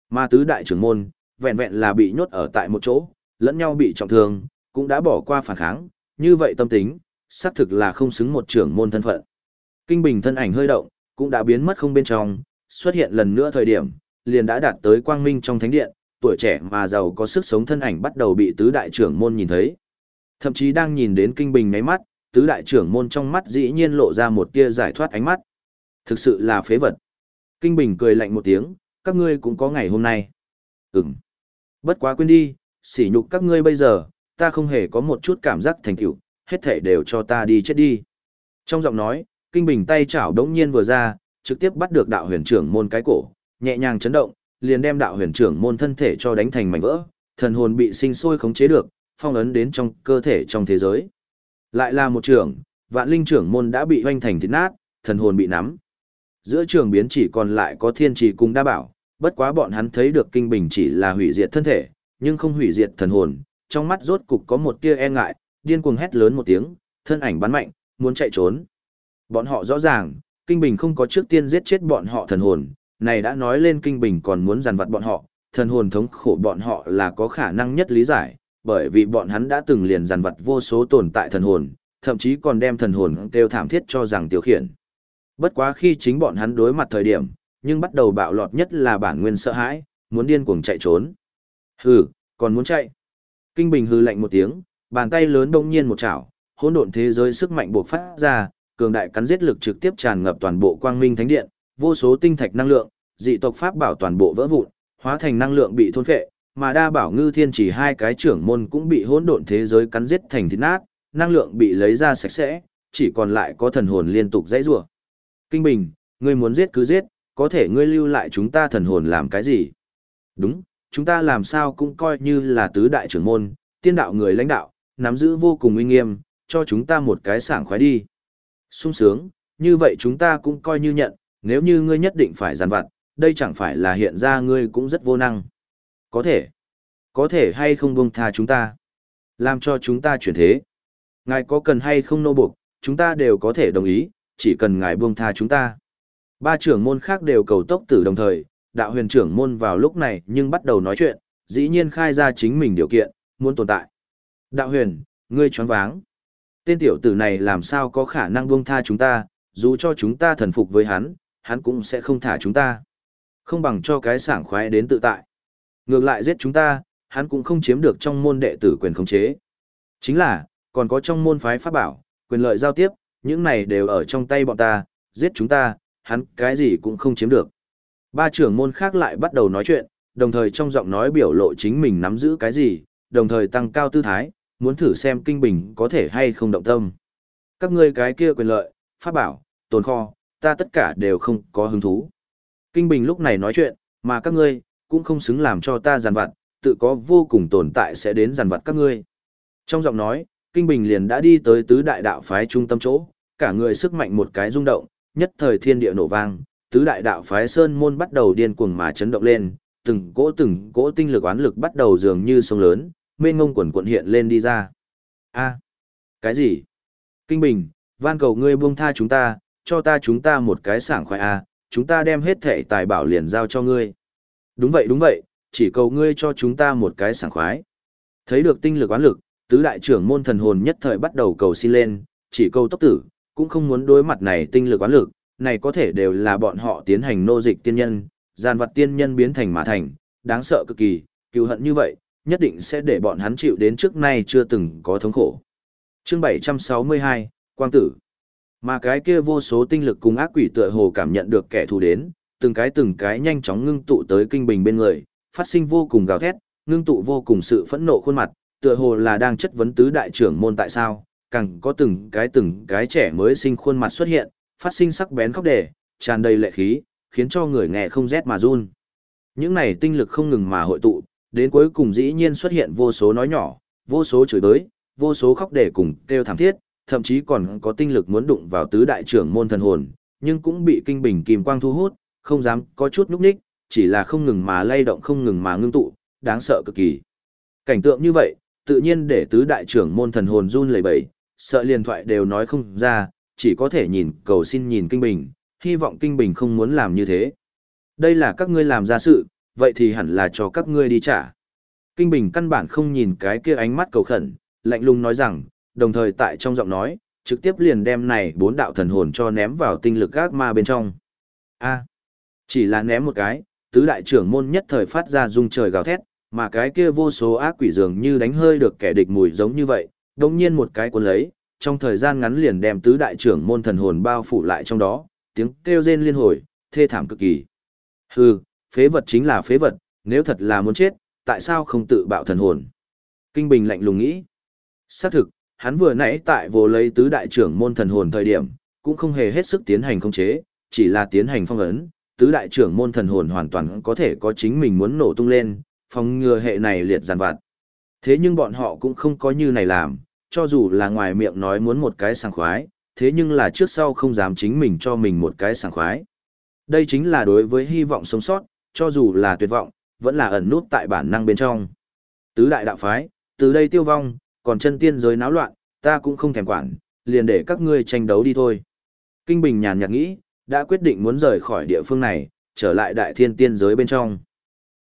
Mà tứ đại trưởng môn, vẹn vẹn là bị nhốt ở tại một chỗ, lẫn nhau bị trọng thương, cũng đã bỏ qua phản kháng, như vậy tâm tính, xác thực là không xứng một trưởng môn thân phận. Kinh Bình thân ảnh hơi động, cũng đã biến mất không bên trong, xuất hiện lần nữa thời điểm, liền đã đạt tới quang minh trong thánh điện, tuổi trẻ mà giàu có sức sống thân ảnh bắt đầu bị tứ đại trưởng môn nhìn thấy. Thậm chí đang nhìn đến Kinh Bình ngáy mắt, tứ đại trưởng môn trong mắt dĩ nhiên lộ ra một tia giải thoát ánh mắt. Thực sự là phế vật. Kinh Bình cười lạnh một tiếng, các ngươi cũng có ngày hôm nay. Ừm. Bất quá quên đi, sỉ nhục các ngươi bây giờ, ta không hề có một chút cảm giác thành tựu, hết thể đều cho ta đi chết đi. Trong giọng nói, Kinh Bình tay chảo đống nhiên vừa ra, trực tiếp bắt được đạo huyền trưởng môn cái cổ, nhẹ nhàng chấn động, liền đem đạo huyền trưởng môn thân thể cho đánh thành mảnh vỡ, thần hồn bị sinh sôi khống chế được, phong ấn đến trong cơ thể trong thế giới. Lại là một trưởng, vạn linh trưởng môn đã bị hoanh thành thịt nát, thần hồn bị nắm. Giữa trường biến chỉ còn lại có thiên trì cùng đa bảo, bất quá bọn hắn thấy được kinh bình chỉ là hủy diệt thân thể, nhưng không hủy diệt thần hồn, trong mắt rốt cục có một tia e ngại, điên cuồng hét lớn một tiếng, thân ảnh bắn mạnh, muốn chạy trốn. Bọn họ rõ ràng, kinh bình không có trước tiên giết chết bọn họ thần hồn, này đã nói lên kinh bình còn muốn giàn vặt bọn họ, thần hồn thống khổ bọn họ là có khả năng nhất lý giải, bởi vì bọn hắn đã từng liền dằn vặt vô số tồn tại thần hồn, thậm chí còn đem thần hồn kêu thảm thiết cho rằng tiêu khiển. Bất quá khi chính bọn hắn đối mặt thời điểm, nhưng bắt đầu bạo lọt nhất là bản nguyên sợ hãi, muốn điên cuồng chạy trốn. Hừ, còn muốn chạy. Kinh Bình hư lạnh một tiếng, bàn tay lớn đông nhiên một chảo, hỗn độn thế giới sức mạnh bộc phát ra, cường đại cắn giết lực trực tiếp tràn ngập toàn bộ quang minh thánh điện, vô số tinh thạch năng lượng, dị tộc pháp bảo toàn bộ vỡ vụn, hóa thành năng lượng bị thôn phệ, mà đa bảo ngư thiên chỉ hai cái trưởng môn cũng bị hỗn độn thế giới cắn giết thành thịt nát, năng lượng bị lấy ra sạch sẽ, chỉ còn lại có thần hồn liên tục dãy rủa. Kinh Bình, ngươi muốn giết cứ giết, có thể ngươi lưu lại chúng ta thần hồn làm cái gì? Đúng, chúng ta làm sao cũng coi như là tứ đại trưởng môn, tiên đạo người lãnh đạo, nắm giữ vô cùng uy nghiêm, cho chúng ta một cái sảng khoái đi. sung sướng, như vậy chúng ta cũng coi như nhận, nếu như ngươi nhất định phải giàn vặt, đây chẳng phải là hiện ra ngươi cũng rất vô năng. Có thể, có thể hay không buông tha chúng ta, làm cho chúng ta chuyển thế. Ngài có cần hay không nô buộc, chúng ta đều có thể đồng ý, chỉ cần ngài buông tha chúng ta. Ba trưởng môn khác đều cầu tốc tử đồng thời, đạo huyền trưởng môn vào lúc này nhưng bắt đầu nói chuyện, dĩ nhiên khai ra chính mình điều kiện, muốn tồn tại. Đạo huyền, ngươi choáng váng. Tên tiểu tử này làm sao có khả năng buông tha chúng ta, dù cho chúng ta thần phục với hắn, hắn cũng sẽ không thả chúng ta. Không bằng cho cái sảng khoái đến tự tại. Ngược lại giết chúng ta, hắn cũng không chiếm được trong môn đệ tử quyền khống chế. Chính là, còn có trong môn phái pháp bảo, quyền lợi giao tiếp, những này đều ở trong tay bọn ta, giết chúng ta, hắn cái gì cũng không chiếm được. Ba trưởng môn khác lại bắt đầu nói chuyện, đồng thời trong giọng nói biểu lộ chính mình nắm giữ cái gì, đồng thời tăng cao tư thái, muốn thử xem kinh bình có thể hay không động tâm. Các ngươi cái kia quyền lợi, pháp bảo, tồn kho, ta tất cả đều không có hứng thú. Kinh bình lúc này nói chuyện, mà các ngươi, cũng không xứng làm cho ta giàn vặt, tự có vô cùng tồn tại sẽ đến giàn vặt các ngươi. Trong giọng nói, Kinh Bình liền đã đi tới tứ đại đạo phái trung tâm chỗ, cả người sức mạnh một cái rung động, nhất thời thiên địa nổ vang, tứ đại đạo phái sơn môn bắt đầu điên cuồng mà chấn động lên, từng cỗ từng cỗ tinh lực oán lực bắt đầu dường như sông lớn, mênh ngông quần quận hiện lên đi ra. A, cái gì? Kinh Bình, van cầu ngươi buông tha chúng ta, cho ta chúng ta một cái sảng khoái a, chúng ta đem hết thẻ tài bảo liền giao cho ngươi. Đúng vậy đúng vậy, chỉ cầu ngươi cho chúng ta một cái sảng khoái. Thấy được tinh lực oán lực, tứ đại trưởng môn thần hồn nhất thời bắt đầu cầu xin lên, chỉ câu tốc tử, cũng không muốn đối mặt này tinh lực oán lực, này có thể đều là bọn họ tiến hành nô dịch tiên nhân, gian vật tiên nhân biến thành mã thành, đáng sợ cực kỳ, cứu hận như vậy, nhất định sẽ để bọn hắn chịu đến trước nay chưa từng có thống khổ. Chương 762, Quang Tử Mà cái kia vô số tinh lực cùng ác quỷ tựa hồ cảm nhận được kẻ thù đến, từng cái từng cái nhanh chóng ngưng tụ tới kinh bình bên người, phát sinh vô cùng gào thét, ngưng tụ vô cùng sự phẫn nộ khuôn mặt, tựa hồ là đang chất vấn tứ đại trưởng môn tại sao, càng có từng cái từng cái trẻ mới sinh khuôn mặt xuất hiện, phát sinh sắc bén khóc đề, tràn đầy lệ khí, khiến cho người nghe không rét mà run. Những này tinh lực không ngừng mà hội tụ, đến cuối cùng dĩ nhiên xuất hiện vô số nói nhỏ, vô số chửi bới, vô số khóc đề cùng kêu thảm thiết, thậm chí còn có tinh lực muốn đụng vào tứ đại trưởng môn thần hồn, nhưng cũng bị kinh bình kim quang thu hút, không dám có chút nhúc ních, chỉ là không ngừng mà lay động không ngừng mà ngưng tụ, đáng sợ cực kỳ. Cảnh tượng như vậy, tự nhiên để tứ đại trưởng môn thần hồn run lẩy bẩy, sợ liền thoại đều nói không ra, chỉ có thể nhìn cầu xin nhìn kinh bình, hy vọng kinh bình không muốn làm như thế. Đây là các ngươi làm ra sự, vậy thì hẳn là cho các ngươi đi trả. Kinh bình căn bản không nhìn cái kia ánh mắt cầu khẩn, lạnh lùng nói rằng, đồng thời tại trong giọng nói, trực tiếp liền đem này bốn đạo thần hồn cho ném vào tinh lực ác ma bên trong. A, chỉ là ném một cái, tứ đại trưởng môn nhất thời phát ra rung trời gào thét, mà cái kia vô số ác quỷ dường như đánh hơi được kẻ địch mùi giống như vậy, đồng nhiên một cái cuốn lấy, trong thời gian ngắn liền đem tứ đại trưởng môn thần hồn bao phủ lại trong đó, tiếng kêu rên liên hồi, thê thảm cực kỳ. Hừ, phế vật chính là phế vật, nếu thật là muốn chết, tại sao không tự bạo thần hồn? Kinh Bình lạnh lùng nghĩ. Xác thực, hắn vừa nãy tại vô lấy tứ đại trưởng môn thần hồn thời điểm, cũng không hề hết sức tiến hành khống chế, chỉ là tiến hành phong ấn, tứ đại trưởng môn thần hồn hoàn toàn có thể có chính mình muốn nổ tung lên, phòng ngừa hệ này liệt giàn vặt. Thế nhưng bọn họ cũng không có như này làm, cho dù là ngoài miệng nói muốn một cái sảng khoái, thế nhưng là trước sau không dám chính mình cho mình một cái sảng khoái. Đây chính là đối với hy vọng sống sót, cho dù là tuyệt vọng, vẫn là ẩn nút tại bản năng bên trong. Tứ đại đạo phái, từ đây tiêu vong, còn chân tiên giới náo loạn, ta cũng không thèm quản, liền để các ngươi tranh đấu đi thôi. Kinh Bình nhàn nhạt nghĩ, đã quyết định muốn rời khỏi địa phương này, trở lại đại thiên tiên giới bên trong.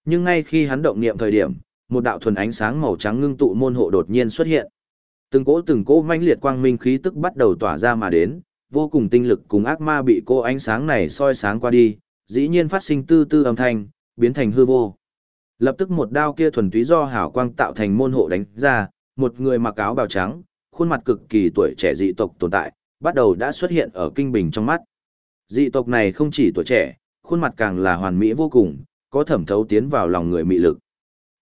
Nhưng ngay khi hắn động niệm thời điểm, một đạo thuần ánh sáng màu trắng ngưng tụ môn hộ đột nhiên xuất hiện. Từng cỗ từng cỗ manh liệt quang minh khí tức bắt đầu tỏa ra mà đến, vô cùng tinh lực cùng ác ma bị cô ánh sáng này soi sáng qua đi, dĩ nhiên phát sinh tư tư âm thanh, biến thành hư vô. Lập tức một đao kia thuần túy do hảo quang tạo thành môn hộ đánh ra, một người mặc áo bào trắng, khuôn mặt cực kỳ tuổi trẻ dị tộc tồn tại, bắt đầu đã xuất hiện ở kinh bình trong mắt. Dị tộc này không chỉ tuổi trẻ, khuôn mặt càng là hoàn mỹ vô cùng, có thẩm thấu tiến vào lòng người mị lực.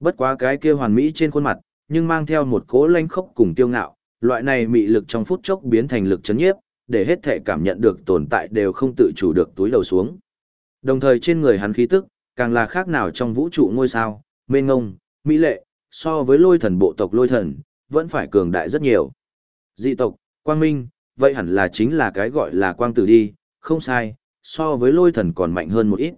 Bất quá cái kia hoàn mỹ trên khuôn mặt, nhưng mang theo một cố lanh khốc cùng tiêu ngạo, loại này mị lực trong phút chốc biến thành lực chấn nhiếp, để hết thể cảm nhận được tồn tại đều không tự chủ được túi đầu xuống. Đồng thời trên người hắn khí tức, càng là khác nào trong vũ trụ ngôi sao, mênh ngông, mỹ lệ, so với lôi thần bộ tộc lôi thần, vẫn phải cường đại rất nhiều. Dị tộc, quang minh, vậy hẳn là chính là cái gọi là quang tử đi, không sai, so với lôi thần còn mạnh hơn một ít.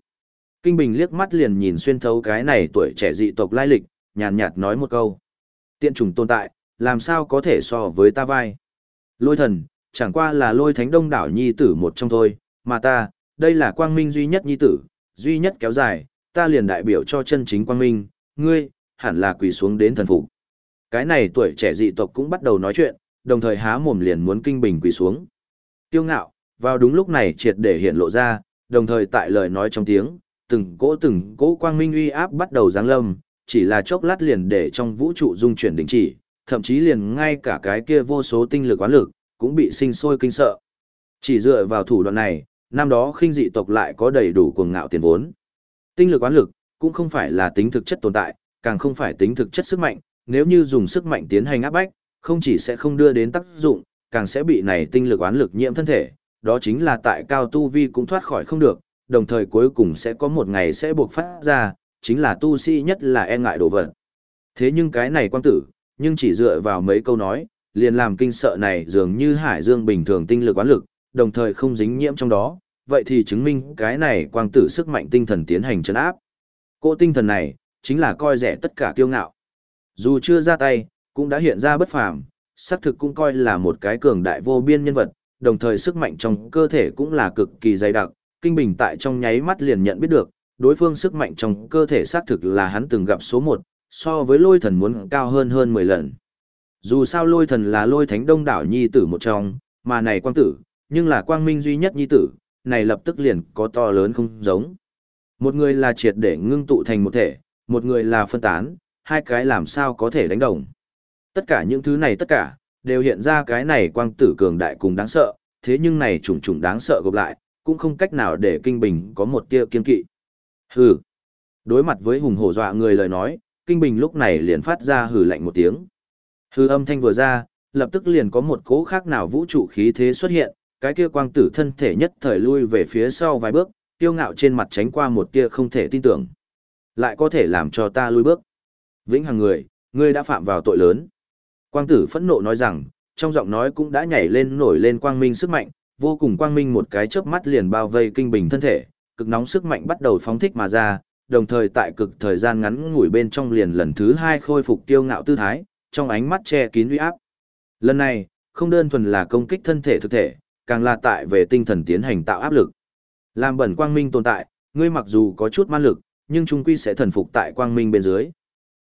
Kinh Bình liếc mắt liền nhìn xuyên thấu cái này tuổi trẻ dị tộc lai lịch, nhàn nhạt nói một câu. Tiện trùng tồn tại, làm sao có thể so với ta vai. Lôi thần, chẳng qua là lôi thánh đông đảo nhi tử một trong thôi, mà ta, đây là quang minh duy nhất nhi tử, duy nhất kéo dài, ta liền đại biểu cho chân chính quang minh, ngươi, hẳn là quỳ xuống đến thần phục. Cái này tuổi trẻ dị tộc cũng bắt đầu nói chuyện, đồng thời há mồm liền muốn kinh bình quỳ xuống. Tiêu ngạo, vào đúng lúc này triệt để hiện lộ ra, đồng thời tại lời nói trong tiếng, từng cỗ từng cỗ quang minh uy áp bắt đầu giáng lâm, chỉ là chốc lát liền để trong vũ trụ dung chuyển đình chỉ, thậm chí liền ngay cả cái kia vô số tinh lực quán lực, cũng bị sinh sôi kinh sợ. Chỉ dựa vào thủ đoạn này, năm đó khinh dị tộc lại có đầy đủ cuồng ngạo tiền vốn. Tinh lực quán lực, cũng không phải là tính thực chất tồn tại, càng không phải tính thực chất sức mạnh, nếu như dùng sức mạnh tiến hành áp bách, không chỉ sẽ không đưa đến tác dụng, càng sẽ bị này tinh lực oán lực nhiễm thân thể, đó chính là tại cao tu vi cũng thoát khỏi không được, đồng thời cuối cùng sẽ có một ngày sẽ buộc phát ra, chính là tu sĩ nhất là e ngại đồ vật. Thế nhưng cái này quang tử, nhưng chỉ dựa vào mấy câu nói, liền làm kinh sợ này dường như hải dương bình thường tinh lực oán lực, đồng thời không dính nhiễm trong đó, vậy thì chứng minh cái này quang tử sức mạnh tinh thần tiến hành chấn áp. Cô tinh thần này, chính là coi rẻ tất cả kiêu ngạo. Dù chưa ra tay, cũng đã hiện ra bất phàm, xác thực cũng coi là một cái cường đại vô biên nhân vật, đồng thời sức mạnh trong cơ thể cũng là cực kỳ dày đặc, Kinh Bình tại trong nháy mắt liền nhận biết được, đối phương sức mạnh trong cơ thể xác thực là hắn từng gặp số 1, so với lôi thần muốn cao hơn hơn 10 lần. Dù sao lôi thần là lôi thánh đông đảo nhi tử một trong, mà này quang tử, nhưng là quang minh duy nhất nhi tử, này lập tức liền có to lớn không giống. Một người là triệt để ngưng tụ thành một thể, một người là phân tán, hai cái làm sao có thể đánh đồng. Tất cả những thứ này tất cả, đều hiện ra cái này quang tử cường đại cùng đáng sợ, thế nhưng này trùng trùng đáng sợ gộp lại, cũng không cách nào để kinh bình có một tia kiên kỵ. Hừ. Đối mặt với hùng hổ dọa người lời nói, kinh bình lúc này liền phát ra hừ lạnh một tiếng. Hừ âm thanh vừa ra, lập tức liền có một cỗ khác nào vũ trụ khí thế xuất hiện, cái kia quang tử thân thể nhất thời lui về phía sau vài bước, tiêu ngạo trên mặt tránh qua một tia không thể tin tưởng. Lại có thể làm cho ta lui bước. Vĩnh hằng người, ngươi đã phạm vào tội lớn. Quang tử phẫn nộ nói rằng, trong giọng nói cũng đã nhảy lên nổi lên quang minh sức mạnh, vô cùng quang minh một cái chớp mắt liền bao vây kinh bình thân thể, cực nóng sức mạnh bắt đầu phóng thích mà ra, đồng thời tại cực thời gian ngắn ngủi bên trong liền lần thứ hai khôi phục tiêu ngạo tư thái, trong ánh mắt che kín uy áp. Lần này, không đơn thuần là công kích thân thể thực thể, càng là tại về tinh thần tiến hành tạo áp lực. Làm bẩn quang minh tồn tại, ngươi mặc dù có chút man lực, nhưng chúng quy sẽ thần phục tại quang minh bên dưới.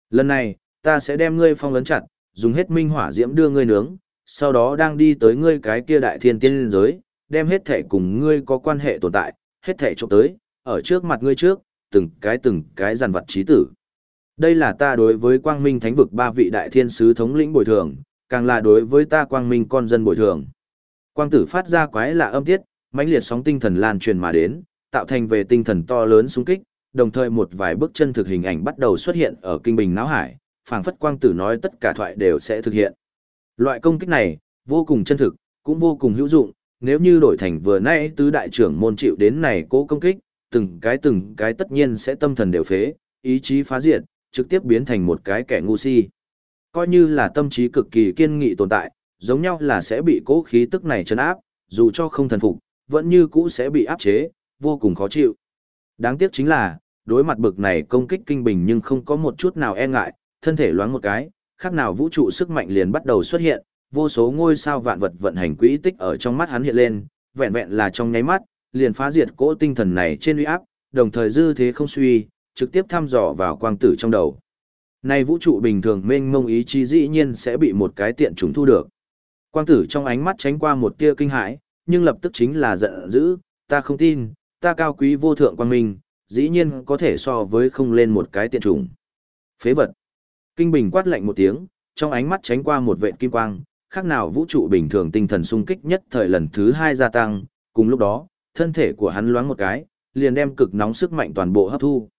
Lần này, ta sẽ đem ngươi phong lấn chặt, dùng hết minh hỏa diễm đưa ngươi nướng, sau đó đang đi tới ngươi cái kia đại thiên tiên giới, đem hết thể cùng ngươi có quan hệ tồn tại, hết thể trộm tới, ở trước mặt ngươi trước, từng cái từng cái giàn vật trí tử. Đây là ta đối với quang minh thánh vực ba vị đại thiên sứ thống lĩnh bồi thường, càng là đối với ta quang minh con dân bồi thường. Quang tử phát ra quái lạ âm tiết, mãnh liệt sóng tinh thần lan truyền mà đến, tạo thành về tinh thần to lớn xung kích, đồng thời một vài bước chân thực hình ảnh bắt đầu xuất hiện ở kinh bình não hải, phảng phất quang tử nói tất cả thoại đều sẽ thực hiện. Loại công kích này, vô cùng chân thực, cũng vô cùng hữu dụng, nếu như đổi thành vừa nãy tứ đại trưởng môn chịu đến này cố công kích, từng cái từng cái tất nhiên sẽ tâm thần đều phế, ý chí phá diệt, trực tiếp biến thành một cái kẻ ngu si. Coi như là tâm trí cực kỳ kiên nghị tồn tại, giống nhau là sẽ bị cố khí tức này chấn áp, dù cho không thần phục, vẫn như cũ sẽ bị áp chế, vô cùng khó chịu. Đáng tiếc chính là, đối mặt bực này công kích kinh bình nhưng không có một chút nào e ngại, thân thể loáng một cái, khác nào vũ trụ sức mạnh liền bắt đầu xuất hiện, vô số ngôi sao vạn vật vận hành quỹ tích ở trong mắt hắn hiện lên, vẹn vẹn là trong nháy mắt, liền phá diệt cỗ tinh thần này trên uy áp, đồng thời dư thế không suy, trực tiếp thăm dò vào quang tử trong đầu. Này vũ trụ bình thường mênh mông ý chí dĩ nhiên sẽ bị một cái tiện chúng thu được. Quang tử trong ánh mắt tránh qua một tia kinh hãi, nhưng lập tức chính là giận dữ, ta không tin, ta cao quý vô thượng quang minh, dĩ nhiên có thể so với không lên một cái tiện trùng. Phế vật. Kinh Bình quát lạnh một tiếng, trong ánh mắt tránh qua một vệt kim quang, khác nào vũ trụ bình thường tinh thần sung kích nhất thời lần thứ hai gia tăng, cùng lúc đó, thân thể của hắn loáng một cái, liền đem cực nóng sức mạnh toàn bộ hấp thu.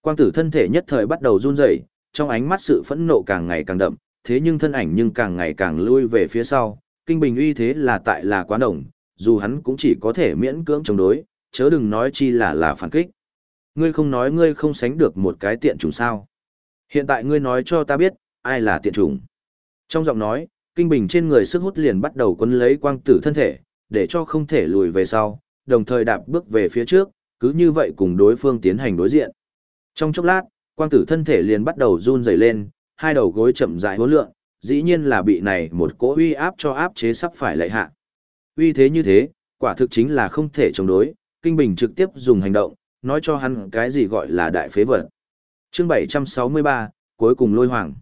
Quang tử thân thể nhất thời bắt đầu run rẩy, trong ánh mắt sự phẫn nộ càng ngày càng đậm, thế nhưng thân ảnh nhưng càng ngày càng lui về phía sau, kinh bình uy thế là tại là quá đồng, dù hắn cũng chỉ có thể miễn cưỡng chống đối, chớ đừng nói chi là là phản kích. Ngươi không nói ngươi không sánh được một cái tiện chủng sao. Hiện tại ngươi nói cho ta biết, ai là tiện chủng. Trong giọng nói, kinh bình trên người sức hút liền bắt đầu quấn lấy quang tử thân thể, để cho không thể lùi về sau, đồng thời đạp bước về phía trước, cứ như vậy cùng đối phương tiến hành đối diện. Trong chốc lát, quang tử thân thể liền bắt đầu run rẩy lên, hai đầu gối chậm rãi hối lượng, dĩ nhiên là bị này một cỗ uy áp cho áp chế sắp phải lệ hạ. Uy thế như thế, quả thực chính là không thể chống đối, Kinh Bình trực tiếp dùng hành động, nói cho hắn cái gì gọi là đại phế vật. Chương 763, cuối cùng lôi hoàng.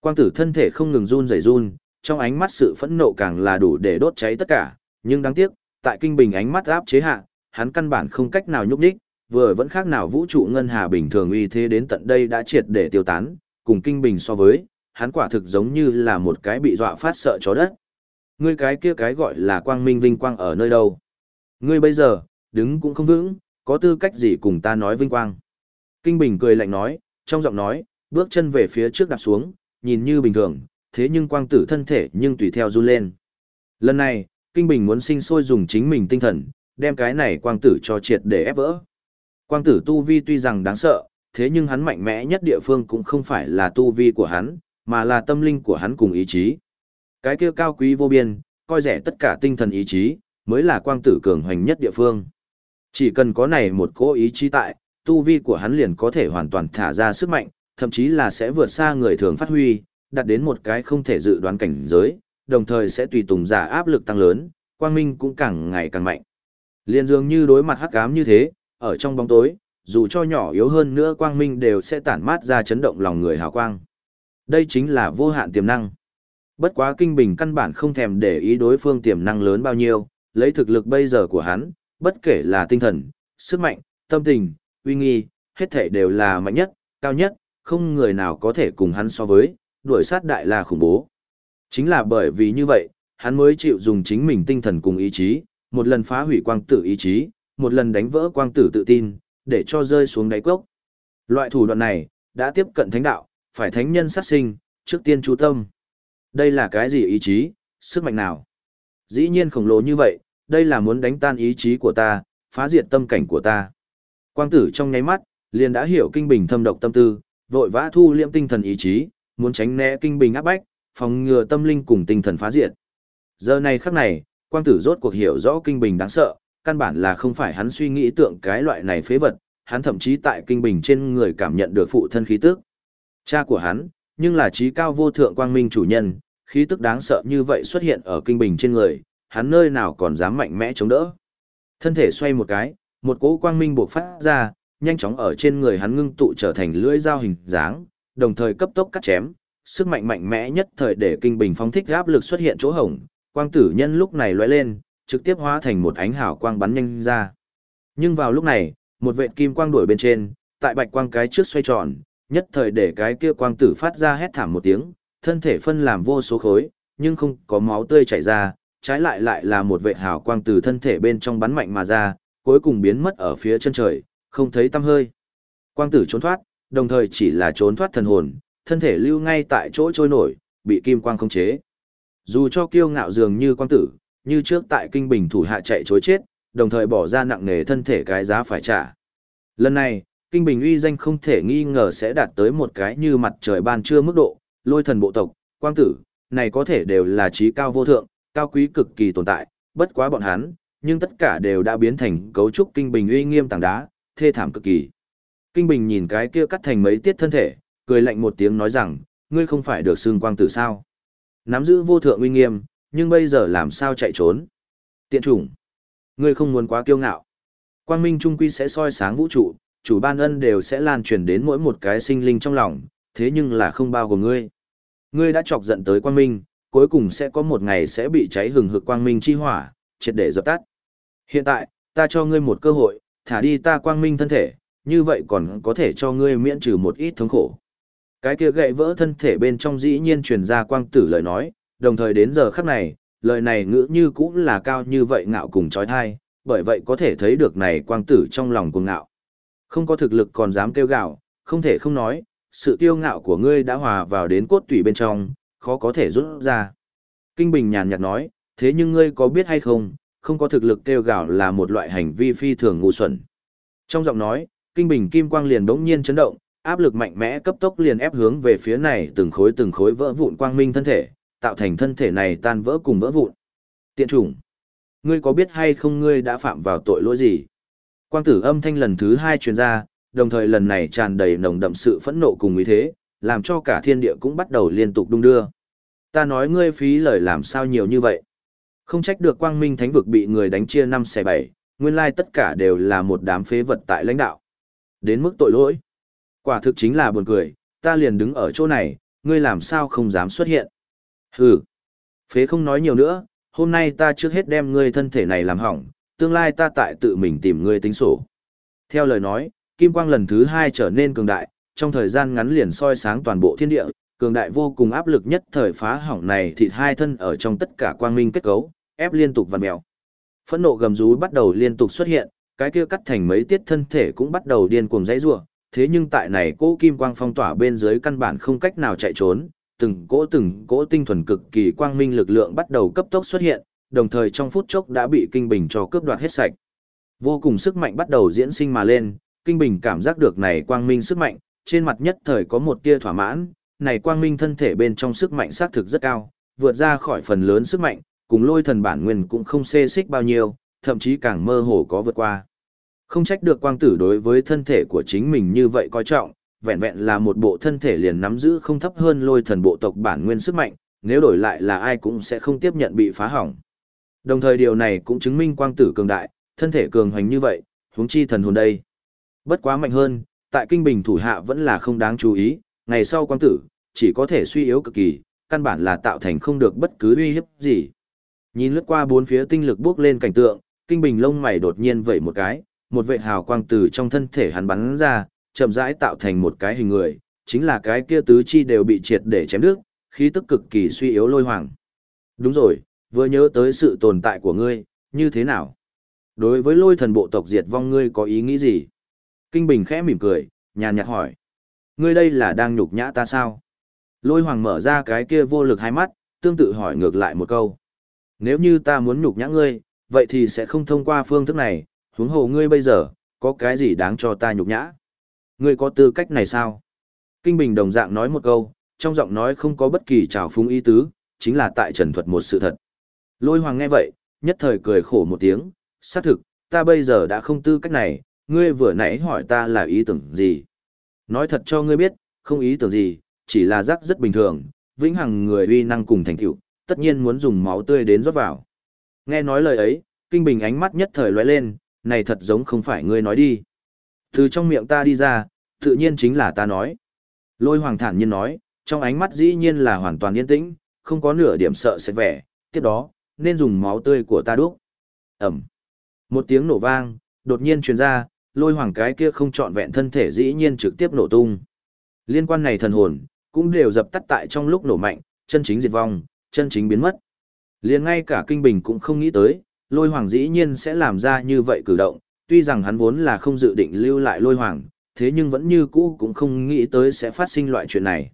Quang tử thân thể không ngừng run rẩy run, trong ánh mắt sự phẫn nộ càng là đủ để đốt cháy tất cả, nhưng đáng tiếc, tại Kinh Bình ánh mắt áp chế hạ, hắn căn bản không cách nào nhúc nhích, vừa vẫn khác nào vũ trụ ngân hà bình thường uy thế đến tận đây đã triệt để tiêu tán, cùng kinh bình so với, hắn quả thực giống như là một cái bị dọa phát sợ chó đất. Ngươi cái kia cái gọi là quang minh vinh quang ở nơi đâu? Ngươi bây giờ, đứng cũng không vững, có tư cách gì cùng ta nói vinh quang? Kinh bình cười lạnh nói, trong giọng nói, bước chân về phía trước đạp xuống, nhìn như bình thường, thế nhưng quang tử thân thể nhưng tùy theo run lên. Lần này, Kinh Bình muốn sinh sôi dùng chính mình tinh thần, đem cái này quang tử cho triệt để ép vỡ. Quang tử tu vi tuy rằng đáng sợ, thế nhưng hắn mạnh mẽ nhất địa phương cũng không phải là tu vi của hắn, mà là tâm linh của hắn cùng ý chí. Cái kia cao quý vô biên, coi rẻ tất cả tinh thần ý chí, mới là quang tử cường hoành nhất địa phương. Chỉ cần có này một cố ý chí tại, tu vi của hắn liền có thể hoàn toàn thả ra sức mạnh, thậm chí là sẽ vượt xa người thường phát huy, đạt đến một cái không thể dự đoán cảnh giới, đồng thời sẽ tùy tùng giả áp lực tăng lớn, quang minh cũng càng ngày càng mạnh. Liên dường như đối mặt hắc ám như thế, ở trong bóng tối, dù cho nhỏ yếu hơn nữa quang minh đều sẽ tản mát ra chấn động lòng người hào quang. Đây chính là vô hạn tiềm năng. Bất quá kinh bình căn bản không thèm để ý đối phương tiềm năng lớn bao nhiêu, lấy thực lực bây giờ của hắn, bất kể là tinh thần, sức mạnh, tâm tình, uy nghi, hết thể đều là mạnh nhất, cao nhất, không người nào có thể cùng hắn so với, đuổi sát đại là khủng bố. Chính là bởi vì như vậy, hắn mới chịu dùng chính mình tinh thần cùng ý chí, một lần phá hủy quang tử ý chí, một lần đánh vỡ quang tử tự tin, để cho rơi xuống đáy cốc. Loại thủ đoạn này, đã tiếp cận thánh đạo, phải thánh nhân sát sinh, trước tiên chú tâm. Đây là cái gì ý chí, sức mạnh nào? Dĩ nhiên khổng lồ như vậy, đây là muốn đánh tan ý chí của ta, phá diệt tâm cảnh của ta. Quang tử trong nháy mắt, liền đã hiểu kinh bình thâm độc tâm tư, vội vã thu liệm tinh thần ý chí, muốn tránh né kinh bình áp bách, phòng ngừa tâm linh cùng tinh thần phá diệt. Giờ này khắc này, quang tử rốt cuộc hiểu rõ kinh bình đáng sợ, căn bản là không phải hắn suy nghĩ tượng cái loại này phế vật, hắn thậm chí tại kinh bình trên người cảm nhận được phụ thân khí tức. Cha của hắn, nhưng là trí cao vô thượng quang minh chủ nhân, khí tức đáng sợ như vậy xuất hiện ở kinh bình trên người, hắn nơi nào còn dám mạnh mẽ chống đỡ. Thân thể xoay một cái, một cỗ quang minh bộc phát ra, nhanh chóng ở trên người hắn ngưng tụ trở thành lưỡi dao hình dáng, đồng thời cấp tốc cắt chém, sức mạnh mạnh mẽ nhất thời để kinh bình phóng thích áp lực xuất hiện chỗ hổng, quang tử nhân lúc này lóe lên, trực tiếp hóa thành một ánh hào quang bắn nhanh ra. Nhưng vào lúc này, một vệt kim quang đuổi bên trên, tại bạch quang cái trước xoay tròn, nhất thời để cái kia quang tử phát ra hét thảm một tiếng, thân thể phân làm vô số khối, nhưng không có máu tươi chảy ra, trái lại lại là một vệt hào quang từ thân thể bên trong bắn mạnh mà ra, cuối cùng biến mất ở phía chân trời, không thấy tăm hơi. Quang tử trốn thoát, đồng thời chỉ là trốn thoát thần hồn, thân thể lưu ngay tại chỗ trôi nổi, bị kim quang khống chế. Dù cho kiêu ngạo dường như quang tử, như trước tại kinh bình thủ hạ chạy chối chết, đồng thời bỏ ra nặng nề thân thể cái giá phải trả. Lần này, kinh bình uy danh không thể nghi ngờ sẽ đạt tới một cái như mặt trời ban trưa mức độ, lôi thần bộ tộc, quang tử, này có thể đều là trí cao vô thượng, cao quý cực kỳ tồn tại, bất quá bọn hắn, nhưng tất cả đều đã biến thành cấu trúc kinh bình uy nghiêm tảng đá, thê thảm cực kỳ. Kinh bình nhìn cái kia cắt thành mấy tiết thân thể, cười lạnh một tiếng nói rằng, ngươi không phải được xương quang tử sao? Nắm giữ vô thượng uy nghiêm, nhưng bây giờ làm sao chạy trốn? Tiện chủng. Ngươi không muốn quá kiêu ngạo. Quang minh trung quy sẽ soi sáng vũ trụ, chủ ban ân đều sẽ lan truyền đến mỗi một cái sinh linh trong lòng, thế nhưng là không bao gồm ngươi. Ngươi đã chọc giận tới quang minh, cuối cùng sẽ có một ngày sẽ bị cháy hừng hực quang minh chi hỏa, triệt để dập tắt. Hiện tại, ta cho ngươi một cơ hội, thả đi ta quang minh thân thể, như vậy còn có thể cho ngươi miễn trừ một ít thống khổ. Cái kia gậy vỡ thân thể bên trong dĩ nhiên truyền ra quang tử lời nói, đồng thời đến giờ khắc này, lời này ngữ như cũng là cao như vậy ngạo cùng trói thai, bởi vậy có thể thấy được này quang tử trong lòng cuồng ngạo. Không có thực lực còn dám kêu gạo, không thể không nói, sự tiêu ngạo của ngươi đã hòa vào đến cốt tủy bên trong, khó có thể rút ra. Kinh Bình nhàn nhạt nói, thế nhưng ngươi có biết hay không, không có thực lực kêu gào là một loại hành vi phi thường ngu xuẩn. Trong giọng nói, Kinh Bình Kim Quang liền bỗng nhiên chấn động, áp lực mạnh mẽ cấp tốc liền ép hướng về phía này từng khối từng khối vỡ vụn quang minh thân thể, tạo thành thân thể này tan vỡ cùng vỡ vụn. Tiện chủng, ngươi có biết hay không ngươi đã phạm vào tội lỗi gì? Quang tử âm thanh lần thứ hai truyền ra, đồng thời lần này tràn đầy nồng đậm sự phẫn nộ cùng ý thế, làm cho cả thiên địa cũng bắt đầu liên tục đung đưa. Ta nói ngươi phí lời làm sao nhiều như vậy? Không trách được quang minh thánh vực bị người đánh chia năm xẻ bảy, nguyên lai tất cả đều là một đám phế vật tại lãnh đạo. Đến mức tội lỗi. Quả thực chính là buồn cười, ta liền đứng ở chỗ này, ngươi làm sao không dám xuất hiện. Hừ. Phế không nói nhiều nữa, hôm nay ta trước hết đem ngươi thân thể này làm hỏng, tương lai ta tại tự mình tìm ngươi tính sổ. Theo lời nói, kim quang lần thứ hai trở nên cường đại, trong thời gian ngắn liền soi sáng toàn bộ thiên địa, cường đại vô cùng áp lực nhất thời phá hỏng này thịt hai thân ở trong tất cả quang minh kết cấu, ép liên tục vặn mèo. Phẫn nộ gầm rú bắt đầu liên tục xuất hiện, cái kia cắt thành mấy tiết thân thể cũng bắt đầu điên cuồng dãy rủa, thế nhưng tại này cỗ kim quang phong tỏa bên dưới căn bản không cách nào chạy trốn, từng cỗ từng cỗ tinh thuần cực kỳ quang minh lực lượng bắt đầu cấp tốc xuất hiện, đồng thời trong phút chốc đã bị kinh bình cho cướp đoạt hết sạch. Vô cùng sức mạnh bắt đầu diễn sinh mà lên, kinh bình cảm giác được này quang minh sức mạnh, trên mặt nhất thời có một tia thỏa mãn, này quang minh thân thể bên trong sức mạnh xác thực rất cao, vượt ra khỏi phần lớn sức mạnh, cùng lôi thần bản nguyên cũng không xê xích bao nhiêu, thậm chí càng mơ hồ có vượt qua. Không trách được quang tử đối với thân thể của chính mình như vậy coi trọng, vẹn vẹn là một bộ thân thể liền nắm giữ không thấp hơn lôi thần bộ tộc bản nguyên sức mạnh, nếu đổi lại là ai cũng sẽ không tiếp nhận bị phá hỏng. Đồng thời điều này cũng chứng minh quang tử cường đại, thân thể cường hoành như vậy, huống chi thần hồn đây. Bất quá mạnh hơn, tại kinh bình thủ hạ vẫn là không đáng chú ý, ngày sau quang tử, chỉ có thể suy yếu cực kỳ, căn bản là tạo thành không được bất cứ uy hiếp gì. Nhìn lướt qua bốn phía tinh lực bước lên cảnh tượng, kinh bình lông mày đột nhiên vẩy một cái, một vệ hào quang từ trong thân thể hắn bắn ra, chậm rãi tạo thành một cái hình người, chính là cái kia tứ chi đều bị triệt để chém đứt, khí tức cực kỳ suy yếu lôi hoàng. Đúng rồi, vừa nhớ tới sự tồn tại của ngươi, như thế nào? Đối với lôi thần bộ tộc diệt vong ngươi có ý nghĩ gì? Kinh Bình khẽ mỉm cười, nhàn nhạt hỏi. Ngươi đây là đang nhục nhã ta sao? Lôi hoàng mở ra cái kia vô lực hai mắt, tương tự hỏi ngược lại một câu. Nếu như ta muốn nhục nhã ngươi, vậy thì sẽ không thông qua phương thức này, huống hồ ngươi bây giờ, có cái gì đáng cho ta nhục nhã? Ngươi có tư cách này sao? Kinh Bình đồng dạng nói một câu, trong giọng nói không có bất kỳ trào phúng ý tứ, chính là tại trần thuật một sự thật. Lôi hoàng nghe vậy, nhất thời cười khổ một tiếng, xác thực, ta bây giờ đã không tư cách này, ngươi vừa nãy hỏi ta là ý tưởng gì. Nói thật cho ngươi biết, không ý tưởng gì, chỉ là giác rất bình thường, vĩnh hằng người uy năng cùng thành tựu, tất nhiên muốn dùng máu tươi đến rót vào. Nghe nói lời ấy, kinh bình ánh mắt nhất thời lóe lên, này thật giống không phải ngươi nói đi. Từ trong miệng ta đi ra, tự nhiên chính là ta nói. Lôi hoàng thản nhiên nói, trong ánh mắt dĩ nhiên là hoàn toàn yên tĩnh, không có nửa điểm sợ sẽ vẻ, tiếp đó, nên dùng máu tươi của ta đúc. Ẩm. Một tiếng nổ vang, đột nhiên truyền ra, lôi hoàng cái kia không trọn vẹn thân thể dĩ nhiên trực tiếp nổ tung. Liên quan này thần hồn, cũng đều dập tắt tại trong lúc nổ mạnh, chân chính diệt vong, chân chính biến mất. liền ngay cả kinh bình cũng không nghĩ tới, lôi hoàng dĩ nhiên sẽ làm ra như vậy cử động, tuy rằng hắn vốn là không dự định lưu lại lôi hoàng, thế nhưng vẫn như cũ cũng không nghĩ tới sẽ phát sinh loại chuyện này.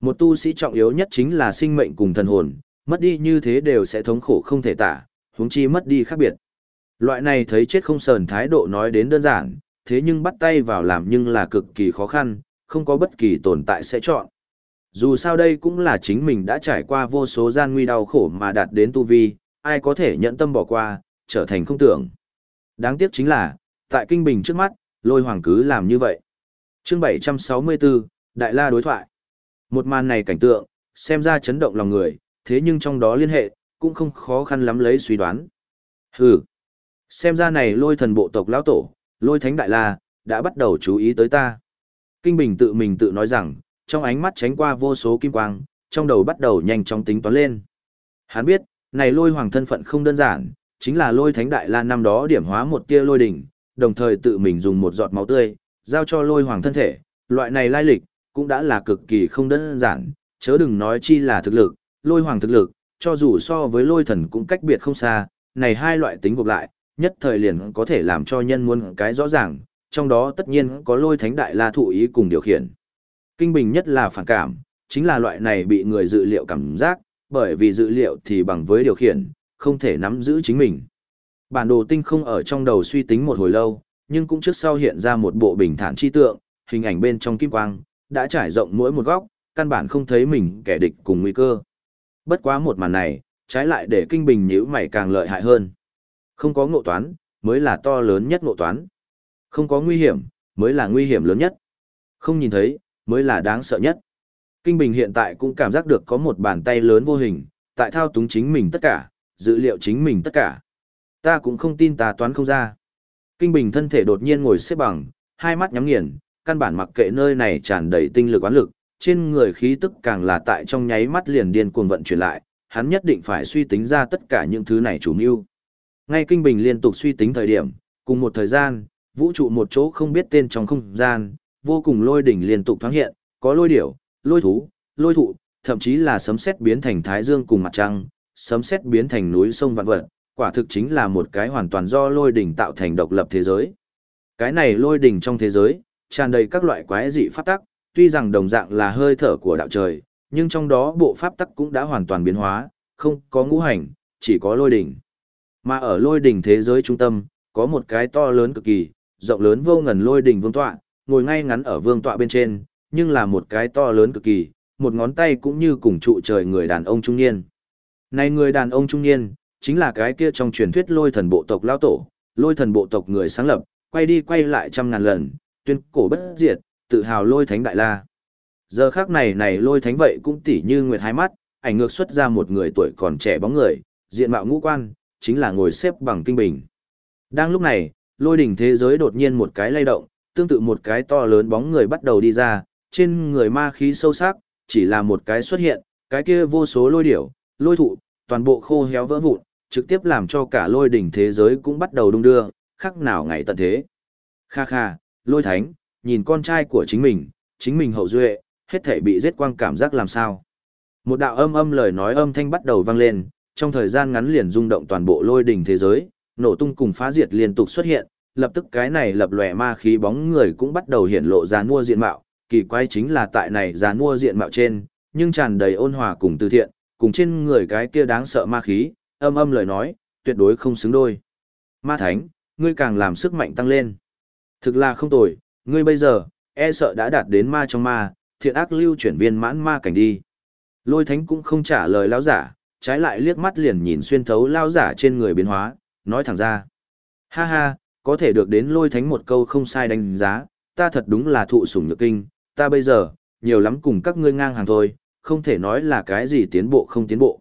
Một tu sĩ trọng yếu nhất chính là sinh mệnh cùng thần hồn, mất đi như thế đều sẽ thống khổ không thể tả, huống chi mất đi khác biệt. Loại này thấy chết không sờn thái độ nói đến đơn giản, thế nhưng bắt tay vào làm nhưng là cực kỳ khó khăn, không có bất kỳ tồn tại sẽ chọn. Dù sao đây cũng là chính mình đã trải qua vô số gian nguy đau khổ mà đạt đến tu vi, ai có thể nhận tâm bỏ qua, trở thành không tưởng. Đáng tiếc chính là, tại kinh bình trước mắt, lôi hoàng cứ làm như vậy. chương 764, Đại La đối thoại. Một màn này cảnh tượng, xem ra chấn động lòng người, thế nhưng trong đó liên hệ, cũng không khó khăn lắm lấy suy đoán. Hừ, xem ra này lôi thần bộ tộc lão tổ, lôi thánh đại la, đã bắt đầu chú ý tới ta. Kinh Bình tự mình tự nói rằng, trong ánh mắt tránh qua vô số kim quang, trong đầu bắt đầu nhanh chóng tính toán lên. Hắn biết, này lôi hoàng thân phận không đơn giản, chính là lôi thánh đại la năm đó điểm hóa một tia lôi đỉnh, đồng thời tự mình dùng một giọt máu tươi, giao cho lôi hoàng thân thể, loại này lai lịch, cũng đã là cực kỳ không đơn giản, chớ đừng nói chi là thực lực, lôi hoàng thực lực, cho dù so với lôi thần cũng cách biệt không xa, này hai loại tính gộp lại, nhất thời liền có thể làm cho nhân muốn cái rõ ràng, trong đó tất nhiên có lôi thánh đại la thụ ý cùng điều khiển. Kinh bình nhất là phản cảm, chính là loại này bị người dự liệu cảm giác, bởi vì dự liệu thì bằng với điều khiển, không thể nắm giữ chính mình. Bản đồ tinh không ở trong đầu suy tính một hồi lâu, nhưng cũng trước sau hiện ra một bộ bình thản chi tượng, hình ảnh bên trong kim quang, đã trải rộng mỗi một góc, căn bản không thấy mình kẻ địch cùng nguy cơ. Bất quá một màn này, trái lại để kinh bình nhữ mày càng lợi hại hơn. Không có ngộ toán, mới là to lớn nhất ngộ toán. Không có nguy hiểm, mới là nguy hiểm lớn nhất. Không nhìn thấy, mới là đáng sợ nhất. Kinh Bình hiện tại cũng cảm giác được có một bàn tay lớn vô hình, tại thao túng chính mình tất cả, dữ liệu chính mình tất cả. Ta cũng không tin ta toán không ra. Kinh Bình thân thể đột nhiên ngồi xếp bằng, hai mắt nhắm nghiền, căn bản mặc kệ nơi này tràn đầy tinh lực quán lực, trên người khí tức càng là tại trong nháy mắt liền điên cuồng vận chuyển lại, hắn nhất định phải suy tính ra tất cả những thứ này chủ mưu. Ngay Kinh Bình liên tục suy tính thời điểm, cùng một thời gian, vũ trụ một chỗ không biết tên trong không gian, vô cùng lôi đỉnh liên tục thoáng hiện, có lôi điểu, lôi thú, lôi thụ, thậm chí là sấm sét biến thành thái dương cùng mặt trăng, sấm sét biến thành núi sông vạn vật, quả thực chính là một cái hoàn toàn do lôi đỉnh tạo thành độc lập thế giới. Cái này lôi đỉnh trong thế giới, tràn đầy các loại quái dị pháp tắc, tuy rằng đồng dạng là hơi thở của đạo trời, nhưng trong đó bộ pháp tắc cũng đã hoàn toàn biến hóa, không có ngũ hành, chỉ có lôi đỉnh. Mà ở lôi đỉnh thế giới trung tâm, có một cái to lớn cực kỳ, rộng lớn vô ngần lôi đỉnh vương tọa, ngồi ngay ngắn ở vương tọa bên trên, nhưng là một cái to lớn cực kỳ, một ngón tay cũng như cùng trụ trời người đàn ông trung niên. Này người đàn ông trung niên, chính là cái kia trong truyền thuyết lôi thần bộ tộc lao tổ, lôi thần bộ tộc người sáng lập, quay đi quay lại trăm ngàn lần, tuyên cổ bất diệt, tự hào lôi thánh đại la. Giờ khác này này lôi thánh vậy cũng tỉ như nguyệt hai mắt, ảnh ngược xuất ra một người tuổi còn trẻ bóng người, diện mạo ngũ quan, chính là ngồi xếp bằng kinh bình. Đang lúc này, lôi đỉnh thế giới đột nhiên một cái lay động, tương tự một cái to lớn bóng người bắt đầu đi ra, trên người ma khí sâu sắc, chỉ là một cái xuất hiện, cái kia vô số lôi điểu, lôi thụ, toàn bộ khô héo vỡ vụn, trực tiếp làm cho cả lôi đỉnh thế giới cũng bắt đầu đung đưa, khắc nào ngày tận thế. Kha kha, lôi thánh, nhìn con trai của chính mình, chính mình hậu duệ, hết thể bị giết quang cảm giác làm sao. Một đạo âm âm lời nói âm thanh bắt đầu vang lên, trong thời gian ngắn liền rung động toàn bộ lôi đỉnh thế giới, nổ tung cùng phá diệt liên tục xuất hiện, lập tức cái này lập lòe ma khí bóng người cũng bắt đầu hiện lộ ra mua diện mạo, kỳ quái chính là tại này ra mua diện mạo trên, nhưng tràn đầy ôn hòa cùng từ thiện, cùng trên người cái kia đáng sợ ma khí, âm âm lời nói, tuyệt đối không xứng đôi. Ma thánh, ngươi càng làm sức mạnh tăng lên. Thực là không tồi, ngươi bây giờ, e sợ đã đạt đến ma trong ma, thiện ác lưu chuyển viên mãn ma cảnh đi. Lôi thánh cũng không trả lời lão giả, trái lại liếc mắt liền nhìn xuyên thấu lão giả trên người biến hóa, nói thẳng ra. Ha ha, có thể được đến lôi thánh một câu không sai đánh giá, ta thật đúng là thụ sủng nhược kinh, ta bây giờ, nhiều lắm cùng các ngươi ngang hàng thôi, không thể nói là cái gì tiến bộ không tiến bộ.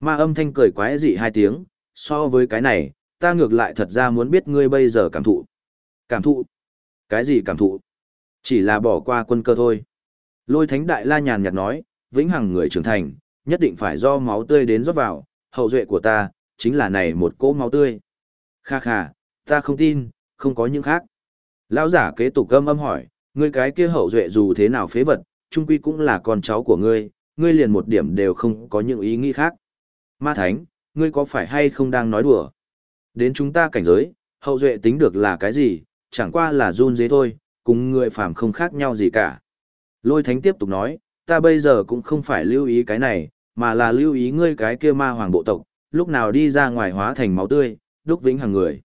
Ma âm thanh cười quái dị hai tiếng, so với cái này, ta ngược lại thật ra muốn biết ngươi bây giờ cảm thụ. Cảm thụ? Cái gì cảm thụ? Chỉ là bỏ qua quân cơ thôi. Lôi thánh đại la nhàn nhạt nói, vĩnh hằng người trưởng thành, nhất định phải do máu tươi đến rót vào, hậu duệ của ta, chính là này một cỗ máu tươi. Kha kha, ta không tin, không có những khác. Lão giả kế tục âm âm hỏi, ngươi cái kia hậu duệ dù thế nào phế vật, trung quy cũng là con cháu của ngươi, ngươi liền một điểm đều không có những ý nghĩ khác. Ma Thánh, ngươi có phải hay không đang nói đùa? Đến chúng ta cảnh giới, hậu duệ tính được là cái gì, chẳng qua là run dế thôi, cùng người phàm không khác nhau gì cả. Lôi Thánh tiếp tục nói, ta bây giờ cũng không phải lưu ý cái này, mà là lưu ý ngươi cái kia ma hoàng bộ tộc, lúc nào đi ra ngoài hóa thành máu tươi, đúc vĩnh hàng người.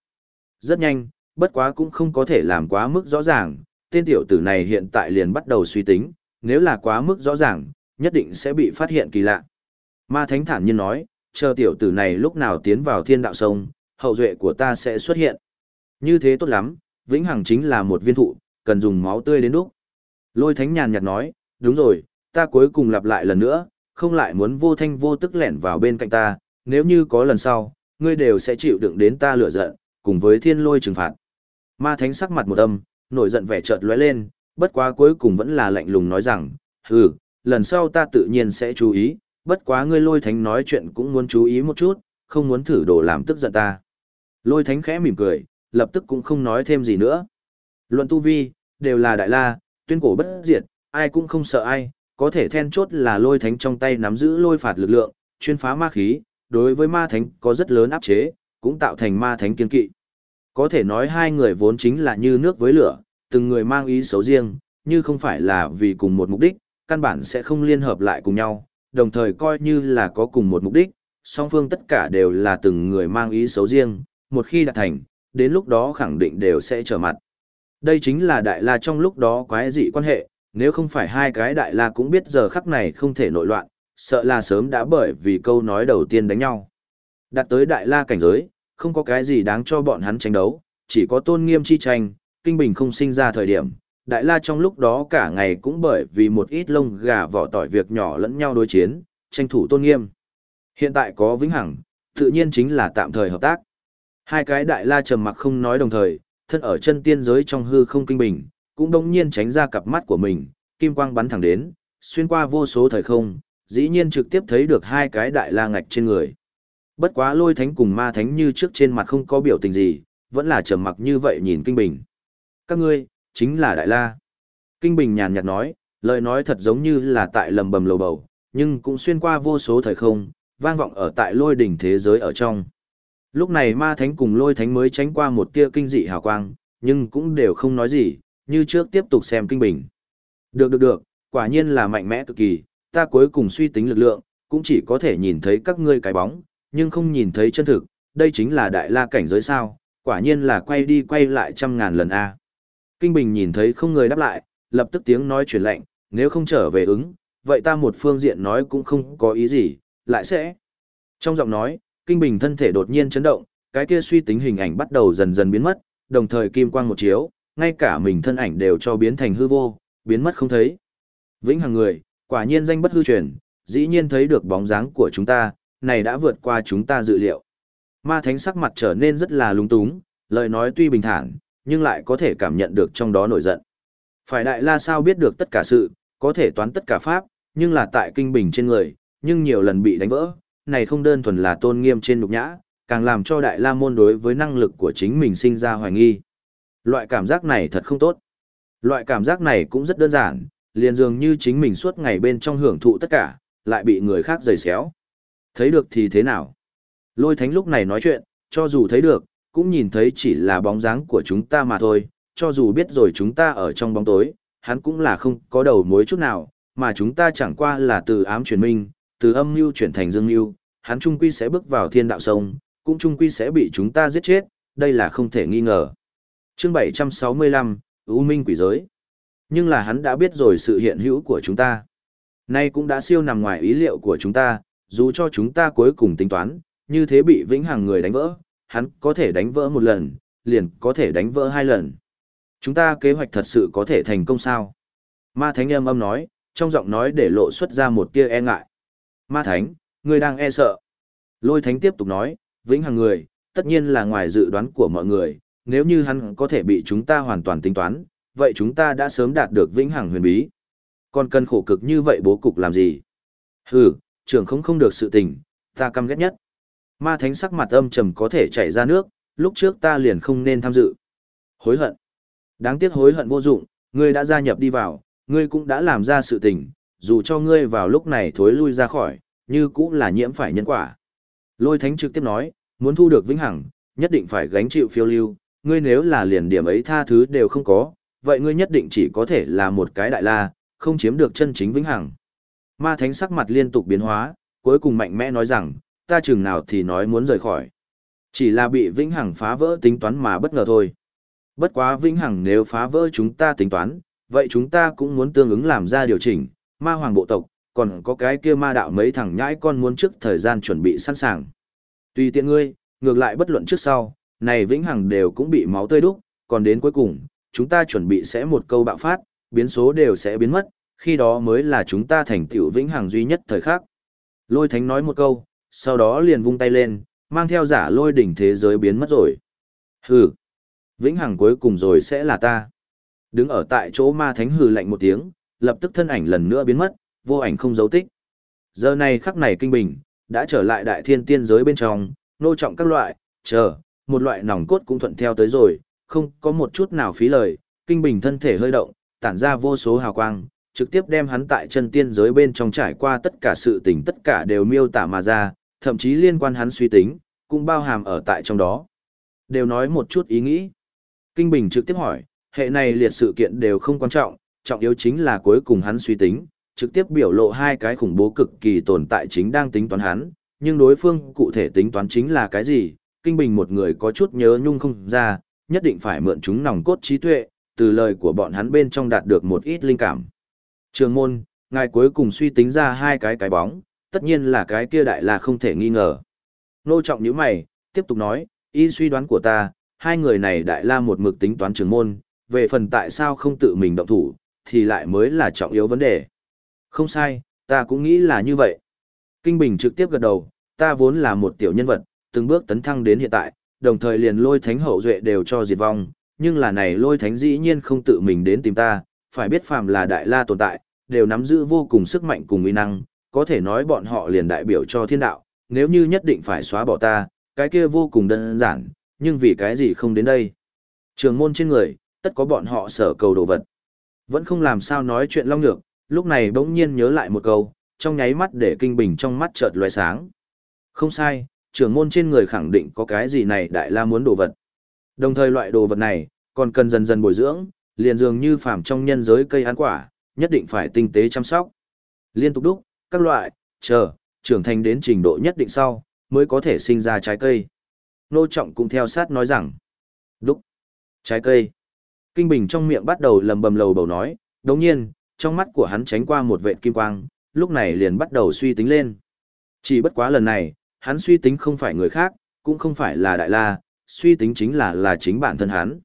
Rất nhanh, bất quá cũng không có thể làm quá mức rõ ràng, tên tiểu tử này hiện tại liền bắt đầu suy tính, nếu là quá mức rõ ràng, nhất định sẽ bị phát hiện kỳ lạ. Ma Thánh thản nhiên nói, chờ tiểu tử này lúc nào tiến vào thiên đạo sông, hậu duệ của ta sẽ xuất hiện. Như thế tốt lắm, vĩnh hằng chính là một viên thụ, cần dùng máu tươi đến đúc. Lôi Thánh nhàn nhạt nói, đúng rồi, ta cuối cùng lặp lại lần nữa, không lại muốn vô thanh vô tức lẻn vào bên cạnh ta, nếu như có lần sau, ngươi đều sẽ chịu đựng đến ta lửa giận, cùng với thiên lôi trừng phạt. Ma Thánh sắc mặt một âm, nổi giận vẻ chợt lóe lên, bất quá cuối cùng vẫn là lạnh lùng nói rằng, hừ, lần sau ta tự nhiên sẽ chú ý, bất quá ngươi lôi thánh nói chuyện cũng muốn chú ý một chút, không muốn thử đồ làm tức giận ta. Lôi thánh khẽ mỉm cười, lập tức cũng không nói thêm gì nữa. Luận tu vi, đều là đại la, tuyên cổ bất diệt, ai cũng không sợ ai, có thể then chốt là lôi thánh trong tay nắm giữ lôi phạt lực lượng, chuyên phá ma khí, đối với ma thánh có rất lớn áp chế, cũng tạo thành ma thánh kiên kỵ. Có thể nói hai người vốn chính là như nước với lửa, từng người mang ý xấu riêng, như không phải là vì cùng một mục đích, căn bản sẽ không liên hợp lại cùng nhau, đồng thời coi như là có cùng một mục đích, song phương tất cả đều là từng người mang ý xấu riêng, một khi đạt thành, đến lúc đó khẳng định đều sẽ trở mặt. Đây chính là đại la trong lúc đó quái dị quan hệ, nếu không phải hai cái đại la cũng biết giờ khắc này không thể nội loạn, sợ là sớm đã bởi vì câu nói đầu tiên đánh nhau. Đặt tới đại la cảnh giới, không có cái gì đáng cho bọn hắn tranh đấu, chỉ có tôn nghiêm chi tranh, kinh bình không sinh ra thời điểm. Đại la trong lúc đó cả ngày cũng bởi vì một ít lông gà vỏ tỏi việc nhỏ lẫn nhau đối chiến, tranh thủ tôn nghiêm. Hiện tại có vĩnh hằng, tự nhiên chính là tạm thời hợp tác. Hai cái đại la trầm mặc không nói đồng thời, thân ở chân tiên giới trong hư không kinh bình, cũng đông nhiên tránh ra cặp mắt của mình, kim quang bắn thẳng đến, xuyên qua vô số thời không, dĩ nhiên trực tiếp thấy được hai cái đại la ngạch trên người. Bất quá lôi thánh cùng ma thánh như trước trên mặt không có biểu tình gì, vẫn là trầm mặc như vậy nhìn Kinh Bình. Các ngươi, chính là đại la. Kinh Bình nhàn nhạt nói, lời nói thật giống như là tại lầm bầm lầu bầu, nhưng cũng xuyên qua vô số thời không, vang vọng ở tại lôi đỉnh thế giới ở trong. Lúc này ma thánh cùng lôi thánh mới tránh qua một tia kinh dị hào quang, nhưng cũng đều không nói gì, như trước tiếp tục xem kinh bình. Được được được, quả nhiên là mạnh mẽ cực kỳ, ta cuối cùng suy tính lực lượng, cũng chỉ có thể nhìn thấy các ngươi cái bóng, nhưng không nhìn thấy chân thực, đây chính là đại la cảnh giới sao, quả nhiên là quay đi quay lại trăm ngàn lần a. Kinh Bình nhìn thấy không người đáp lại, lập tức tiếng nói chuyển lệnh, nếu không trở về ứng, vậy ta một phương diện nói cũng không có ý gì, lại sẽ. Trong giọng nói, Kinh Bình thân thể đột nhiên chấn động, cái kia suy tính hình ảnh bắt đầu dần dần biến mất, đồng thời kim quang một chiếu, ngay cả mình thân ảnh đều cho biến thành hư vô, biến mất không thấy. Vĩnh Hằng người, quả nhiên danh bất hư truyền, dĩ nhiên thấy được bóng dáng của chúng ta, này đã vượt qua chúng ta dự liệu. Ma thánh sắc mặt trở nên rất là lung túng, lời nói tuy bình thản, nhưng lại có thể cảm nhận được trong đó nổi giận. Phải đại la sao biết được tất cả sự, có thể toán tất cả pháp, nhưng là tại kinh bình trên người, nhưng nhiều lần bị đánh vỡ, này không đơn thuần là tôn nghiêm trên nhục nhã, càng làm cho đại la môn đối với năng lực của chính mình sinh ra hoài nghi. Loại cảm giác này thật không tốt. Loại cảm giác này cũng rất đơn giản, liền dường như chính mình suốt ngày bên trong hưởng thụ tất cả, lại bị người khác giày xéo. Thấy được thì thế nào? Lôi thánh lúc này nói chuyện, cho dù thấy được, cũng nhìn thấy chỉ là bóng dáng của chúng ta mà thôi, cho dù biết rồi chúng ta ở trong bóng tối, hắn cũng là không có đầu mối chút nào, mà chúng ta chẳng qua là từ ám chuyển minh, từ âm mưu chuyển thành dương mưu, hắn trung quy sẽ bước vào thiên đạo sông, cũng trung quy sẽ bị chúng ta giết chết, đây là không thể nghi ngờ. Chương 765, U Minh quỷ giới. Nhưng là hắn đã biết rồi sự hiện hữu của chúng ta. Nay cũng đã siêu nằm ngoài ý liệu của chúng ta, dù cho chúng ta cuối cùng tính toán, như thế bị vĩnh hằng người đánh vỡ, hắn có thể đánh vỡ một lần, liền có thể đánh vỡ hai lần. Chúng ta kế hoạch thật sự có thể thành công sao? Ma Thánh âm âm nói, trong giọng nói để lộ xuất ra một tia e ngại. Ma Thánh, ngươi đang e sợ. Lôi Thánh tiếp tục nói, vĩnh hằng người, tất nhiên là ngoài dự đoán của mọi người, nếu như hắn có thể bị chúng ta hoàn toàn tính toán, vậy chúng ta đã sớm đạt được vĩnh hằng huyền bí. Còn cần khổ cực như vậy bố cục làm gì? Hừ, trưởng không không được sự tình, ta căm ghét nhất. Ma thánh sắc mặt âm trầm có thể chảy ra nước, lúc trước ta liền không nên tham dự. Hối hận. Đáng tiếc hối hận vô dụng, ngươi đã gia nhập đi vào, ngươi cũng đã làm ra sự tình, dù cho ngươi vào lúc này thối lui ra khỏi, như cũng là nhiễm phải nhân quả. Lôi thánh trực tiếp nói, muốn thu được vĩnh hằng, nhất định phải gánh chịu phiêu lưu, ngươi nếu là liền điểm ấy tha thứ đều không có, vậy ngươi nhất định chỉ có thể là một cái đại la, không chiếm được chân chính vĩnh hằng. Ma thánh sắc mặt liên tục biến hóa, cuối cùng mạnh mẽ nói rằng, ta chừng nào thì nói muốn rời khỏi. Chỉ là bị vĩnh hằng phá vỡ tính toán mà bất ngờ thôi. Bất quá vĩnh hằng nếu phá vỡ chúng ta tính toán, vậy chúng ta cũng muốn tương ứng làm ra điều chỉnh, ma hoàng bộ tộc, còn có cái kia ma đạo mấy thằng nhãi con muốn trước thời gian chuẩn bị sẵn sàng. Tùy tiện ngươi, ngược lại bất luận trước sau, này vĩnh hằng đều cũng bị máu tươi đúc, còn đến cuối cùng, chúng ta chuẩn bị sẽ một câu bạo phát, biến số đều sẽ biến mất, khi đó mới là chúng ta thành tựu vĩnh hằng duy nhất thời khắc. Lôi thánh nói một câu, sau đó liền vung tay lên, mang theo giả lôi đỉnh thế giới biến mất rồi. Hừ, vĩnh hằng cuối cùng rồi sẽ là ta. Đứng ở tại chỗ ma thánh hừ lạnh một tiếng, lập tức thân ảnh lần nữa biến mất, vô ảnh không dấu tích. Giờ này khắc này kinh bình, đã trở lại đại thiên tiên giới bên trong, nô trọng các loại, chờ, một loại nòng cốt cũng thuận theo tới rồi, không có một chút nào phí lời, kinh bình thân thể hơi động, tản ra vô số hào quang, trực tiếp đem hắn tại chân tiên giới bên trong trải qua tất cả sự tình tất cả đều miêu tả mà ra, thậm chí liên quan hắn suy tính, cũng bao hàm ở tại trong đó. Đều nói một chút ý nghĩ. Kinh Bình trực tiếp hỏi, hệ này liệt sự kiện đều không quan trọng, trọng yếu chính là cuối cùng hắn suy tính, trực tiếp biểu lộ hai cái khủng bố cực kỳ tồn tại chính đang tính toán hắn, nhưng đối phương cụ thể tính toán chính là cái gì, Kinh Bình một người có chút nhớ nhung không ra, nhất định phải mượn chúng nòng cốt trí tuệ, từ lời của bọn hắn bên trong đạt được một ít linh cảm. Trường môn, ngài cuối cùng suy tính ra hai cái cái bóng, tất nhiên là cái kia đại là không thể nghi ngờ. Nô trọng như mày, tiếp tục nói, y suy đoán của ta, hai người này đại la một mực tính toán trường môn, về phần tại sao không tự mình động thủ, thì lại mới là trọng yếu vấn đề. Không sai, ta cũng nghĩ là như vậy. Kinh Bình trực tiếp gật đầu, ta vốn là một tiểu nhân vật, từng bước tấn thăng đến hiện tại, đồng thời liền lôi thánh hậu duệ đều cho diệt vong, nhưng là này lôi thánh dĩ nhiên không tự mình đến tìm ta, phải biết phàm là đại la tồn tại, đều nắm giữ vô cùng sức mạnh cùng uy năng, có thể nói bọn họ liền đại biểu cho thiên đạo, nếu như nhất định phải xóa bỏ ta, cái kia vô cùng đơn giản, nhưng vì cái gì không đến đây. Trường môn trên người, tất có bọn họ sở cầu đồ vật. Vẫn không làm sao nói chuyện long nhược, lúc này bỗng nhiên nhớ lại một câu, trong nháy mắt để kinh bình trong mắt chợt loé sáng. Không sai, trưởng môn trên người khẳng định có cái gì này đại la muốn đồ vật. Đồng thời loại đồ vật này, còn cần dần dần bồi dưỡng, liền dường như phàm trong nhân giới cây ăn quả, nhất định phải tinh tế chăm sóc. Liên tục đúc, các loại, chờ, trưởng thành đến trình độ nhất định sau, mới có thể sinh ra trái cây. Nô Trọng cũng theo sát nói rằng, đúc, trái cây. Kinh Bình trong miệng bắt đầu lầm bầm lầu bầu nói, đồng nhiên, trong mắt của hắn tránh qua một vệ kim quang, lúc này liền bắt đầu suy tính lên. Chỉ bất quá lần này, hắn suy tính không phải người khác, cũng không phải là Đại La, suy tính chính là là chính bản thân hắn.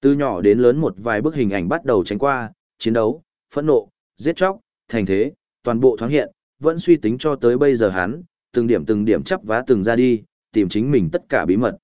Từ nhỏ đến lớn một vài bức hình ảnh bắt đầu tránh qua, chiến đấu, phẫn nộ, giết chóc, thành thế, toàn bộ thoáng hiện, vẫn suy tính cho tới bây giờ hắn, từng điểm từng điểm chấp vá từng ra đi, tìm chính mình tất cả bí mật.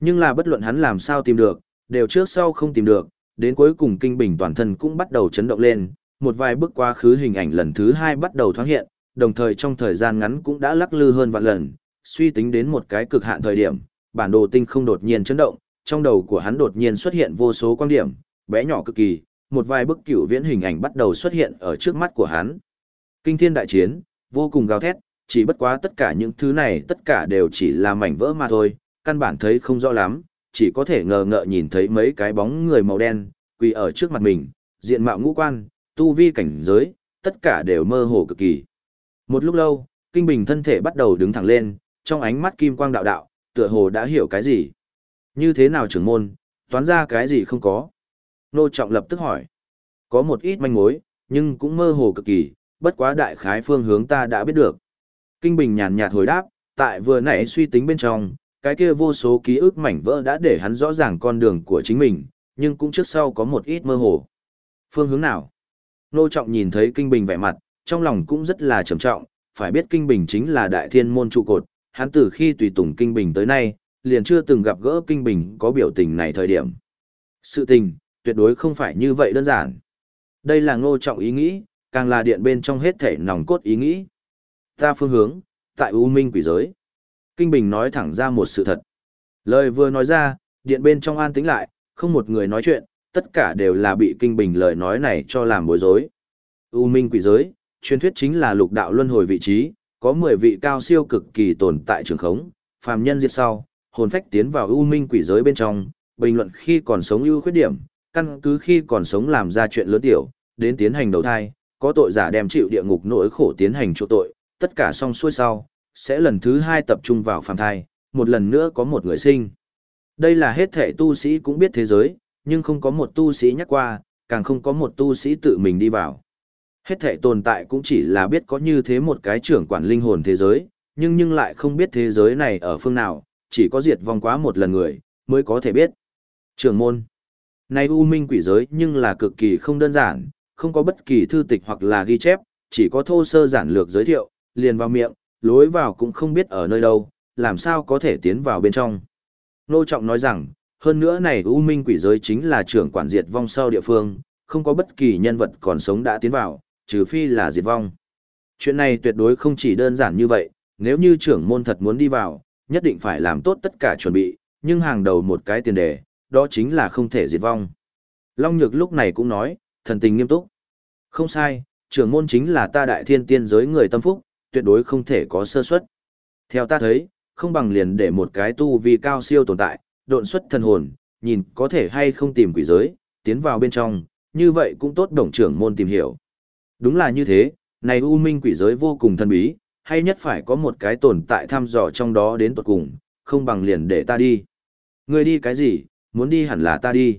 Nhưng là bất luận hắn làm sao tìm được, đều trước sau không tìm được, đến cuối cùng kinh bình toàn thân cũng bắt đầu chấn động lên, một vài bước quá khứ hình ảnh lần thứ hai bắt đầu thoáng hiện, đồng thời trong thời gian ngắn cũng đã lắc lư hơn vạn lần, suy tính đến một cái cực hạn thời điểm, bản đồ tinh không đột nhiên chấn động, trong đầu của hắn đột nhiên xuất hiện vô số quan điểm, bé nhỏ cực kỳ, một vài bức cửu viễn hình ảnh bắt đầu xuất hiện ở trước mắt của hắn. Kinh thiên đại chiến, vô cùng gào thét, chỉ bất quá tất cả những thứ này tất cả đều chỉ là mảnh vỡ mà thôi, căn bản thấy không rõ lắm, chỉ có thể ngờ ngợ nhìn thấy mấy cái bóng người màu đen, quỳ ở trước mặt mình, diện mạo ngũ quan, tu vi cảnh giới, tất cả đều mơ hồ cực kỳ. Một lúc lâu, Kinh Bình thân thể bắt đầu đứng thẳng lên, trong ánh mắt kim quang đạo đạo, tựa hồ đã hiểu cái gì. Như thế nào trưởng môn, toán ra cái gì không có. Nô Trọng lập tức hỏi. Có một ít manh mối, nhưng cũng mơ hồ cực kỳ, bất quá đại khái phương hướng ta đã biết được. Kinh Bình nhàn nhạt hồi đáp, tại vừa nãy suy tính bên trong, cái kia vô số ký ức mảnh vỡ đã để hắn rõ ràng con đường của chính mình, nhưng cũng trước sau có một ít mơ hồ. Phương hướng nào? Nô Trọng nhìn thấy Kinh Bình vẻ mặt, trong lòng cũng rất là trầm trọng, phải biết Kinh Bình chính là đại thiên môn trụ cột, hắn từ khi tùy tùng Kinh Bình tới nay, liền chưa từng gặp gỡ Kinh Bình có biểu tình này thời điểm. Sự tình, tuyệt đối không phải như vậy đơn giản. Đây là ngô trọng ý nghĩ, càng là điện bên trong hết thể nòng cốt ý nghĩ. Ta phương hướng, tại U Minh quỷ giới. Kinh Bình nói thẳng ra một sự thật. Lời vừa nói ra, điện bên trong an tĩnh lại, không một người nói chuyện, tất cả đều là bị Kinh Bình lời nói này cho làm bối rối. U Minh quỷ giới, truyền thuyết chính là lục đạo luân hồi vị trí, có 10 vị cao siêu cực kỳ tồn tại trường khống, phàm nhân diệt sau, hồn phách tiến vào U Minh quỷ giới bên trong, bình luận khi còn sống ưu khuyết điểm, căn cứ khi còn sống làm ra chuyện lớn tiểu, đến tiến hành đầu thai, có tội giả đem chịu địa ngục nỗi khổ tiến hành chỗ tội, tất cả xong xuôi sau, sẽ lần thứ hai tập trung vào phàm thai, một lần nữa có một người sinh. Đây là hết thể tu sĩ cũng biết thế giới, nhưng không có một tu sĩ nhắc qua, càng không có một tu sĩ tự mình đi vào. Hết thể tồn tại cũng chỉ là biết có như thế một cái trưởng quản linh hồn thế giới, nhưng nhưng lại không biết thế giới này ở phương nào, chỉ có diệt vong quá một lần người, mới có thể biết. trường môn. nay U Minh quỷ giới nhưng là cực kỳ không đơn giản, không có bất kỳ thư tịch hoặc là ghi chép, chỉ có thô sơ giản lược giới thiệu, liền vào miệng, lối vào cũng không biết ở nơi đâu, làm sao có thể tiến vào bên trong. Nô Trọng nói rằng, hơn nữa này U Minh quỷ giới chính là trưởng quản diệt vong sau địa phương, không có bất kỳ nhân vật còn sống đã tiến vào, trừ phi là diệt vong. Chuyện này tuyệt đối không chỉ đơn giản như vậy, nếu như trưởng môn thật muốn đi vào, nhất định phải làm tốt tất cả chuẩn bị, nhưng hàng đầu một cái tiền đề, đó chính là không thể diệt vong. Long Nhược lúc này cũng nói, thần tình nghiêm túc. Không sai, trưởng môn chính là ta đại thiên tiên giới người tâm phúc, tuyệt đối không thể có sơ suất. Theo ta thấy, không bằng liền để một cái tu vi cao siêu tồn tại, độn xuất thần hồn, nhìn có thể hay không tìm quỷ giới, tiến vào bên trong, như vậy cũng tốt đồng trưởng môn tìm hiểu. Đúng là như thế, này U Minh quỷ giới vô cùng thần bí, hay nhất phải có một cái tồn tại thăm dò trong đó đến tuột cùng, không bằng liền để ta đi. Người đi cái gì, muốn đi hẳn là ta đi.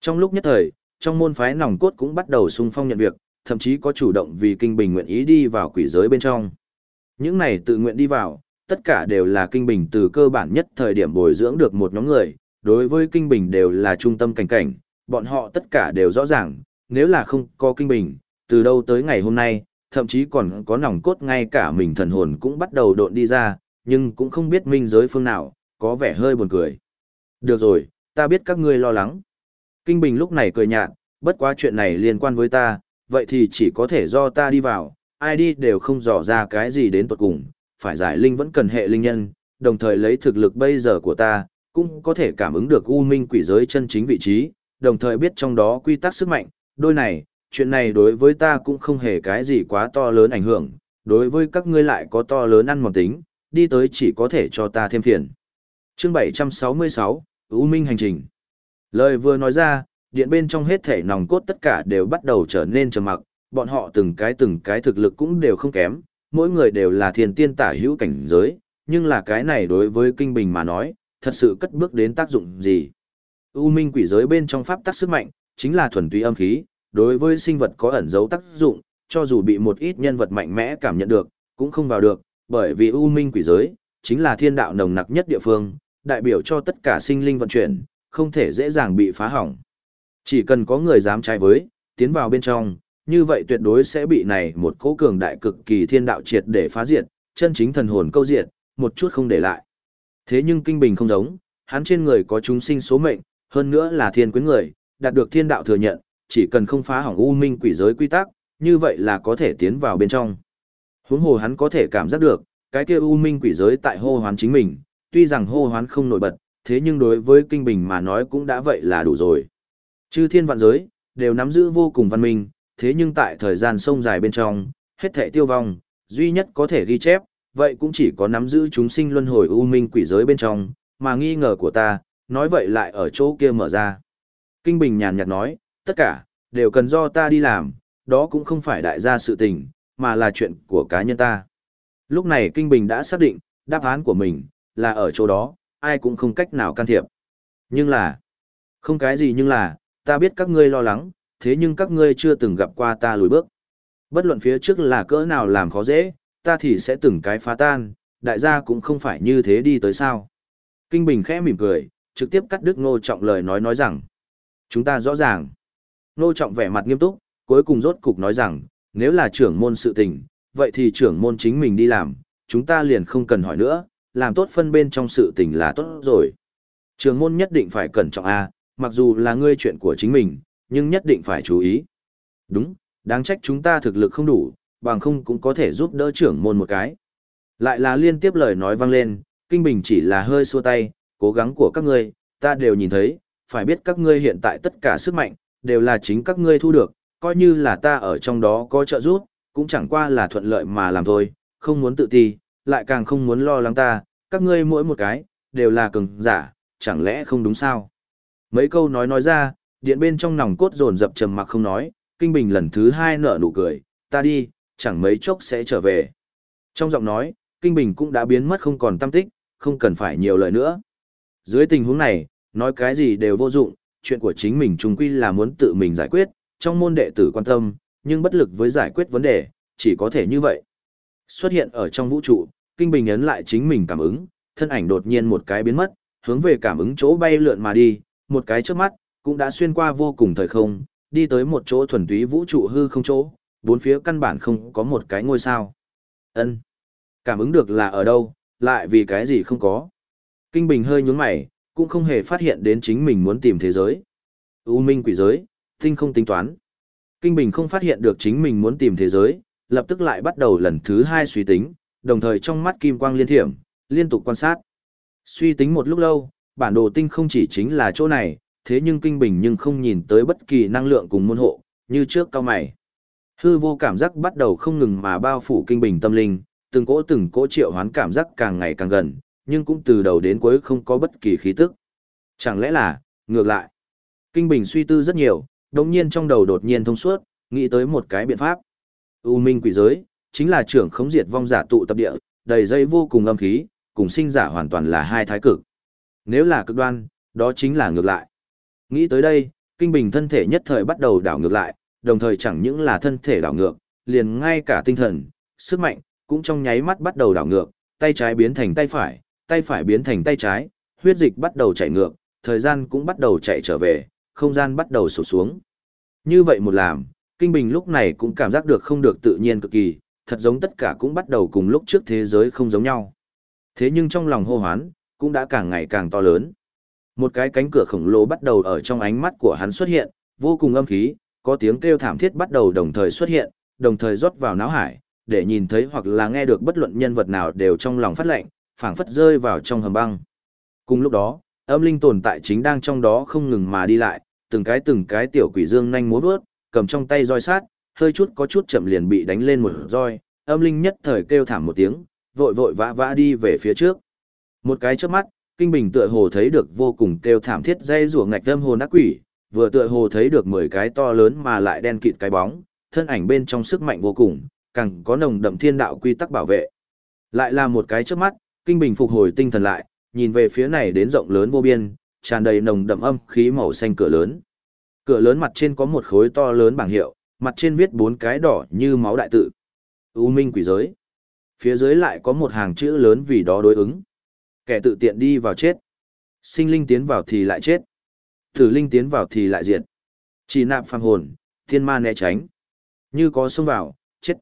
Trong lúc nhất thời, trong môn phái nòng cốt cũng bắt đầu sung phong nhận việc, thậm chí có chủ động vì kinh bình nguyện ý đi vào quỷ giới bên trong. Những này tự nguyện đi vào, tất cả đều là kinh bình từ cơ bản nhất thời điểm bồi dưỡng được một nhóm người, đối với kinh bình đều là trung tâm cảnh cảnh, bọn họ tất cả đều rõ ràng, nếu là không có kinh bình, từ đâu tới ngày hôm nay, thậm chí còn có nòng cốt ngay cả mình thần hồn cũng bắt đầu độn đi ra, nhưng cũng không biết minh giới phương nào, có vẻ hơi buồn cười. Được rồi, ta biết các ngươi lo lắng. Kinh Bình lúc này cười nhạt, bất quá chuyện này liên quan với ta, vậy thì chỉ có thể do ta đi vào, ai đi đều không dò ra cái gì đến tuật cùng, phải giải linh vẫn cần hệ linh nhân, đồng thời lấy thực lực bây giờ của ta, cũng có thể cảm ứng được u minh quỷ giới chân chính vị trí, đồng thời biết trong đó quy tắc sức mạnh, đôi này, chuyện này đối với ta cũng không hề cái gì quá to lớn ảnh hưởng, đối với các ngươi lại có to lớn ăn mòn tính, đi tới chỉ có thể cho ta thêm phiền. Chương 766, U Minh Hành Trình Lời vừa nói ra, điện bên trong hết thể nòng cốt tất cả đều bắt đầu trở nên trầm mặc, bọn họ từng cái từng cái thực lực cũng đều không kém, mỗi người đều là thiên tiên tả hữu cảnh giới, nhưng là cái này đối với kinh bình mà nói, thật sự cất bước đến tác dụng gì. U minh quỷ giới bên trong pháp tắc sức mạnh, chính là thuần túy âm khí, đối với sinh vật có ẩn dấu tác dụng, cho dù bị một ít nhân vật mạnh mẽ cảm nhận được, cũng không vào được, bởi vì U minh quỷ giới, chính là thiên đạo nồng nặc nhất địa phương, đại biểu cho tất cả sinh linh vận chuyển, không thể dễ dàng bị phá hỏng. Chỉ cần có người dám trái với, tiến vào bên trong, như vậy tuyệt đối sẽ bị này một cố cường đại cực kỳ thiên đạo triệt để phá diệt, chân chính thần hồn câu diệt, một chút không để lại. Thế nhưng kinh bình không giống, hắn trên người có chúng sinh số mệnh, hơn nữa là thiên quyến người, đạt được thiên đạo thừa nhận, chỉ cần không phá hỏng u minh quỷ giới quy tắc, như vậy là có thể tiến vào bên trong. Huống hồ hắn có thể cảm giác được, cái kia u minh quỷ giới tại hô hoán chính mình, tuy rằng hô hoán không nổi bật, thế nhưng đối với kinh bình mà nói cũng đã vậy là đủ rồi. Chư thiên vạn giới, đều nắm giữ vô cùng văn minh, thế nhưng tại thời gian sông dài bên trong, hết thể tiêu vong, duy nhất có thể ghi chép, vậy cũng chỉ có nắm giữ chúng sinh luân hồi u minh quỷ giới bên trong, mà nghi ngờ của ta, nói vậy lại ở chỗ kia mở ra. Kinh Bình nhàn nhạt nói, tất cả, đều cần do ta đi làm, đó cũng không phải đại gia sự tình, mà là chuyện của cá nhân ta. Lúc này Kinh Bình đã xác định, đáp án của mình, là ở chỗ đó, ai cũng không cách nào can thiệp. Nhưng là, không cái gì nhưng là, ta biết các ngươi lo lắng, thế nhưng các ngươi chưa từng gặp qua ta lùi bước. Bất luận phía trước là cỡ nào làm khó dễ, ta thì sẽ từng cái phá tan, đại gia cũng không phải như thế đi tới sao. Kinh Bình khẽ mỉm cười, trực tiếp cắt đứt Ngô Trọng lời nói nói rằng, chúng ta rõ ràng. Nô Trọng vẻ mặt nghiêm túc, cuối cùng rốt cục nói rằng, nếu là trưởng môn sự tình, vậy thì trưởng môn chính mình đi làm, chúng ta liền không cần hỏi nữa, làm tốt phân bên trong sự tình là tốt rồi. Trưởng môn nhất định phải cẩn trọng A, mặc dù là ngươi chuyện của chính mình, nhưng nhất định phải chú ý. Đúng, đáng trách chúng ta thực lực không đủ, bằng không cũng có thể giúp đỡ trưởng môn một cái. Lại là liên tiếp lời nói vang lên, Kinh Bình chỉ là hơi xua tay, cố gắng của các ngươi, ta đều nhìn thấy, phải biết các ngươi hiện tại tất cả sức mạnh, đều là chính các ngươi thu được, coi như là ta ở trong đó có trợ giúp, cũng chẳng qua là thuận lợi mà làm thôi, không muốn tự ti, lại càng không muốn lo lắng ta, các ngươi mỗi một cái, đều là cường giả, chẳng lẽ không đúng sao? Mấy câu nói nói ra, điện bên trong nòng cốt dồn dập trầm mặc không nói, Kinh Bình lần thứ hai nở nụ cười, ta đi, chẳng mấy chốc sẽ trở về. Trong giọng nói, Kinh Bình cũng đã biến mất không còn tâm tích, không cần phải nhiều lời nữa. Dưới tình huống này, nói cái gì đều vô dụng, chuyện của chính mình trung quy là muốn tự mình giải quyết, trong môn đệ tử quan tâm, nhưng bất lực với giải quyết vấn đề, chỉ có thể như vậy. Xuất hiện ở trong vũ trụ, Kinh Bình ấn lại chính mình cảm ứng, thân ảnh đột nhiên một cái biến mất, hướng về cảm ứng chỗ bay lượn mà đi, một cái trước mắt, cũng đã xuyên qua vô cùng thời không, đi tới một chỗ thuần túy vũ trụ hư không chỗ, bốn phía căn bản không có một cái ngôi sao. Ân, Cảm ứng được là ở đâu, lại vì cái gì không có. Kinh Bình hơi nhúng mày, cũng không hề phát hiện đến chính mình muốn tìm thế giới. U minh quỷ giới, tinh không tính toán. Kinh Bình không phát hiện được chính mình muốn tìm thế giới, lập tức lại bắt đầu lần thứ hai suy tính, đồng thời trong mắt kim quang liên thiểm, liên tục quan sát. Suy tính một lúc lâu, bản đồ tinh không chỉ chính là chỗ này, thế nhưng Kinh Bình nhưng không nhìn tới bất kỳ năng lượng cùng môn hộ, như trước cao mày. Hư vô cảm giác bắt đầu không ngừng mà bao phủ kinh bình tâm linh, từng cỗ từng cỗ triệu hoán cảm giác càng ngày càng gần, nhưng cũng từ đầu đến cuối không có bất kỳ khí tức. Chẳng lẽ là, ngược lại. Kinh bình suy tư rất nhiều, đồng nhiên trong đầu đột nhiên thông suốt, nghĩ tới một cái biện pháp. U minh quỷ giới, chính là trưởng khống diệt vong giả tụ tập địa, đầy dây vô cùng âm khí, cùng sinh giả hoàn toàn là hai thái cực. Nếu là cực đoan, đó chính là ngược lại. Nghĩ tới đây, kinh bình thân thể nhất thời bắt đầu đảo ngược lại, đồng thời chẳng những là thân thể đảo ngược, liền ngay cả tinh thần, sức mạnh, cũng trong nháy mắt bắt đầu đảo ngược, tay trái biến thành tay phải, tay phải biến thành tay trái, huyết dịch bắt đầu chảy ngược, thời gian cũng bắt đầu chạy trở về, không gian bắt đầu sụp xuống. Như vậy một làm, Kinh Bình lúc này cũng cảm giác được không được tự nhiên cực kỳ, thật giống tất cả cũng bắt đầu cùng lúc trước thế giới không giống nhau. Thế nhưng trong lòng hô hoán, cũng đã càng ngày càng to lớn. Một cái cánh cửa khổng lồ bắt đầu ở trong ánh mắt của hắn xuất hiện, vô cùng âm khí, có tiếng kêu thảm thiết bắt đầu đồng thời xuất hiện, đồng thời rót vào não hải, để nhìn thấy hoặc là nghe được bất luận nhân vật nào đều trong lòng phát lệnh, phảng phất rơi vào trong hầm băng. Cùng lúc đó, âm linh tồn tại chính đang trong đó không ngừng mà đi lại, từng cái từng cái tiểu quỷ dương nhanh múa vớt, cầm trong tay roi sát, hơi chút có chút chậm liền bị đánh lên một roi, âm linh nhất thời kêu thảm một tiếng, vội vội vã vã đi về phía trước. Một cái chớp mắt, Kinh Bình tựa hồ thấy được vô cùng kêu thảm thiết dây rủa ngạch âm hồn ác quỷ, vừa tựa hồ thấy được 10 cái to lớn mà lại đen kịt cái bóng, thân ảnh bên trong sức mạnh vô cùng, càng có nồng đậm thiên đạo quy tắc bảo vệ. Lại là một cái chớp mắt, Kinh Bình phục hồi tinh thần lại, nhìn về phía này đến rộng lớn vô biên, tràn đầy nồng đậm âm khí màu xanh cửa lớn. Cửa lớn mặt trên có một khối to lớn bảng hiệu, mặt trên viết bốn cái đỏ như máu đại tự. U Minh quỷ giới. Phía dưới lại có một hàng chữ lớn vì đó đối ứng. Kẻ tự tiện đi vào chết. Sinh linh tiến vào thì lại chết. Tử linh tiến vào thì lại diệt. Chỉ nạp phàm hồn, thiên ma né tránh. Như có xông vào, chết.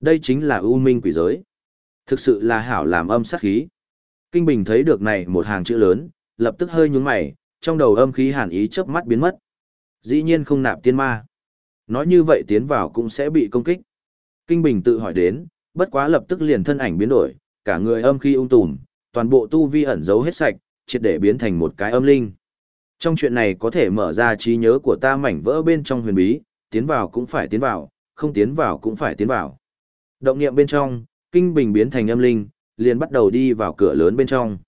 Đây chính là U Minh quỷ giới. Thực sự là hảo làm âm sát khí. Kinh Bình thấy được này một hàng chữ lớn, lập tức hơi nhướng mày, trong đầu âm khí hàn ý chớp mắt biến mất. Dĩ nhiên không nạp tiên ma. Nói như vậy tiến vào cũng sẽ bị công kích. Kinh Bình tự hỏi đến, bất quá lập tức liền thân ảnh biến đổi, cả người âm khí ung tùm, toàn bộ tu vi ẩn giấu hết sạch, triệt để biến thành một cái âm linh. Trong chuyện này có thể mở ra trí nhớ của ta mảnh vỡ bên trong huyền bí, tiến vào cũng phải tiến vào, không tiến vào cũng phải tiến vào. Động niệm bên trong, Kinh Bình biến thành âm linh, liền bắt đầu đi vào cửa lớn bên trong.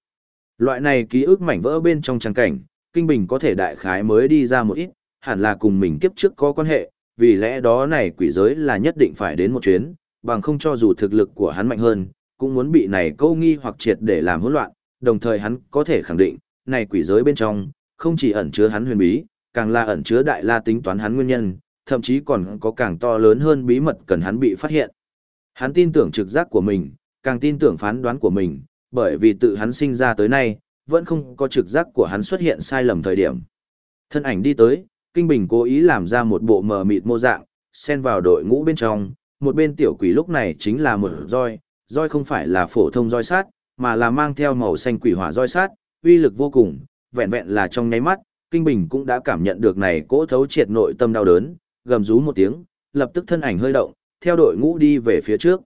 Loại này ký ức mảnh vỡ bên trong trang cảnh, Kinh Bình có thể đại khái mới đi ra một ít, hẳn là cùng mình kiếp trước có quan hệ, vì lẽ đó này quỷ giới là nhất định phải đến một chuyến, bằng không cho dù thực lực của hắn mạnh hơn, cũng muốn bị này câu nghi hoặc triệt để làm hỗn loạn, đồng thời hắn có thể khẳng định, này quỷ giới bên trong, không chỉ ẩn chứa hắn huyền bí, càng là ẩn chứa đại la tính toán hắn nguyên nhân, thậm chí còn có càng to lớn hơn bí mật cần hắn bị phát hiện. Hắn tin tưởng trực giác của mình, càng tin tưởng phán đoán của mình, bởi vì tự hắn sinh ra tới nay, vẫn không có trực giác của hắn xuất hiện sai lầm thời điểm. Thân ảnh đi tới, Kinh Bình cố ý làm ra một bộ mờ mịt mô dạng, xen vào đội ngũ bên trong, một bên tiểu quỷ lúc này chính là một roi, roi không phải là phổ thông roi sát, mà là mang theo màu xanh quỷ hỏa roi sát, uy lực vô cùng, vẹn vẹn là trong nháy mắt, Kinh Bình cũng đã cảm nhận được này cỗ thấu triệt nội tâm đau đớn, gầm rú một tiếng, lập tức thân ảnh hơi động, theo đội ngũ đi về phía trước.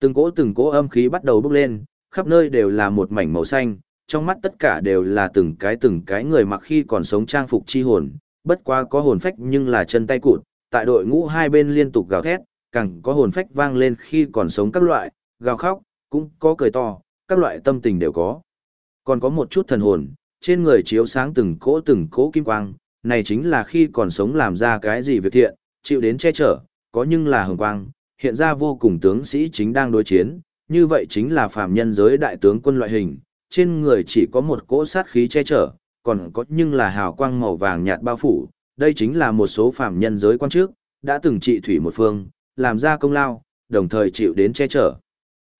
Từng cỗ từng cỗ âm khí bắt đầu bốc lên, khắp nơi đều là một mảnh màu xanh, trong mắt tất cả đều là từng cái từng cái người mặc khi còn sống trang phục chi hồn, bất quá có hồn phách nhưng là chân tay cụt, tại đội ngũ hai bên liên tục gào thét, càng có hồn phách vang lên khi còn sống các loại, gào khóc, cũng có cười to, các loại tâm tình đều có. Còn có một chút thần hồn, trên người chiếu sáng từng cỗ từng cỗ kim quang, này chính là khi còn sống làm ra cái gì việc thiện, chịu đến che chở, có nhưng là hồng quang, hiện ra vô cùng tướng sĩ chính đang đối chiến, như vậy chính là phàm nhân giới đại tướng quân loại hình, trên người chỉ có một cỗ sát khí che chở, còn có nhưng là hào quang màu vàng nhạt bao phủ, đây chính là một số phàm nhân giới quan trước, đã từng trị thủy một phương, làm ra công lao, đồng thời chịu đến che chở.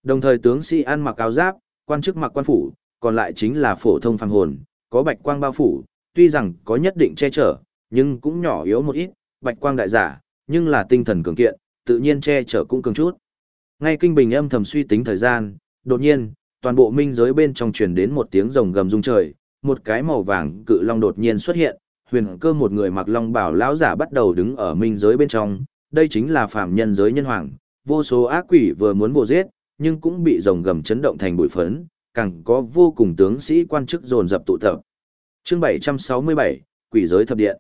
Đồng thời tướng sĩ ăn mặc áo giáp, quan chức mặc quan phủ, còn lại chính là phổ thông phàm hồn, có bạch quang bao phủ, tuy rằng có nhất định che chở, nhưng cũng nhỏ yếu một ít, bạch quang đại giả, nhưng là tinh thần cường kiện, tự nhiên che chở cũng cường chút. Ngay kinh bình âm thầm suy tính thời gian, đột nhiên, toàn bộ minh giới bên trong truyền đến một tiếng rồng gầm rung trời, một cái màu vàng cự long đột nhiên xuất hiện, huyền cơ một người mặc long bảo lão giả bắt đầu đứng ở minh giới bên trong, đây chính là phạm nhân giới nhân hoàng, vô số ác quỷ vừa muốn vô giết, nhưng cũng bị rồng gầm chấn động thành bụi phấn, càng có vô cùng tướng sĩ quan chức dồn dập tụ tập. Chương 767, Quỷ giới thập điện.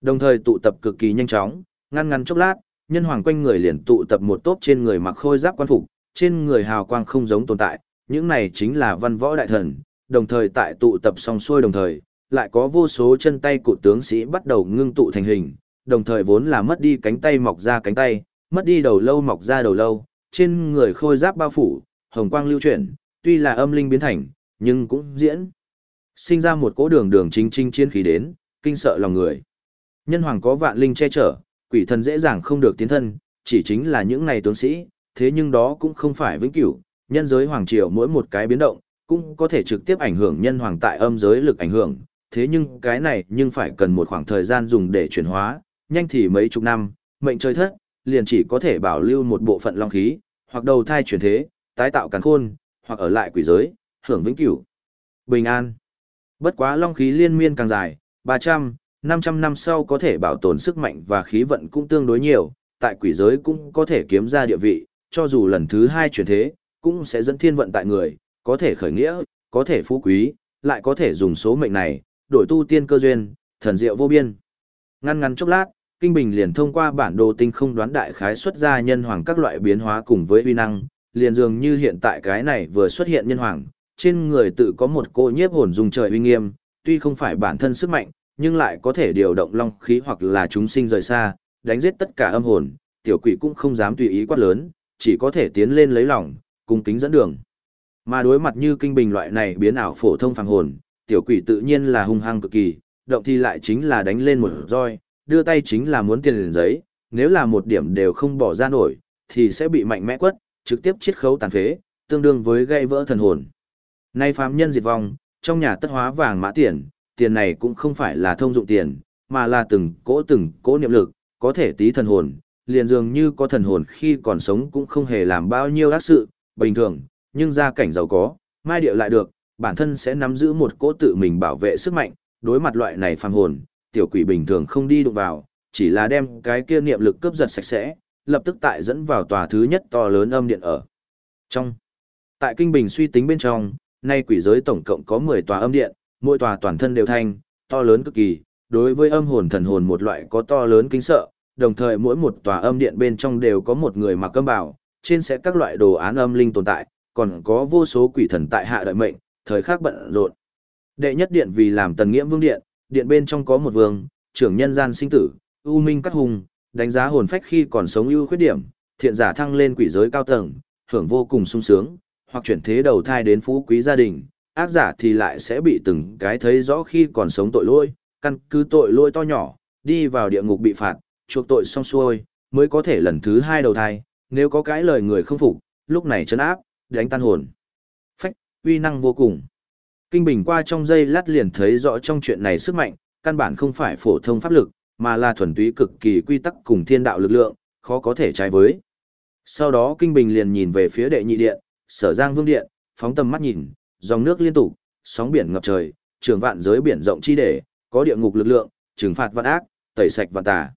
Đồng thời tụ tập cực kỳ nhanh chóng, ngăn ngắn chốc lát, nhân hoàng quanh người liền tụ tập một tốp trên người mặc khôi giáp quan phục, trên người hào quang không giống tồn tại, những này chính là văn võ đại thần, đồng thời tại tụ tập song xuôi đồng thời, lại có vô số chân tay cụ tướng sĩ bắt đầu ngưng tụ thành hình, đồng thời vốn là mất đi cánh tay mọc ra cánh tay, mất đi đầu lâu mọc ra đầu lâu, trên người khôi giáp bao phủ, hồng quang lưu chuyển, tuy là âm linh biến thành, nhưng cũng diễn. Sinh ra một cỗ đường đường chính chính chiến khí đến, kinh sợ lòng người. Nhân hoàng có vạn linh che chở, quỷ thần dễ dàng không được tiến thân, chỉ chính là những này tướng sĩ, thế nhưng đó cũng không phải vĩnh cửu, nhân giới hoàng triều mỗi một cái biến động, cũng có thể trực tiếp ảnh hưởng nhân hoàng tại âm giới lực ảnh hưởng, thế nhưng cái này nhưng phải cần một khoảng thời gian dùng để chuyển hóa, nhanh thì mấy chục năm, mệnh trời thất, liền chỉ có thể bảo lưu một bộ phận long khí, hoặc đầu thai chuyển thế, tái tạo càn khôn, hoặc ở lại quỷ giới, hưởng vĩnh cửu. Bình an. Bất quá long khí liên miên càng dài, 300, 500 năm sau có thể bảo tồn sức mạnh và khí vận cũng tương đối nhiều, tại quỷ giới cũng có thể kiếm ra địa vị, cho dù lần thứ hai chuyển thế, cũng sẽ dẫn thiên vận tại người, có thể khởi nghĩa, có thể phú quý, lại có thể dùng số mệnh này, đổi tu tiên cơ duyên, thần diệu vô biên. Ngăn ngắn chốc lát, Kinh Bình liền thông qua bản đồ tinh không đoán đại khái xuất ra nhân hoàng các loại biến hóa cùng với uy năng, liền dường như hiện tại cái này vừa xuất hiện nhân hoàng, trên người tự có một cô nhiếp hồn dùng trời uy nghiêm, tuy không phải bản thân sức mạnh, nhưng lại có thể điều động long khí hoặc là chúng sinh rời xa, đánh giết tất cả âm hồn, tiểu quỷ cũng không dám tùy ý quát lớn, chỉ có thể tiến lên lấy lòng, cung kính dẫn đường. Mà đối mặt như kinh bình loại này biến ảo phổ thông phàm hồn, tiểu quỷ tự nhiên là hung hăng cực kỳ, động thì lại chính là đánh lên một roi, đưa tay chính là muốn tiền liền giấy, nếu là một điểm đều không bỏ ra nổi, thì sẽ bị mạnh mẽ quất, trực tiếp chiết khấu tàn phế, tương đương với gây vỡ thần hồn. Nay phàm nhân diệt vong, trong nhà tất hóa vàng mã tiền, tiền này cũng không phải là thông dụng tiền, mà là từng cỗ từng cỗ niệm lực, có thể tí thần hồn, liền dường như có thần hồn khi còn sống cũng không hề làm bao nhiêu ác sự, bình thường, nhưng gia cảnh giàu có, mai điệu lại được, bản thân sẽ nắm giữ một cỗ tự mình bảo vệ sức mạnh, đối mặt loại này phàm hồn, tiểu quỷ bình thường không đi đụng vào, chỉ là đem cái kia niệm lực cướp giật sạch sẽ, lập tức tại dẫn vào tòa thứ nhất to lớn âm điện ở. Trong, tại kinh bình suy tính bên trong, nay quỷ giới tổng cộng có 10 tòa âm điện, mỗi tòa toàn thân đều thanh, to lớn cực kỳ, đối với âm hồn thần hồn một loại có to lớn kính sợ, đồng thời mỗi một tòa âm điện bên trong đều có một người mặc âm bảo, trên sẽ các loại đồ án âm linh tồn tại, còn có vô số quỷ thần tại hạ đợi mệnh, thời khắc bận rộn. Đệ nhất điện vì làm tần nghiễm vương điện, điện bên trong có một vương, trưởng nhân gian sinh tử, ưu minh cắt hùng, đánh giá hồn phách khi còn sống ưu khuyết điểm, thiện giả thăng lên quỷ giới cao tầng, hưởng vô cùng sung sướng, hoặc chuyển thế đầu thai đến phú quý gia đình, ác giả thì lại sẽ bị từng cái thấy rõ khi còn sống tội lỗi, căn cứ tội lỗi to nhỏ, đi vào địa ngục bị phạt, chuộc tội xong xuôi, mới có thể lần thứ hai đầu thai, nếu có cái lời người không phục, lúc này chấn áp, đánh tan hồn. Phách, uy năng vô cùng. Kinh Bình qua trong giây lát liền thấy rõ trong chuyện này sức mạnh, căn bản không phải phổ thông pháp lực, mà là thuần túy cực kỳ quy tắc cùng thiên đạo lực lượng, khó có thể trái với. Sau đó Kinh Bình liền nhìn về phía đệ nhị điện, sở giang vương điện, phóng tầm mắt nhìn, dòng nước liên tục, sóng biển ngập trời, trường vạn giới biển rộng chi để, có địa ngục lực lượng, trừng phạt vạn ác, tẩy sạch vạn tà.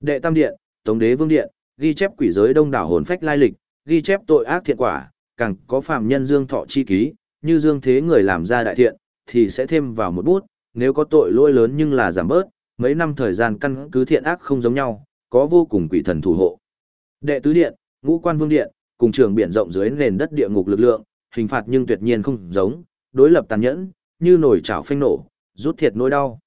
Đệ tam điện, tống đế vương điện, ghi chép quỷ giới đông đảo hồn phách lai lịch, ghi chép tội ác thiện quả, càng có phàm nhân dương thọ chi ký, như dương thế người làm ra đại thiện, thì sẽ thêm vào một bút, nếu có tội lỗi lớn nhưng là giảm bớt, mấy năm thời gian căn cứ thiện ác không giống nhau, có vô cùng quỷ thần thủ hộ. Đệ tứ điện, ngũ quan vương điện, cùng trường biển rộng dưới nền đất địa ngục lực lượng, hình phạt nhưng tuyệt nhiên không giống, đối lập tàn nhẫn, như nổi chảo phanh nổ, rút thiệt nỗi đau.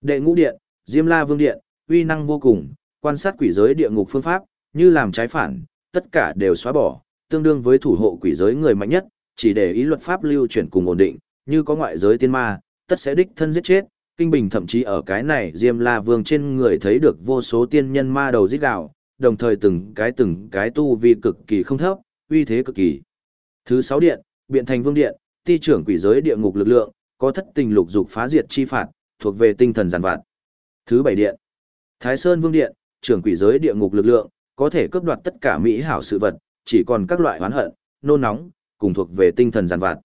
Đệ ngũ điện, Diêm La Vương điện, uy năng vô cùng, quan sát quỷ giới địa ngục phương pháp, như làm trái phản, tất cả đều xóa bỏ, tương đương với thủ hộ quỷ giới người mạnh nhất, chỉ để ý luật pháp lưu chuyển cùng ổn định, như có ngoại giới tiên ma, tất sẽ đích thân giết chết. Kinh Bình thậm chí ở cái này Diêm La Vương trên người thấy được vô số tiên nhân ma đầu giết gạo, đồng thời từng cái từng cái tu vi cực kỳ không thấp, uy thế cực kỳ. Thứ sáu điện, Biện Thành Vương điện, ti trưởng quỷ giới địa ngục lực lượng, có thất tình lục dục phá diệt chi phạt, thuộc về tinh thần giàn vạn. Thứ bảy điện, Thái Sơn Vương điện, trưởng quỷ giới địa ngục lực lượng, có thể cướp đoạt tất cả mỹ hảo sự vật, chỉ còn các loại oán hận, nôn nóng, cùng thuộc về tinh thần giàn vạn.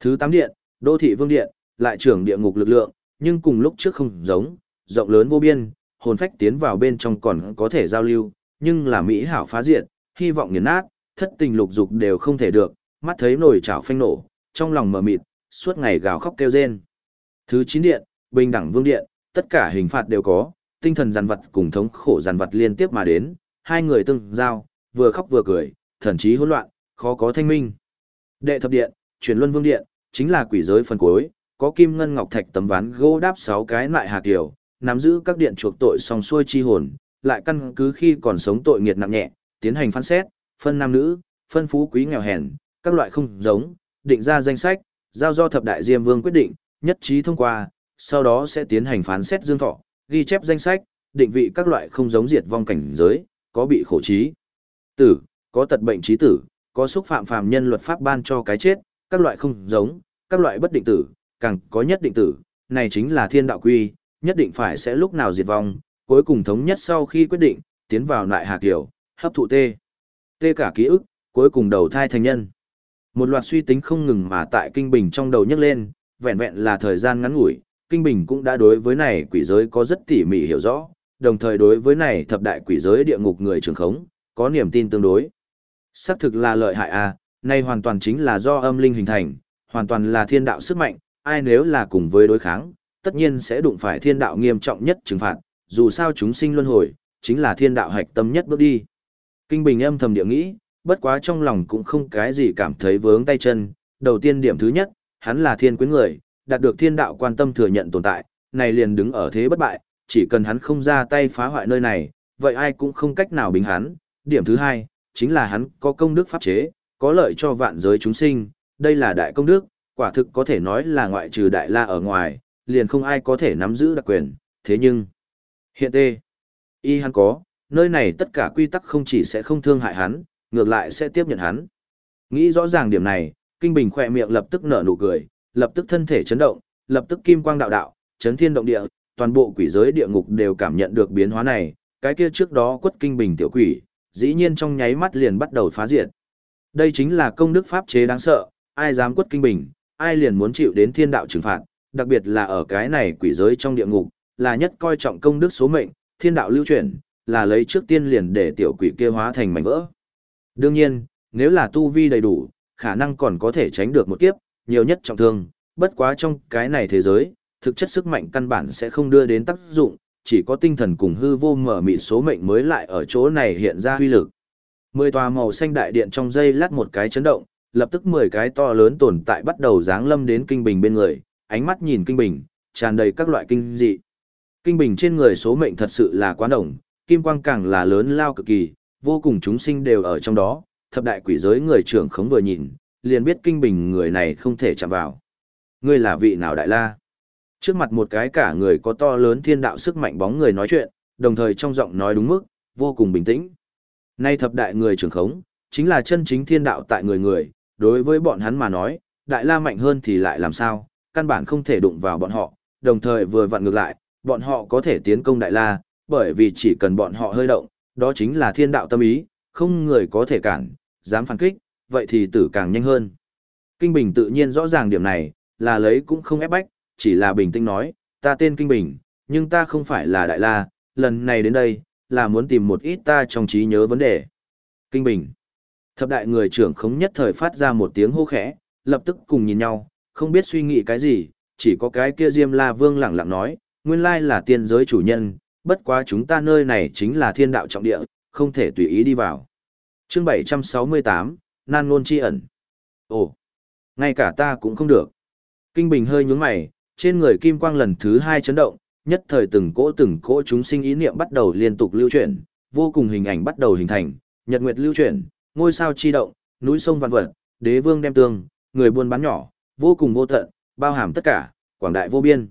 Thứ tám điện, Đô thị Vương điện, lại trưởng địa ngục lực lượng, nhưng cùng lúc trước không giống, rộng lớn vô biên, hồn phách tiến vào bên trong còn có thể giao lưu, nhưng là mỹ hảo phá diệt, hy vọng nghiền nát, thất tình lục dục đều không thể được, mắt thấy nồi chảo phanh nổ, trong lòng mờ mịt, suốt ngày gào khóc kêu rên. Thứ chín điện, bình đẳng vương điện, tất cả hình phạt đều có, tinh thần giàn vật cùng thống khổ giàn vật liên tiếp mà đến, hai người tương giao, vừa khóc vừa cười, thần trí hỗn loạn, khó có thanh minh. Đệ thập điện, chuyển luân vương điện, chính là quỷ giới phần cuối, có kim ngân ngọc thạch tấm ván gỗ đáp sáu cái lại hà kiều, nắm giữ các điện chuộc tội song xuôi chi hồn, lại căn cứ khi còn sống tội nghiệt nặng nhẹ, tiến hành phán xét, phân nam nữ, phân phú quý nghèo hèn, các loại không giống, định ra danh sách, giao do thập đại diêm vương quyết định, nhất trí thông qua, sau đó sẽ tiến hành phán xét dương thọ, ghi chép danh sách, định vị các loại không giống diệt vong cảnh giới, có bị khổ trí tử, có tật bệnh trí tử, có xúc phạm phàm nhân luật pháp ban cho cái chết, các loại không giống, các loại bất định tử, càng có nhất định tử, này chính là thiên đạo quy, nhất định phải sẽ lúc nào diệt vong, cuối cùng thống nhất sau khi quyết định, tiến vào lại hà kiểu, hấp thụ tê. Tê cả ký ức, cuối cùng đầu thai thành nhân. Một loạt suy tính không ngừng mà tại Kinh Bình trong đầu nhấc lên, vẹn vẹn là thời gian ngắn ngủi, Kinh Bình cũng đã đối với này quỷ giới có rất tỉ mỉ hiểu rõ, đồng thời đối với này thập đại quỷ giới địa ngục người trường khống, có niềm tin tương đối. Xác thực là lợi hại à, nay hoàn toàn chính là do âm linh hình thành, hoàn toàn là thiên đạo sức mạnh, ai nếu là cùng với đối kháng, tất nhiên sẽ đụng phải thiên đạo nghiêm trọng nhất trừng phạt, dù sao chúng sinh luân hồi, chính là thiên đạo hạch tâm nhất bước đi. Kinh Bình âm thầm địa nghĩ, bất quá trong lòng cũng không cái gì cảm thấy vướng tay chân, đầu tiên điểm thứ nhất, hắn là thiên quyến người, đạt được thiên đạo quan tâm thừa nhận tồn tại, này liền đứng ở thế bất bại, chỉ cần hắn không ra tay phá hoại nơi này, vậy ai cũng không cách nào bình hắn. Điểm thứ hai, chính là hắn có công đức pháp chế, có lợi cho vạn giới chúng sinh, đây là đại công đức, quả thực có thể nói là ngoại trừ đại la ở ngoài, liền không ai có thể nắm giữ đặc quyền, thế nhưng, hiện tê, y hắn có, nơi này tất cả quy tắc không chỉ sẽ không thương hại hắn, ngược lại sẽ tiếp nhận hắn. Nghĩ rõ ràng điểm này, Kinh Bình khỏe miệng lập tức nở nụ cười, lập tức thân thể chấn động, lập tức kim quang đạo đạo, chấn thiên động địa, toàn bộ quỷ giới địa ngục đều cảm nhận được biến hóa này, cái kia trước đó quất Kinh Bình tiểu quỷ, dĩ nhiên trong nháy mắt liền bắt đầu phá diệt. Đây chính là công đức pháp chế đáng sợ, ai dám quất Kinh Bình, ai liền muốn chịu đến thiên đạo trừng phạt, đặc biệt là ở cái này quỷ giới trong địa ngục, là nhất coi trọng công đức số mệnh, thiên đạo lưu chuyển, là lấy trước tiên liền để tiểu quỷ kia hóa thành mảnh vỡ. Đương nhiên, nếu là tu vi đầy đủ, khả năng còn có thể tránh được một kiếp, nhiều nhất trọng thương, bất quá trong cái này thế giới, thực chất sức mạnh căn bản sẽ không đưa đến tác dụng, chỉ có tinh thần cùng hư vô mở mịt số mệnh mới lại ở chỗ này hiện ra huy lực. Mười tòa màu xanh đại điện trong dây lát một cái chấn động, lập tức mười cái to lớn tồn tại bắt đầu giáng lâm đến kinh bình bên người, ánh mắt nhìn kinh bình, tràn đầy các loại kinh dị. Kinh bình trên người số mệnh thật sự là quá đồng, kim quang càng là lớn lao cực kỳ, vô cùng chúng sinh đều ở trong đó, thập đại quỷ giới người trưởng khống vừa nhìn, liền biết kinh bình người này không thể chạm vào. Ngươi là vị nào đại la? Trước mặt một cái cả người có to lớn thiên đạo sức mạnh bóng người nói chuyện, đồng thời trong giọng nói đúng mức, vô cùng bình tĩnh. Nay thập đại người trưởng khống, chính là chân chính thiên đạo tại người người, đối với bọn hắn mà nói, đại la mạnh hơn thì lại làm sao, căn bản không thể đụng vào bọn họ, đồng thời vừa vặn ngược lại, bọn họ có thể tiến công đại la, bởi vì chỉ cần bọn họ hơi động, đó chính là thiên đạo tâm ý, không người có thể cản, dám phản kích, vậy thì tử càng nhanh hơn. Kinh Bình tự nhiên rõ ràng điểm này, là lấy cũng không ép bách, chỉ là bình tĩnh nói, ta tên Kinh Bình, nhưng ta không phải là Đại La, lần này đến đây, là muốn tìm một ít ta trong trí nhớ vấn đề. Kinh Bình. Thập đại người trưởng khống nhất thời phát ra một tiếng hô khẽ, lập tức cùng nhìn nhau, không biết suy nghĩ cái gì, chỉ có cái kia Diêm La Vương lặng lặng nói, nguyên lai là tiên giới chủ nhân, bất quá chúng ta nơi này chính là thiên đạo trọng địa, không thể tùy ý đi vào. Chương 768, Nan Nôn Chi ẩn. Ồ, ngay cả ta cũng không được. Kinh Bình hơi nhướng mày, trên người kim quang lần thứ hai chấn động, nhất thời từng cỗ từng cỗ chúng sinh ý niệm bắt đầu liên tục lưu chuyển, vô cùng hình ảnh bắt đầu hình thành, nhật nguyệt lưu chuyển, ngôi sao chi động, núi sông vạn vật, đế vương đem tương, người buôn bán nhỏ, vô cùng vô tận, bao hàm tất cả, quảng đại vô biên.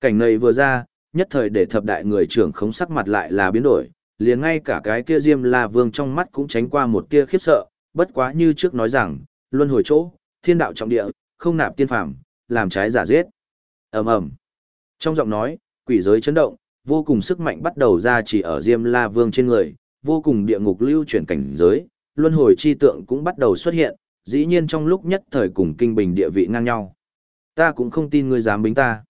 Cảnh này vừa ra, nhất thời để thập đại người trưởng khống sắc mặt lại là biến đổi, liền ngay cả cái kia Diêm La Vương trong mắt cũng tránh qua một tia khiếp sợ, bất quá như trước nói rằng, luân hồi chỗ, thiên đạo trọng địa, không nạp tiên phàm, làm trái giả giết. Ầm ầm. Trong giọng nói, quỷ giới chấn động, vô cùng sức mạnh bắt đầu ra chỉ ở Diêm La Vương trên người, vô cùng địa ngục lưu chuyển cảnh giới, luân hồi chi tượng cũng bắt đầu xuất hiện, dĩ nhiên trong lúc nhất thời cùng kinh bình địa vị ngang nhau. Ta cũng không tin ngươi dám bính ta.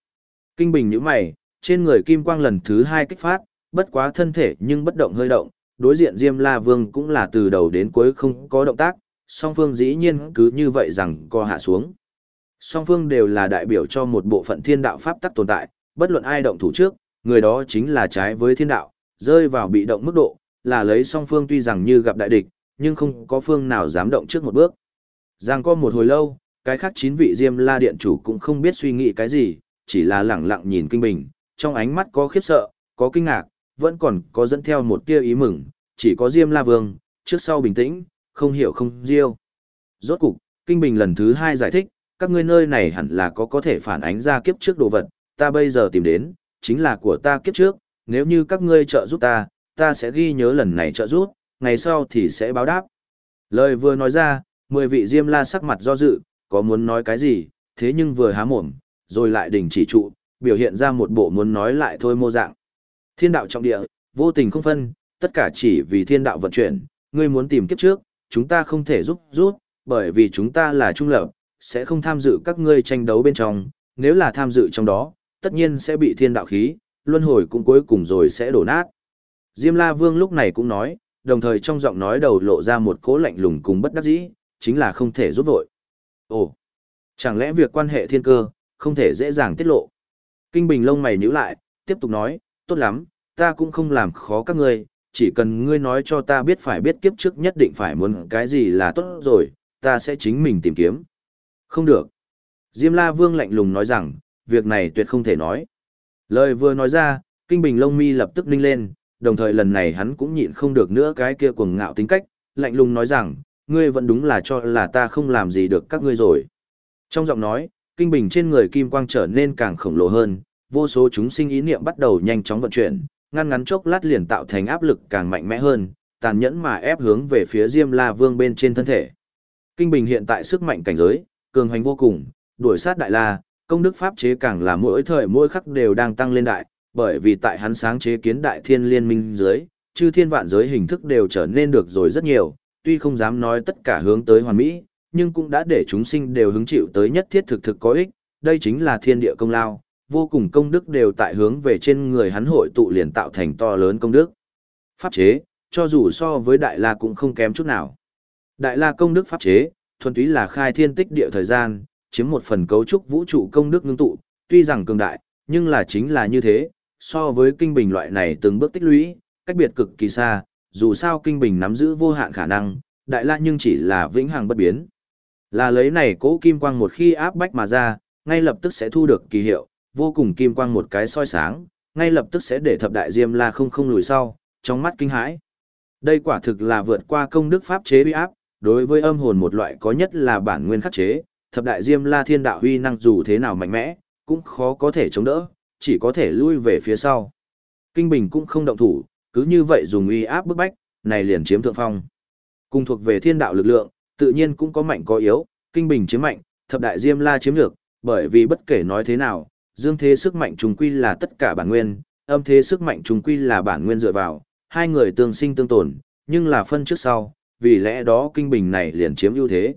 Kinh bình như mày, trên người kim quang lần thứ hai kích phát, bất quá thân thể nhưng bất động hơi động, đối diện Diêm La Vương cũng là từ đầu đến cuối không có động tác, song phương dĩ nhiên cứ như vậy rằng co hạ xuống. Song phương đều là đại biểu cho một bộ phận thiên đạo pháp tắc tồn tại, bất luận ai động thủ trước, người đó chính là trái với thiên đạo, rơi vào bị động mức độ, là lấy song phương tuy rằng như gặp đại địch, nhưng không có phương nào dám động trước một bước. Giang có một hồi lâu, cái khác chín vị Diêm La điện chủ cũng không biết suy nghĩ cái gì, chỉ là lẳng lặng nhìn Kinh Bình, trong ánh mắt có khiếp sợ, có kinh ngạc, vẫn còn có dẫn theo một tia ý mừng, chỉ có Diêm La Vương, trước sau bình tĩnh, không hiểu không diêu. Rốt cục, Kinh Bình lần thứ hai giải thích, các ngươi nơi này hẳn là có có thể phản ánh ra kiếp trước đồ vật, ta bây giờ tìm đến, chính là của ta kiếp trước, nếu như các ngươi trợ giúp ta, ta sẽ ghi nhớ lần này trợ giúp, ngày sau thì sẽ báo đáp. Lời vừa nói ra, mười vị Diêm La sắc mặt do dự, có muốn nói cái gì, thế nhưng vừa há mồm, rồi lại đình chỉ trụ, biểu hiện ra một bộ muốn nói lại thôi mô dạng. Thiên đạo trọng địa, vô tình không phân, tất cả chỉ vì thiên đạo vận chuyển, ngươi muốn tìm kiếp trước, chúng ta không thể giúp rút, bởi vì chúng ta là trung lập, sẽ không tham dự các ngươi tranh đấu bên trong, nếu là tham dự trong đó, tất nhiên sẽ bị thiên đạo khí, luân hồi cũng cuối cùng rồi sẽ đổ nát. Diêm La Vương lúc này cũng nói, đồng thời trong giọng nói đầu lộ ra một cố lạnh lùng cùng bất đắc dĩ, chính là không thể giúp vội. Ồ, chẳng lẽ việc quan hệ thiên cơ, không thể dễ dàng tiết lộ. Kinh Bình lông mày nhíu lại, tiếp tục nói, tốt lắm, ta cũng không làm khó các ngươi, chỉ cần ngươi nói cho ta biết phải biết kiếp trước nhất định phải muốn cái gì là tốt rồi, ta sẽ chính mình tìm kiếm. Không được. Diêm La Vương lạnh lùng nói rằng, việc này tuyệt không thể nói. Lời vừa nói ra, Kinh Bình lông mi lập tức ninh lên, đồng thời lần này hắn cũng nhịn không được nữa cái kia cuồng ngạo tính cách, lạnh lùng nói rằng, ngươi vẫn đúng là cho là ta không làm gì được các ngươi rồi. Trong giọng nói, kinh bình trên người kim quang trở nên càng khổng lồ hơn, vô số chúng sinh ý niệm bắt đầu nhanh chóng vận chuyển, ngăn ngắn chốc lát liền tạo thành áp lực càng mạnh mẽ hơn, tàn nhẫn mà ép hướng về phía Diêm La Vương bên trên thân thể. Kinh bình hiện tại sức mạnh cảnh giới, cường hành vô cùng, đuổi sát Đại La, công đức pháp chế càng là mỗi thời mỗi khắc đều đang tăng lên đại, bởi vì tại hắn sáng chế kiến đại thiên liên minh dưới, chư thiên vạn giới hình thức đều trở nên được rồi rất nhiều, tuy không dám nói tất cả hướng tới hoàn mỹ, nhưng cũng đã để chúng sinh đều hứng chịu tới nhất thiết thực thực có ích, đây chính là thiên địa công lao, vô cùng công đức đều tại hướng về trên người hắn hội tụ liền tạo thành to lớn công đức. Pháp chế, cho dù so với Đại La cũng không kém chút nào. Đại La công đức pháp chế, thuần túy là khai thiên tích địa thời gian, chiếm một phần cấu trúc vũ trụ công đức ngưng tụ, tuy rằng cường đại, nhưng là chính là như thế, so với kinh bình loại này từng bước tích lũy, cách biệt cực kỳ xa, dù sao kinh bình nắm giữ vô hạn khả năng, đại la nhưng chỉ là vĩnh hằng bất biến. Là lấy này cố kim quang một khi áp bách mà ra, ngay lập tức sẽ thu được kỳ hiệu, vô cùng kim quang một cái soi sáng, ngay lập tức sẽ để thập đại diêm la không không lùi sau, trong mắt kinh hãi. Đây quả thực là vượt qua công đức pháp chế uy áp, đối với âm hồn một loại có nhất là bản nguyên khắc chế, thập đại diêm la thiên đạo huy năng dù thế nào mạnh mẽ, cũng khó có thể chống đỡ, chỉ có thể lui về phía sau. Kinh Bình cũng không động thủ, cứ như vậy dùng uy áp bức bách, này liền chiếm thượng phong. Cùng thuộc về thiên đạo lực lượng, tự nhiên cũng có mạnh có yếu, Kinh Bình chiếm mạnh, thập đại diêm la chiếm được, bởi vì bất kể nói thế nào, dương thế sức mạnh trùng quy là tất cả bản nguyên, âm thế sức mạnh trùng quy là bản nguyên dựa vào, hai người tương sinh tương tồn, nhưng là phân trước sau, vì lẽ đó Kinh Bình này liền chiếm ưu thế.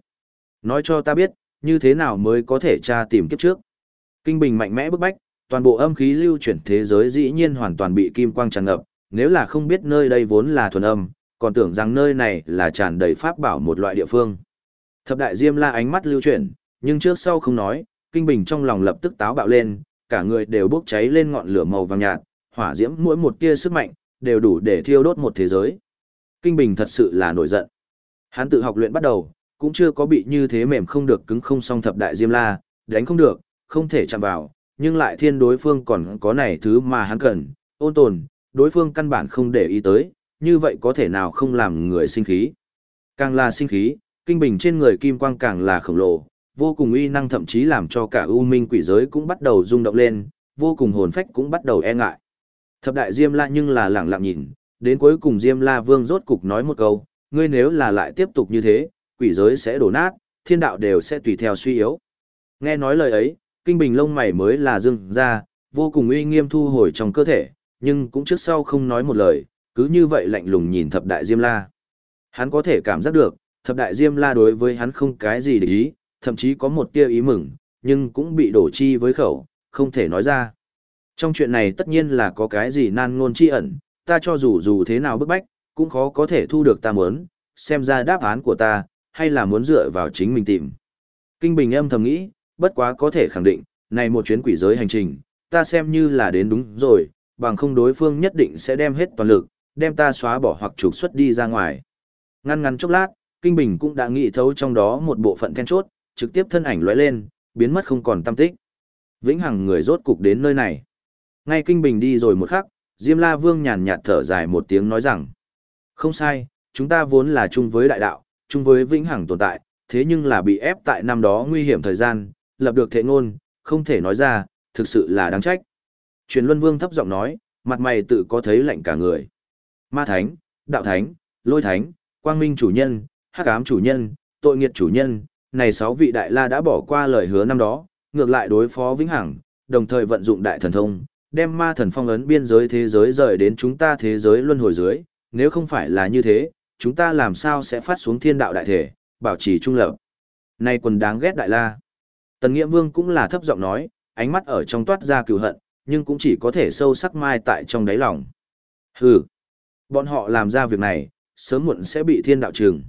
Nói cho ta biết, như thế nào mới có thể tra tìm kiếp trước. Kinh Bình mạnh mẽ bức bách, toàn bộ âm khí lưu chuyển thế giới dĩ nhiên hoàn toàn bị kim quang tràn ngập, nếu là không biết nơi đây vốn là thuần âm, còn tưởng rằng nơi này là tràn đầy pháp bảo một loại địa phương. Thập đại diêm la ánh mắt lưu chuyển, nhưng trước sau không nói, kinh bình trong lòng lập tức táo bạo lên, cả người đều bốc cháy lên ngọn lửa màu vàng nhạt, hỏa diễm mỗi một tia sức mạnh, đều đủ để thiêu đốt một thế giới. Kinh bình thật sự là nổi giận. Hắn tự học luyện bắt đầu, cũng chưa có bị như thế mềm không được cứng không song thập đại diêm la, đánh không được, không thể chạm vào, nhưng lại thiên đối phương còn có này thứ mà hắn cần, ôn tồn, đối phương căn bản không để ý tới, như vậy có thể nào không làm người sinh khí. Càng là sinh khí, kinh bình trên người kim quang càng là khổng lồ, vô cùng uy năng thậm chí làm cho cả U minh quỷ giới cũng bắt đầu rung động lên, vô cùng hồn phách cũng bắt đầu e ngại. Thập đại Diêm La nhưng là lẳng lặng nhìn, đến cuối cùng Diêm La Vương rốt cục nói một câu, ngươi nếu là lại tiếp tục như thế, quỷ giới sẽ đổ nát, thiên đạo đều sẽ tùy theo suy yếu. Nghe nói lời ấy, kinh bình lông mày mới là dưng ra, vô cùng uy nghiêm thu hồi trong cơ thể, nhưng cũng trước sau không nói một lời, cứ như vậy lạnh lùng nhìn thập đại diêm la. Hắn có thể cảm giác được, thập đại diêm la đối với hắn không cái gì để ý, thậm chí có một tia ý mừng, nhưng cũng bị đổ chi với khẩu, không thể nói ra. Trong chuyện này tất nhiên là có cái gì nan ngôn chi ẩn, ta cho dù dù thế nào bức bách, cũng khó có thể thu được ta muốn, xem ra đáp án của ta, hay là muốn dựa vào chính mình tìm. Kinh Bình âm thầm nghĩ, bất quá có thể khẳng định, này một chuyến quỷ giới hành trình, ta xem như là đến đúng rồi, bằng không đối phương nhất định sẽ đem hết toàn lực, đem ta xóa bỏ hoặc trục xuất đi ra ngoài. Ngăn ngắn chốc lát, Kinh Bình cũng đã nghĩ thấu trong đó một bộ phận then chốt, trực tiếp thân ảnh lóe lên, biến mất không còn tâm tích. Vĩnh Hằng người rốt cục đến nơi này. Ngay Kinh Bình đi rồi một khắc, Diêm La Vương nhàn nhạt thở dài một tiếng nói rằng, không sai, chúng ta vốn là chung với đại đạo, chung với Vĩnh Hằng tồn tại, thế nhưng là bị ép tại năm đó nguy hiểm thời gian, lập được thệ ngôn, không thể nói ra, thực sự là đáng trách. Truyền Luân Vương thấp giọng nói, mặt mày tự có thấy lạnh cả người. Ma Thánh, Đạo Thánh, Lôi Thánh, Quang Minh chủ nhân, Hắc Ám chủ nhân, Tội nghiệt chủ nhân, này sáu vị đại la đã bỏ qua lời hứa năm đó, ngược lại đối phó vĩnh hằng, đồng thời vận dụng đại thần thông, đem ma thần phong ấn biên giới thế giới rời đến chúng ta thế giới luân hồi dưới, nếu không phải là như thế, chúng ta làm sao sẽ phát xuống thiên đạo đại thể, bảo trì trung lập. Này quần đáng ghét đại la. Tần Nghĩa Vương cũng là thấp giọng nói, ánh mắt ở trong toát ra cừu hận, nhưng cũng chỉ có thể sâu sắc mai tại trong đáy lòng. Hừ, bọn họ làm ra việc này, sớm muộn sẽ bị thiên đạo trừng.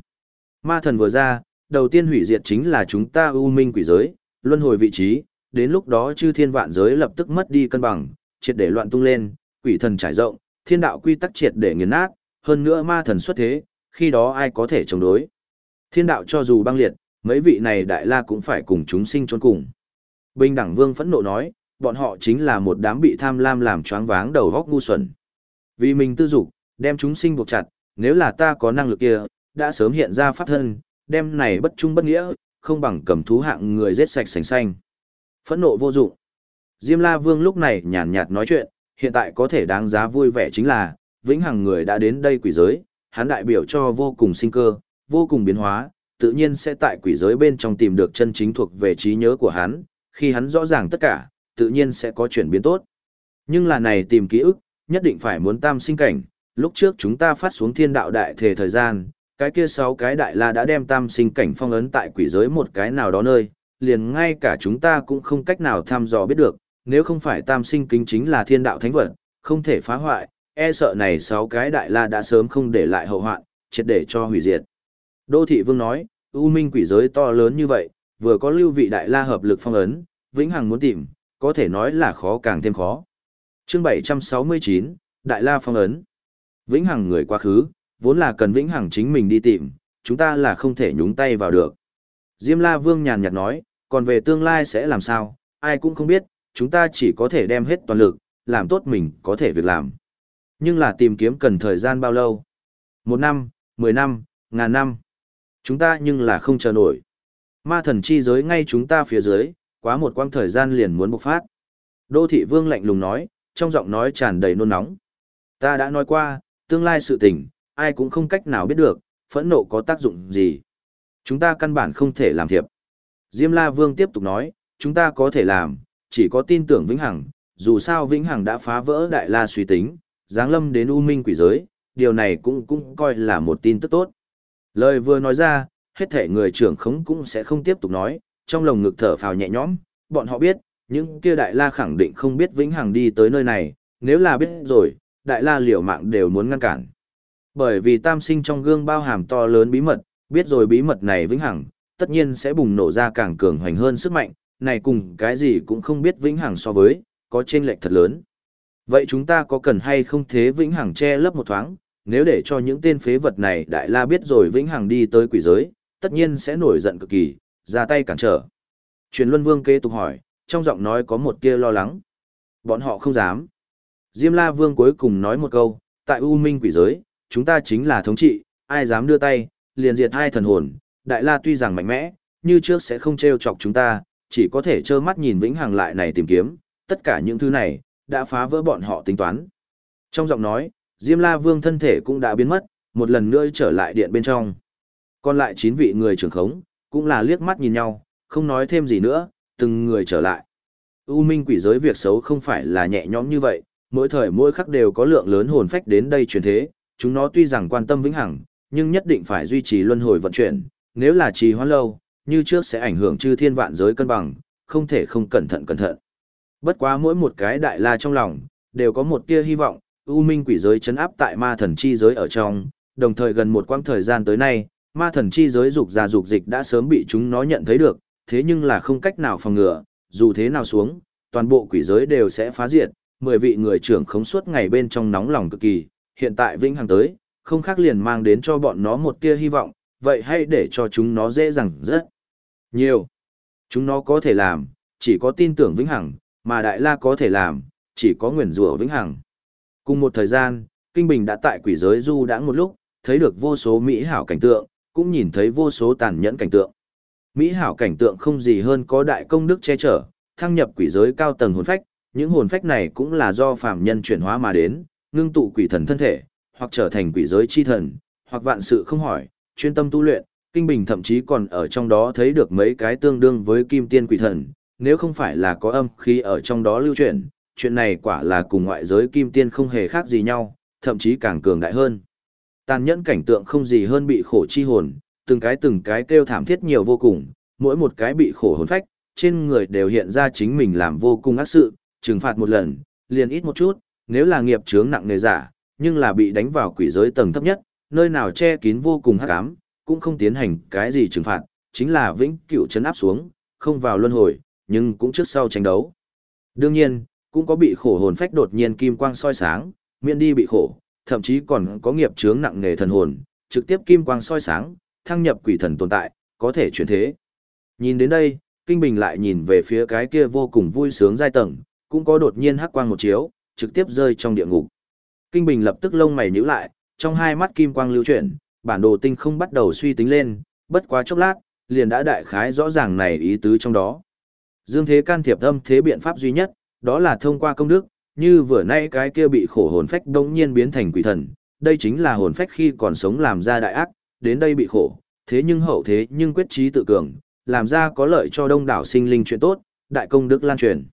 Ma thần vừa ra, đầu tiên hủy diệt chính là chúng ta ưu minh quỷ giới, luân hồi vị trí, đến lúc đó chư thiên vạn giới lập tức mất đi cân bằng, triệt để loạn tung lên, quỷ thần trải rộng, thiên đạo quy tắc triệt để nghiền nát, hơn nữa ma thần xuất thế, khi đó ai có thể chống đối. Thiên đạo cho dù băng liệt, mấy vị này đại la cũng phải cùng chúng sinh trốn cùng. Bình đẳng vương phẫn nộ nói, bọn họ chính là một đám bị tham lam làm choáng váng đầu góc ngu xuẩn. Vì mình tư dục, đem chúng sinh buộc chặt, nếu là ta có năng lực kia, đã sớm hiện ra pháp thân, đem này bất trung bất nghĩa, không bằng cầm thú hạng người giết sạch sành xanh. Phẫn nộ vô dụng. Diêm La Vương lúc này nhàn nhạt nói chuyện, hiện tại có thể đáng giá vui vẻ chính là, vĩnh hằng người đã đến đây quỷ giới, hắn đại biểu cho vô cùng sinh cơ, vô cùng biến hóa, tự nhiên sẽ tại quỷ giới bên trong tìm được chân chính thuộc về trí nhớ của hắn, khi hắn rõ ràng tất cả, tự nhiên sẽ có chuyển biến tốt. Nhưng là này tìm ký ức, nhất định phải muốn tam sinh cảnh, lúc trước chúng ta phát xuống thiên đạo đại thể thời gian, cái kia sáu cái đại la đã đem tam sinh cảnh phong ấn tại quỷ giới một cái nào đó nơi, liền ngay cả chúng ta cũng không cách nào thăm dò biết được, nếu không phải tam sinh kính chính là thiên đạo thánh vật, không thể phá hoại, e sợ này sáu cái đại la đã sớm không để lại hậu hoạn, triệt để cho hủy diệt. Đô thị vương nói, U Minh quỷ giới to lớn như vậy, vừa có lưu vị đại la hợp lực phong ấn, vĩnh hằng muốn tìm, có thể nói là khó càng thêm khó. Chương 769, Đại La phong ấn. Vĩnh hằng người quá khứ, vốn là cần vĩnh hằng chính mình đi tìm, chúng ta là không thể nhúng tay vào được. Diêm La Vương nhàn nhạt nói, còn về tương lai sẽ làm sao, ai cũng không biết, chúng ta chỉ có thể đem hết toàn lực, làm tốt mình có thể việc làm. Nhưng là tìm kiếm cần thời gian bao lâu? Một năm, mười năm, ngàn năm. Chúng ta nhưng là không chờ nổi. Ma thần chi giới ngay chúng ta phía dưới, quá một quãng thời gian liền muốn bộc phát. Đô thị vương lạnh lùng nói, trong giọng nói tràn đầy nôn nóng. Ta đã nói qua, tương lai sự tình, ai cũng không cách nào biết được, phẫn nộ có tác dụng gì. Chúng ta căn bản không thể làm thiệp. Diêm La Vương tiếp tục nói, chúng ta có thể làm, chỉ có tin tưởng Vĩnh Hằng, dù sao Vĩnh Hằng đã phá vỡ Đại La suy tính, giáng lâm đến U Minh quỷ giới, điều này cũng cũng coi là một tin tức tốt. Lời vừa nói ra, hết thể người trưởng khống cũng sẽ không tiếp tục nói, trong lồng ngực thở phào nhẹ nhõm, bọn họ biết, những kia Đại La khẳng định không biết Vĩnh Hằng đi tới nơi này, nếu là biết rồi, Đại La liều mạng đều muốn ngăn cản. Bởi vì tam sinh trong gương bao hàm to lớn bí mật, biết rồi bí mật này vĩnh hằng, tất nhiên sẽ bùng nổ ra càng cường hoành hơn sức mạnh, này cùng cái gì cũng không biết vĩnh hằng so với, có chênh lệch thật lớn. Vậy chúng ta có cần hay không thế vĩnh hằng che lấp một thoáng, nếu để cho những tên phế vật này đại la biết rồi vĩnh hằng đi tới quỷ giới, tất nhiên sẽ nổi giận cực kỳ, ra tay cản trở. Truyền Luân Vương kế tục hỏi, trong giọng nói có một tia lo lắng. Bọn họ không dám. Diêm La Vương cuối cùng nói một câu, tại U Minh quỷ giới, chúng ta chính là thống trị, ai dám đưa tay, liền diệt hai thần hồn, đại la tuy rằng mạnh mẽ, như trước sẽ không trêu chọc chúng ta, chỉ có thể trơ mắt nhìn vĩnh hằng lại này tìm kiếm, tất cả những thứ này, đã phá vỡ bọn họ tính toán. Trong giọng nói, Diêm La Vương thân thể cũng đã biến mất, một lần nữa trở lại điện bên trong. Còn lại chín vị người trưởng khống, cũng là liếc mắt nhìn nhau, không nói thêm gì nữa, từng người trở lại. U minh quỷ giới việc xấu không phải là nhẹ nhõm như vậy, mỗi thời mỗi khắc đều có lượng lớn hồn phách đến đây truyền thế, chúng nó tuy rằng quan tâm vĩnh hằng, nhưng nhất định phải duy trì luân hồi vận chuyển, nếu là trì hoãn lâu, như trước sẽ ảnh hưởng chư thiên vạn giới cân bằng, không thể không cẩn thận cẩn thận. Bất quá mỗi một cái đại la trong lòng, đều có một tia hy vọng, u minh quỷ giới chấn áp tại ma thần chi giới ở trong, đồng thời gần một quãng thời gian tới nay, ma thần chi giới dục ra dục dịch đã sớm bị chúng nó nhận thấy được, thế nhưng là không cách nào phòng ngừa, dù thế nào xuống, toàn bộ quỷ giới đều sẽ phá diệt, mười vị người trưởng khống suốt ngày bên trong nóng lòng cực kỳ, hiện tại vĩnh hằng tới, không khác liền mang đến cho bọn nó một tia hy vọng, vậy hãy để cho chúng nó dễ dàng rất nhiều. Chúng nó có thể làm, chỉ có tin tưởng vĩnh hằng, mà Đại La có thể làm, chỉ có nguyền rủa vĩnh hằng. Cùng một thời gian, Kinh Bình đã tại quỷ giới du đãng một lúc, thấy được vô số mỹ hảo cảnh tượng, cũng nhìn thấy vô số tàn nhẫn cảnh tượng. Mỹ hảo cảnh tượng không gì hơn có đại công đức che chở, thăng nhập quỷ giới cao tầng hồn phách, những hồn phách này cũng là do phàm nhân chuyển hóa mà đến, ngưng tụ quỷ thần thân thể, hoặc trở thành quỷ giới chi thần, hoặc vạn sự không hỏi, chuyên tâm tu luyện, kinh bình thậm chí còn ở trong đó thấy được mấy cái tương đương với kim tiên quỷ thần, nếu không phải là có âm khí ở trong đó lưu chuyển, chuyện này quả là cùng ngoại giới kim tiên không hề khác gì nhau, thậm chí càng cường đại hơn. Tàn nhẫn cảnh tượng không gì hơn bị khổ chi hồn, từng cái từng cái kêu thảm thiết nhiều vô cùng, mỗi một cái bị khổ hồn phách, trên người đều hiện ra chính mình làm vô cùng ác sự, trừng phạt một lần, liền ít một chút, nếu là nghiệp chướng nặng nề giả, nhưng là bị đánh vào quỷ giới tầng thấp nhất, nơi nào che kín vô cùng hắc ám, cũng không tiến hành cái gì trừng phạt, chính là vĩnh cửu chấn áp xuống, không vào luân hồi, nhưng cũng trước sau tranh đấu. Đương nhiên, cũng có bị khổ hồn phách đột nhiên kim quang soi sáng, miễn đi bị khổ, thậm chí còn có nghiệp chướng nặng nề thần hồn, trực tiếp kim quang soi sáng, thăng nhập quỷ thần tồn tại, có thể chuyển thế. Nhìn đến đây, Kinh Bình lại nhìn về phía cái kia vô cùng vui sướng giai tầng, cũng có đột nhiên hắc quang một chiếu, trực tiếp rơi trong địa ngục. Kinh Bình lập tức lông mày nhíu lại, trong hai mắt kim quang lưu chuyển, bản đồ tinh không bắt đầu suy tính lên, bất quá chốc lát, liền đã đại khái rõ ràng này ý tứ trong đó. Dương thế can thiệp âm thế biện pháp duy nhất, đó là thông qua công đức, như vừa nãy cái kia bị khổ hồn phách đống nhiên biến thành quỷ thần, đây chính là hồn phách khi còn sống làm ra đại ác, đến đây bị khổ, thế nhưng hậu thế nhưng quyết trí tự cường, làm ra có lợi cho đông đảo sinh linh chuyện tốt, đại công đức lan truyền.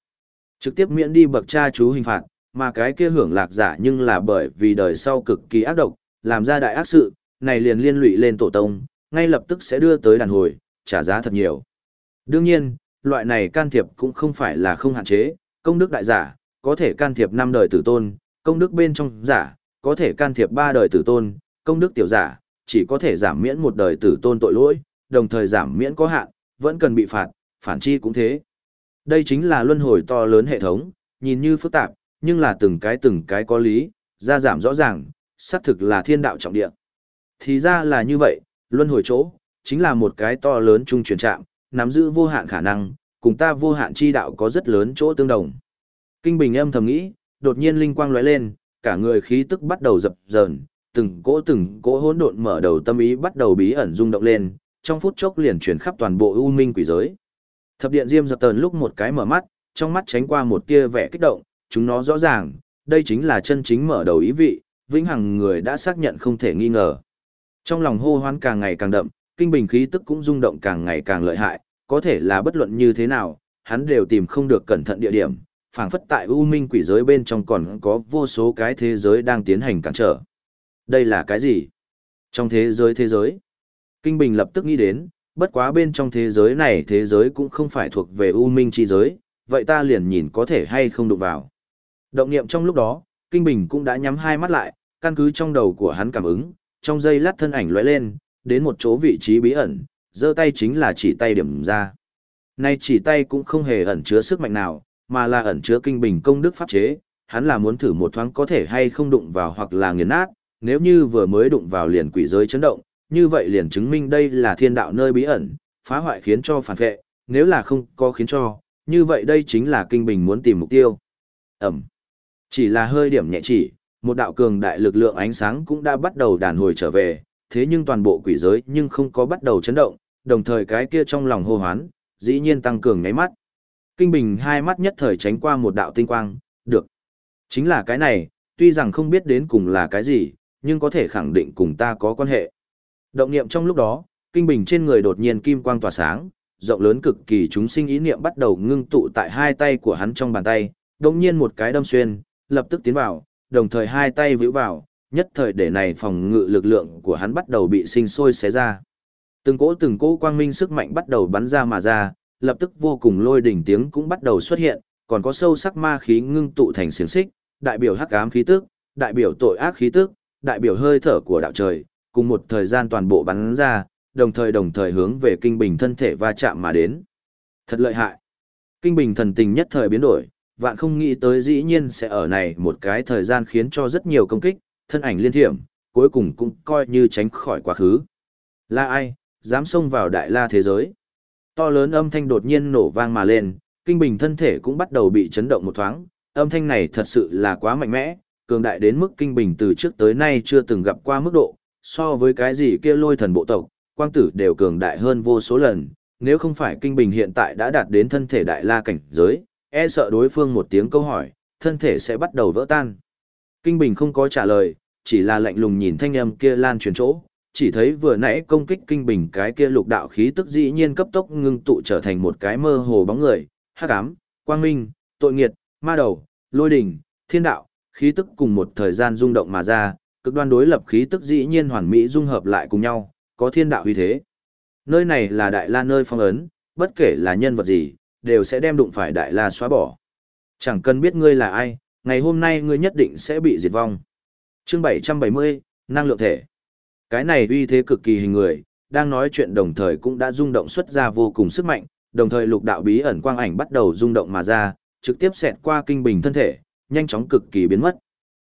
Trực tiếp miễn đi bậc cha chú hình phạt, mà cái kia hưởng lạc giả nhưng là bởi vì đời sau cực kỳ ác độc, làm ra đại ác sự, này liền liên lụy lên tổ tông, ngay lập tức sẽ đưa tới đàn hồi, trả giá thật nhiều. Đương nhiên, loại này can thiệp cũng không phải là không hạn chế, công đức đại giả, có thể can thiệp năm đời tử tôn, công đức bên trong giả, có thể can thiệp ba đời tử tôn, công đức tiểu giả, chỉ có thể giảm miễn một đời tử tôn tội lỗi, đồng thời giảm miễn có hạn, vẫn cần bị phạt, phản chi cũng thế. Đây chính là luân hồi to lớn hệ thống, nhìn như phức tạp, nhưng là từng cái từng cái có lý, ra giảm rõ ràng, xác thực là thiên đạo trọng địa. Thì ra là như vậy, luân hồi chỗ, chính là một cái to lớn trung truyền trạm, nắm giữ vô hạn khả năng, cùng ta vô hạn chi đạo có rất lớn chỗ tương đồng. Kinh Bình âm thầm nghĩ, đột nhiên linh quang lóe lên, cả người khí tức bắt đầu dập dờn, từng cỗ từng cỗ hỗn độn mở đầu tâm ý bắt đầu bí ẩn rung động lên, trong phút chốc liền chuyển khắp toàn bộ u minh quỷ giới. Thập điện diêm dập tờn lúc một cái mở mắt, trong mắt tránh qua một tia vẻ kích động, chúng nó rõ ràng, đây chính là chân chính mở đầu ý vị, vĩnh hằng người đã xác nhận không thể nghi ngờ. Trong lòng hô hoán càng ngày càng đậm, kinh bình khí tức cũng rung động càng ngày càng lợi hại, có thể là bất luận như thế nào, hắn đều tìm không được cẩn thận địa điểm, phảng phất tại u minh quỷ giới bên trong còn có vô số cái thế giới đang tiến hành cản trở. Đây là cái gì? Trong thế giới thế giới. Kinh Bình lập tức nghĩ đến, bất quá bên trong thế giới này thế giới cũng không phải thuộc về u minh chi giới, vậy ta liền nhìn có thể hay không đụng vào. Động niệm trong lúc đó, Kinh Bình cũng đã nhắm hai mắt lại, căn cứ trong đầu của hắn cảm ứng, trong giây lát thân ảnh lóe lên, đến một chỗ vị trí bí ẩn, giơ tay chính là chỉ tay điểm ra. Nay chỉ tay cũng không hề ẩn chứa sức mạnh nào, mà là ẩn chứa kinh bình công đức pháp chế, hắn là muốn thử một thoáng có thể hay không đụng vào hoặc là nghiền nát, nếu như vừa mới đụng vào liền quỷ giới chấn động, như vậy liền chứng minh đây là thiên đạo nơi bí ẩn, phá hoại khiến cho phản vệ, nếu là không có khiến cho, như vậy đây chính là kinh bình muốn tìm mục tiêu. Ẩm. Chỉ là hơi điểm nhẹ chỉ, một đạo cường đại lực lượng ánh sáng cũng đã bắt đầu đàn hồi trở về, thế nhưng toàn bộ quỷ giới nhưng không có bắt đầu chấn động, đồng thời cái kia trong lòng hô hoán, dĩ nhiên tăng cường ngáy mắt. Kinh Bình hai mắt nhất thời tránh qua một đạo tinh quang, được. Chính là cái này, tuy rằng không biết đến cùng là cái gì, nhưng có thể khẳng định cùng ta có quan hệ. Động niệm trong lúc đó, Kinh Bình trên người đột nhiên kim quang tỏa sáng, rộng lớn cực kỳ chúng sinh ý niệm bắt đầu ngưng tụ tại hai tay của hắn trong bàn tay, đồng nhiên một cái đâm xuyên, lập tức tiến vào, đồng thời hai tay vĩu vào, nhất thời để này phòng ngự lực lượng của hắn bắt đầu bị sinh sôi xé ra. Từng cỗ từng cỗ quang minh sức mạnh bắt đầu bắn ra mà ra, lập tức vô cùng lôi đỉnh tiếng cũng bắt đầu xuất hiện, còn có sâu sắc ma khí ngưng tụ thành xiềng xích, đại biểu hắc ám khí tức, đại biểu tội ác khí tức, đại biểu hơi thở của đạo trời, cùng một thời gian toàn bộ bắn ra, đồng thời đồng thời hướng về kinh bình thân thể va chạm mà đến. Thật lợi hại. Kinh bình thần tình nhất thời biến đổi, vạn không nghĩ tới dĩ nhiên sẽ ở này một cái thời gian khiến cho rất nhiều công kích, thân ảnh liên thiểm, cuối cùng cũng coi như tránh khỏi quá khứ. Là ai, dám xông vào đại la thế giới? To lớn âm thanh đột nhiên nổ vang mà lên, kinh bình thân thể cũng bắt đầu bị chấn động một thoáng, âm thanh này thật sự là quá mạnh mẽ, cường đại đến mức kinh bình từ trước tới nay chưa từng gặp qua mức độ, so với cái gì kia lôi thần bộ tộc, quang tử đều cường đại hơn vô số lần, nếu không phải kinh bình hiện tại đã đạt đến thân thể đại la cảnh giới, e sợ đối phương một tiếng câu hỏi, thân thể sẽ bắt đầu vỡ tan. Kinh bình không có trả lời, chỉ là lạnh lùng nhìn thanh âm kia lan truyền chỗ, chỉ thấy vừa nãy công kích kinh bình cái kia lục đạo khí tức dĩ nhiên cấp tốc ngưng tụ trở thành một cái mơ hồ bóng người, hắc ám, quang minh, tội nghiệt, ma đầu, lôi đỉnh, thiên đạo, khí tức cùng một thời gian rung động mà ra, cực đoan đối lập khí tức dĩ nhiên hoàn mỹ dung hợp lại cùng nhau, có thiên đạo uy thế. Nơi này là đại la nơi phong ấn, bất kể là nhân vật gì, đều sẽ đem đụng phải đại la xóa bỏ. Chẳng cần biết ngươi là ai, ngày hôm nay ngươi nhất định sẽ bị diệt vong. Chương 770, năng lượng thể. Cái này uy thế cực kỳ hình người, đang nói chuyện đồng thời cũng đã rung động xuất ra vô cùng sức mạnh, đồng thời lục đạo bí ẩn quang ảnh bắt đầu rung động mà ra, trực tiếp xẹt qua kinh bình thân thể, nhanh chóng cực kỳ biến mất.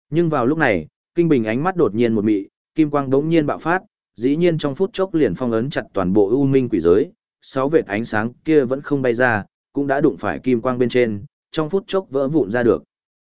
Nhưng vào lúc này, kinh bình ánh mắt đột nhiên một mị, kim quang bỗng nhiên bạo phát, dĩ nhiên trong phút chốc liền phong ấn chặt toàn bộ u minh quỷ giới, sáu vệt ánh sáng kia vẫn không bay ra, cũng đã đụng phải kim quang bên trên, trong phút chốc vỡ vụn ra được.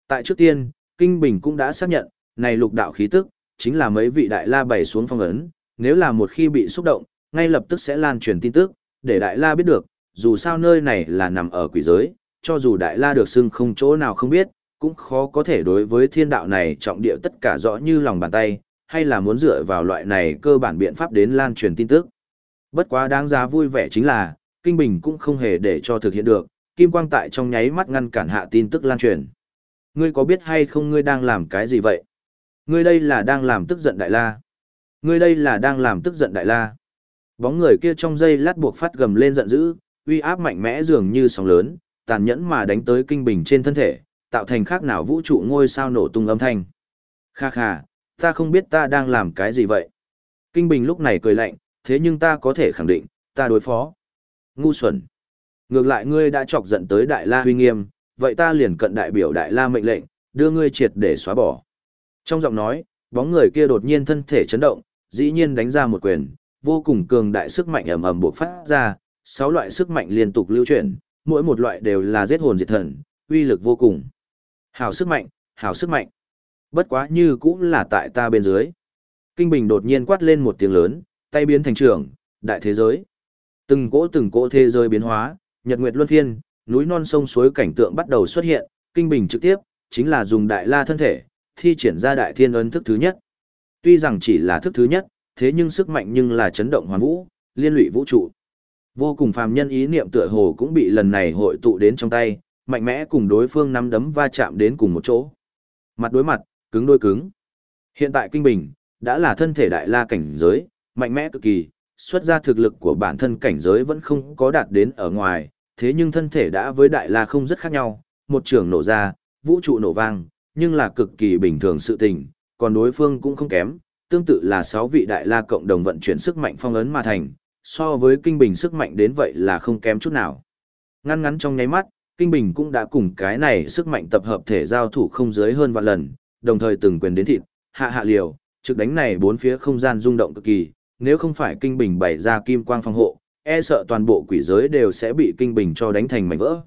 Tại trước tiên, kinh bình cũng đã xác nhận, này lục đạo khí tức, chính là mấy vị đại la bày xuống phong ấn, nếu là một khi bị xúc động, ngay lập tức sẽ lan truyền tin tức, để đại la biết được, dù sao nơi này là nằm ở quỷ giới, cho dù đại la được xưng không chỗ nào không biết, cũng khó có thể đối với thiên đạo này trọng địa tất cả rõ như lòng bàn tay, hay là muốn dựa vào loại này cơ bản biện pháp đến lan truyền tin tức. Bất quá đáng giá vui vẻ chính là, Kinh Bình cũng không hề để cho thực hiện được, Kim Quang tại trong nháy mắt ngăn cản hạ tin tức lan truyền. Ngươi có biết hay không ngươi đang làm cái gì vậy? Ngươi đây là đang làm tức giận đại la. Ngươi đây là đang làm tức giận đại la. Bóng người kia trong dây lát buộc phát gầm lên giận dữ, uy áp mạnh mẽ dường như sóng lớn, tàn nhẫn mà đánh tới kinh bình trên thân thể, tạo thành khác nào vũ trụ ngôi sao nổ tung âm thanh. Kha kha, ta không biết ta đang làm cái gì vậy. Kinh bình lúc này cười lạnh, thế nhưng ta có thể khẳng định, ta đối phó. Ngu xuẩn. Ngược lại ngươi đã chọc giận tới đại la huy nghiêm, vậy ta liền cận đại biểu đại la mệnh lệnh, đưa ngươi triệt để xóa bỏ. Trong giọng nói, bóng người kia đột nhiên thân thể chấn động, dĩ nhiên đánh ra một quyền, vô cùng cường đại sức mạnh ầm ầm bộc phát ra, sáu loại sức mạnh liên tục lưu chuyển, mỗi một loại đều là giết hồn diệt thần, uy lực vô cùng. Hảo sức mạnh, hảo sức mạnh. Bất quá như cũng là tại ta bên dưới. Kinh Bình đột nhiên quát lên một tiếng lớn, tay biến thành trường, đại thế giới. Từng cỗ từng cỗ thế giới biến hóa, nhật nguyệt luân phiên, núi non sông suối cảnh tượng bắt đầu xuất hiện, Kinh Bình trực tiếp, chính là dùng đại la thân thể, thi triển ra đại thiên ấn thức thứ nhất. Tuy rằng chỉ là thức thứ nhất, thế nhưng sức mạnh nhưng là chấn động hoàn vũ, liên lụy vũ trụ. Vô cùng phàm nhân ý niệm tựa hồ cũng bị lần này hội tụ đến trong tay, mạnh mẽ cùng đối phương nắm đấm va chạm đến cùng một chỗ. Mặt đối mặt, cứng đôi cứng. Hiện tại Kinh Bình, đã là thân thể đại la cảnh giới, mạnh mẽ cực kỳ, xuất ra thực lực của bản thân cảnh giới vẫn không có đạt đến ở ngoài, thế nhưng thân thể đã với đại la không rất khác nhau, một trường nổ ra, vũ trụ nổ vang, nhưng là cực kỳ bình thường sự tình, còn đối phương cũng không kém, tương tự là 6 vị đại la cộng đồng vận chuyển sức mạnh phong ấn mà thành, so với kinh bình sức mạnh đến vậy là không kém chút nào. Ngăn ngắn trong nháy mắt, kinh bình cũng đã cùng cái này sức mạnh tập hợp thể giao thủ không dưới hơn vạn lần, đồng thời từng quyền đến thịt, hạ hạ liều, trực đánh này bốn phía không gian rung động cực kỳ, nếu không phải kinh bình bày ra kim quang phòng hộ, e sợ toàn bộ quỷ giới đều sẽ bị kinh bình cho đánh thành mảnh vỡ.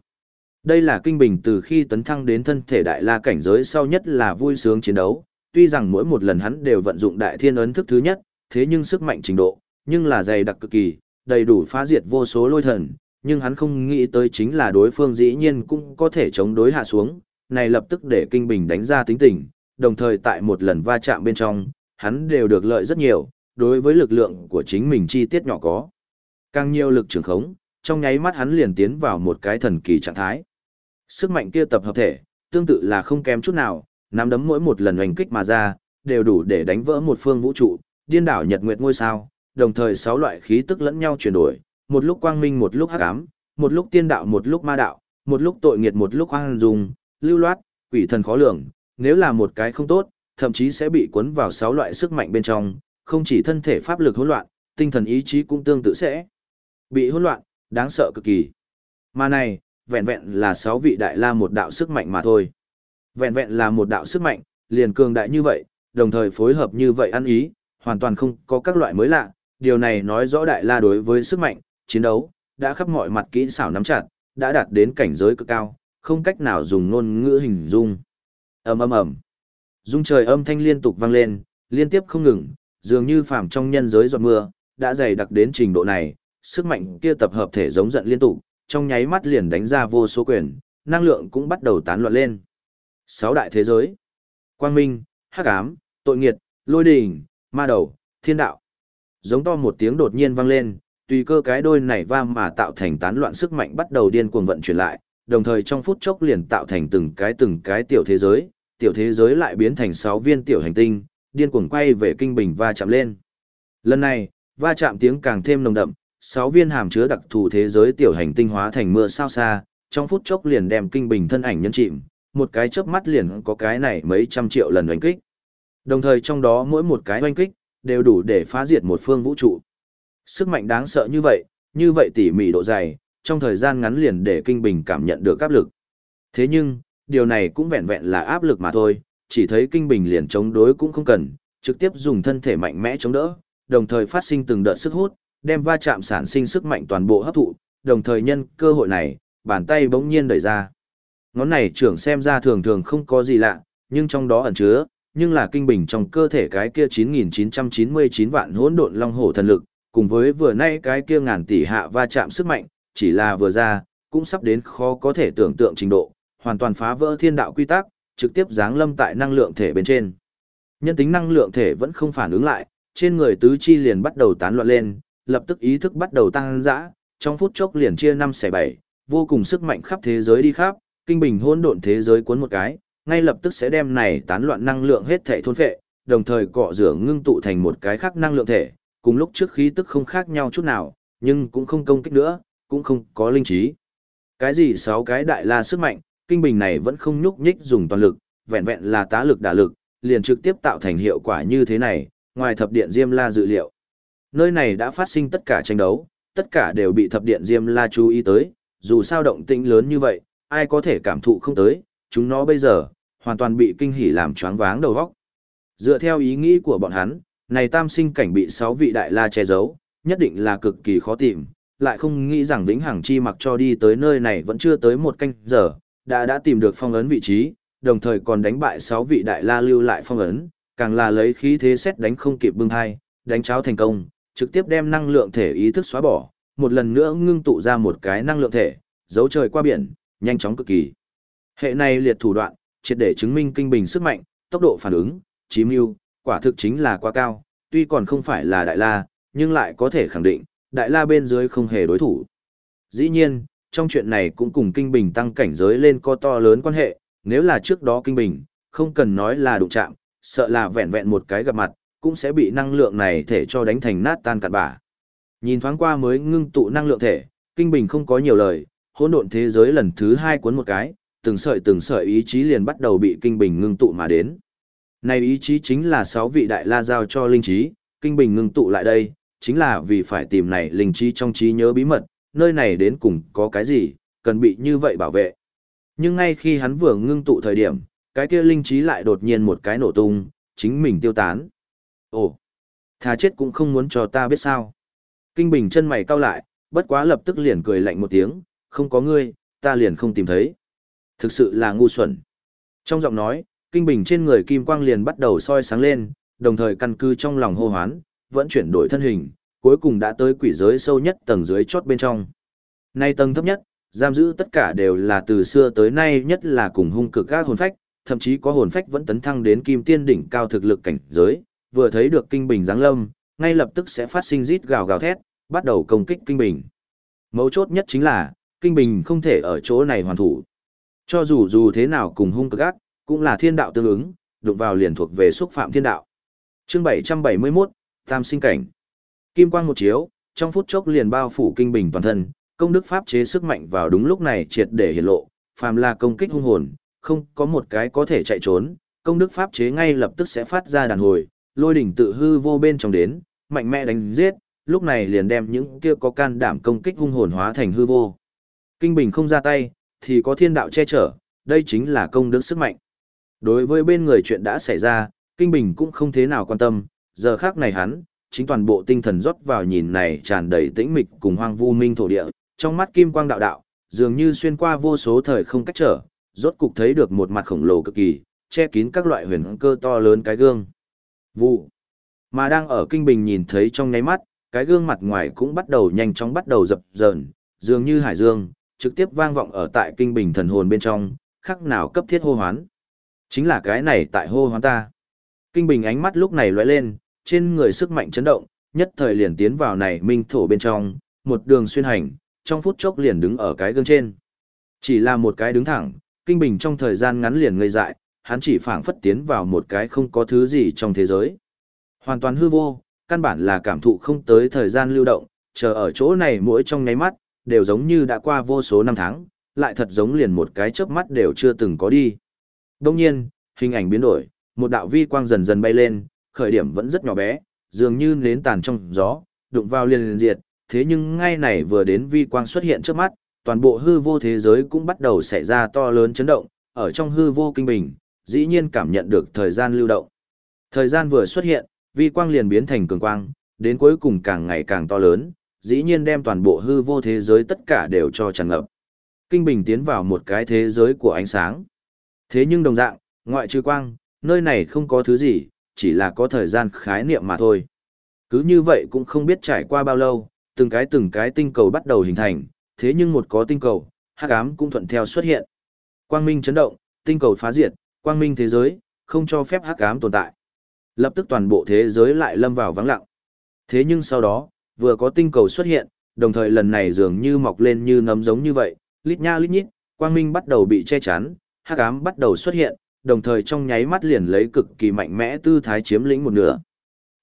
Đây là kinh bình từ khi tấn thăng đến thân thể đại la cảnh giới sau nhất là vui sướng chiến đấu, tuy rằng mỗi một lần hắn đều vận dụng đại thiên ấn thức thứ nhất, thế nhưng sức mạnh trình độ, nhưng là dày đặc cực kỳ, đầy đủ phá diệt vô số lôi thần, nhưng hắn không nghĩ tới chính là đối phương dĩ nhiên cũng có thể chống đối hạ xuống, này lập tức để kinh bình đánh ra tính tình, đồng thời tại một lần va chạm bên trong, hắn đều được lợi rất nhiều, đối với lực lượng của chính mình chi tiết nhỏ có. Càng nhiều lực trường khống, trong nháy mắt hắn liền tiến vào một cái thần kỳ trạng thái. Sức mạnh kia tập hợp thể, tương tự là không kém chút nào, nắm đấm mỗi một lần hoành kích mà ra, đều đủ để đánh vỡ một phương vũ trụ, điên đảo nhật nguyệt ngôi sao, đồng thời sáu loại khí tức lẫn nhau chuyển đổi, một lúc quang minh một lúc hắc ám, một lúc tiên đạo một lúc ma đạo, một lúc tội nghiệt một lúc hoang dung, lưu loát, quỷ thần khó lường, nếu là một cái không tốt, thậm chí sẽ bị cuốn vào sáu loại sức mạnh bên trong, không chỉ thân thể pháp lực hỗn loạn, tinh thần ý chí cũng tương tự sẽ bị hỗn loạn, đáng sợ cực kỳ. Mà này, vẹn vẹn là sáu vị đại la một đạo sức mạnh mà thôi. Vẹn vẹn là một đạo sức mạnh, liền cường đại như vậy, đồng thời phối hợp như vậy ăn ý, hoàn toàn không có các loại mới lạ, điều này nói rõ đại la đối với sức mạnh, chiến đấu, đã khắp mọi mặt kỹ xảo nắm chặt, đã đạt đến cảnh giới cực cao, không cách nào dùng ngôn ngữ hình dung. ầm ầm ầm, dung trời âm thanh liên tục vang lên, liên tiếp không ngừng, dường như phàm trong nhân giới giọt mưa, đã dày đặc đến trình độ này, sức mạnh kia tập hợp thể giống giận liên tục, trong nháy mắt liền đánh ra vô số quyền, năng lượng cũng bắt đầu tán loạn lên. Sáu đại thế giới: Quang Minh, Hắc Ám, Tội Nghiệt, Lôi Đình, Ma Đầu, Thiên Đạo. Giống to một tiếng đột nhiên vang lên, tùy cơ cái đôi này va mà tạo thành tán loạn sức mạnh bắt đầu điên cuồng vận chuyển lại, đồng thời trong phút chốc liền tạo thành từng cái từng cái tiểu thế giới, tiểu thế giới lại biến thành sáu viên tiểu hành tinh, điên cuồng quay về kinh bình va chạm lên. Lần này, va chạm tiếng càng thêm nồng đậm, sáu viên hàm chứa đặc thù thế giới tiểu hành tinh hóa thành mưa sao xa, trong phút chốc liền đem kinh bình thân ảnh nhân chìm, một cái chớp mắt liền có cái này mấy trăm triệu lần oanh kích. Đồng thời trong đó mỗi một cái oanh kích, đều đủ để phá diệt một phương vũ trụ. Sức mạnh đáng sợ như vậy, như vậy tỉ mỉ độ dày, trong thời gian ngắn liền để kinh bình cảm nhận được áp lực. Thế nhưng, điều này cũng vẹn vẹn là áp lực mà thôi, chỉ thấy kinh bình liền chống đối cũng không cần, trực tiếp dùng thân thể mạnh mẽ chống đỡ, đồng thời phát sinh từng đợt sức hút, đem va chạm sản sinh sức mạnh toàn bộ hấp thụ, đồng thời nhân cơ hội này, bàn tay bỗng nhiên đẩy ra. Ngón này trưởng xem ra thường thường không có gì lạ, nhưng trong đó ẩn chứa, nhưng là kinh bình trong cơ thể cái kia 9999 vạn hỗn độn long hổ thần lực, cùng với vừa nay cái kia ngàn tỷ hạ va chạm sức mạnh, chỉ là vừa ra, cũng sắp đến khó có thể tưởng tượng trình độ, hoàn toàn phá vỡ thiên đạo quy tắc, trực tiếp giáng lâm tại năng lượng thể bên trên. Nhân tính năng lượng thể vẫn không phản ứng lại, trên người tứ chi liền bắt đầu tán loạn lên, lập tức ý thức bắt đầu tăng dã, trong phút chốc liền chia năm xẻ bảy, vô cùng sức mạnh khắp thế giới đi khắp, kinh bình hỗn độn thế giới cuốn một cái, ngay lập tức sẽ đem này tán loạn năng lượng hết thể thôn phệ, đồng thời cọ rửa ngưng tụ thành một cái khác năng lượng thể, cùng lúc trước khí tức không khác nhau chút nào, nhưng cũng không công kích nữa, cũng không có linh trí. Cái gì sáu cái đại la sức mạnh, kinh bình này vẫn không nhúc nhích dùng toàn lực, vẹn vẹn là tá lực đả lực, liền trực tiếp tạo thành hiệu quả như thế này, ngoài thập điện Diêm La dự liệu. Nơi này đã phát sinh tất cả tranh đấu, tất cả đều bị thập điện Diêm La chú ý tới, dù sao động tĩnh lớn như vậy, ai có thể cảm thụ không tới, chúng nó bây giờ, hoàn toàn bị kinh hỉ làm choáng váng đầu óc. Dựa theo ý nghĩ của bọn hắn, này tam sinh cảnh bị sáu vị đại la che giấu, nhất định là cực kỳ khó tìm, lại không nghĩ rằng Vĩnh Hằng Chi mặc cho đi tới nơi này vẫn chưa tới một canh giờ, đã đã tìm được phong ấn vị trí, đồng thời còn đánh bại sáu vị đại la lưu lại phong ấn, càng là lấy khí thế xét đánh không kịp bưng hai, đánh cháo thành công, trực tiếp đem năng lượng thể ý thức xóa bỏ, một lần nữa ngưng tụ ra một cái năng lượng thể, dấu trời qua biển, nhanh chóng cực kỳ. Hệ này liệt thủ đoạn, triệt để chứng minh kinh bình sức mạnh, tốc độ phản ứng, trí mưu, quả thực chính là quá cao, tuy còn không phải là đại la, nhưng lại có thể khẳng định, đại la bên dưới không hề đối thủ. Dĩ nhiên, trong chuyện này cũng cùng kinh bình tăng cảnh giới lên có to lớn quan hệ, nếu là trước đó kinh bình, không cần nói là đụng chạm, sợ là vẹn vẹn một cái gặp mặt, cũng sẽ bị năng lượng này thể cho đánh thành nát tan cạn bả. Nhìn thoáng qua mới ngưng tụ năng lượng thể, kinh bình không có nhiều lời, hỗn độn thế giới lần thứ hai cuốn một cái, từng sợi từng sợi ý chí liền bắt đầu bị kinh bình ngưng tụ mà đến. Này ý chí chính là sáu vị đại la giao cho linh trí, kinh bình ngưng tụ lại đây, chính là vì phải tìm này linh trí trong trí nhớ bí mật, nơi này đến cùng có cái gì, cần bị như vậy bảo vệ. Nhưng ngay khi hắn vừa ngưng tụ thời điểm, cái kia linh trí lại đột nhiên một cái nổ tung, chính mình tiêu tán. Ồ, thà chết cũng không muốn cho ta biết sao. Kinh bình chân mày cau lại, bất quá lập tức liền cười lạnh một tiếng, không có ngươi, ta liền không tìm thấy. Thực sự là ngu xuẩn. Trong giọng nói, kinh bình trên người kim quang liền bắt đầu soi sáng lên, đồng thời căn cứ trong lòng hô hoán, vẫn chuyển đổi thân hình, cuối cùng đã tới quỷ giới sâu nhất tầng dưới chót bên trong. Nay tầng thấp nhất, giam giữ tất cả đều là từ xưa tới nay nhất là cùng hung cực các hồn phách, thậm chí có hồn phách vẫn tấn thăng đến kim tiên đỉnh cao thực lực cảnh giới, vừa thấy được kinh bình giáng lâm, ngay lập tức sẽ phát sinh rít gào gào thét, bắt đầu công kích kinh bình. Mấu chốt nhất chính là, kinh bình không thể ở chỗ này hoàn thủ. Cho dù dù thế nào cùng hung cực ác, cũng là thiên đạo tương ứng, đụng vào liền thuộc về xúc phạm thiên đạo. Chương 771, Tam sinh cảnh. Kim quang một chiếu, trong phút chốc liền bao phủ kinh bình toàn thân, công đức pháp chế sức mạnh vào đúng lúc này triệt để hiện lộ, phàm là công kích hung hồn, không có một cái có thể chạy trốn, công đức pháp chế ngay lập tức sẽ phát ra đàn hồi, lôi đỉnh tự hư vô bên trong đến, mạnh mẽ đánh giết, lúc này liền đem những kia có can đảm công kích hung hồn hóa thành hư vô. Kinh bình không ra tay, thì có thiên đạo che chở, đây chính là công đức sức mạnh. Đối với bên người chuyện đã xảy ra, Kinh Bình cũng không thế nào quan tâm, giờ khác này hắn, chính toàn bộ tinh thần rót vào nhìn này tràn đầy tĩnh mịch cùng hoang vu minh thổ địa, trong mắt kim quang đạo đạo, dường như xuyên qua vô số thời không cách trở, rốt cục thấy được một mặt khổng lồ cực kỳ, che kín các loại huyền cơ to lớn cái gương. Vụ. Mà đang ở kinh bình nhìn thấy trong nháy mắt, cái gương mặt ngoài cũng bắt đầu nhanh chóng bắt đầu dập dờn, dường như hải dương, trực tiếp vang vọng ở tại kinh bình thần hồn bên trong, khắc nào cấp thiết hô hoán. Chính là cái này tại hô hoán ta. Kinh bình ánh mắt lúc này lóe lên, trên người sức mạnh chấn động, nhất thời liền tiến vào này minh thổ bên trong, một đường xuyên hành, trong phút chốc liền đứng ở cái gương trên. Chỉ là một cái đứng thẳng, kinh bình trong thời gian ngắn liền ngây dại, hắn chỉ phảng phất tiến vào một cái không có thứ gì trong thế giới. Hoàn toàn hư vô, căn bản là cảm thụ không tới thời gian lưu động, chờ ở chỗ này mỗi trong nháy mắt, đều giống như đã qua vô số năm tháng, lại thật giống liền một cái chớp mắt đều chưa từng có đi. Đông nhiên, hình ảnh biến đổi, một đạo vi quang dần dần bay lên, khởi điểm vẫn rất nhỏ bé, dường như nến tàn trong gió, đụng vào liền liền diệt, thế nhưng ngay này vừa đến vi quang xuất hiện trước mắt, toàn bộ hư vô thế giới cũng bắt đầu xảy ra to lớn chấn động, ở trong hư vô kinh bình, dĩ nhiên cảm nhận được thời gian lưu động. Thời gian vừa xuất hiện, vi quang liền biến thành cường quang, đến cuối cùng càng ngày càng to lớn, dĩ nhiên đem toàn bộ hư vô thế giới tất cả đều cho tràn ngập. Kinh bình tiến vào một cái thế giới của ánh sáng. Thế nhưng đồng dạng, ngoại trừ quang, nơi này không có thứ gì, chỉ là có thời gian khái niệm mà thôi. Cứ như vậy cũng không biết trải qua bao lâu, từng cái từng cái tinh cầu bắt đầu hình thành, thế nhưng một có tinh cầu, hắc ám cũng thuận theo xuất hiện. Quang minh chấn động, tinh cầu phá diệt, quang minh thế giới, không cho phép hắc ám tồn tại. Lập tức toàn bộ thế giới lại lâm vào vắng lặng. Thế nhưng sau đó, vừa có tinh cầu xuất hiện, đồng thời lần này dường như mọc lên như nấm giống như vậy, lít nha lít nhít, quang minh bắt đầu bị che chắn, hắc ám bắt đầu xuất hiện, đồng thời trong nháy mắt liền lấy cực kỳ mạnh mẽ tư thái chiếm lĩnh một nửa.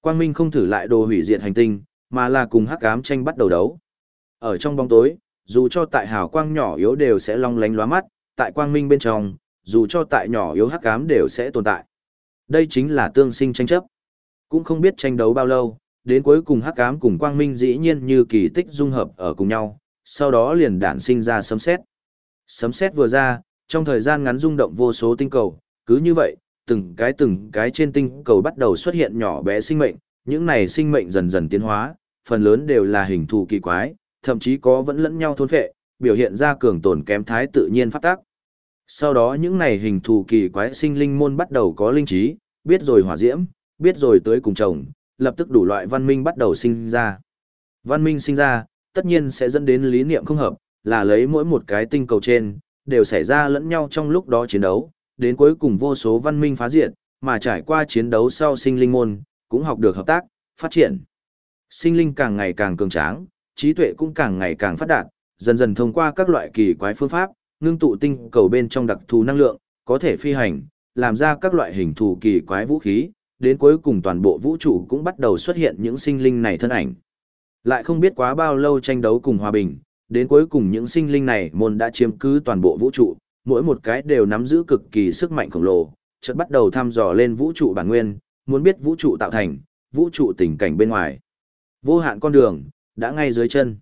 Quang minh không thử lại đồ hủy diệt hành tinh, mà là cùng hắc ám tranh bắt đầu đấu. Ở trong bóng tối, dù cho tại hào quang nhỏ yếu đều sẽ long lánh lóa mắt, tại quang minh bên trong, dù cho tại nhỏ yếu hắc ám đều sẽ tồn tại. Đây chính là tương sinh tranh chấp. Cũng không biết tranh đấu bao lâu, đến cuối cùng hắc ám cùng quang minh dĩ nhiên như kỳ tích dung hợp ở cùng nhau, sau đó liền đản sinh ra sấm sét. Sấm sét vừa ra, trong thời gian ngắn rung động vô số tinh cầu, cứ như vậy, từng cái từng cái trên tinh cầu bắt đầu xuất hiện nhỏ bé sinh mệnh, những này sinh mệnh dần dần tiến hóa, phần lớn đều là hình thù kỳ quái, thậm chí có vẫn lẫn nhau thôn phệ, biểu hiện ra cường tồn kém thái tự nhiên phát tác. Sau đó những này hình thù kỳ quái sinh linh môn bắt đầu có linh trí, biết rồi hỏa diễm, biết rồi tới cùng chồng, lập tức đủ loại văn minh bắt đầu sinh ra. Văn minh sinh ra, tất nhiên sẽ dẫn đến lý niệm không hợp, là lấy mỗi một cái tinh cầu trên, đều xảy ra lẫn nhau trong lúc đó chiến đấu, đến cuối cùng vô số văn minh phá diệt, mà trải qua chiến đấu sau sinh linh môn, cũng học được hợp tác, phát triển. Sinh linh càng ngày càng cường tráng, trí tuệ cũng càng ngày càng phát đạt, dần dần thông qua các loại kỳ quái phương pháp, ngưng tụ tinh cầu bên trong đặc thù năng lượng, có thể phi hành, làm ra các loại hình thù kỳ quái vũ khí, đến cuối cùng toàn bộ vũ trụ cũng bắt đầu xuất hiện những sinh linh này thân ảnh. Lại không biết quá bao lâu tranh đấu cùng hòa bình, đến cuối cùng những sinh linh này môn đã chiếm cứ toàn bộ vũ trụ, mỗi một cái đều nắm giữ cực kỳ sức mạnh khổng lồ, chợt bắt đầu thăm dò lên vũ trụ bản nguyên, muốn biết vũ trụ tạo thành, vũ trụ tình cảnh bên ngoài. Vô hạn con đường, đã ngay dưới chân.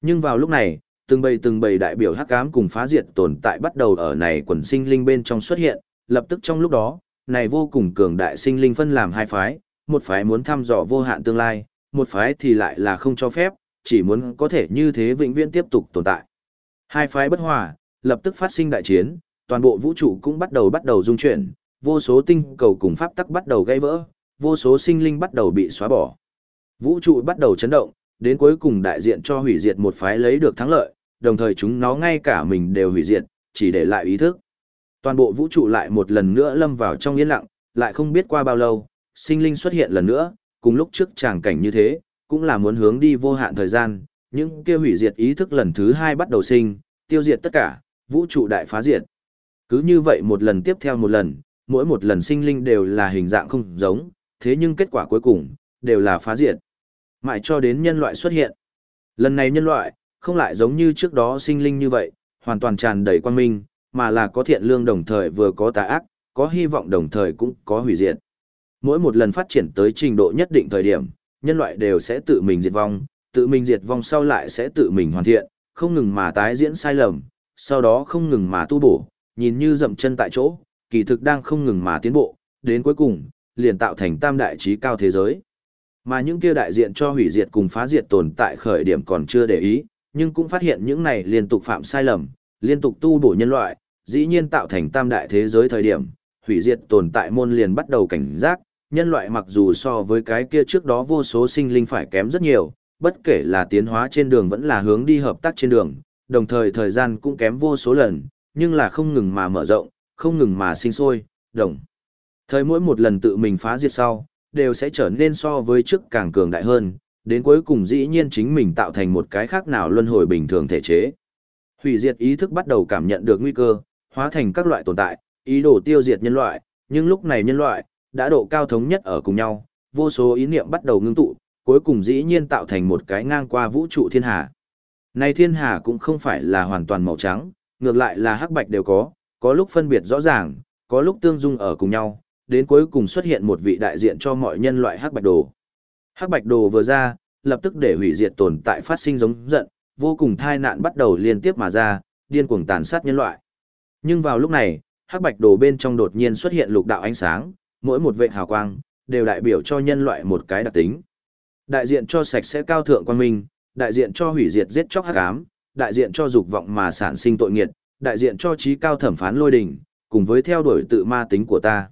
Nhưng vào lúc này, từng bầy từng bầy đại biểu hắc ám cùng phá diệt tồn tại bắt đầu ở này quần sinh linh bên trong xuất hiện, lập tức trong lúc đó, này vô cùng cường đại sinh linh phân làm hai phái, một phái muốn thăm dò vô hạn tương lai, một phái thì lại là không cho phép, chỉ muốn có thể như thế vĩnh viễn tiếp tục tồn tại. Hai phái bất hòa, lập tức phát sinh đại chiến, toàn bộ vũ trụ cũng bắt đầu bắt đầu dung chuyển, vô số tinh cầu cùng pháp tắc bắt đầu gãy vỡ, vô số sinh linh bắt đầu bị xóa bỏ. Vũ trụ bắt đầu chấn động, đến cuối cùng đại diện cho hủy diệt một phái lấy được thắng lợi, đồng thời chúng nó ngay cả mình đều hủy diệt, chỉ để lại ý thức. Toàn bộ vũ trụ lại một lần nữa lâm vào trong yên lặng, lại không biết qua bao lâu, sinh linh xuất hiện lần nữa, cùng lúc trước tràng cảnh như thế, cũng là muốn hướng đi vô hạn thời gian, những kia hủy diệt ý thức lần thứ hai bắt đầu sinh, tiêu diệt tất cả, vũ trụ đại phá diệt. Cứ như vậy một lần tiếp theo một lần, mỗi một lần sinh linh đều là hình dạng không giống, thế nhưng kết quả cuối cùng, đều là phá diệt. Mãi cho đến nhân loại xuất hiện. Lần này nhân loại, không lại giống như trước đó sinh linh như vậy, hoàn toàn tràn đầy quan minh, mà là có thiện lương đồng thời vừa có tà ác, có hy vọng đồng thời cũng có hủy diệt. Mỗi một lần phát triển tới trình độ nhất định thời điểm, nhân loại đều sẽ tự mình diệt vong, tự mình diệt vong sau lại sẽ tự mình hoàn thiện, không ngừng mà tái diễn sai lầm, sau đó không ngừng mà tu bổ, nhìn như dậm chân tại chỗ, kỳ thực đang không ngừng mà tiến bộ, đến cuối cùng, liền tạo thành tam đại trí cao thế giới. Mà những kia đại diện cho hủy diệt cùng phá diệt tồn tại khởi điểm còn chưa để ý, nhưng cũng phát hiện những này liên tục phạm sai lầm, liên tục tu bổ nhân loại, dĩ nhiên tạo thành tam đại thế giới thời điểm, hủy diệt tồn tại môn liền bắt đầu cảnh giác, nhân loại mặc dù so với cái kia trước đó vô số sinh linh phải kém rất nhiều, bất kể là tiến hóa trên đường vẫn là hướng đi hợp tác trên đường, đồng thời thời gian cũng kém vô số lần, nhưng là không ngừng mà mở rộng, không ngừng mà sinh sôi, đồng. Thời mỗi một lần tự mình phá diệt sau, đều sẽ trở nên so với trước càng cường đại hơn, đến cuối cùng dĩ nhiên chính mình tạo thành một cái khác nào luân hồi bình thường thể chế. Hủy diệt ý thức bắt đầu cảm nhận được nguy cơ, hóa thành các loại tồn tại, ý đồ tiêu diệt nhân loại, nhưng lúc này nhân loại đã độ cao thống nhất ở cùng nhau, vô số ý niệm bắt đầu ngưng tụ, cuối cùng dĩ nhiên tạo thành một cái ngang qua vũ trụ thiên hà. Này thiên hà cũng không phải là hoàn toàn màu trắng, ngược lại là hắc bạch đều có, có lúc phân biệt rõ ràng, có lúc tương dung ở cùng nhau, đến cuối cùng xuất hiện một vị đại diện cho mọi nhân loại hắc bạch đồ. Hắc bạch đồ vừa ra, lập tức để hủy diệt tồn tại phát sinh giống giận, vô cùng thai nạn bắt đầu liên tiếp mà ra, điên cuồng tàn sát nhân loại. Nhưng vào lúc này, hắc bạch đồ bên trong đột nhiên xuất hiện lục đạo ánh sáng, mỗi một vệ hào quang đều đại biểu cho nhân loại một cái đặc tính. Đại diện cho sạch sẽ cao thượng quan minh, đại diện cho hủy diệt giết chóc hắc ám, đại diện cho dục vọng mà sản sinh tội nghiệt, đại diện cho trí cao thẩm phán lôi đình, cùng với theo đuổi tự ma tính của ta.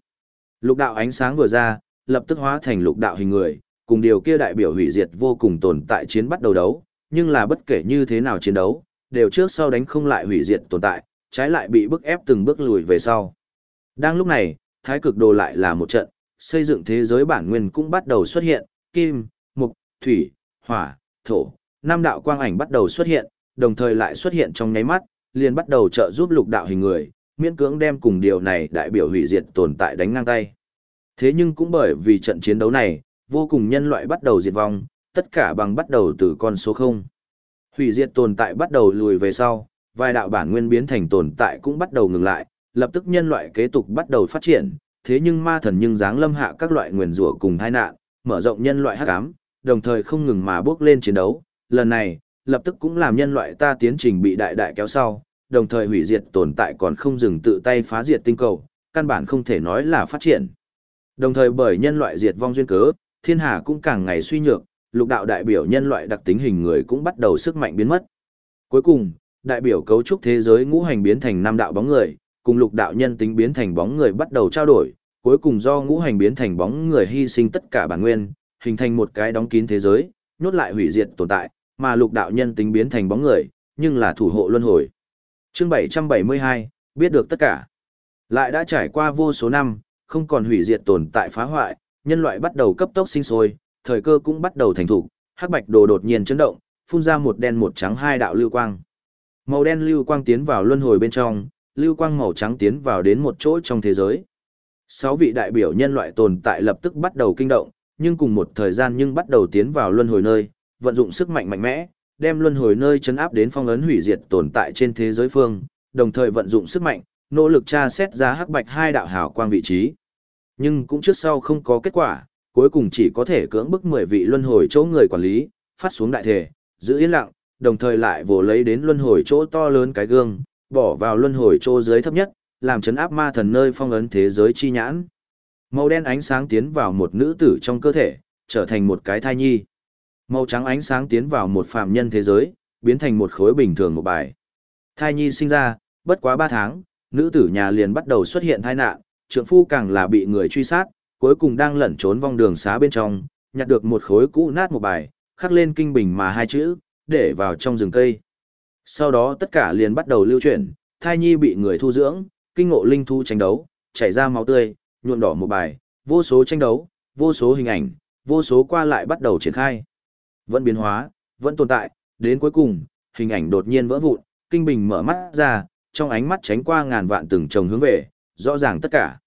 Lục đạo ánh sáng vừa ra, lập tức hóa thành lục đạo hình người, cùng điều kia đại biểu hủy diệt vô cùng tồn tại chiến bắt đầu đấu, nhưng là bất kể như thế nào chiến đấu, đều trước sau đánh không lại hủy diệt tồn tại, trái lại bị bức ép từng bước lùi về sau. Đang lúc này, thái cực đồ lại là một trận, xây dựng thế giới bản nguyên cũng bắt đầu xuất hiện, kim, mục, thủy, hỏa, thổ, năm đạo quang ảnh bắt đầu xuất hiện, đồng thời lại xuất hiện trong nháy mắt, liền bắt đầu trợ giúp lục đạo hình người, miễn cưỡng đem cùng điều này đại biểu hủy diệt tồn tại đánh ngang tay. Thế nhưng cũng bởi vì trận chiến đấu này, vô cùng nhân loại bắt đầu diệt vong, tất cả bằng bắt đầu từ con số 0. Hủy diệt tồn tại bắt đầu lùi về sau, vài đạo bản nguyên biến thành tồn tại cũng bắt đầu ngừng lại, lập tức nhân loại kế tục bắt đầu phát triển, thế nhưng ma thần nhưng dáng lâm hạ các loại nguyền rủa cùng tai nạn, mở rộng nhân loại hắc ám, đồng thời không ngừng mà bước lên chiến đấu. Lần này, lập tức cũng làm nhân loại ta tiến trình bị đại đại kéo sau, đồng thời hủy diệt tồn tại còn không dừng tự tay phá diệt tinh cầu, căn bản không thể nói là phát triển. Đồng thời bởi nhân loại diệt vong duyên cớ, thiên hà cũng càng ngày suy nhược, lục đạo đại biểu nhân loại đặc tính hình người cũng bắt đầu sức mạnh biến mất. Cuối cùng, đại biểu cấu trúc thế giới ngũ hành biến thành năm đạo bóng người, cùng lục đạo nhân tính biến thành bóng người bắt đầu trao đổi, cuối cùng do ngũ hành biến thành bóng người hy sinh tất cả bản nguyên, hình thành một cái đóng kín thế giới, nhốt lại hủy diệt tồn tại, mà lục đạo nhân tính biến thành bóng người, nhưng là thủ hộ luân hồi. Chương 772, biết được tất cả. Lại đã trải qua vô số năm, không còn hủy diệt tồn tại phá hoại, nhân loại bắt đầu cấp tốc sinh sôi, thời cơ cũng bắt đầu thành thủ, hắc bạch đồ đột nhiên chấn động, phun ra một đen một trắng hai đạo lưu quang. Màu đen lưu quang tiến vào luân hồi bên trong, lưu quang màu trắng tiến vào đến một chỗ trong thế giới. Sáu vị đại biểu nhân loại tồn tại lập tức bắt đầu kinh động, nhưng cùng một thời gian nhưng bắt đầu tiến vào luân hồi nơi, vận dụng sức mạnh mạnh mẽ, đem luân hồi nơi chấn áp đến phong ấn hủy diệt tồn tại trên thế giới phương, đồng thời vận dụng sức mạnh, nỗ lực tra xét ra hắc bạch hai đạo hảo quang vị trí. Nhưng cũng trước sau không có kết quả, cuối cùng chỉ có thể cưỡng bức 10 vị luân hồi chỗ người quản lý, phát xuống đại thể, giữ yên lặng, đồng thời lại vồ lấy đến luân hồi chỗ to lớn cái gương, bỏ vào luân hồi chỗ dưới thấp nhất, làm chấn áp ma thần nơi phong ấn thế giới chi nhãn. Màu đen ánh sáng tiến vào một nữ tử trong cơ thể, trở thành một cái thai nhi. Màu trắng ánh sáng tiến vào một phàm nhân thế giới, biến thành một khối bình thường một bài. Thai nhi sinh ra, bất quá 3 tháng, nữ tử nhà liền bắt đầu xuất hiện tai nạn, trượng phu càng là bị người truy sát, cuối cùng đang lẩn trốn vòng đường xá bên trong, nhặt được một khối cũ nát một bài, khắc lên kinh bình mà hai chữ, để vào trong rừng cây. Sau đó tất cả liền bắt đầu lưu chuyển, thai nhi bị người thu dưỡng, kinh ngộ linh thu tranh đấu, chảy ra máu tươi, nhuộm đỏ một bài, vô số tranh đấu, vô số hình ảnh, vô số qua lại bắt đầu triển khai. Vẫn biến hóa, vẫn tồn tại, đến cuối cùng, hình ảnh đột nhiên vỡ vụn, kinh bình mở mắt ra, trong ánh mắt tránh qua ngàn vạn từng chồng hướng về, rõ ràng tất cả.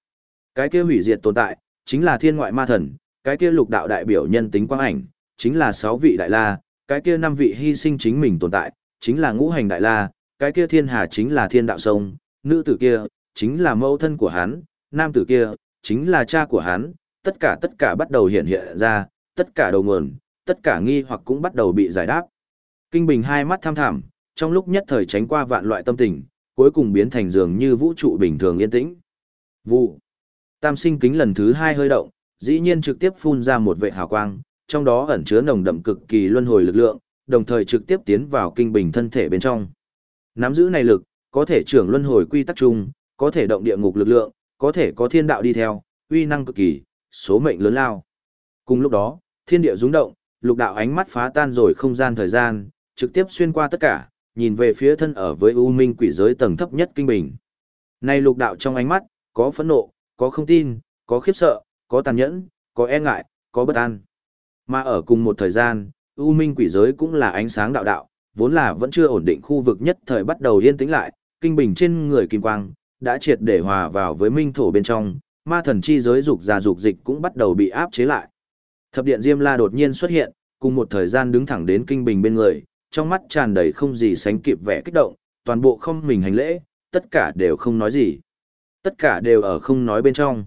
Cái kia hủy diệt tồn tại, chính là thiên ngoại ma thần, cái kia lục đạo đại biểu nhân tính quang ảnh, chính là sáu vị đại la, cái kia năm vị hy sinh chính mình tồn tại, chính là ngũ hành đại la, cái kia thiên hà chính là thiên đạo sông, nữ tử kia, chính là mẫu thân của hắn, nam tử kia, chính là cha của hắn, tất cả tất cả bắt đầu hiện hiện ra, tất cả đầu nguồn, tất cả nghi hoặc cũng bắt đầu bị giải đáp. Kinh Bình hai mắt tham thẳm, trong lúc nhất thời tránh qua vạn loại tâm tình, cuối cùng biến thành dường như vũ trụ bình thường yên tĩnh. Vụ. Tam sinh kính lần thứ hai hơi động, dĩ nhiên trực tiếp phun ra một vệ hào quang, trong đó ẩn chứa nồng đậm cực kỳ luân hồi lực lượng, đồng thời trực tiếp tiến vào kinh bình thân thể bên trong. Nắm giữ này lực, có thể trưởng luân hồi quy tắc chung, có thể động địa ngục lực lượng, có thể có thiên đạo đi theo, uy năng cực kỳ, số mệnh lớn lao. Cùng lúc đó, thiên địa rung động, lục đạo ánh mắt phá tan rồi không gian thời gian, trực tiếp xuyên qua tất cả, nhìn về phía thân ở với u minh quỷ giới tầng thấp nhất kinh bình. Này lục đạo trong ánh mắt, có phẫn nộ, có không tin, có khiếp sợ, có tàn nhẫn, có e ngại, có bất an. Mà ở cùng một thời gian, U Minh quỷ giới cũng là ánh sáng đạo đạo, vốn là vẫn chưa ổn định khu vực nhất thời bắt đầu yên tĩnh lại, kinh bình trên người kim quang, đã triệt để hòa vào với minh thổ bên trong, ma thần chi giới dục già dục dịch cũng bắt đầu bị áp chế lại. Thập điện Diêm La đột nhiên xuất hiện, cùng một thời gian đứng thẳng đến kinh bình bên người, trong mắt tràn đầy không gì sánh kịp vẻ kích động, toàn bộ không mình hành lễ, tất cả đều không nói gì. Tất cả đều ở không nói bên trong.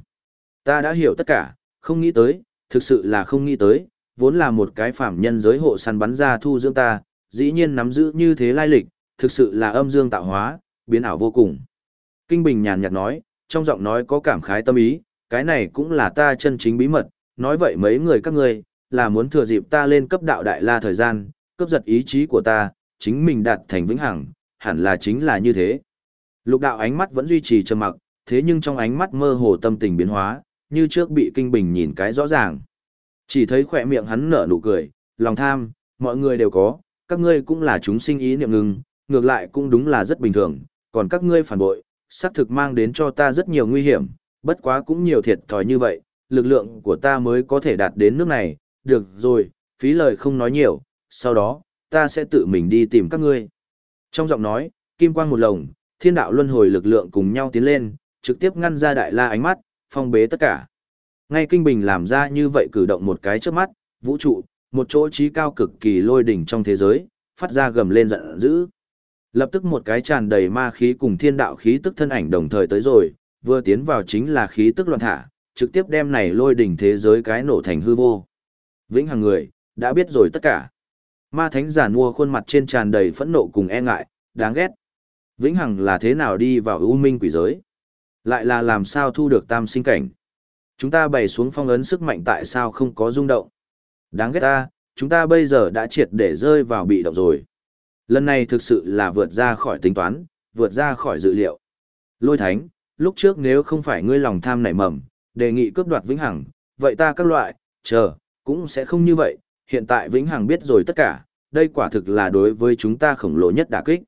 Ta đã hiểu tất cả, không nghĩ tới, thực sự là không nghĩ tới, vốn là một cái phạm nhân giới hộ săn bắn ra thu dưỡng ta, dĩ nhiên nắm giữ như thế lai lịch, thực sự là âm dương tạo hóa, biến ảo vô cùng. Kinh Bình nhàn nhạt nói, trong giọng nói có cảm khái tâm ý, cái này cũng là ta chân chính bí mật, nói vậy mấy người các ngươi là muốn thừa dịp ta lên cấp đạo đại la thời gian, cướp giật ý chí của ta, chính mình đạt thành vĩnh hằng, hẳn là chính là như thế. Lục đạo ánh mắt vẫn duy trì trầm mặc, thế nhưng trong ánh mắt mơ hồ tâm tình biến hóa, như trước bị kinh bình nhìn cái rõ ràng. Chỉ thấy khỏe miệng hắn nở nụ cười, lòng tham, mọi người đều có, các ngươi cũng là chúng sinh ý niệm ngừng, ngược lại cũng đúng là rất bình thường, còn các ngươi phản bội, xác thực mang đến cho ta rất nhiều nguy hiểm, bất quá cũng nhiều thiệt thòi như vậy, lực lượng của ta mới có thể đạt đến nước này, được rồi, phí lời không nói nhiều, sau đó, ta sẽ tự mình đi tìm các ngươi. Trong giọng nói, kim quang một lồng, thiên đạo luân hồi lực lượng cùng nhau tiến lên, trực tiếp ngăn ra đại la ánh mắt, phong bế tất cả. Ngay kinh bình làm ra như vậy cử động một cái trước mắt, vũ trụ, một chỗ trí cao cực kỳ lôi đỉnh trong thế giới, phát ra gầm lên giận dữ. Lập tức một cái tràn đầy ma khí cùng thiên đạo khí tức thân ảnh đồng thời tới rồi, vừa tiến vào chính là khí tức loạn thả, trực tiếp đem này lôi đỉnh thế giới cái nổ thành hư vô. Vĩnh hằng người, đã biết rồi tất cả. Ma thánh giả mua khuôn mặt trên tràn đầy phẫn nộ cùng e ngại, đáng ghét. Vĩnh hằng là thế nào đi vào ưu minh quỷ giới? Lại là làm sao thu được tam sinh cảnh? Chúng ta bày xuống phong ấn sức mạnh tại sao không có rung động? Đáng ghét ta, chúng ta bây giờ đã triệt để rơi vào bị động rồi. Lần này thực sự là vượt ra khỏi tính toán, vượt ra khỏi dự liệu. Lôi thánh, lúc trước nếu không phải ngươi lòng tham nảy mầm, đề nghị cướp đoạt vĩnh hằng, vậy ta các loại, chờ, cũng sẽ không như vậy, hiện tại vĩnh hằng biết rồi tất cả, đây quả thực là đối với chúng ta khổng lồ nhất đả kích.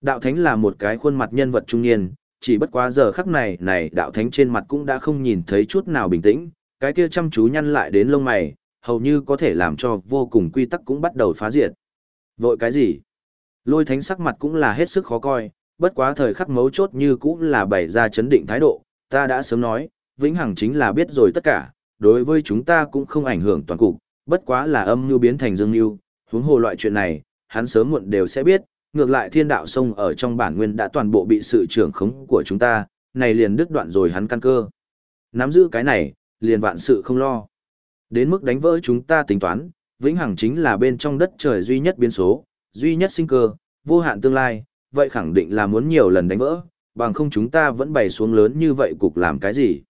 Đạo thánh là một cái khuôn mặt nhân vật trung niên, chỉ bất quá giờ khắc này này đạo thánh trên mặt cũng đã không nhìn thấy chút nào bình tĩnh, cái kia chăm chú nhăn lại đến lông mày, hầu như có thể làm cho vô cùng quy tắc cũng bắt đầu phá diệt. Vội cái gì? Lôi thánh sắc mặt cũng là hết sức khó coi, bất quá thời khắc mấu chốt như cũng là bày ra chấn định thái độ, ta đã sớm nói, vĩnh hằng chính là biết rồi tất cả, đối với chúng ta cũng không ảnh hưởng toàn cục, bất quá là âm mưu biến thành dương mưu, huống hồ loại chuyện này, hắn sớm muộn đều sẽ biết, ngược lại thiên đạo sông ở trong bản nguyên đã toàn bộ bị sự trưởng khống của chúng ta, này liền đứt đoạn rồi hắn căn cơ. Nắm giữ cái này, liền vạn sự không lo. Đến mức đánh vỡ chúng ta tính toán, vĩnh hằng chính là bên trong đất trời duy nhất biến số, duy nhất sinh cơ, vô hạn tương lai, vậy khẳng định là muốn nhiều lần đánh vỡ, bằng không chúng ta vẫn bày xuống lớn như vậy cục làm cái gì.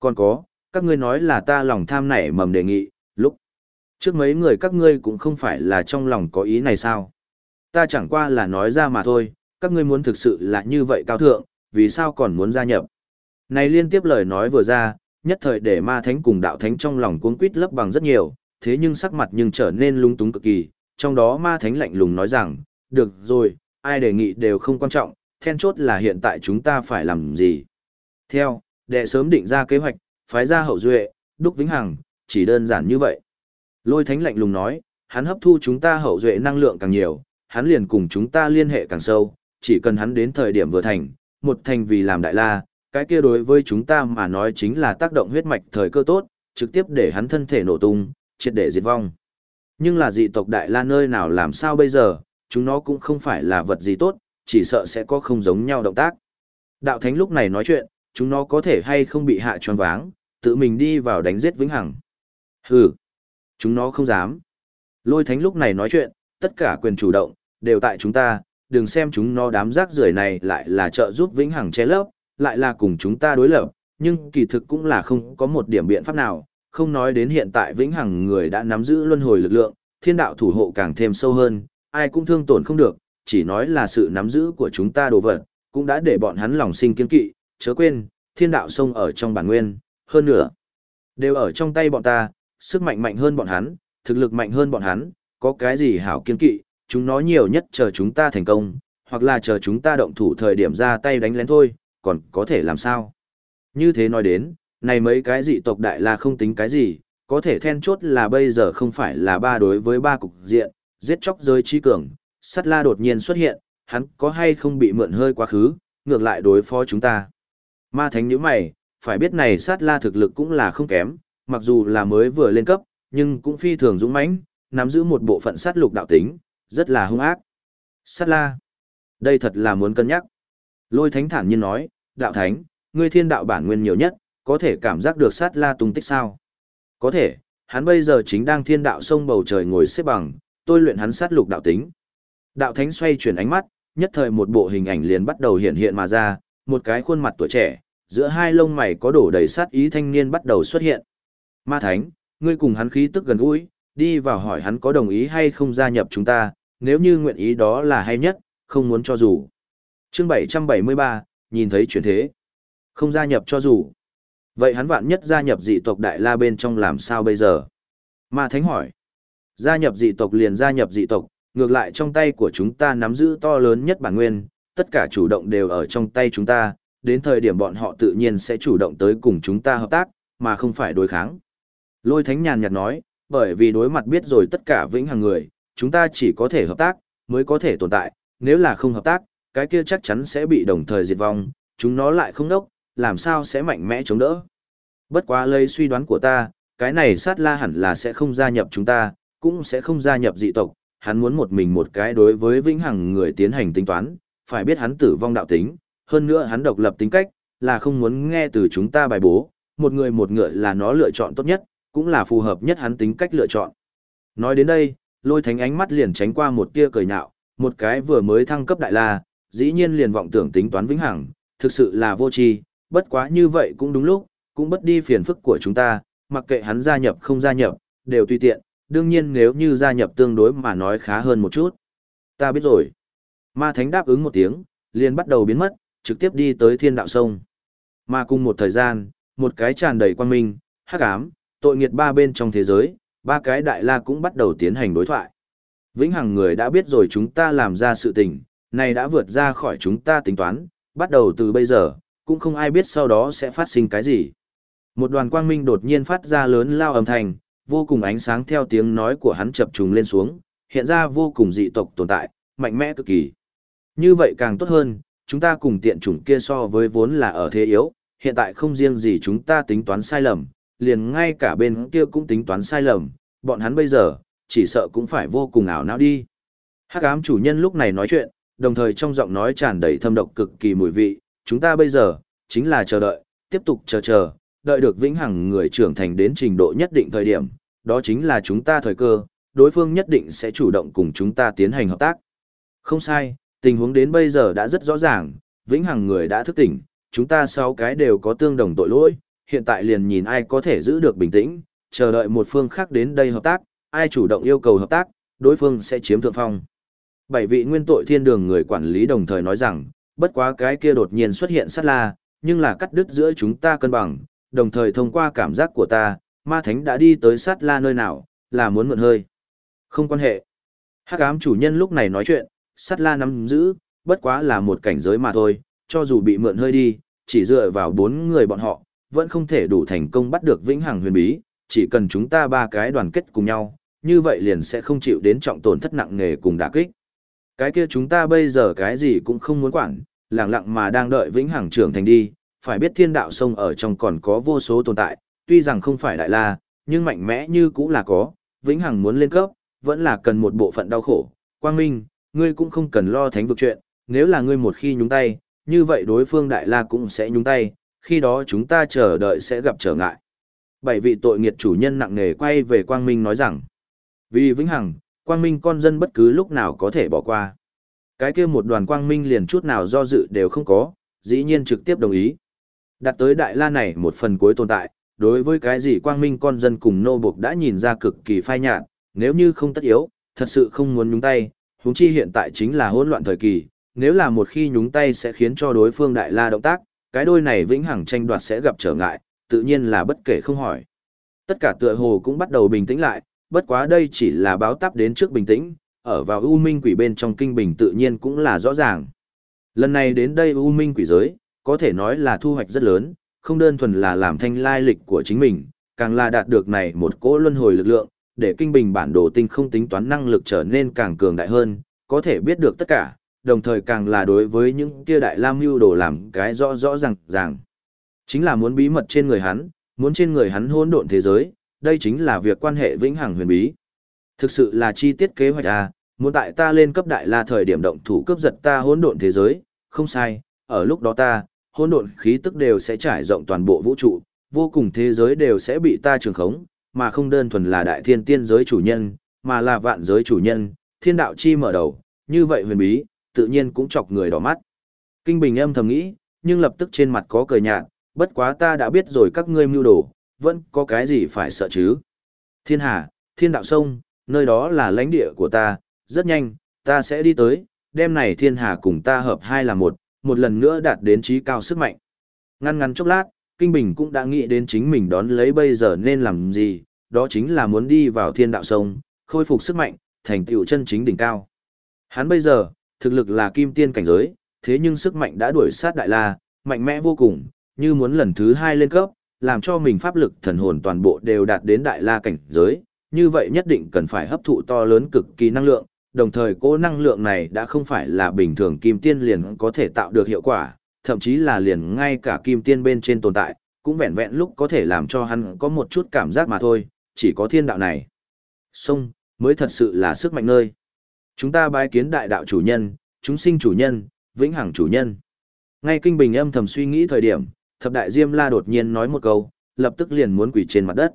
Còn có, các ngươi nói là ta lòng tham nảy mầm đề nghị, lúc trước mấy người các ngươi cũng không phải là trong lòng có ý này sao. Ta chẳng qua là nói ra mà thôi, các ngươi muốn thực sự là như vậy cao thượng, vì sao còn muốn gia nhập. Này liên tiếp lời nói vừa ra, nhất thời để ma thánh cùng đạo thánh trong lòng cuốn quýt lấp bằng rất nhiều, thế nhưng sắc mặt nhưng trở nên lung túng cực kỳ, trong đó ma thánh lạnh lùng nói rằng, được rồi, ai đề nghị đều không quan trọng, then chốt là hiện tại chúng ta phải làm gì. Theo, đệ sớm định ra kế hoạch, phái ra hậu duệ, đúc vĩnh hằng, chỉ đơn giản như vậy. Lôi thánh lạnh lùng nói, hắn hấp thu chúng ta hậu duệ năng lượng càng nhiều, hắn liền cùng chúng ta liên hệ càng sâu, chỉ cần hắn đến thời điểm vừa thành, một thành vì làm đại la, cái kia đối với chúng ta mà nói chính là tác động huyết mạch thời cơ tốt, trực tiếp để hắn thân thể nổ tung, triệt để diệt vong. Nhưng là dị tộc đại la nơi nào làm sao bây giờ, chúng nó cũng không phải là vật gì tốt, chỉ sợ sẽ có không giống nhau động tác. Đạo thánh lúc này nói chuyện, chúng nó có thể hay không bị hạ tròn váng, tự mình đi vào đánh giết vĩnh hằng. Hừ, chúng nó không dám. Lôi thánh lúc này nói chuyện, tất cả quyền chủ động, đều tại chúng ta, đừng xem chúng nó đám rác rưởi này lại là trợ giúp vĩnh hằng che lấp, lại là cùng chúng ta đối lập, nhưng kỳ thực cũng là không có một điểm biện pháp nào, không nói đến hiện tại vĩnh hằng người đã nắm giữ luân hồi lực lượng, thiên đạo thủ hộ càng thêm sâu hơn, ai cũng thương tổn không được, chỉ nói là sự nắm giữ của chúng ta đồ vật, cũng đã để bọn hắn lòng sinh kiên kỵ, chớ quên, thiên đạo sông ở trong bản nguyên, hơn nữa, đều ở trong tay bọn ta, sức mạnh mạnh hơn bọn hắn, thực lực mạnh hơn bọn hắn, có cái gì hảo kiên kỵ, chúng nó nhiều nhất chờ chúng ta thành công, hoặc là chờ chúng ta động thủ thời điểm ra tay đánh lén thôi, còn có thể làm sao. Như thế nói đến, này mấy cái dị tộc đại là không tính cái gì, có thể then chốt là bây giờ không phải là ba đối với ba cục diện, giết chóc giới trí cường, sắt la đột nhiên xuất hiện, hắn có hay không bị mượn hơi quá khứ, ngược lại đối phó chúng ta. Ma thánh nhíu mày, phải biết này sát la thực lực cũng là không kém, mặc dù là mới vừa lên cấp, nhưng cũng phi thường dũng mãnh, nắm giữ một bộ phận sát lục đạo tính, rất là hung ác. Sát la, đây thật là muốn cân nhắc. Lôi thánh thản nhiên nói, đạo thánh, ngươi thiên đạo bản nguyên nhiều nhất, có thể cảm giác được sát la tung tích sao? Có thể, hắn bây giờ chính đang thiên đạo sông bầu trời ngồi xếp bằng, tôi luyện hắn sát lục đạo tính. Đạo thánh xoay chuyển ánh mắt, nhất thời một bộ hình ảnh liền bắt đầu hiện hiện mà ra, một cái khuôn mặt tuổi trẻ, giữa hai lông mày có đổ đầy sát ý thanh niên bắt đầu xuất hiện. Ma thánh, ngươi cùng hắn khí tức gần gũi, đi vào hỏi hắn có đồng ý hay không gia nhập chúng ta, nếu như nguyện ý đó là hay nhất, không muốn cho dù. Chương 773, nhìn thấy chuyển thế. Không gia nhập cho dù. Vậy hắn vạn nhất gia nhập dị tộc Đại La bên trong làm sao bây giờ? Ma Thánh hỏi. Gia nhập dị tộc liền gia nhập dị tộc, ngược lại trong tay của chúng ta nắm giữ to lớn nhất bản nguyên, tất cả chủ động đều ở trong tay chúng ta, đến thời điểm bọn họ tự nhiên sẽ chủ động tới cùng chúng ta hợp tác, mà không phải đối kháng. Lôi Thánh nhàn nhạt nói, bởi vì đối mặt biết rồi tất cả vĩnh hằng người, chúng ta chỉ có thể hợp tác, mới có thể tồn tại, nếu là không hợp tác, cái kia chắc chắn sẽ bị đồng thời diệt vong, chúng nó lại không đốc, làm sao sẽ mạnh mẽ chống đỡ. Bất quá lấy suy đoán của ta, cái này sát la hẳn là sẽ không gia nhập chúng ta, cũng sẽ không gia nhập dị tộc, hắn muốn một mình một cái đối với vĩnh hằng người tiến hành tính toán, phải biết hắn tử vong đạo tính, hơn nữa hắn độc lập tính cách, là không muốn nghe từ chúng ta bài bố, một người một ngựa là nó lựa chọn tốt nhất, cũng là phù hợp nhất hắn tính cách lựa chọn. Nói đến đây, lôi thánh ánh mắt liền tránh qua một tia cười nhạo, một cái vừa mới thăng cấp đại la, dĩ nhiên liền vọng tưởng tính toán vĩnh hằng, thực sự là vô tri, bất quá như vậy cũng đúng lúc, cũng bất đi phiền phức của chúng ta, mặc kệ hắn gia nhập không gia nhập, đều tùy tiện, đương nhiên nếu như gia nhập tương đối mà nói khá hơn một chút. Ta biết rồi. Ma Thánh đáp ứng một tiếng, liền bắt đầu biến mất, trực tiếp đi tới thiên đạo sông. Mà cùng một thời gian, một cái tràn đầy quan minh, hắc ám, tội nghiệt ba bên trong thế giới, ba cái đại la cũng bắt đầu tiến hành đối thoại. Vĩnh Hằng người đã biết rồi chúng ta làm ra sự tình, này đã vượt ra khỏi chúng ta tính toán, bắt đầu từ bây giờ, cũng không ai biết sau đó sẽ phát sinh cái gì. Một đoàn quang minh đột nhiên phát ra lớn lao âm thanh, vô cùng ánh sáng theo tiếng nói của hắn chập trùng lên xuống, hiện ra vô cùng dị tộc tồn tại, mạnh mẽ cực kỳ. Như vậy càng tốt hơn, chúng ta cùng tiện chủng kia so với vốn là ở thế yếu, hiện tại không riêng gì chúng ta tính toán sai lầm, liền ngay cả bên kia cũng tính toán sai lầm, bọn hắn bây giờ, chỉ sợ cũng phải vô cùng ảo não đi. Hắc ám chủ nhân lúc này nói chuyện, đồng thời trong giọng nói tràn đầy thâm độc cực kỳ mùi vị, chúng ta bây giờ, chính là chờ đợi, tiếp tục chờ chờ, đợi được vĩnh hằng người trưởng thành đến trình độ nhất định thời điểm, đó chính là chúng ta thời cơ, đối phương nhất định sẽ chủ động cùng chúng ta tiến hành hợp tác. Không sai, tình huống đến bây giờ đã rất rõ ràng, vĩnh hằng người đã thức tỉnh, chúng ta sáu cái đều có tương đồng tội lỗi, hiện tại liền nhìn ai có thể giữ được bình tĩnh, chờ đợi một phương khác đến đây hợp tác, ai chủ động yêu cầu hợp tác, đối phương sẽ chiếm thượng phong. Bảy vị nguyên tội thiên đường người quản lý đồng thời nói rằng, bất quá cái kia đột nhiên xuất hiện sát la, nhưng là cắt đứt giữa chúng ta cân bằng, đồng thời thông qua cảm giác của ta, ma thánh đã đi tới sát la nơi nào, là muốn mượn hơi. Không quan hệ. Hắc ám chủ nhân lúc này nói chuyện, sát la nắm giữ, bất quá là một cảnh giới mà thôi, cho dù bị mượn hơi đi, chỉ dựa vào bốn người bọn họ, vẫn không thể đủ thành công bắt được vĩnh hằng huyền bí, chỉ cần chúng ta ba cái đoàn kết cùng nhau, như vậy liền sẽ không chịu đến trọng tổn thất nặng nề cùng đả kích. Cái kia chúng ta bây giờ cái gì cũng không muốn quản, lặng lặng mà đang đợi vĩnh hằng trưởng thành đi, phải biết thiên đạo sông ở trong còn có vô số tồn tại, tuy rằng không phải đại la, nhưng mạnh mẽ như cũng là có, vĩnh hằng muốn lên cấp, vẫn là cần một bộ phận đau khổ. Quang Minh, ngươi cũng không cần lo thánh vực chuyện, nếu là ngươi một khi nhúng tay, như vậy đối phương đại la cũng sẽ nhúng tay, khi đó chúng ta chờ đợi sẽ gặp trở ngại. Bảy vị tội nghiệt chủ nhân nặng nề quay về Quang Minh nói rằng, vì vĩnh hằng, Quang Minh con dân bất cứ lúc nào có thể bỏ qua. Cái kia một đoàn Quang Minh liền chút nào do dự đều không có, dĩ nhiên trực tiếp đồng ý. Đặt tới Đại La này một phần cuối tồn tại, đối với cái gì quang minh con dân cùng nô buộc đã nhìn ra cực kỳ phai nhạt, nếu như không tất yếu, thật sự không muốn nhúng tay, huống chi hiện tại chính là hỗn loạn thời kỳ, nếu là một khi nhúng tay sẽ khiến cho đối phương đại la động tác, cái đôi này vĩnh hằng tranh đoạt sẽ gặp trở ngại, tự nhiên là bất kể không hỏi. Tất cả tựa hồ cũng bắt đầu bình tĩnh lại, bất quá đây chỉ là báo táp đến trước bình tĩnh, ở vào U Minh quỷ bên trong kinh bình tự nhiên cũng là rõ ràng. Lần này đến đây U Minh quỷ giới, có thể nói là thu hoạch rất lớn, không đơn thuần là làm thanh lai lịch của chính mình, càng là đạt được này một cỗ luân hồi lực lượng, để kinh bình bản đồ tinh không tính toán năng lực trở nên càng cường đại hơn, có thể biết được tất cả, đồng thời càng là đối với những kia đại lam mưu đồ làm cái rõ rõ ràng ràng. Chính là muốn bí mật trên người hắn, muốn trên người hắn hỗn độn thế giới, đây chính là việc quan hệ vĩnh hằng huyền bí. Thực sự là chi tiết kế hoạch à, muốn tại ta lên cấp đại la thời điểm động thủ cướp giật ta hỗn độn thế giới, không sai, ở lúc đó ta, hỗn độn khí tức đều sẽ trải rộng toàn bộ vũ trụ, vô cùng thế giới đều sẽ bị ta trường khống, mà không đơn thuần là đại thiên tiên giới chủ nhân, mà là vạn giới chủ nhân, thiên đạo chi mở đầu, như vậy huyền bí, tự nhiên cũng chọc người đỏ mắt. Kinh Bình âm thầm nghĩ, nhưng lập tức trên mặt có cười nhạt, bất quá ta đã biết rồi các ngươi mưu đồ, vẫn có cái gì phải sợ chứ. Thiên Hà, Thiên Đạo Sông, nơi đó là lãnh địa của ta, rất nhanh, ta sẽ đi tới, đêm này Thiên Hà cùng ta hợp hai là một, một lần nữa đạt đến trí cao sức mạnh. Ngăn ngắn chốc lát, Kinh Bình cũng đã nghĩ đến chính mình đón lấy bây giờ nên làm gì, đó chính là muốn đi vào Thiên Đạo Sông, khôi phục sức mạnh, thành tựu chân chính đỉnh cao. Hắn bây giờ, thực lực là kim tiên cảnh giới, thế nhưng sức mạnh đã đuổi sát đại la, mạnh mẽ vô cùng, như muốn lần thứ hai lên cấp, làm cho mình pháp lực thần hồn toàn bộ đều đạt đến đại la cảnh giới, như vậy nhất định cần phải hấp thụ to lớn cực kỳ năng lượng, đồng thời cố năng lượng này đã không phải là bình thường kim tiên liền có thể tạo được hiệu quả, thậm chí là liền ngay cả kim tiên bên trên tồn tại, cũng vẹn vẹn lúc có thể làm cho hắn có một chút cảm giác mà thôi, chỉ có thiên đạo này. Sông, mới thật sự là sức mạnh nơi. Chúng ta bái kiến đại đạo chủ nhân, chúng sinh chủ nhân, vĩnh hằng chủ nhân. Ngay kinh bình âm thầm suy nghĩ thời điểm, thập đại diêm la đột nhiên nói một câu, lập tức liền muốn quỳ trên mặt đất.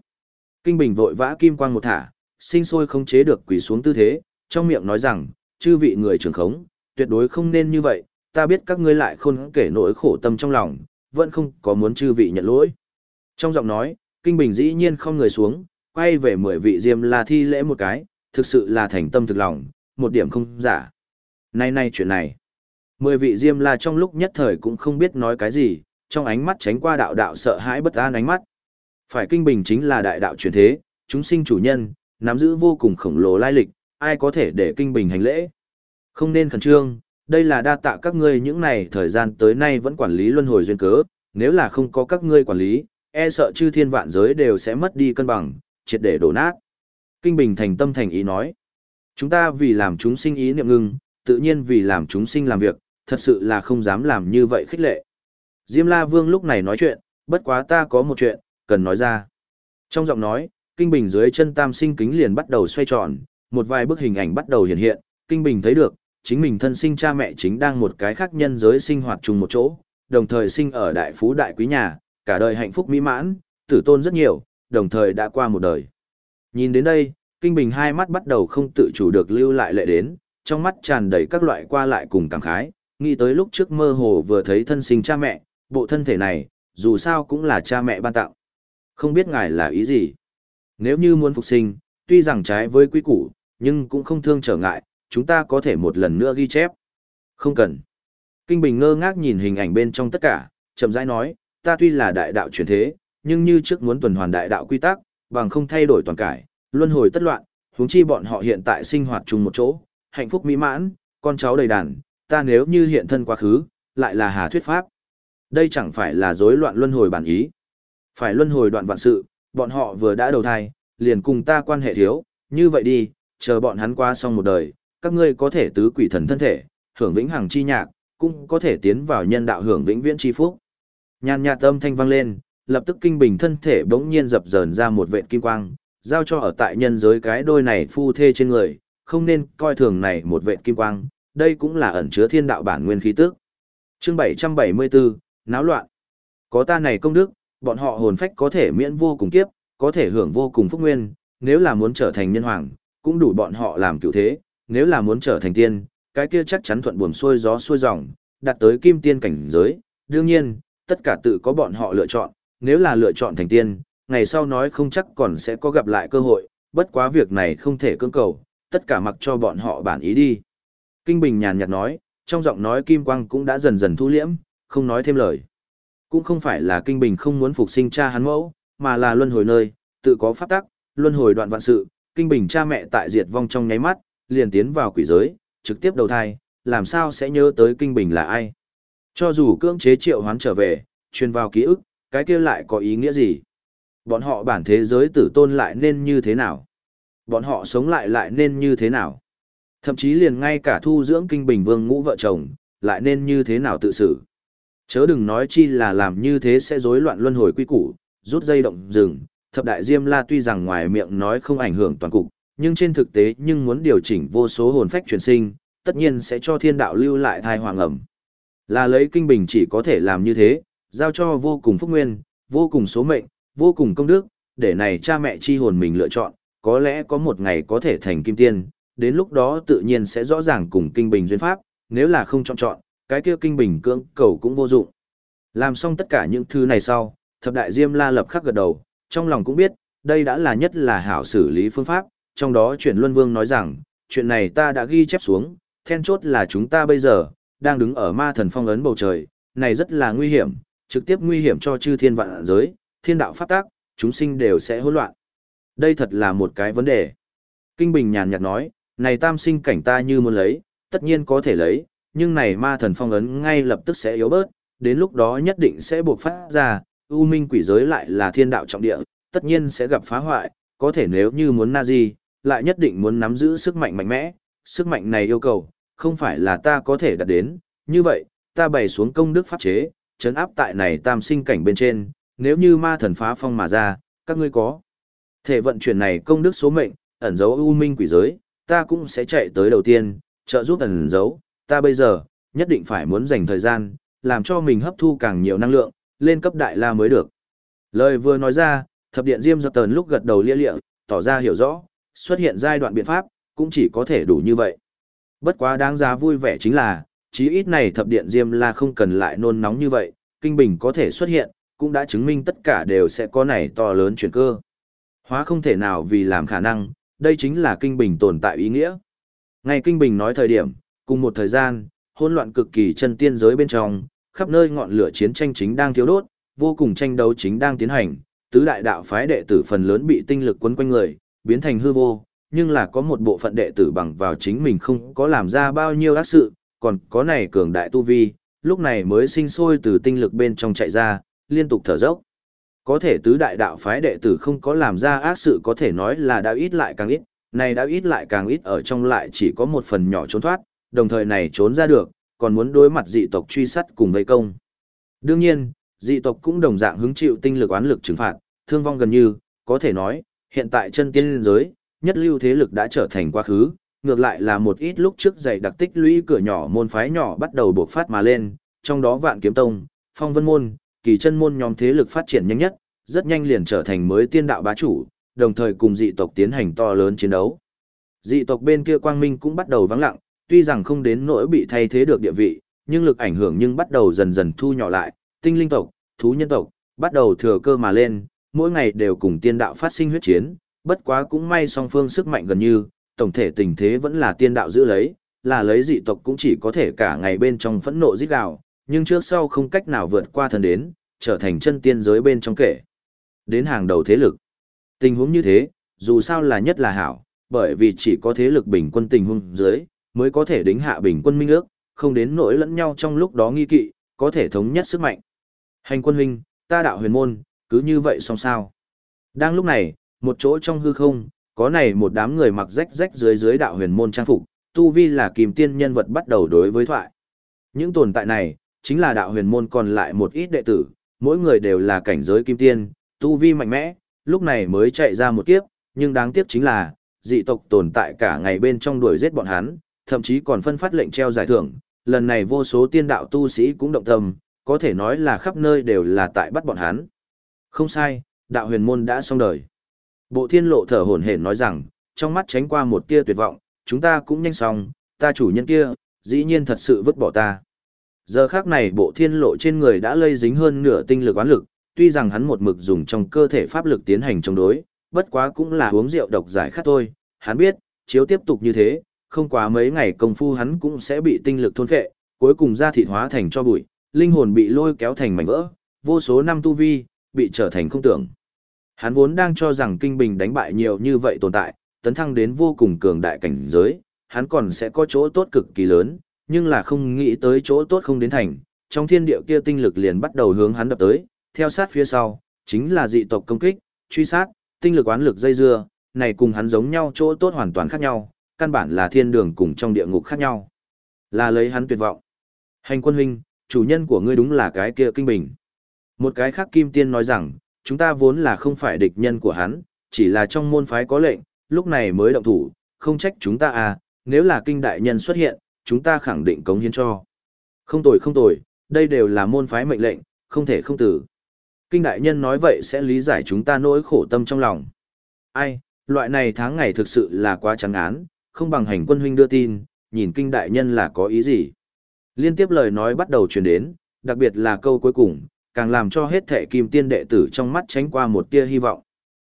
Kinh bình vội vã kim quang một thả, sinh sôi không chế được quỳ xuống tư thế, trong miệng nói rằng, chư vị người trưởng khống, tuyệt đối không nên như vậy, ta biết các ngươi lại khôn kể nỗi khổ tâm trong lòng, vẫn không có muốn chư vị nhận lỗi. Trong giọng nói, Kinh Bình dĩ nhiên không người xuống, quay về mười vị diêm la thi lễ một cái, thực sự là thành tâm thực lòng, một điểm không giả. Nay nay chuyện này, mười vị diêm la trong lúc nhất thời cũng không biết nói cái gì, trong ánh mắt tránh qua đạo đạo sợ hãi bất an ánh mắt. Phải Kinh Bình chính là đại đạo truyền thế, chúng sinh chủ nhân, nắm giữ vô cùng khổng lồ lai lịch, ai có thể để kinh bình hành lễ. Không nên khẩn trương, đây là đa tạ các ngươi những này thời gian tới nay vẫn quản lý luân hồi duyên cớ, nếu là không có các ngươi quản lý, e sợ chư thiên vạn giới đều sẽ mất đi cân bằng, triệt để đổ nát. Kinh Bình thành tâm thành ý nói, chúng ta vì làm chúng sinh ý niệm ngưng, tự nhiên vì làm chúng sinh làm việc, thật sự là không dám làm như vậy khích lệ. Diêm La Vương lúc này nói chuyện, bất quá ta có một chuyện, cần nói ra. Trong giọng nói, Kinh Bình dưới chân tam sinh kính liền bắt đầu xoay tròn, một vài bức hình ảnh bắt đầu hiện hiện, Kinh Bình thấy được, chính mình thân sinh cha mẹ chính đang một cái khác nhân giới sinh hoạt chung một chỗ, đồng thời sinh ở đại phú đại quý nhà, cả đời hạnh phúc mỹ mãn, tử tôn rất nhiều, đồng thời đã qua một đời. Nhìn đến đây, Kinh Bình hai mắt bắt đầu không tự chủ được lưu lại lệ đến, trong mắt tràn đầy các loại qua lại cùng cảm khái, nghĩ tới lúc trước mơ hồ vừa thấy thân sinh cha mẹ, bộ thân thể này, dù sao cũng là cha mẹ ban tặng. Không biết ngài là ý gì? Nếu như muốn phục sinh, tuy rằng trái với quy củ, nhưng cũng không thương trở ngại, chúng ta có thể một lần nữa ghi chép. Không cần. Kinh Bình ngơ ngác nhìn hình ảnh bên trong tất cả, chậm rãi nói, ta tuy là đại đạo chuyển thế, nhưng như trước muốn tuần hoàn đại đạo quy tắc, bằng không thay đổi toàn cải, luân hồi tất loạn, huống chi bọn họ hiện tại sinh hoạt chung một chỗ, hạnh phúc mỹ mãn, con cháu đầy đàn, ta nếu như hiện thân quá khứ, lại là hà thuyết pháp. Đây chẳng phải là rối loạn luân hồi bản ý. Phải luân hồi đoạn vạn sự, bọn họ vừa đã đầu thai, liền cùng ta quan hệ thiếu, như vậy đi, chờ bọn hắn qua xong một đời, các ngươi có thể tứ quỷ thần thân thể, hưởng vĩnh hằng chi nhạc, cũng có thể tiến vào nhân đạo hưởng vĩnh viễn chi phúc. Nhàn nhạt âm thanh vang lên, lập tức kinh bình thân thể bỗng nhiên dập dờn ra một vệt kim quang, giao cho ở tại nhân giới cái đôi này phu thê trên người, không nên coi thường này một vệt kim quang, đây cũng là ẩn chứa thiên đạo bản nguyên khí tức. Chương 774, náo loạn. Có ta này công đức, bọn họ hồn phách có thể miễn vô cùng kiếp, có thể hưởng vô cùng phúc nguyên, nếu là muốn trở thành nhân hoàng, cũng đủ bọn họ làm cựu thế, nếu là muốn trở thành tiên, cái kia chắc chắn thuận buồm xuôi gió xuôi dòng, đạt tới kim tiên cảnh giới, đương nhiên, tất cả tự có bọn họ lựa chọn, nếu là lựa chọn thành tiên, ngày sau nói không chắc còn sẽ có gặp lại cơ hội, bất quá việc này không thể cưỡng cầu, tất cả mặc cho bọn họ bản ý đi. Kinh Bình nhàn nhạt nói, trong giọng nói kim quang cũng đã dần dần thu liễm, không nói thêm lời. Cũng không phải là Kinh Bình không muốn phục sinh cha hắn mẫu, mà là luân hồi nơi, tự có pháp tắc, luân hồi đoạn vạn sự, Kinh Bình cha mẹ tại diệt vong trong nháy mắt, liền tiến vào quỷ giới, trực tiếp đầu thai, làm sao sẽ nhớ tới Kinh Bình là ai. Cho dù cưỡng chế triệu hoán trở về, truyền vào ký ức, cái kia lại có ý nghĩa gì? Bọn họ bản thế giới tử tôn lại nên như thế nào? Bọn họ sống lại lại nên như thế nào? Thậm chí liền ngay cả thu dưỡng kinh bình vương ngũ vợ chồng, lại nên như thế nào tự xử? Chớ đừng nói chi là làm như thế sẽ rối loạn luân hồi quy củ, rút dây động rừng. Thập đại Diêm La tuy rằng ngoài miệng nói không ảnh hưởng toàn cục, nhưng trên thực tế nhưng muốn điều chỉnh vô số hồn phách chuyển sinh, tất nhiên sẽ cho thiên đạo lưu lại thai hoàng ẩm. Là lấy kinh bình chỉ có thể làm như thế, giao cho vô cùng phúc nguyên, vô cùng số mệnh, vô cùng công đức, để này cha mẹ chi hồn mình lựa chọn, có lẽ có một ngày có thể thành kim tiên, đến lúc đó tự nhiên sẽ rõ ràng cùng kinh bình duyên pháp, nếu là không chọn chọn, cái kia kinh bình cưỡng cầu cũng vô dụng. Làm xong tất cả những thứ này sau, thập đại diêm la lập khắc gật đầu, trong lòng cũng biết, đây đã là nhất là hảo xử lý phương pháp, trong đó chuyển luân vương nói rằng, chuyện này ta đã ghi chép xuống, then chốt là chúng ta bây giờ, đang đứng ở ma thần phong ấn bầu trời, này rất là nguy hiểm, trực tiếp nguy hiểm cho chư thiên vạn giới, thiên đạo pháp tác, chúng sinh đều sẽ hỗn loạn. Đây thật là một cái vấn đề. Kinh Bình nhàn nhạt nói, này tam sinh cảnh ta như muốn lấy, tất nhiên có thể lấy, nhưng này ma thần phong ấn ngay lập tức sẽ yếu bớt, đến lúc đó nhất định sẽ buộc phát ra, u minh quỷ giới lại là thiên đạo trọng địa, tất nhiên sẽ gặp phá hoại, có thể nếu như muốn na gì, lại nhất định muốn nắm giữ sức mạnh mạnh mẽ, sức mạnh này yêu cầu, không phải là ta có thể đạt đến, như vậy, ta bày xuống công đức pháp chế, chấn áp tại này tam sinh cảnh bên trên, nếu như ma thần phá phong mà ra, các ngươi có thể vận chuyển này công đức số mệnh, ẩn dấu u minh quỷ giới, ta cũng sẽ chạy tới đầu tiên, trợ giúp ẩn dấu, ta bây giờ, nhất định phải muốn dành thời gian, làm cho mình hấp thu càng nhiều năng lượng, lên cấp đại la mới được. Lời vừa nói ra, thập điện diêm dập tờn lúc gật đầu lia lịa, tỏ ra hiểu rõ, xuất hiện giai đoạn biện pháp, cũng chỉ có thể đủ như vậy. Bất quá đáng giá vui vẻ chính là, chí ít này thập điện diêm la không cần lại nôn nóng như vậy, kinh bình có thể xuất hiện, cũng đã chứng minh tất cả đều sẽ có này to lớn chuyển cơ. Hóa không thể nào vì làm khả năng, đây chính là kinh bình tồn tại ý nghĩa. Ngay kinh bình nói thời điểm, cùng một thời gian, hỗn loạn cực kỳ chân tiên giới bên trong, khắp nơi ngọn lửa chiến tranh chính đang thiếu đốt, vô cùng tranh đấu chính đang tiến hành, tứ đại đạo phái đệ tử phần lớn bị tinh lực quấn quanh người, biến thành hư vô, nhưng là có một bộ phận đệ tử bằng vào chính mình không có làm ra bao nhiêu ác sự, còn có này cường đại tu vi, lúc này mới sinh sôi từ tinh lực bên trong chạy ra, liên tục thở dốc. Có thể tứ đại đạo phái đệ tử không có làm ra ác sự có thể nói là đã ít lại càng ít, này đã ít lại càng ít ở trong lại chỉ có một phần nhỏ trốn thoát, đồng thời này trốn ra được, còn muốn đối mặt dị tộc truy sát cùng vây công. Đương nhiên, dị tộc cũng đồng dạng hứng chịu tinh lực oán lực trừng phạt, thương vong gần như, có thể nói, hiện tại chân tiên liên giới, nhất lưu thế lực đã trở thành quá khứ, ngược lại là một ít lúc trước dày đặc tích lũy cửa nhỏ môn phái nhỏ bắt đầu bộc phát mà lên, trong đó vạn kiếm tông, phong vân môn, kỳ chân môn nhóm thế lực phát triển nhanh nhất, rất nhanh liền trở thành mới tiên đạo bá chủ, đồng thời cùng dị tộc tiến hành to lớn chiến đấu. Dị tộc bên kia quang minh cũng bắt đầu vắng lặng, tuy rằng không đến nỗi bị thay thế được địa vị, nhưng lực ảnh hưởng nhưng bắt đầu dần dần thu nhỏ lại, tinh linh tộc, thú nhân tộc, bắt đầu thừa cơ mà lên, mỗi ngày đều cùng tiên đạo phát sinh huyết chiến, bất quá cũng may song phương sức mạnh gần như, tổng thể tình thế vẫn là tiên đạo giữ lấy, là lấy dị tộc cũng chỉ có thể cả ngày bên trong phẫn nộ giết gào, nhưng trước sau không cách nào vượt qua thần đến, trở thành chân tiên giới bên trong kể. Đến hàng đầu thế lực. Tình huống như thế, dù sao là nhất là hảo, bởi vì chỉ có thế lực bình quân tình huống dưới, mới có thể đính hạ bình quân minh ước, không đến nỗi lẫn nhau trong lúc đó nghi kỵ, có thể thống nhất sức mạnh. Hành quân huynh, ta đạo huyền môn, cứ như vậy xong sao. Đang lúc này, một chỗ trong hư không, có này một đám người mặc rách rách dưới dưới đạo huyền môn trang phục, tu vi là kìm tiên nhân vật bắt đầu đối với thoại. Những tồn tại này, chính là đạo huyền môn còn lại một ít đệ tử, mỗi người đều là cảnh giới kim tiên, tu vi mạnh mẽ, lúc này mới chạy ra một kiếp, nhưng đáng tiếc chính là, dị tộc tồn tại cả ngày bên trong đuổi giết bọn hắn, thậm chí còn phân phát lệnh treo giải thưởng, lần này vô số tiên đạo tu sĩ cũng động tâm, có thể nói là khắp nơi đều là tại bắt bọn hắn. Không sai, đạo huyền môn đã xong đời. Bộ thiên lộ thở hổn hển nói rằng, trong mắt tránh qua một tia tuyệt vọng, chúng ta cũng nhanh xong, ta chủ nhân kia, dĩ nhiên thật sự vứt bỏ ta. Giờ khác này bộ thiên lộ trên người đã lây dính hơn nửa tinh lực oán lực, tuy rằng hắn một mực dùng trong cơ thể pháp lực tiến hành chống đối, bất quá cũng là uống rượu độc giải khát thôi, hắn biết, chiếu tiếp tục như thế, không quá mấy ngày công phu hắn cũng sẽ bị tinh lực thôn phệ, cuối cùng ra thịt hóa thành cho bụi, linh hồn bị lôi kéo thành mảnh vỡ, vô số năm tu vi, bị trở thành không tưởng. Hắn vốn đang cho rằng kinh bình đánh bại nhiều như vậy tồn tại, tấn thăng đến vô cùng cường đại cảnh giới, hắn còn sẽ có chỗ tốt cực kỳ lớn, nhưng là không nghĩ tới chỗ tốt không đến thành, trong thiên địa kia tinh lực liền bắt đầu hướng hắn đập tới, theo sát phía sau, chính là dị tộc công kích, truy sát, tinh lực oán lực dây dưa, này cùng hắn giống nhau chỗ tốt hoàn toàn khác nhau, căn bản là thiên đường cùng trong địa ngục khác nhau. Là lấy hắn tuyệt vọng. Hành quân huynh, chủ nhân của ngươi đúng là cái kia kinh bình. Một cái khác kim tiên nói rằng, chúng ta vốn là không phải địch nhân của hắn, chỉ là trong môn phái có lệnh, lúc này mới động thủ, không trách chúng ta à, nếu là kinh đại nhân xuất hiện, chúng ta khẳng định cống hiến cho. Không tồi không tồi, đây đều là môn phái mệnh lệnh, không thể không tử. Kinh đại nhân nói vậy sẽ lý giải chúng ta nỗi khổ tâm trong lòng. Ai, loại này tháng ngày thực sự là quá trắng án, không bằng hành quân huynh đưa tin, nhìn kinh đại nhân là có ý gì. Liên tiếp lời nói bắt đầu truyền đến, đặc biệt là câu cuối cùng, càng làm cho hết thệ kim tiên đệ tử trong mắt tránh qua một tia hy vọng.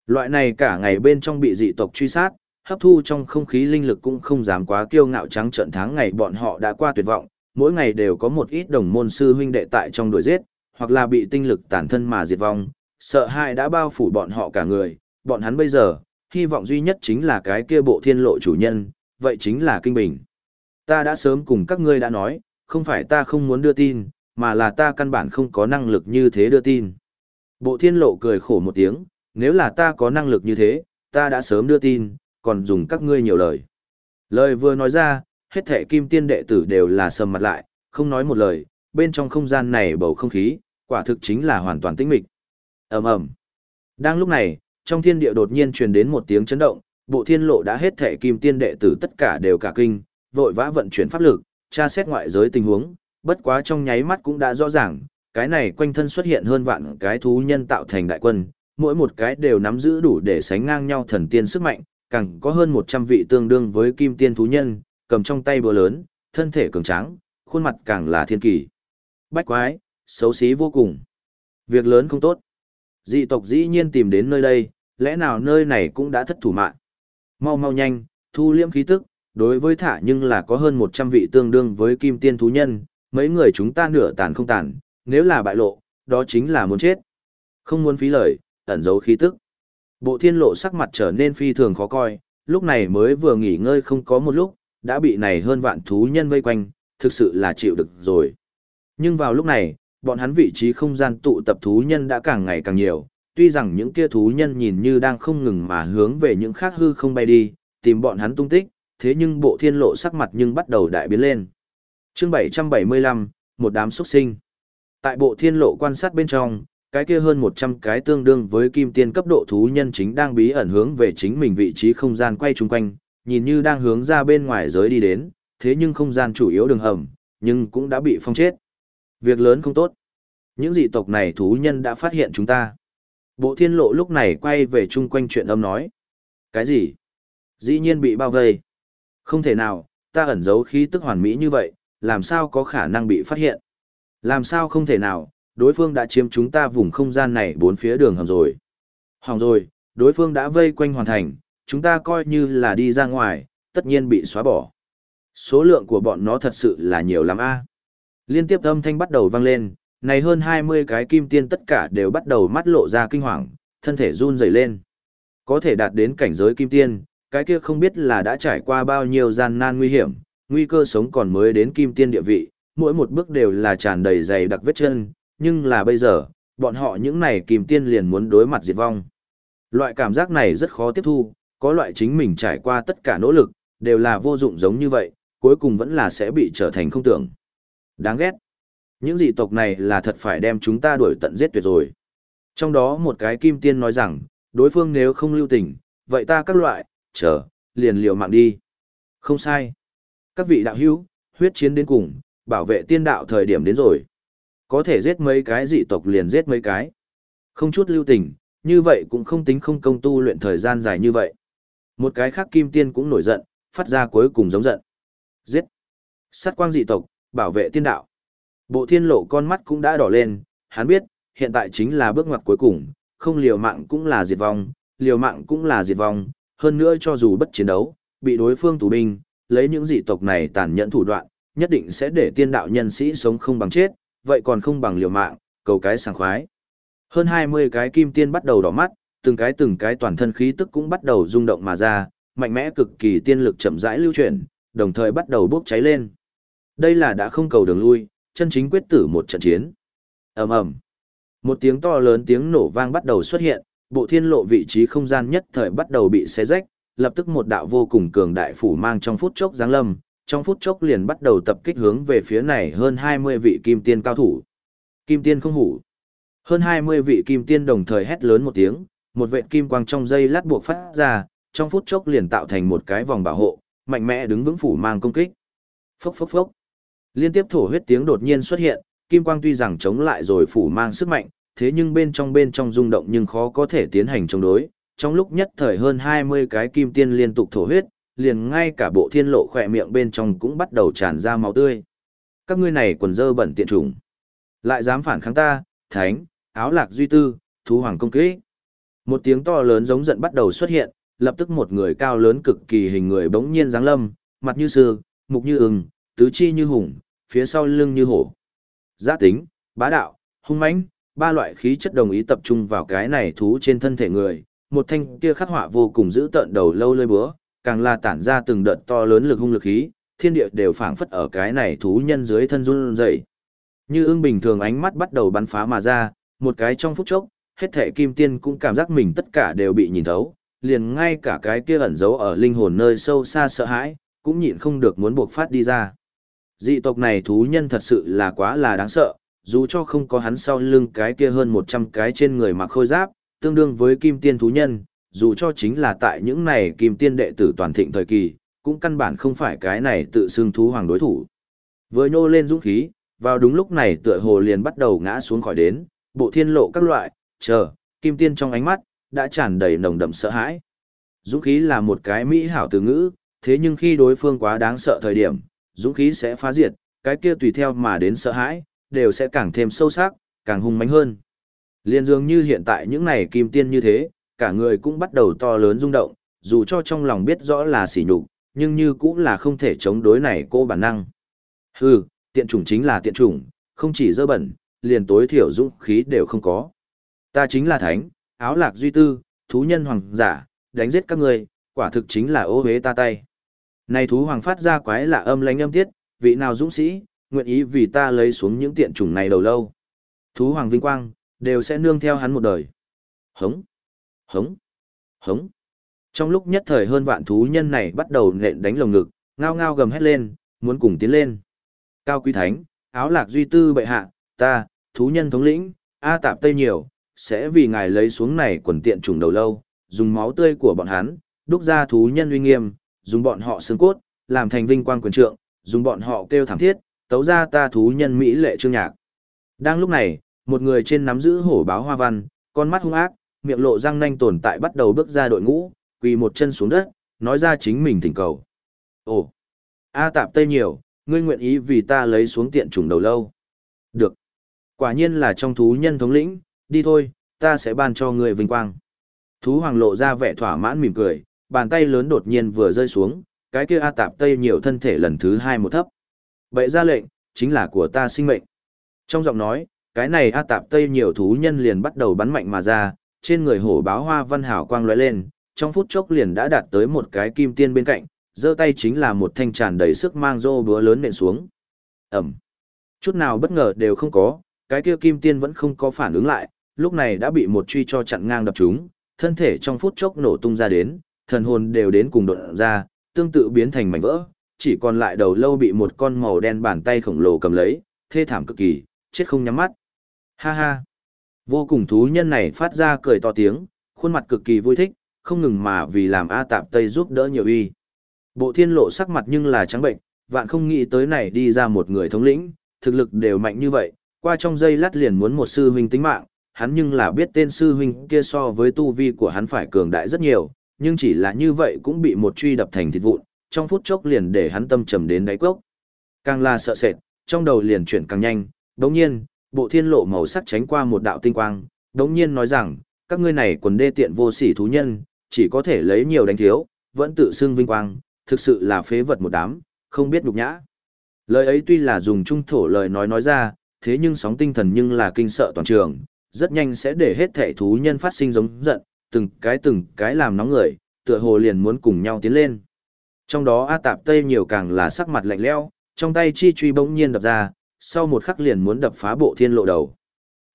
Loại này cả ngày bên trong bị dị tộc truy sát, hấp thu trong không khí linh lực cũng không dám quá kiêu ngạo trắng trận tháng ngày bọn họ đã qua tuyệt vọng, mỗi ngày đều có một ít đồng môn sư huynh đệ tại trong đuổi giết, hoặc là bị tinh lực tàn thân mà diệt vong, sợ hãi đã bao phủ bọn họ cả người, bọn hắn bây giờ, hy vọng duy nhất chính là cái kia bộ thiên lộ chủ nhân, vậy chính là Kinh Bình. Ta đã sớm cùng các ngươi đã nói, không phải ta không muốn đưa tin, mà là ta căn bản không có năng lực như thế đưa tin. Bộ thiên lộ cười khổ một tiếng, nếu là ta có năng lực như thế, ta đã sớm đưa tin, còn dùng các ngươi nhiều lời. Lời vừa nói ra, hết thể kim tiên đệ tử đều là sầm mặt lại, không nói một lời, bên trong không gian này bầu không khí, quả thực chính là hoàn toàn tĩnh mịch. ầm ầm. Đang lúc này, trong thiên địa đột nhiên truyền đến một tiếng chấn động, bộ thiên lộ đã hết thể kim tiên đệ tử tất cả đều cả kinh, vội vã vận chuyển pháp lực, tra xét ngoại giới tình huống, bất quá trong nháy mắt cũng đã rõ ràng, cái này quanh thân xuất hiện hơn vạn cái thú nhân tạo thành đại quân, mỗi một cái đều nắm giữ đủ để sánh ngang nhau thần tiên sức mạnh, càng có hơn 100 vị tương đương với kim tiên thú nhân, cầm trong tay búa lớn, thân thể cường tráng, khuôn mặt càng là thiên kỳ. Bách quái, xấu xí vô cùng. Việc lớn không tốt. Dị tộc dĩ nhiên tìm đến nơi đây, lẽ nào nơi này cũng đã thất thủ mạng. Mau mau nhanh, thu liễm khí tức, đối với thả nhưng là có hơn 100 vị tương đương với kim tiên thú nhân, mấy người chúng ta nửa tàn không tàn, nếu là bại lộ, đó chính là muốn chết. Không muốn phí lời, ẩn giấu khí tức. Bộ thiên lộ sắc mặt trở nên phi thường khó coi, lúc này mới vừa nghỉ ngơi không có một lúc, đã bị này hơn vạn thú nhân vây quanh, thực sự là chịu được rồi. Nhưng vào lúc này, bọn hắn vị trí không gian tụ tập thú nhân đã càng ngày càng nhiều, tuy rằng những kia thú nhân nhìn như đang không ngừng mà hướng về những khác hư không bay đi, tìm bọn hắn tung tích, thế nhưng bộ thiên lộ sắc mặt nhưng bắt đầu đại biến lên. chương 775, một đám xuất sinh. Tại bộ thiên lộ quan sát bên trong, cái kia hơn 100 cái tương đương với kim tiên cấp độ thú nhân chính đang bí ẩn hướng về chính mình vị trí không gian quay chung quanh, nhìn như đang hướng ra bên ngoài giới đi đến, thế nhưng không gian chủ yếu đường hầm, nhưng cũng đã bị phong chết. Việc lớn không tốt. Những dị tộc này thú nhân đã phát hiện chúng ta. Bộ thiên lộ lúc này quay về chung quanh chuyện âm nói. Cái gì? Dĩ nhiên bị bao vây. Không thể nào, ta ẩn giấu khí tức hoàn mỹ như vậy, làm sao có khả năng bị phát hiện? Làm sao không thể nào, đối phương đã chiếm chúng ta vùng không gian này bốn phía đường hầm rồi. Hỏng rồi, đối phương đã vây quanh hoàn thành, chúng ta coi như là đi ra ngoài, tất nhiên bị xóa bỏ. Số lượng của bọn nó thật sự là nhiều lắm a. Liên tiếp âm thanh bắt đầu vang lên, này hơn 20 cái kim tiên tất cả đều bắt đầu mắt lộ ra kinh hoàng, thân thể run rẩy lên. Có thể đạt đến cảnh giới kim tiên, cái kia không biết là đã trải qua bao nhiêu gian nan nguy hiểm, nguy cơ sống còn mới đến kim tiên địa vị, mỗi một bước đều là tràn đầy dày đặc vết chân, nhưng là bây giờ, bọn họ những này kim tiên liền muốn đối mặt diệt vong. Loại cảm giác này rất khó tiếp thu, có loại chính mình trải qua tất cả nỗ lực, đều là vô dụng giống như vậy, cuối cùng vẫn là sẽ bị trở thành không tưởng. Đáng ghét. Những dị tộc này là thật phải đem chúng ta đuổi tận giết tuyệt rồi. Trong đó một cái kim tiên nói rằng, đối phương nếu không lưu tình, vậy ta các loại, chờ, liền liều mạng đi. Không sai. Các vị đạo hữu, huyết chiến đến cùng, bảo vệ tiên đạo thời điểm đến rồi. Có thể giết mấy cái dị tộc liền giết mấy cái. Không chút lưu tình, như vậy cũng không tính không công tu luyện thời gian dài như vậy. Một cái khác kim tiên cũng nổi giận, phát ra cuối cùng giống giận. Giết! Sát quang dị tộc, bảo vệ tiên đạo. Bộ thiên lộ con mắt cũng đã đỏ lên, hắn biết, hiện tại chính là bước ngoặt cuối cùng, không liều mạng cũng là diệt vong, liều mạng cũng là diệt vong, hơn nữa cho dù bất chiến đấu, bị đối phương tù binh, lấy những dị tộc này tàn nhẫn thủ đoạn, nhất định sẽ để tiên đạo nhân sĩ sống không bằng chết, vậy còn không bằng liều mạng, cầu cái sảng khoái. Hơn 20 cái kim tiên bắt đầu đỏ mắt, từng cái từng cái toàn thân khí tức cũng bắt đầu rung động mà ra, mạnh mẽ cực kỳ tiên lực chậm rãi lưu chuyển, đồng thời bắt đầu bốc cháy lên. Đây là đã không cầu đường lui, chân chính quyết tử một trận chiến. Ầm ầm. Một tiếng to lớn tiếng nổ vang bắt đầu xuất hiện, bộ thiên lộ vị trí không gian nhất thời bắt đầu bị xé rách, lập tức một đạo vô cùng cường đại phủ mang trong phút chốc giáng lâm, trong phút chốc liền bắt đầu tập kích hướng về phía này hơn 20 vị kim tiên cao thủ. Kim tiên không hủ. Hơn 20 vị kim tiên đồng thời hét lớn một tiếng, một vệt kim quang trong dây lát buộc phát ra, trong phút chốc liền tạo thành một cái vòng bảo hộ, mạnh mẽ đứng vững phủ mang công kích. Phốc phốc phốc. Liên tiếp thổ huyết tiếng đột nhiên xuất hiện, kim quang tuy rằng chống lại rồi phủ mang sức mạnh, thế nhưng bên trong bên trong rung động nhưng khó có thể tiến hành chống đối. Trong lúc nhất thời hơn 20 cái kim tiên liên tục thổ huyết, liền ngay cả bộ thiên lộ khỏe miệng bên trong cũng bắt đầu tràn ra máu tươi. Các ngươi này quần dơ bẩn tiện trùng. Lại dám phản kháng ta, thánh, áo lạc duy tư, thú hoàng công kỹ. Một tiếng to lớn giống giận bắt đầu xuất hiện, lập tức một người cao lớn cực kỳ hình người bỗng nhiên dáng lâm, mặt như sư, mục như ưng, tứ chi như hùng, phía sau lưng như hổ. Giá tính, bá đạo, hung mãnh, ba loại khí chất đồng ý tập trung vào cái này thú trên thân thể người, một thanh kia khắc họa vô cùng giữ tợn đầu lâu lơi búa, càng là tản ra từng đợt to lớn lực hung lực khí, thiên địa đều phảng phất ở cái này thú nhân dưới thân run rẩy. Như ưng bình thường ánh mắt bắt đầu bắn phá mà ra, một cái trong phút chốc, hết thể kim tiên cũng cảm giác mình tất cả đều bị nhìn thấu, liền ngay cả cái kia ẩn giấu ở linh hồn nơi sâu xa sợ hãi, cũng nhịn không được muốn buộc phát đi ra. Dị tộc này thú nhân thật sự là quá là đáng sợ, dù cho không có hắn sau lưng cái kia hơn 100 cái trên người mặc khôi giáp, tương đương với kim tiên thú nhân, dù cho chính là tại những này kim tiên đệ tử toàn thịnh thời kỳ, cũng căn bản không phải cái này tự xưng thú hoàng đối thủ. Vừa nhô lên dũng khí, vào đúng lúc này tựa hồ liền bắt đầu ngã xuống khỏi đến, bộ thiên lộ các loại, chờ, kim tiên trong ánh mắt, đã tràn đầy nồng đậm sợ hãi. Dũng khí là một cái mỹ hảo từ ngữ, thế nhưng khi đối phương quá đáng sợ thời điểm, dũng khí sẽ phá diệt, cái kia tùy theo mà đến sợ hãi, đều sẽ càng thêm sâu sắc, càng hung mãnh hơn. Liên dường như hiện tại những này kim tiên như thế, cả người cũng bắt đầu to lớn rung động, dù cho trong lòng biết rõ là sỉ nhục, nhưng như cũng là không thể chống đối này cô bản năng. Hừ, tiện chủng chính là tiện chủng, không chỉ dơ bẩn, liền tối thiểu dũng khí đều không có. Ta chính là thánh, áo lạc duy tư, thú nhân hoàng giả, đánh giết các người, quả thực chính là ô hế ta tay. Này thú hoàng phát ra quái lạ âm lãnh âm tiết, vị nào dũng sĩ, nguyện ý vì ta lấy xuống những tiện chủng này đầu lâu. Thú hoàng vinh quang, đều sẽ nương theo hắn một đời. Hống, hống, hống. Trong lúc nhất thời hơn vạn thú nhân này bắt đầu nện đánh lồng ngực, ngao ngao gầm hét lên, muốn cùng tiến lên. Cao quý thánh, áo lạc duy tư bệ hạ, ta, thú nhân thống lĩnh, A tạp tây nhiều, sẽ vì ngài lấy xuống này quần tiện trùng đầu lâu, dùng máu tươi của bọn hắn, đúc ra thú nhân uy nghiêm, dùng bọn họ xương cốt, làm thành vinh quang quyền trượng, dùng bọn họ kêu thảm thiết, tấu ra ta thú nhân mỹ lệ trương nhạc. Đang lúc này, một người trên nắm giữ hổ báo hoa văn, con mắt hung ác, miệng lộ răng nanh tồn tại bắt đầu bước ra đội ngũ, quỳ một chân xuống đất, nói ra chính mình thỉnh cầu. Ồ, A tạp tây nhiều, ngươi nguyện ý vì ta lấy xuống tiện trùng đầu lâu. Được. Quả nhiên là trong thú nhân thống lĩnh, đi thôi, ta sẽ ban cho ngươi vinh quang. Thú hoàng lộ ra vẻ thỏa mãn mỉm cười, bàn tay lớn đột nhiên vừa rơi xuống, cái kia A tạp tây nhiều thân thể lần thứ hai một thấp. Vậy ra lệnh, chính là của ta sinh mệnh. Trong giọng nói, cái này A tạp tây nhiều thú nhân liền bắt đầu bắn mạnh mà ra, trên người hổ báo hoa văn hảo quang lóe lên, trong phút chốc liền đã đạt tới một cái kim tiên bên cạnh, giơ tay chính là một thanh tràn đầy sức mang rô búa lớn nện xuống. Ẩm. Chút nào bất ngờ đều không có, cái kia kim tiên vẫn không có phản ứng lại, lúc này đã bị một truy cho chặn ngang đập trúng, thân thể trong phút chốc nổ tung ra đến, thần hồn đều đến cùng đột ra, tương tự biến thành mảnh vỡ, chỉ còn lại đầu lâu bị một con màu đen bàn tay khổng lồ cầm lấy, thê thảm cực kỳ, chết không nhắm mắt. Ha ha. Vô cùng thú nhân này phát ra cười to tiếng, khuôn mặt cực kỳ vui thích, không ngừng mà vì làm A Tạp Tây giúp đỡ nhiều y. Bộ thiên lộ sắc mặt nhưng là trắng bệnh, vạn không nghĩ tới này đi ra một người thống lĩnh, thực lực đều mạnh như vậy, qua trong giây lát liền muốn một sư huynh tính mạng, hắn nhưng là biết tên sư huynh kia so với tu vi của hắn phải cường đại rất nhiều, nhưng chỉ là như vậy cũng bị một truy đập thành thịt vụn, trong phút chốc liền để hắn tâm trầm đến đáy cốc. Càng là sợ sệt, trong đầu liền chuyển càng nhanh, đồng nhiên, bộ thiên lộ màu sắc tránh qua một đạo tinh quang, đống nhiên nói rằng, các ngươi này quần đê tiện vô sỉ thú nhân, chỉ có thể lấy nhiều đánh thiếu, vẫn tự xưng vinh quang, thực sự là phế vật một đám, không biết nhục nhã. Lời ấy tuy là dùng trung thổ lời nói nói ra, thế nhưng sóng tinh thần nhưng là kinh sợ toàn trường, rất nhanh sẽ để hết thể thú nhân phát sinh giống giận, từng cái từng cái làm nóng người, tựa hồ liền muốn cùng nhau tiến lên. Trong đó A Tạp Tây nhiều càng là sắc mặt lạnh lẽo, trong tay chi truy bỗng nhiên đập ra, sau một khắc liền muốn đập phá bộ thiên lộ đầu.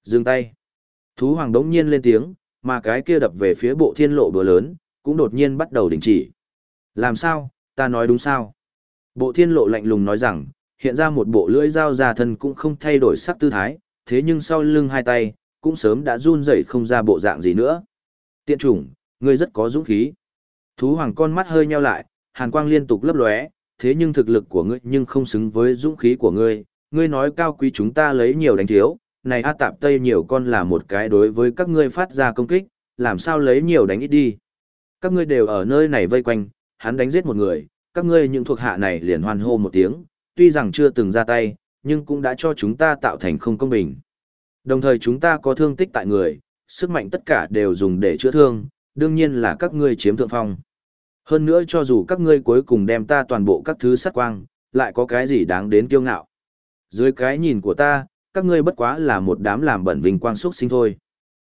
Dừng tay. Thú hoàng đống nhiên lên tiếng, mà cái kia đập về phía bộ thiên lộ bữa lớn, cũng đột nhiên bắt đầu đình chỉ. Làm sao, ta nói đúng sao? Bộ thiên lộ lạnh lùng nói rằng, hiện ra một bộ lưỡi dao già thân cũng không thay đổi sắc tư thái, thế nhưng sau lưng hai tay, cũng sớm đã run rẩy không ra bộ dạng gì nữa. Tiện chủng, ngươi rất có dũng khí. Thú hoàng con mắt hơi nheo lại, hàn quang liên tục lấp lóe, thế nhưng thực lực của ngươi nhưng không xứng với dũng khí của ngươi, ngươi nói cao quý chúng ta lấy nhiều đánh thiếu, này A Tạp Tây nhiều con là một cái đối với các ngươi phát ra công kích, làm sao lấy nhiều đánh ít đi. Các ngươi đều ở nơi này vây quanh, hắn đánh giết một người, các ngươi những thuộc hạ này liền hoan hô một tiếng, tuy rằng chưa từng ra tay, nhưng cũng đã cho chúng ta tạo thành không công bình. Đồng thời chúng ta có thương tích tại người, sức mạnh tất cả đều dùng để chữa thương, đương nhiên là các ngươi chiếm thượng phong. Hơn nữa cho dù các ngươi cuối cùng đem ta toàn bộ các thứ sát quang, lại có cái gì đáng đến kiêu ngạo. Dưới cái nhìn của ta, các ngươi bất quá là một đám làm bẩn vinh quang xúc sinh thôi.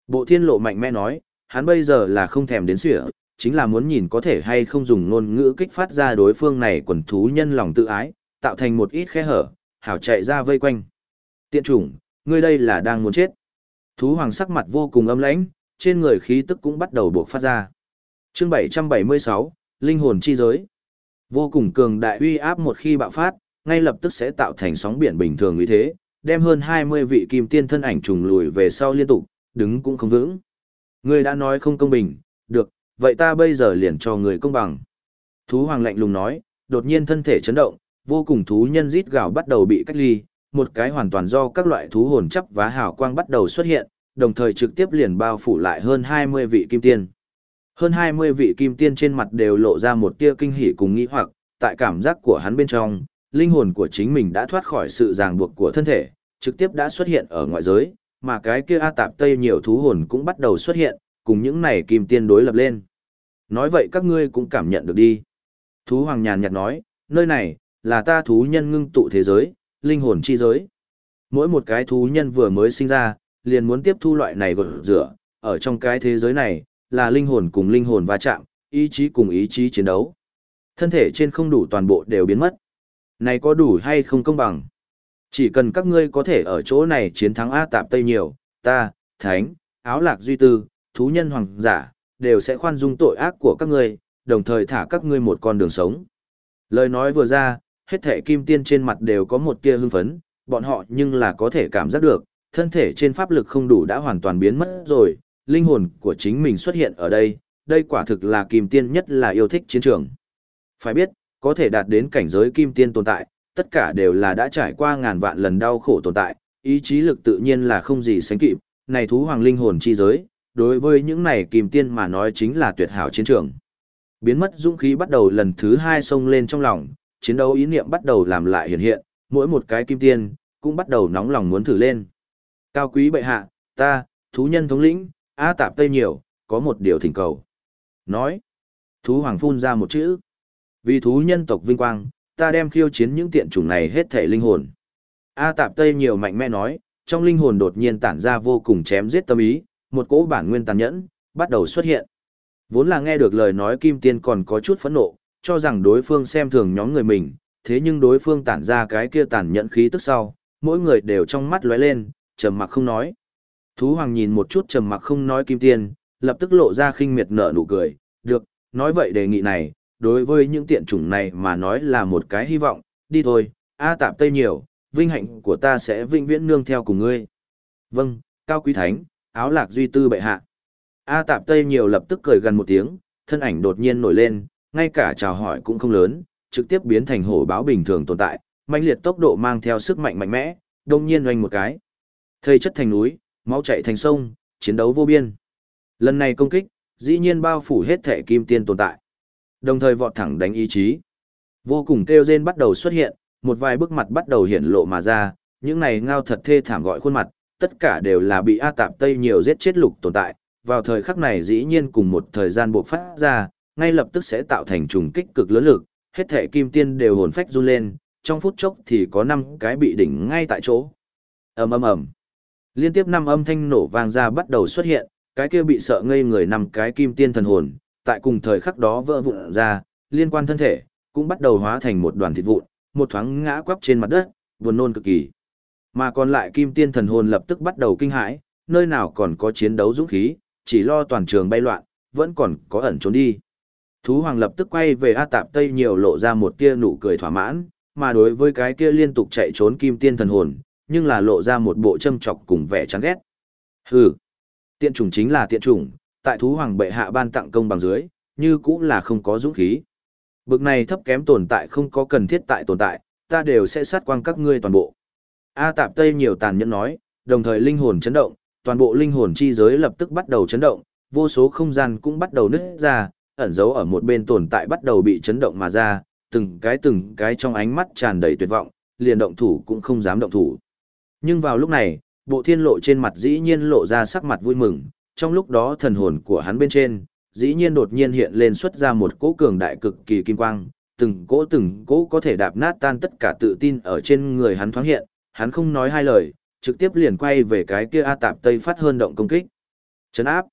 Bộ thiên lộ mạnh mẽ nói, hắn bây giờ là không thèm đến sỉa, chính là muốn nhìn có thể hay không dùng ngôn ngữ kích phát ra đối phương này quần thú nhân lòng tự ái, tạo thành một ít khe hở, hảo chạy ra vây quanh. Tiện chủng, ngươi đây là đang muốn chết. Thú hoàng sắc mặt vô cùng âm lãnh, trên người khí tức cũng bắt đầu buộc phát ra. Chương 776, Linh hồn chi giới. Vô cùng cường đại uy áp một khi bạo phát, ngay lập tức sẽ tạo thành sóng biển bình thường như thế, đem hơn 20 vị kim tiên thân ảnh trùng lùi về sau liên tục, đứng cũng không vững. Ngươi đã nói không công bình, được, vậy ta bây giờ liền cho người công bằng. Thú hoàng lạnh lùng nói, đột nhiên thân thể chấn động, vô cùng thú nhân rít gào bắt đầu bị cách ly, một cái hoàn toàn do các loại thú hồn chấp và hào quang bắt đầu xuất hiện, đồng thời trực tiếp liền bao phủ lại hơn 20 vị kim tiên. Hơn 20 vị kim tiên trên mặt đều lộ ra một tia kinh hỉ cùng nghi hoặc, tại cảm giác của hắn bên trong, linh hồn của chính mình đã thoát khỏi sự ràng buộc của thân thể, trực tiếp đã xuất hiện ở ngoại giới, mà cái kia A Tạp Tây nhiều thú hồn cũng bắt đầu xuất hiện, cùng những này kim tiên đối lập lên. Nói vậy các ngươi cũng cảm nhận được đi. Thú Hoàng nhàn nhạt nói, nơi này, là ta thú nhân ngưng tụ thế giới, linh hồn chi giới. Mỗi một cái thú nhân vừa mới sinh ra, liền muốn tiếp thu loại này gột rửa, ở trong cái thế giới này, là linh hồn cùng linh hồn va chạm, ý chí cùng ý chí chiến đấu. Thân thể trên không đủ toàn bộ đều biến mất. Này có đủ hay không công bằng? Chỉ cần các ngươi có thể ở chỗ này chiến thắng A Tạp Tây nhiều, ta, Thánh, Áo Lạc Duy Tư, Thú Nhân Hoàng Giả, đều sẽ khoan dung tội ác của các ngươi, đồng thời thả các ngươi một con đường sống. Lời nói vừa ra, hết thể kim tiên trên mặt đều có một tia hưng phấn, bọn họ nhưng là có thể cảm giác được, thân thể trên pháp lực không đủ đã hoàn toàn biến mất rồi, linh hồn của chính mình xuất hiện ở đây, đây quả thực là kim tiên nhất là yêu thích chiến trường. Phải biết, có thể đạt đến cảnh giới kim tiên tồn tại, tất cả đều là đã trải qua ngàn vạn lần đau khổ tồn tại, ý chí lực tự nhiên là không gì sánh kịp, này thú hoàng linh hồn chi giới, đối với những này kim tiên mà nói chính là tuyệt hảo chiến trường. Biến mất dũng khí bắt đầu lần thứ hai xông lên trong lòng, chiến đấu ý niệm bắt đầu làm lại hiện hiện, mỗi một cái kim tiên, cũng bắt đầu nóng lòng muốn thử lên. Cao quý bệ hạ, ta, thú nhân thống lĩnh, A tạp tây nhiều, có một điều thỉnh cầu. Nói, thú hoàng phun ra một chữ. Vì thú nhân tộc vinh quang, ta đem khiêu chiến những tiện chủng này hết thể linh hồn. A tạp tây nhiều mạnh mẽ nói, trong linh hồn đột nhiên tản ra vô cùng chém giết tâm ý, một cỗ bản nguyên tàn nhẫn, bắt đầu xuất hiện. Vốn là nghe được lời nói kim tiên còn có chút phẫn nộ, cho rằng đối phương xem thường nhóm người mình, thế nhưng đối phương tản ra cái kia tàn nhẫn khí tức sau, mỗi người đều trong mắt lóe lên, trầm mặc không nói. Thú hoàng nhìn một chút trầm mặc không nói kim tiên, lập tức lộ ra khinh miệt nở nụ cười, được, nói vậy đề nghị này, đối với những tiện chủng này mà nói là một cái hy vọng, đi thôi, A tạm tây nhiều, vinh hạnh của ta sẽ vinh viễn nương theo cùng ngươi. Vâng, cao quý thánh, áo lạc duy tư bệ hạ. A tạm tây nhiều lập tức cười gần một tiếng, thân ảnh đột nhiên nổi lên, ngay cả chào hỏi cũng không lớn, trực tiếp biến thành hổ báo bình thường tồn tại, mãnh liệt tốc độ mang theo sức mạnh mạnh mẽ, đông nhiên oanh một cái. Thây chất thành núi, máu chảy thành sông, chiến đấu vô biên. Lần này công kích, dĩ nhiên bao phủ hết thể kim tiên tồn tại. Đồng thời vọt thẳng đánh ý chí. Vô cùng kêu rên bắt đầu xuất hiện, một vài bức mặt bắt đầu hiện lộ mà ra, những này ngao thật thê thảm gọi khuôn mặt, tất cả đều là bị A Tạp Tây nhiều giết chết lục tồn tại, vào thời khắc này dĩ nhiên cùng một thời gian buộc phát ra, ngay lập tức sẽ tạo thành trùng kích cực lớn lực, hết thể kim tiên đều hồn phách run lên, trong phút chốc thì có 5 cái bị đỉnh ngay tại chỗ. ầm ầm ầm. Liên tiếp năm âm thanh nổ vang ra bắt đầu xuất hiện, cái kia bị sợ ngây người năm cái kim tiên thần hồn, tại cùng thời khắc đó vỡ vụn ra, liên quan thân thể, cũng bắt đầu hóa thành một đoàn thịt vụn, một thoáng ngã quắp trên mặt đất, buồn nôn cực kỳ. Mà còn lại kim tiên thần hồn lập tức bắt đầu kinh hãi, nơi nào còn có chiến đấu dũng khí, chỉ lo toàn trường bay loạn, vẫn còn có ẩn trốn đi. Thú hoàng lập tức quay về A Tạp Tây nhiều lộ ra một tia nụ cười thỏa mãn, mà đối với cái kia liên tục chạy trốn kim tiên thần hồn, nhưng là lộ ra một bộ châm chọc cùng vẻ chán ghét. Hừ, tiện chủng chính là tiện chủng, tại thú hoàng bệ hạ ban tặng công bằng dưới, như cũng là không có dũng khí. Bực này thấp kém tồn tại không có cần thiết tại tồn tại, ta đều sẽ sát quang các ngươi toàn bộ. A Tạp Tây nhiều tàn nhẫn nói, đồng thời linh hồn chấn động, toàn bộ linh hồn chi giới lập tức bắt đầu chấn động, vô số không gian cũng bắt đầu nứt ra, ẩn giấu ở một bên tồn tại bắt đầu bị chấn động mà ra, từng cái từng cái trong ánh mắt tràn đầy tuyệt vọng, liền động thủ cũng không dám động thủ. Nhưng vào lúc này, bộ thiên lộ trên mặt dĩ nhiên lộ ra sắc mặt vui mừng, trong lúc đó thần hồn của hắn bên trên, dĩ nhiên đột nhiên hiện lên xuất ra một cỗ cường đại cực kỳ kim quang, từng cỗ từng cỗ có thể đạp nát tan tất cả tự tin ở trên người hắn thoáng hiện, hắn không nói hai lời, trực tiếp liền quay về cái kia A Tạp Tây phát hơn động công kích. Chấn áp.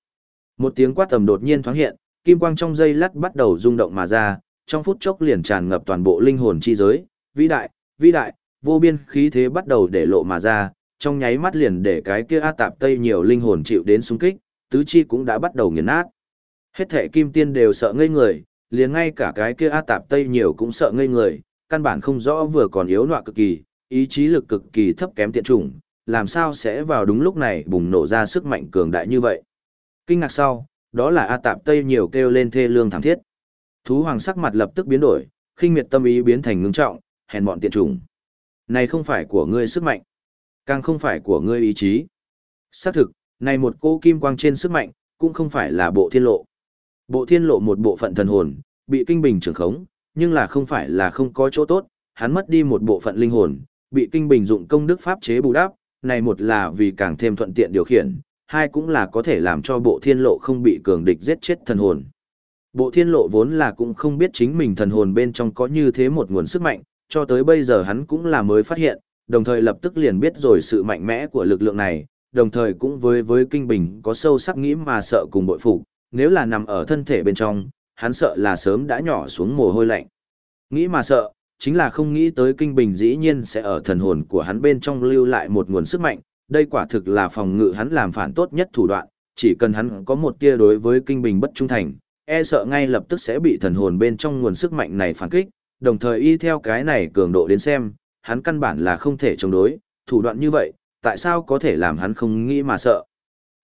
Một tiếng quát tầm đột nhiên thoáng hiện, kim quang trong dây lắt bắt đầu rung động mà ra, trong phút chốc liền tràn ngập toàn bộ linh hồn chi giới, vĩ đại, vĩ đại, vô biên khí thế bắt đầu để lộ mà ra, trong nháy mắt liền để cái kia A Tạp Tây nhiều linh hồn chịu đến xung kích, tứ chi cũng đã bắt đầu nghiền nát. Hết thể kim tiên đều sợ ngây người, liền ngay cả cái kia A Tạp Tây nhiều cũng sợ ngây người, căn bản không rõ vừa còn yếu nọa cực kỳ, ý chí lực cực kỳ thấp kém tiện chủng, làm sao sẽ vào đúng lúc này bùng nổ ra sức mạnh cường đại như vậy. Kinh ngạc sau, đó là A Tạp Tây nhiều kêu lên thê lương thảm thiết. Thú hoàng sắc mặt lập tức biến đổi, khinh miệt tâm ý biến thành ngưng trọng, hèn mọn tiện chủng. Này không phải của ngươi sức mạnh, càng không phải của ngươi ý chí. Xác thực, này một cô kim quang trên sức mạnh, cũng không phải là bộ thiên lộ. Bộ thiên lộ một bộ phận thần hồn, bị kinh bình trưởng khống, nhưng là không phải là không có chỗ tốt, hắn mất đi một bộ phận linh hồn, bị kinh bình dụng công đức pháp chế bù đắp, này một là vì càng thêm thuận tiện điều khiển, hai cũng là có thể làm cho bộ thiên lộ không bị cường địch giết chết thần hồn. Bộ thiên lộ vốn là cũng không biết chính mình thần hồn bên trong có như thế một nguồn sức mạnh, cho tới bây giờ hắn cũng là mới phát hiện, đồng thời lập tức liền biết rồi sự mạnh mẽ của lực lượng này, đồng thời cũng với với kinh bình có sâu sắc nghĩ mà sợ cùng bội phục, nếu là nằm ở thân thể bên trong, hắn sợ là sớm đã nhỏ xuống mồ hôi lạnh. Nghĩ mà sợ, chính là không nghĩ tới kinh bình dĩ nhiên sẽ ở thần hồn của hắn bên trong lưu lại một nguồn sức mạnh, đây quả thực là phòng ngự hắn làm phản tốt nhất thủ đoạn, chỉ cần hắn có một tia đối với kinh bình bất trung thành, e sợ ngay lập tức sẽ bị thần hồn bên trong nguồn sức mạnh này phản kích, đồng thời y theo cái này cường độ đến xem, hắn căn bản là không thể chống đối, thủ đoạn như vậy, tại sao có thể làm hắn không nghĩ mà sợ.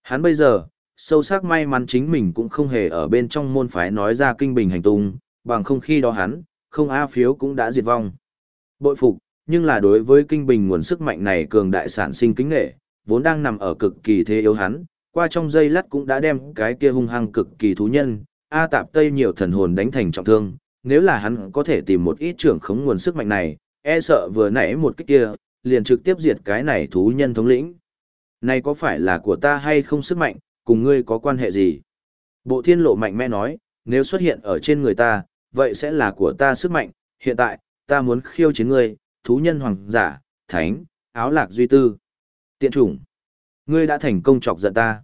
Hắn bây giờ, sâu sắc may mắn chính mình cũng không hề ở bên trong môn phái nói ra kinh bình hành tung, bằng không khi đó hắn, không A phiếu cũng đã diệt vong. Bội phục, nhưng là đối với kinh bình nguồn sức mạnh này cường đại sản sinh kính nghệ, vốn đang nằm ở cực kỳ thế yếu hắn, qua trong giây lát cũng đã đem cái kia hung hăng cực kỳ thú nhân, A tạp tây nhiều thần hồn đánh thành trọng thương, nếu là hắn có thể tìm một ít trưởng khống nguồn sức mạnh này, e sợ vừa nãy một cái kia, liền trực tiếp diệt cái này thú nhân thống lĩnh. Này có phải là của ta hay không sức mạnh, cùng ngươi có quan hệ gì? Bộ thiên lộ mạnh mẽ nói, nếu xuất hiện ở trên người ta, vậy sẽ là của ta sức mạnh, hiện tại, ta muốn khiêu chiến ngươi, thú nhân hoàng giả, thánh, áo lạc duy tư. Tiện chủng, ngươi đã thành công chọc giận ta.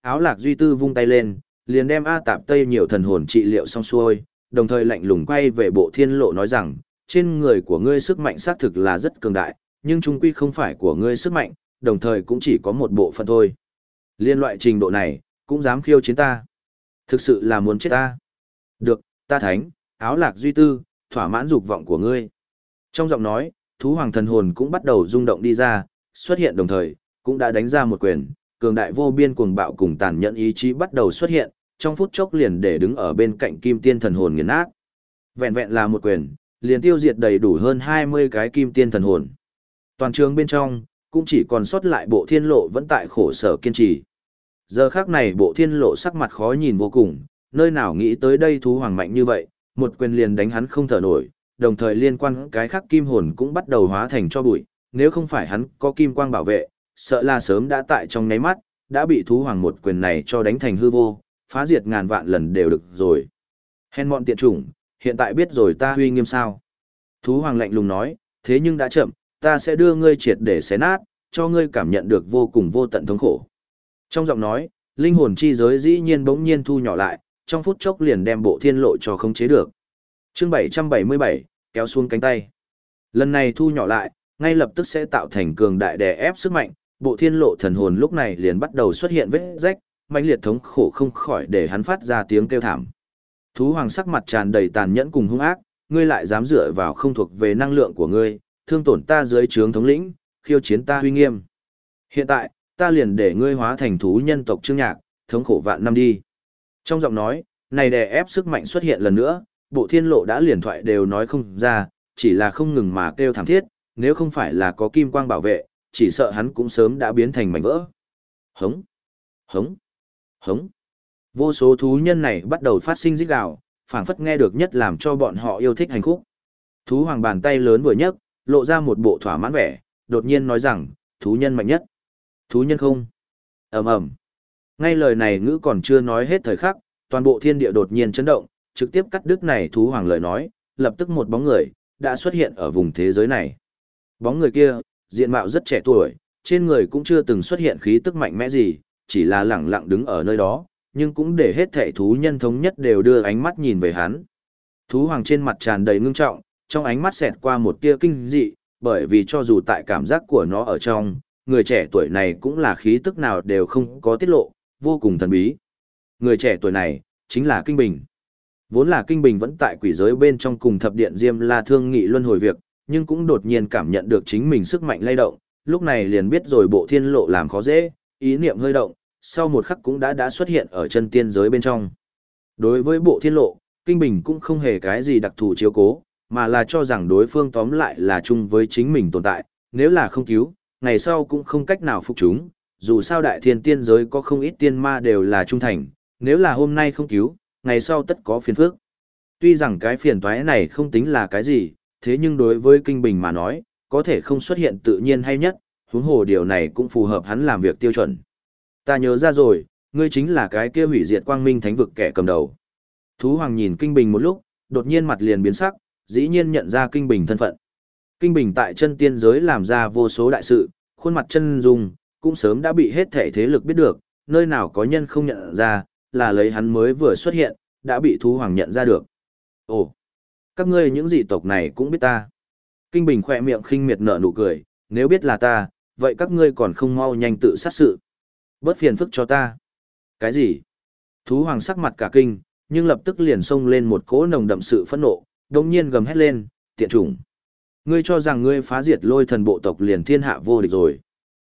Áo lạc duy tư vung tay lên, liền đem A tạp tây nhiều thần hồn trị liệu xong xuôi, đồng thời lạnh lùng quay về bộ thiên lộ nói rằng, trên người của ngươi sức mạnh xác thực là rất cường đại, nhưng trung quy không phải của ngươi sức mạnh, đồng thời cũng chỉ có một bộ phận thôi. Liên loại trình độ này, cũng dám khiêu chiến ta. Thực sự là muốn chết ta. Được, ta thánh, áo lạc duy tư, thỏa mãn dục vọng của ngươi. Trong giọng nói, thú hoàng thần hồn cũng bắt đầu rung động đi ra, xuất hiện đồng thời, cũng đã đánh ra một quyền, cường đại vô biên cuồng bạo cùng tàn nhẫn ý chí bắt đầu xuất hiện, trong phút chốc liền để đứng ở bên cạnh kim tiên thần hồn nghiền nát. Vẹn vẹn là một quyền, liền tiêu diệt đầy đủ hơn 20 cái kim tiên thần hồn. Toàn trường bên trong, cũng chỉ còn sót lại bộ thiên lộ vẫn tại khổ sở kiên trì. Giờ khác này bộ thiên lộ sắc mặt khó nhìn vô cùng, nơi nào nghĩ tới đây thú hoàng mạnh như vậy, một quyền liền đánh hắn không thở nổi, đồng thời liên quan cái khác kim hồn cũng bắt đầu hóa thành cho bụi, nếu không phải hắn có kim quang bảo vệ, sợ là sớm đã tại trong nháy mắt, đã bị thú hoàng một quyền này cho đánh thành hư vô, phá diệt ngàn vạn lần đều được rồi. Hèn mọn tiện chủng, hiện tại biết rồi ta huy nghiêm sao. Thú hoàng lạnh lùng nói, thế nhưng đã chậm, ta sẽ đưa ngươi triệt để xé nát, cho ngươi cảm nhận được vô cùng vô tận thống khổ. Trong giọng nói, linh hồn chi giới dĩ nhiên bỗng nhiên thu nhỏ lại, trong phút chốc liền đem bộ thiên lộ cho khống chế được. Chương 777, kéo xuống cánh tay. Lần này thu nhỏ lại, ngay lập tức sẽ tạo thành cường đại đè ép sức mạnh, bộ thiên lộ thần hồn lúc này liền bắt đầu xuất hiện vết rách, mãnh liệt thống khổ không khỏi để hắn phát ra tiếng kêu thảm. Thú hoàng sắc mặt tràn đầy tàn nhẫn cùng hung ác, ngươi lại dám dựa vào không thuộc về năng lượng của ngươi, thương tổn ta dưới trướng thống lĩnh, khiêu chiến ta huy nghiêm. Hiện tại, ta liền để ngươi hóa thành thú nhân tộc trương nhạc, thống khổ vạn năm đi. Trong giọng nói, này đè ép sức mạnh xuất hiện lần nữa, bộ thiên lộ đã liền thoại đều nói không ra, chỉ là không ngừng mà kêu thảm thiết, nếu không phải là có kim quang bảo vệ, chỉ sợ hắn cũng sớm đã biến thành mảnh vỡ. Hống, hống, hống. Vô số thú nhân này bắt đầu phát sinh rít gào, phảng phất nghe được nhất làm cho bọn họ yêu thích hành khúc. Thú hoàng bàn tay lớn vừa nhấc, lộ ra một bộ thỏa mãn vẻ, đột nhiên nói rằng, thú nhân mạnh nhất. Thú nhân không? ầm ầm. Ngay lời này ngữ còn chưa nói hết thời khắc, toàn bộ thiên địa đột nhiên chấn động, trực tiếp cắt đứt này thú hoàng lời nói, lập tức một bóng người đã xuất hiện ở vùng thế giới này. Bóng người kia, diện mạo rất trẻ tuổi, trên người cũng chưa từng xuất hiện khí tức mạnh mẽ gì, chỉ là lẳng lặng đứng ở nơi đó, nhưng cũng để hết thảy thú nhân thống nhất đều đưa ánh mắt nhìn về hắn. Thú hoàng trên mặt tràn đầy ngưng trọng, trong ánh mắt xẹt qua một tia kinh dị, bởi vì cho dù tại cảm giác của nó ở trong, người trẻ tuổi này cũng là khí tức nào đều không có tiết lộ, vô cùng thần bí. Người trẻ tuổi này, chính là Kinh Bình. Vốn là Kinh Bình vẫn tại quỷ giới bên trong cùng thập điện Diêm La thương nghị luân hồi việc, nhưng cũng đột nhiên cảm nhận được chính mình sức mạnh lay động, lúc này liền biết rồi bộ thiên lộ làm khó dễ, ý niệm hơi động, sau một khắc cũng đã đã xuất hiện ở chân tiên giới bên trong. Đối với bộ thiên lộ, Kinh Bình cũng không hề cái gì đặc thù chiếu cố, mà là cho rằng đối phương tóm lại là chung với chính mình tồn tại, nếu là không cứu, ngày sau cũng không cách nào phục chúng, dù sao đại thiên tiên giới có không ít tiên ma đều là trung thành, nếu là hôm nay không cứu, ngày sau tất có phiền phức. Tuy rằng cái phiền toái này không tính là cái gì, thế nhưng đối với kinh bình mà nói, có thể không xuất hiện tự nhiên hay nhất, huống hồ điều này cũng phù hợp hắn làm việc tiêu chuẩn. Ta nhớ ra rồi, ngươi chính là cái kia hủy diệt quang minh thánh vực kẻ cầm đầu. Thú hoàng nhìn kinh bình một lúc, đột nhiên mặt liền biến sắc, dĩ nhiên nhận ra kinh bình thân phận. Kinh bình tại chân tiên giới làm ra vô số đại sự, khuôn mặt chân dung, cũng sớm đã bị hết thể thế lực biết được, nơi nào có nhân không nhận ra, là lấy hắn mới vừa xuất hiện, đã bị thú hoàng nhận ra được. Ồ, các ngươi những dị tộc này cũng biết ta. Kinh Bình khỏe miệng khinh miệt nở nụ cười, nếu biết là ta, vậy các ngươi còn không mau nhanh tự sát sự. Bớt phiền phức cho ta. Cái gì? Thú hoàng sắc mặt cả kinh, nhưng lập tức liền xông lên một cỗ nồng đậm sự phẫn nộ, đồng nhiên gầm hét lên, tiện chủng. Ngươi cho rằng ngươi phá diệt lôi thần bộ tộc liền thiên hạ vô địch rồi.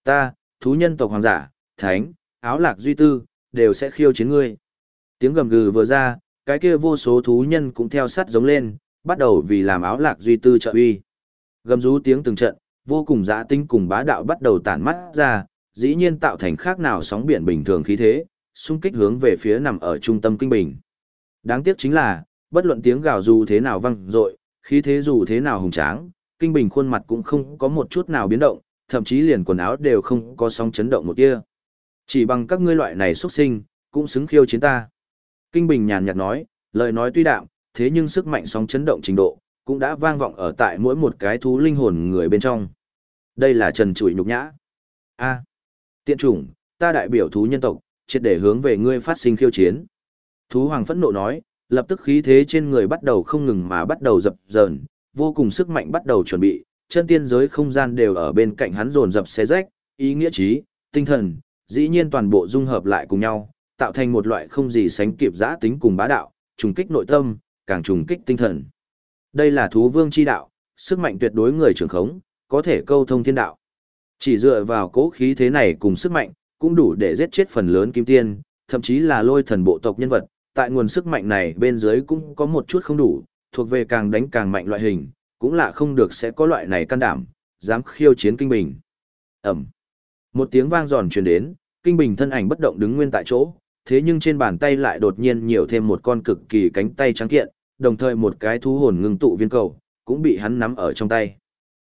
Ta, thú nhân tộc hoàng giả, thánh, áo lạc duy tư, đều sẽ khiêu chiến ngươi. Tiếng gầm gừ vừa ra, cái kia vô số thú nhân cũng theo sát giống lên, bắt đầu vì làm áo lạc duy tư trợ uy. Gầm rú tiếng từng trận, vô cùng dã tinh cùng bá đạo bắt đầu tản mắt ra, dĩ nhiên tạo thành khác nào sóng biển bình thường khí thế, xung kích hướng về phía nằm ở trung tâm kinh bình. Đáng tiếc chính là, bất luận tiếng gào dù thế nào vang dội, khí thế dù thế nào hùng tráng, kinh bình khuôn mặt cũng không có một chút nào biến động, thậm chí liền quần áo đều không có sóng chấn động một tia. Chỉ bằng các ngươi loại này xuất sinh, cũng xứng khiêu chiến ta. Kinh bình nhàn nhạt nói, lời nói tuy đạm, thế nhưng sức mạnh sóng chấn động trình độ, cũng đã vang vọng ở tại mỗi một cái thú linh hồn người bên trong. Đây là trần trụi nhục nhã. A, tiện chủng, ta đại biểu thú nhân tộc, triệt để hướng về ngươi phát sinh khiêu chiến. Thú hoàng phẫn nộ nói, lập tức khí thế trên người bắt đầu không ngừng mà bắt đầu dập dờn, vô cùng sức mạnh bắt đầu chuẩn bị, chân tiên giới không gian đều ở bên cạnh hắn dồn dập xé rách, ý nghĩa trí, tinh thần, dĩ nhiên toàn bộ dung hợp lại cùng nhau, tạo thành một loại không gì sánh kịp giã tính cùng bá đạo, trùng kích nội tâm, càng trùng kích tinh thần. Đây là thú vương chi đạo, sức mạnh tuyệt đối người trưởng khống, có thể câu thông thiên đạo. Chỉ dựa vào cố khí thế này cùng sức mạnh, cũng đủ để giết chết phần lớn kim tiên, thậm chí là lôi thần bộ tộc nhân vật, tại nguồn sức mạnh này bên dưới cũng có một chút không đủ, thuộc về càng đánh càng mạnh loại hình, cũng lạ không được sẽ có loại này can đảm, dám khiêu chiến kinh bình. Ẩm. Một tiếng vang giòn truyền đến, kinh bình thân ảnh bất động đứng nguyên tại chỗ, thế nhưng trên bàn tay lại đột nhiên nhiều thêm một con cực kỳ cánh tay trắng kiện, đồng thời một cái thú hồn ngưng tụ viên cầu, cũng bị hắn nắm ở trong tay.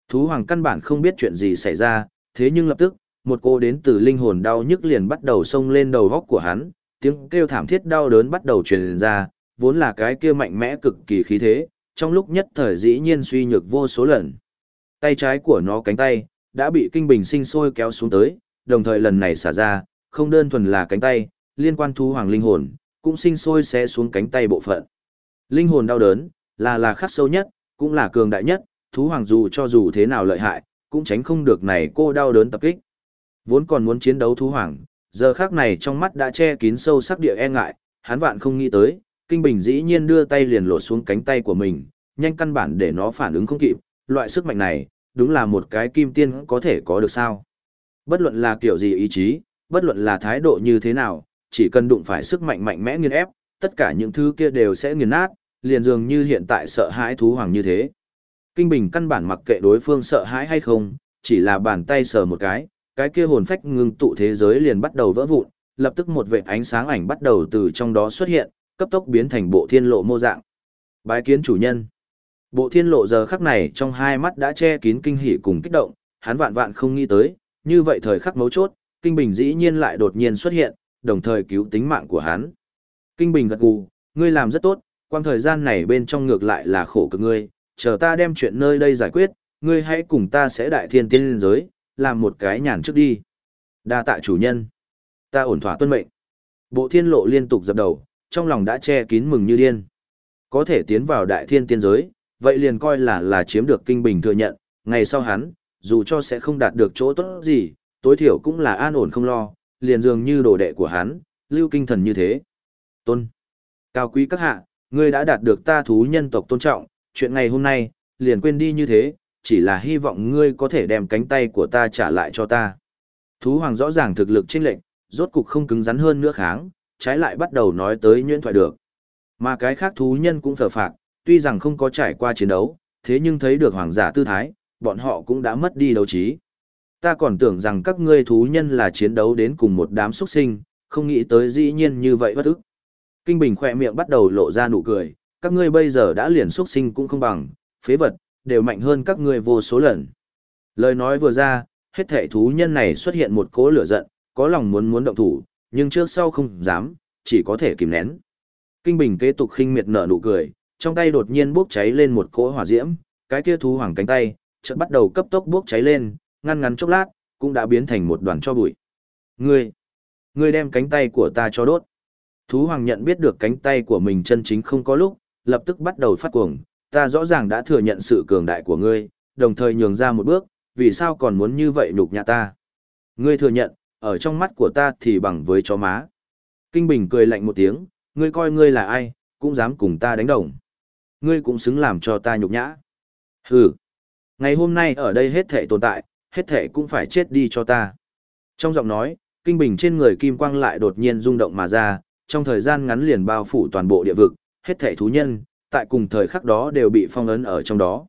Thú hoàng căn bản không biết chuyện gì xảy ra, thế nhưng lập tức, một cô đến từ linh hồn đau nhức liền bắt đầu xông lên đầu góc của hắn, tiếng kêu thảm thiết đau đớn bắt đầu truyền ra, vốn là cái kia mạnh mẽ cực kỳ khí thế, trong lúc nhất thời dĩ nhiên suy nhược vô số lần. Tay trái của nó cánh tay, đã bị kinh bình sinh sôi kéo xuống tới, đồng thời lần này xả ra, không đơn thuần là cánh tay, liên quan thú hoàng linh hồn, cũng sinh sôi sẽ xuống cánh tay bộ phận. Linh hồn đau đớn, là là khắc sâu nhất, cũng là cường đại nhất, thú hoàng dù cho dù thế nào lợi hại, cũng tránh không được này cô đau đớn tập kích. Vốn còn muốn chiến đấu thú hoàng, giờ khác này trong mắt đã che kín sâu sắc địa e ngại, hắn vạn không nghĩ tới, Kinh Bình dĩ nhiên đưa tay liền lột xuống cánh tay của mình, nhanh căn bản để nó phản ứng không kịp, loại sức mạnh này, đúng là một cái kim tiên có thể có được sao. Bất luận là kiểu gì ý chí, bất luận là thái độ như thế nào, chỉ cần đụng phải sức mạnh mạnh mẽ nghiền ép, tất cả những thứ kia đều sẽ nghiền nát, liền dường như hiện tại sợ hãi thú hoàng như thế. Kinh Bình căn bản mặc kệ đối phương sợ hãi hay không, chỉ là bàn tay sờ một cái, cái kia hồn phách ngưng tụ thế giới liền bắt đầu vỡ vụn, lập tức một vệt ánh sáng ảnh bắt đầu từ trong đó xuất hiện, cấp tốc biến thành bộ thiên lộ mô dạng. Bái kiến chủ nhân. Bộ thiên lộ giờ khắc này trong hai mắt đã che kín kinh hỉ cùng kích động, hắn vạn vạn không nghĩ tới, như vậy thời khắc mấu chốt, Kinh Bình dĩ nhiên lại đột nhiên xuất hiện, đồng thời cứu tính mạng của hắn. Kinh Bình gật gù, ngươi làm rất tốt, quang thời gian này bên trong ngược lại là khổ cực ngươi, chờ ta đem chuyện nơi đây giải quyết, ngươi hãy cùng ta sẽ đại thiên tiên giới, làm một cái nhàn trước đi. Đa tạ chủ nhân. Ta ổn thỏa tuân mệnh. Bộ thiên lộ liên tục dập đầu, trong lòng đã che kín mừng như điên. Có thể tiến vào đại thiên tiên giới, vậy liền coi là là chiếm được kinh bình thừa nhận, ngày sau hắn, dù cho sẽ không đạt được chỗ tốt gì, tối thiểu cũng là an ổn không lo, liền dường như đồ đệ của hắn, lưu kinh thần như thế. Tôn. Cao quý các hạ, ngươi đã đạt được ta thú nhân tộc tôn trọng, chuyện ngày hôm nay, liền quên đi như thế, chỉ là hy vọng ngươi có thể đem cánh tay của ta trả lại cho ta. Thú hoàng rõ ràng thực lực chênh lệnh, rốt cục không cứng rắn hơn nữa kháng, trái lại bắt đầu nói tới nhuyễn thoại được. Mà cái khác thú nhân cũng phở phạc, tuy rằng không có trải qua chiến đấu, thế nhưng thấy được hoàng giả tư thái, bọn họ cũng đã mất đi đấu trí. Ta còn tưởng rằng các ngươi thú nhân là chiến đấu đến cùng một đám xuất sinh, không nghĩ tới dĩ nhiên như vậy bất ức. Kinh Bình khỏe miệng bắt đầu lộ ra nụ cười, các ngươi bây giờ đã liền xuất sinh cũng không bằng, phế vật, đều mạnh hơn các ngươi vô số lần. Lời nói vừa ra, hết thể thú nhân này xuất hiện một cỗ lửa giận, có lòng muốn muốn động thủ, nhưng trước sau không dám, chỉ có thể kìm nén. Kinh Bình kế tục khinh miệt nở nụ cười, trong tay đột nhiên bốc cháy lên một cỗ hỏa diễm, cái kia thú hoàng cánh tay, chợt bắt đầu cấp tốc bốc cháy lên, ngăn ngắn chốc lát, cũng đã biến thành một đoàn cho bụi. Ngươi, ngươi đem cánh tay của ta cho đốt. Thú hoàng nhận biết được cánh tay của mình chân chính không có lúc, lập tức bắt đầu phát cuồng, ta rõ ràng đã thừa nhận sự cường đại của ngươi, đồng thời nhường ra một bước, vì sao còn muốn như vậy nhục nhã ta? Ngươi thừa nhận, ở trong mắt của ta thì bằng với chó má. Kinh Bình cười lạnh một tiếng, ngươi coi ngươi là ai, cũng dám cùng ta đánh đồng. Ngươi cũng xứng làm cho ta nhục nhã. Hừ. Ngày hôm nay ở đây hết thể tồn tại, hết thể cũng phải chết đi cho ta. Trong giọng nói, Kinh Bình trên người Kim Quang lại đột nhiên rung động mà ra, trong thời gian ngắn liền bao phủ toàn bộ địa vực, hết thể thú nhân, tại cùng thời khắc đó đều bị phong ấn ở trong đó.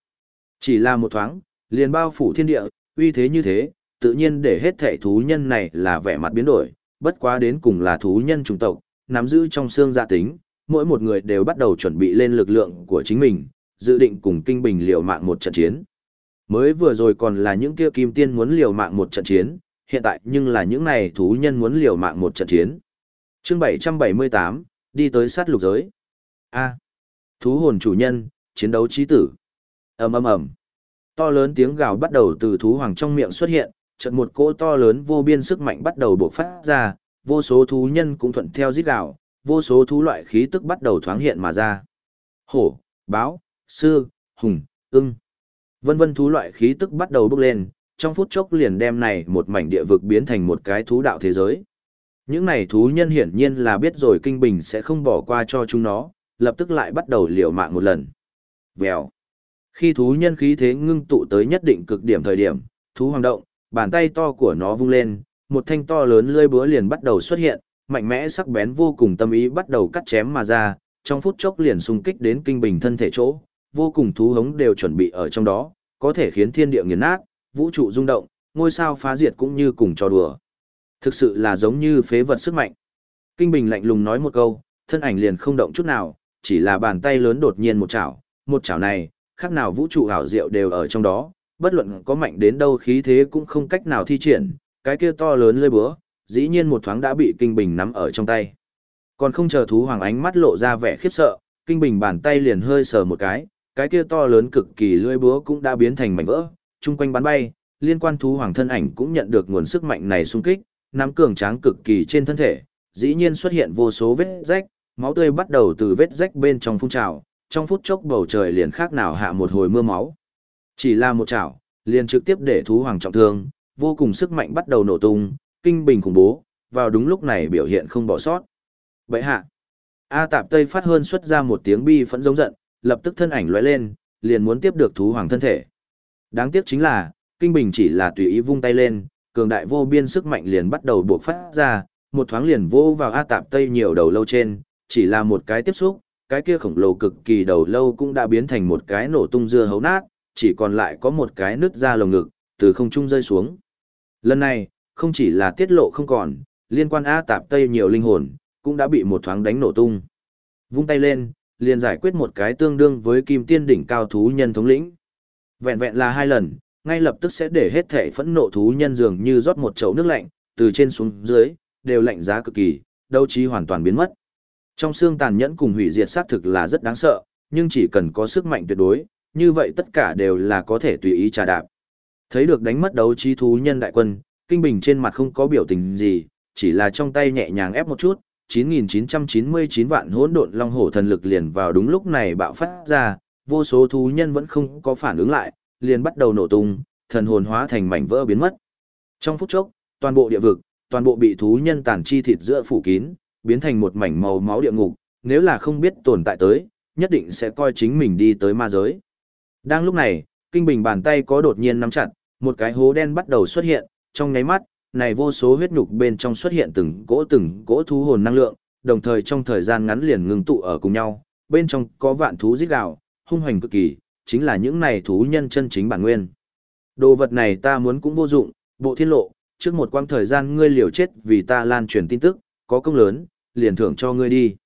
Chỉ là một thoáng, liền bao phủ thiên địa, uy thế như thế, tự nhiên để hết thể thú nhân này là vẻ mặt biến đổi, bất quá đến cùng là thú nhân chủng tộc, nắm giữ trong xương gia tính, mỗi một người đều bắt đầu chuẩn bị lên lực lượng của chính mình, dự định cùng kinh bình liều mạng một trận chiến. Mới vừa rồi còn là những kia kim tiên muốn liều mạng một trận chiến, hiện tại nhưng là những này thú nhân muốn liều mạng một trận chiến. Chương 778, đi tới sát lục giới. A thú hồn chủ nhân, chiến đấu trí tử. Ầm ầm ầm. To lớn tiếng gào bắt đầu từ thú hoàng trong miệng xuất hiện, chợt một cỗ to lớn vô biên sức mạnh bắt đầu bộc phát ra, vô số thú nhân cũng thuận theo rít gào, vô số thú loại khí tức bắt đầu thoáng hiện mà ra. Hổ, báo, sư, hùng, ưng. Vân vân thú loại khí tức bắt đầu bốc lên, trong phút chốc liền đem này một mảnh địa vực biến thành một cái thú đạo thế giới. Những này thú nhân hiển nhiên là biết rồi kinh bình sẽ không bỏ qua cho chúng nó, lập tức lại bắt đầu liều mạng một lần. Vèo. Khi thú nhân khí thế ngưng tụ tới nhất định cực điểm thời điểm, thú hoàng động, bàn tay to của nó vung lên, một thanh to lớn lưỡi búa liền bắt đầu xuất hiện, mạnh mẽ sắc bén vô cùng tâm ý bắt đầu cắt chém mà ra, trong phút chốc liền xung kích đến kinh bình thân thể chỗ, vô cùng thú hống đều chuẩn bị ở trong đó, có thể khiến thiên địa nghiền nát, vũ trụ rung động, ngôi sao phá diệt cũng như cùng trò đùa. Thực sự là giống như phế vật sức mạnh. Kinh Bình lạnh lùng nói một câu, thân ảnh liền không động chút nào, chỉ là bàn tay lớn đột nhiên một chảo, một chảo này, khác nào vũ trụ ảo diệu đều ở trong đó, bất luận có mạnh đến đâu khí thế cũng không cách nào thi triển, cái kia to lớn lơi búa, dĩ nhiên một thoáng đã bị Kinh Bình nắm ở trong tay. Còn không chờ thú hoàng ánh mắt lộ ra vẻ khiếp sợ, Kinh Bình bàn tay liền hơi sờ một cái, cái kia to lớn cực kỳ lưỡi búa cũng đã biến thành mảnh vỡ, chung quanh bắn bay, liên quan thú hoàng thân ảnh cũng nhận được nguồn sức mạnh này xung kích, nắm cường tráng cực kỳ trên thân thể, dĩ nhiên xuất hiện vô số vết rách, máu tươi bắt đầu từ vết rách bên trong phun trào, trong phút chốc bầu trời liền khác nào hạ một hồi mưa máu. Chỉ là một chảo, liền trực tiếp để thú hoàng trọng thương, vô cùng sức mạnh bắt đầu nổ tung, kinh bình khủng bố, vào đúng lúc này biểu hiện không bỏ sót. Vậy hạ, A Tạp Tây phát hơn xuất ra một tiếng bi phẫn giống giận, lập tức thân ảnh lóe lên, liền muốn tiếp được thú hoàng thân thể. Đáng tiếc chính là, kinh bình chỉ là tùy ý vung tay lên, cường đại vô biên sức mạnh liền bắt đầu buộc phát ra, một thoáng liền vô vào A Tạp Tây nhiều đầu lâu trên, chỉ là một cái tiếp xúc, cái kia khổng lồ cực kỳ đầu lâu cũng đã biến thành một cái nổ tung dưa hấu nát, chỉ còn lại có một cái nứt ra lồng ngực, từ không trung rơi xuống. Lần này, không chỉ là tiết lộ không còn, liên quan A Tạp Tây nhiều linh hồn, cũng đã bị một thoáng đánh nổ tung. Vung tay lên, liền giải quyết một cái tương đương với kim tiên đỉnh cao thú nhân thống lĩnh. Vẹn vẹn là hai lần, ngay lập tức sẽ để hết thể phẫn nộ thú nhân dường như rót một chậu nước lạnh, từ trên xuống dưới, đều lạnh giá cực kỳ, đấu trí hoàn toàn biến mất. Trong xương tàn nhẫn cùng hủy diệt xác thực là rất đáng sợ, nhưng chỉ cần có sức mạnh tuyệt đối, như vậy tất cả đều là có thể tùy ý trà đạp. Thấy được đánh mất đấu trí thú nhân đại quân, Kinh Bình trên mặt không có biểu tình gì, chỉ là trong tay nhẹ nhàng ép một chút, 9.999 vạn hỗn độn long hổ thần lực liền vào đúng lúc này bạo phát ra, vô số thú nhân vẫn không có phản ứng lại, liền bắt đầu nổ tung, thần hồn hóa thành mảnh vỡ biến mất. Trong phút chốc, toàn bộ địa vực, toàn bộ bị thú nhân tàn chi thịt giữa phủ kín, biến thành một mảnh màu máu địa ngục, nếu là không biết tồn tại tới, nhất định sẽ coi chính mình đi tới ma giới. Đang lúc này, kinh bình bàn tay có đột nhiên nắm chặt, một cái hố đen bắt đầu xuất hiện, trong nháy mắt, này vô số huyết nhục bên trong xuất hiện từng cỗ từng cỗ thú hồn năng lượng, đồng thời trong thời gian ngắn liền ngừng tụ ở cùng nhau, bên trong có vạn thú giết gào, hung hoành cực kỳ, chính là những này thú nhân chân chính bản nguyên. Đồ vật này ta muốn cũng vô dụng, bộ thiên lộ, trước một quãng thời gian ngươi liều chết vì ta lan truyền tin tức, có công lớn, liền thưởng cho ngươi đi.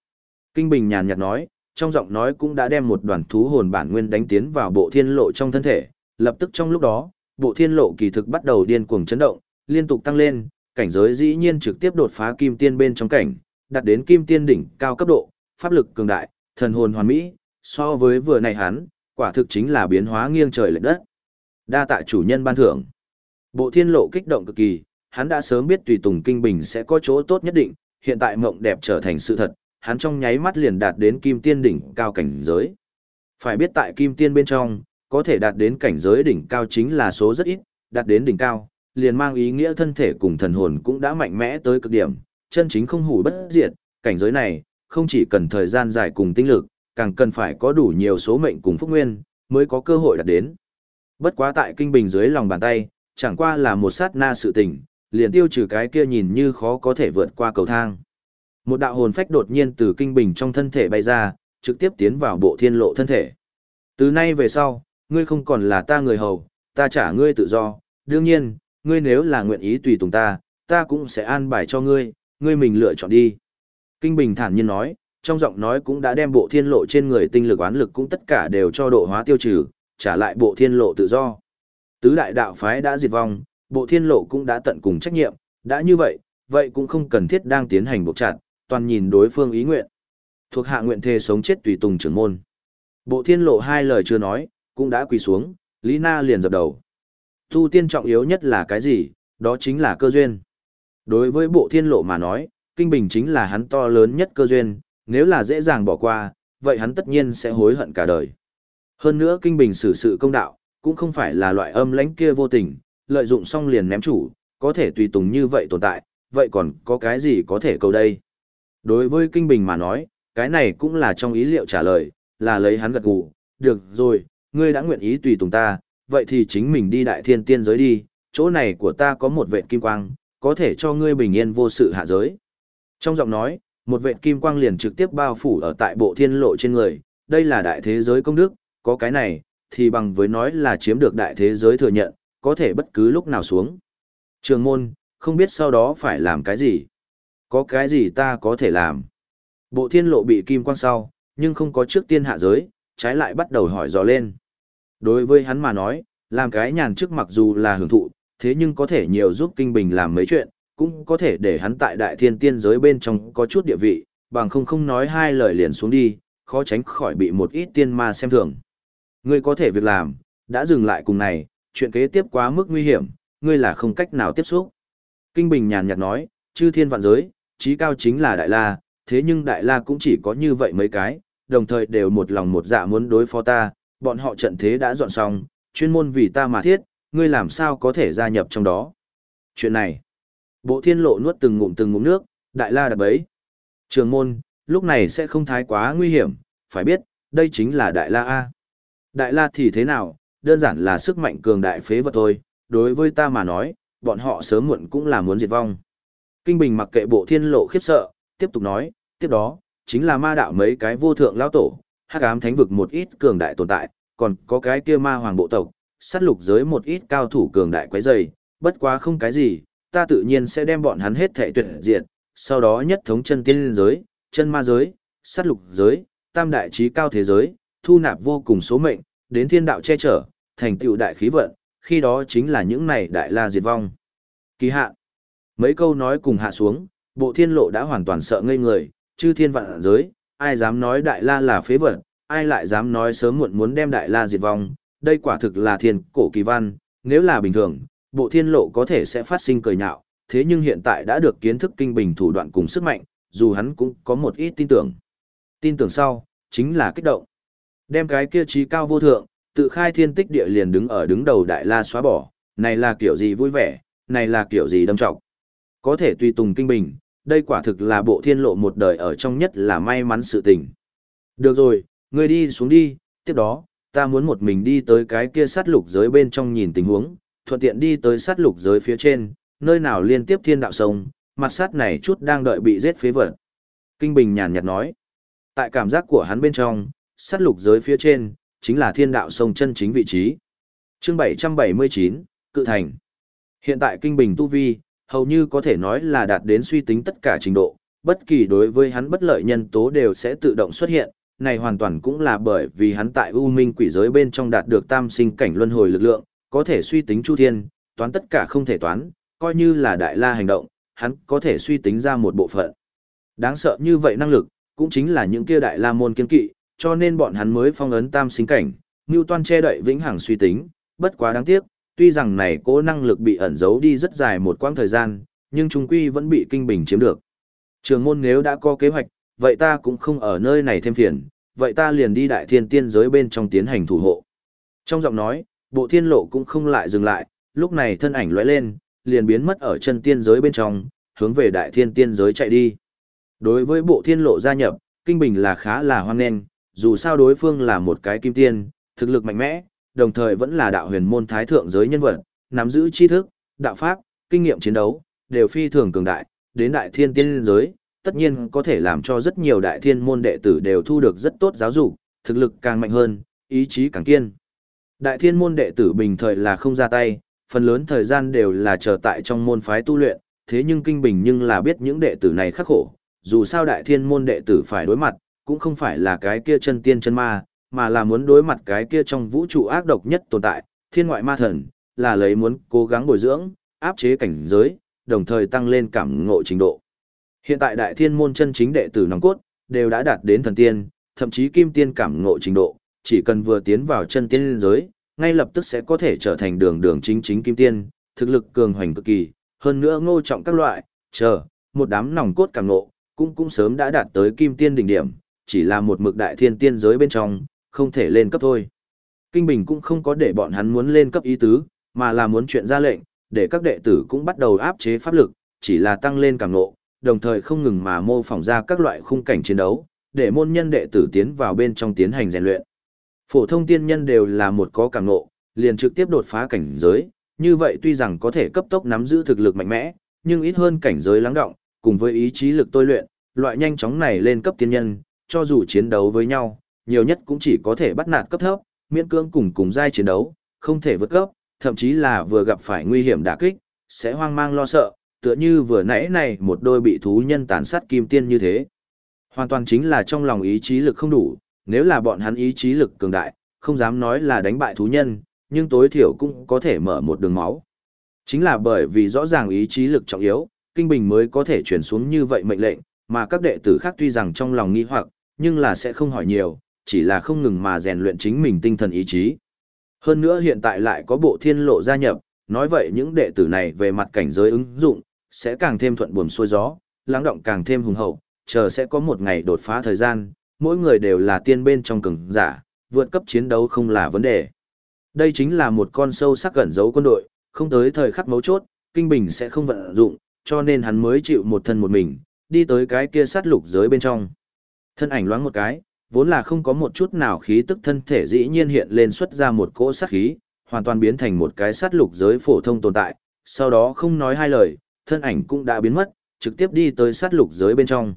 Kinh Bình nhàn nhạt nói, trong giọng nói cũng đã đem một đoàn thú hồn bản nguyên đánh tiến vào bộ thiên lộ trong thân thể, lập tức trong lúc đó, bộ thiên lộ kỳ thực bắt đầu điên cuồng chấn động, liên tục tăng lên, cảnh giới dĩ nhiên trực tiếp đột phá kim tiên bên trong cảnh, đạt đến kim tiên đỉnh cao cấp độ, pháp lực cường đại, thần hồn hoàn mỹ, so với vừa này hắn, quả thực chính là biến hóa nghiêng trời lệch đất. Đa tạ chủ nhân ban thưởng. Bộ thiên lộ kích động cực kỳ, hắn đã sớm biết tùy tùng kinh bình sẽ có chỗ tốt nhất định, hiện tại mộng đẹp trở thành sự thật, hắn trong nháy mắt liền đạt đến kim tiên đỉnh cao cảnh giới. Phải biết tại kim tiên bên trong, có thể đạt đến cảnh giới đỉnh cao chính là số rất ít, đạt đến đỉnh cao, liền mang ý nghĩa thân thể cùng thần hồn cũng đã mạnh mẽ tới cực điểm, chân chính không hủ bất diệt, cảnh giới này, không chỉ cần thời gian dài cùng tinh lực, càng cần phải có đủ nhiều số mệnh cùng phúc nguyên, mới có cơ hội đạt đến. Bất quá tại kinh bình dưới lòng bàn tay, chẳng qua là một sát na sự tình, liền tiêu trừ cái kia nhìn như khó có thể vượt qua cầu thang. Một đạo hồn phách đột nhiên từ kinh bình trong thân thể bay ra, trực tiếp tiến vào bộ thiên lộ thân thể. Từ nay về sau, ngươi không còn là ta người hầu, ta trả ngươi tự do, đương nhiên, ngươi nếu là nguyện ý tùy tùng ta, ta cũng sẽ an bài cho ngươi, ngươi mình lựa chọn đi. Kinh Bình thản nhiên nói, trong giọng nói cũng đã đem bộ thiên lộ trên người tinh lực oán lực cũng tất cả đều cho độ hóa tiêu trừ, trả lại bộ thiên lộ tự do. Tứ đại đạo phái đã diệt vong, bộ thiên lộ cũng đã tận cùng trách nhiệm, đã như vậy, vậy cũng không cần thiết đang tiến hành buộc chặt, toàn nhìn đối phương ý nguyện. Thuộc hạ nguyện thề sống chết tùy tùng trưởng môn. Bộ thiên lộ hai lời chưa nói, cũng đã quỳ xuống, Lý Na liền dập đầu. Tu tiên trọng yếu nhất là cái gì, đó chính là cơ duyên. Đối với bộ thiên lộ mà nói, kinh bình chính là hắn to lớn nhất cơ duyên, nếu là dễ dàng bỏ qua, vậy hắn tất nhiên sẽ hối hận cả đời. Hơn nữa kinh bình xử sự công đạo, cũng không phải là loại âm lãnh kia vô tình, lợi dụng xong liền ném chủ, có thể tùy tùng như vậy tồn tại, vậy còn có cái gì có thể cầu đây? Đối với kinh bình mà nói, cái này cũng là trong ý liệu trả lời, là lấy hắn gật gù, được rồi, ngươi đã nguyện ý tùy tùng ta, vậy thì chính mình đi đại thiên tiên giới đi, chỗ này của ta có một vệ kim quang, có thể cho ngươi bình yên vô sự hạ giới. Trong giọng nói, một vệ kim quang liền trực tiếp bao phủ ở tại bộ thiên lộ trên người, đây là đại thế giới công đức, có cái này, thì bằng với nói là chiếm được đại thế giới thừa nhận, có thể bất cứ lúc nào xuống. Trường môn, không biết sau đó phải làm cái gì. Có cái gì ta có thể làm. Bộ thiên lộ bị kim quang sau, nhưng không có trước tiên hạ giới, trái lại bắt đầu hỏi dò lên. Đối với hắn mà nói, làm cái nhàn trước mặc dù là hưởng thụ, thế nhưng có thể nhiều giúp Kinh Bình làm mấy chuyện, cũng có thể để hắn tại đại thiên tiên giới bên trong có chút địa vị, bằng không không nói hai lời liền xuống đi, khó tránh khỏi bị một ít tiên ma xem thường. Ngươi có thể việc làm, đã dừng lại cùng này, chuyện kế tiếp quá mức nguy hiểm, ngươi là không cách nào tiếp xúc. Kinh Bình nhàn nhạt nói, chư thiên vạn giới, trí cao chính là Đại La, thế nhưng Đại La cũng chỉ có như vậy mấy cái, đồng thời đều một lòng một dạ muốn đối phó ta, bọn họ trận thế đã dọn xong, chuyên môn vì ta mà thiết, ngươi làm sao có thể gia nhập trong đó. Chuyện này, bộ thiên lộ nuốt từng ngụm từng ngụm nước, Đại La đặt bấy. Trường môn, lúc này sẽ không thái quá nguy hiểm, phải biết, đây chính là Đại La A. Đại La thì thế nào, đơn giản là sức mạnh cường đại phế vật thôi, đối với ta mà nói, bọn họ sớm muộn cũng là muốn diệt vong. Kinh Bình mặc kệ bộ thiên lộ khiếp sợ, tiếp tục nói, tiếp đó, chính là ma đạo mấy cái vô thượng lão tổ, hắc ám thánh vực một ít cường đại tồn tại, còn có cái kia ma hoàng bộ tộc, sát lục giới một ít cao thủ cường đại quấy dày, bất quá không cái gì, ta tự nhiên sẽ đem bọn hắn hết thể tuyệt diệt, sau đó nhất thống chân tiên giới, chân ma giới, sát lục giới, tam đại trí cao thế giới, thu nạp vô cùng số mệnh, đến thiên đạo che chở, thành tựu đại khí vận, khi đó chính là những này đại la diệt vong. Kỳ hạ. Mấy câu nói cùng hạ xuống, bộ thiên lộ đã hoàn toàn sợ ngây người, chư thiên vạn giới, ai dám nói đại la là phế vật, ai lại dám nói sớm muộn muốn đem đại la diệt vong, đây quả thực là thiên cổ kỳ văn, nếu là bình thường, bộ thiên lộ có thể sẽ phát sinh cười nhạo, thế nhưng hiện tại đã được kiến thức kinh bình thủ đoạn cùng sức mạnh, dù hắn cũng có một ít tin tưởng. Tin tưởng sau, chính là kích động. Đem cái kia trí cao vô thượng, tự khai thiên tích địa liền đứng ở đứng đầu đại la xóa bỏ, này là kiểu gì vui vẻ, này là kiểu gì đâm trọng. Có thể tùy tùng kinh bình, đây quả thực là bộ thiên lộ một đời ở trong nhất là may mắn sự tình. Được rồi, ngươi đi xuống đi, tiếp đó, ta muốn một mình đi tới cái kia sát lục giới bên trong nhìn tình huống, thuận tiện đi tới sát lục giới phía trên, nơi nào liên tiếp thiên đạo sông, mặt sát này chút đang đợi bị giết phế vật. Kinh Bình nhàn nhạt nói, tại cảm giác của hắn bên trong, sát lục giới phía trên, chính là thiên đạo sông chân chính vị trí. chương 779, Cự Thành. Hiện tại Kinh Bình Tu Vi, hầu như có thể nói là đạt đến suy tính tất cả trình độ, bất kỳ đối với hắn bất lợi nhân tố đều sẽ tự động xuất hiện, này hoàn toàn cũng là bởi vì hắn tại U Minh quỷ giới bên trong đạt được tam sinh cảnh luân hồi lực lượng, có thể suy tính chu thiên, toán tất cả không thể toán, coi như là đại la hành động, hắn có thể suy tính ra một bộ phận. Đáng sợ như vậy năng lực, cũng chính là những kia đại la môn kiên kỵ, cho nên bọn hắn mới phong ấn tam sinh cảnh, Toan che đậy vĩnh hằng suy tính, bất quá đáng tiếc, tuy rằng này cố năng lực bị ẩn giấu đi rất dài một quãng thời gian, nhưng trung quy vẫn bị kinh bình chiếm được. Trường môn nếu đã có kế hoạch, vậy ta cũng không ở nơi này thêm phiền, vậy ta liền đi đại thiên tiên giới bên trong tiến hành thủ hộ. Trong giọng nói, bộ thiên lộ cũng không lại dừng lại, lúc này thân ảnh lóe lên, liền biến mất ở chân tiên giới bên trong, hướng về đại thiên tiên giới chạy đi. Đối với bộ thiên lộ gia nhập, kinh bình là khá là hoan nghênh, dù sao đối phương là một cái kim tiên, thực lực mạnh mẽ, đồng thời vẫn là đạo huyền môn thái thượng giới nhân vật, nắm giữ tri thức, đạo pháp, kinh nghiệm chiến đấu, đều phi thường cường đại, đến đại thiên tiên giới, tất nhiên có thể làm cho rất nhiều đại thiên môn đệ tử đều thu được rất tốt giáo dục, thực lực càng mạnh hơn, ý chí càng kiên. Đại thiên môn đệ tử bình thời là không ra tay, phần lớn thời gian đều là chờ tại trong môn phái tu luyện, thế nhưng kinh bình nhưng là biết những đệ tử này khắc khổ, dù sao đại thiên môn đệ tử phải đối mặt, cũng không phải là cái kia chân tiên chân ma, mà là muốn đối mặt cái kia trong vũ trụ ác độc nhất tồn tại, thiên ngoại ma thần, là lấy muốn cố gắng bồi dưỡng, áp chế cảnh giới, đồng thời tăng lên cảm ngộ trình độ. Hiện tại đại thiên môn chân chính đệ tử nòng cốt, đều đã đạt đến thần tiên, thậm chí kim tiên cảm ngộ trình độ, chỉ cần vừa tiến vào chân tiên giới, ngay lập tức sẽ có thể trở thành đường đường chính chính kim tiên, thực lực cường hoành cực kỳ, hơn nữa ngô trọng các loại, chờ, một đám nòng cốt cảm ngộ, cũng cũng sớm đã đạt tới kim tiên đỉnh điểm, chỉ là một mực đại thiên tiên giới bên trong, không thể lên cấp thôi. Kinh Bình cũng không có để bọn hắn muốn lên cấp ý tứ, mà là muốn chuyện ra lệnh, để các đệ tử cũng bắt đầu áp chế pháp lực, chỉ là tăng lên càng ngộ, đồng thời không ngừng mà mô phỏng ra các loại khung cảnh chiến đấu, để môn nhân đệ tử tiến vào bên trong tiến hành rèn luyện. Phổ thông tiên nhân đều là một có càng ngộ, liền trực tiếp đột phá cảnh giới, như vậy tuy rằng có thể cấp tốc nắm giữ thực lực mạnh mẽ, nhưng ít hơn cảnh giới lắng động, cùng với ý chí lực tôi luyện, loại nhanh chóng này lên cấp tiên nhân, cho dù chiến đấu với nhau, nhiều nhất cũng chỉ có thể bắt nạt cấp thấp, miễn cưỡng cùng cùng giai chiến đấu, không thể vượt cấp, thậm chí là vừa gặp phải nguy hiểm đả kích, sẽ hoang mang lo sợ, tựa như vừa nãy này một đôi bị thú nhân tàn sát kim tiên như thế. Hoàn toàn chính là trong lòng ý chí lực không đủ, nếu là bọn hắn ý chí lực cường đại, không dám nói là đánh bại thú nhân, nhưng tối thiểu cũng có thể mở một đường máu. Chính là bởi vì rõ ràng ý chí lực trọng yếu, Kinh Bình mới có thể chuyển xuống như vậy mệnh lệnh, mà các đệ tử khác tuy rằng trong lòng nghi hoặc, nhưng là sẽ không hỏi nhiều, chỉ là không ngừng mà rèn luyện chính mình tinh thần ý chí. Hơn nữa hiện tại lại có bộ thiên lộ gia nhập, nói vậy những đệ tử này về mặt cảnh giới ứng dụng, sẽ càng thêm thuận buồm xuôi gió, lắng động càng thêm hùng hậu, chờ sẽ có một ngày đột phá thời gian, mỗi người đều là tiên bên trong cường giả, vượt cấp chiến đấu không là vấn đề. Đây chính là một con sâu sắc gần giấu quân đội, không tới thời khắc mấu chốt, kinh bình sẽ không vận dụng, cho nên hắn mới chịu một thân một mình, đi tới cái kia sát lục giới bên trong. Thân ảnh loáng một cái, vốn là không có một chút nào khí tức thân thể dĩ nhiên hiện lên xuất ra một cỗ sát khí, hoàn toàn biến thành một cái sát lục giới phổ thông tồn tại, sau đó không nói hai lời, thân ảnh cũng đã biến mất, trực tiếp đi tới sát lục giới bên trong.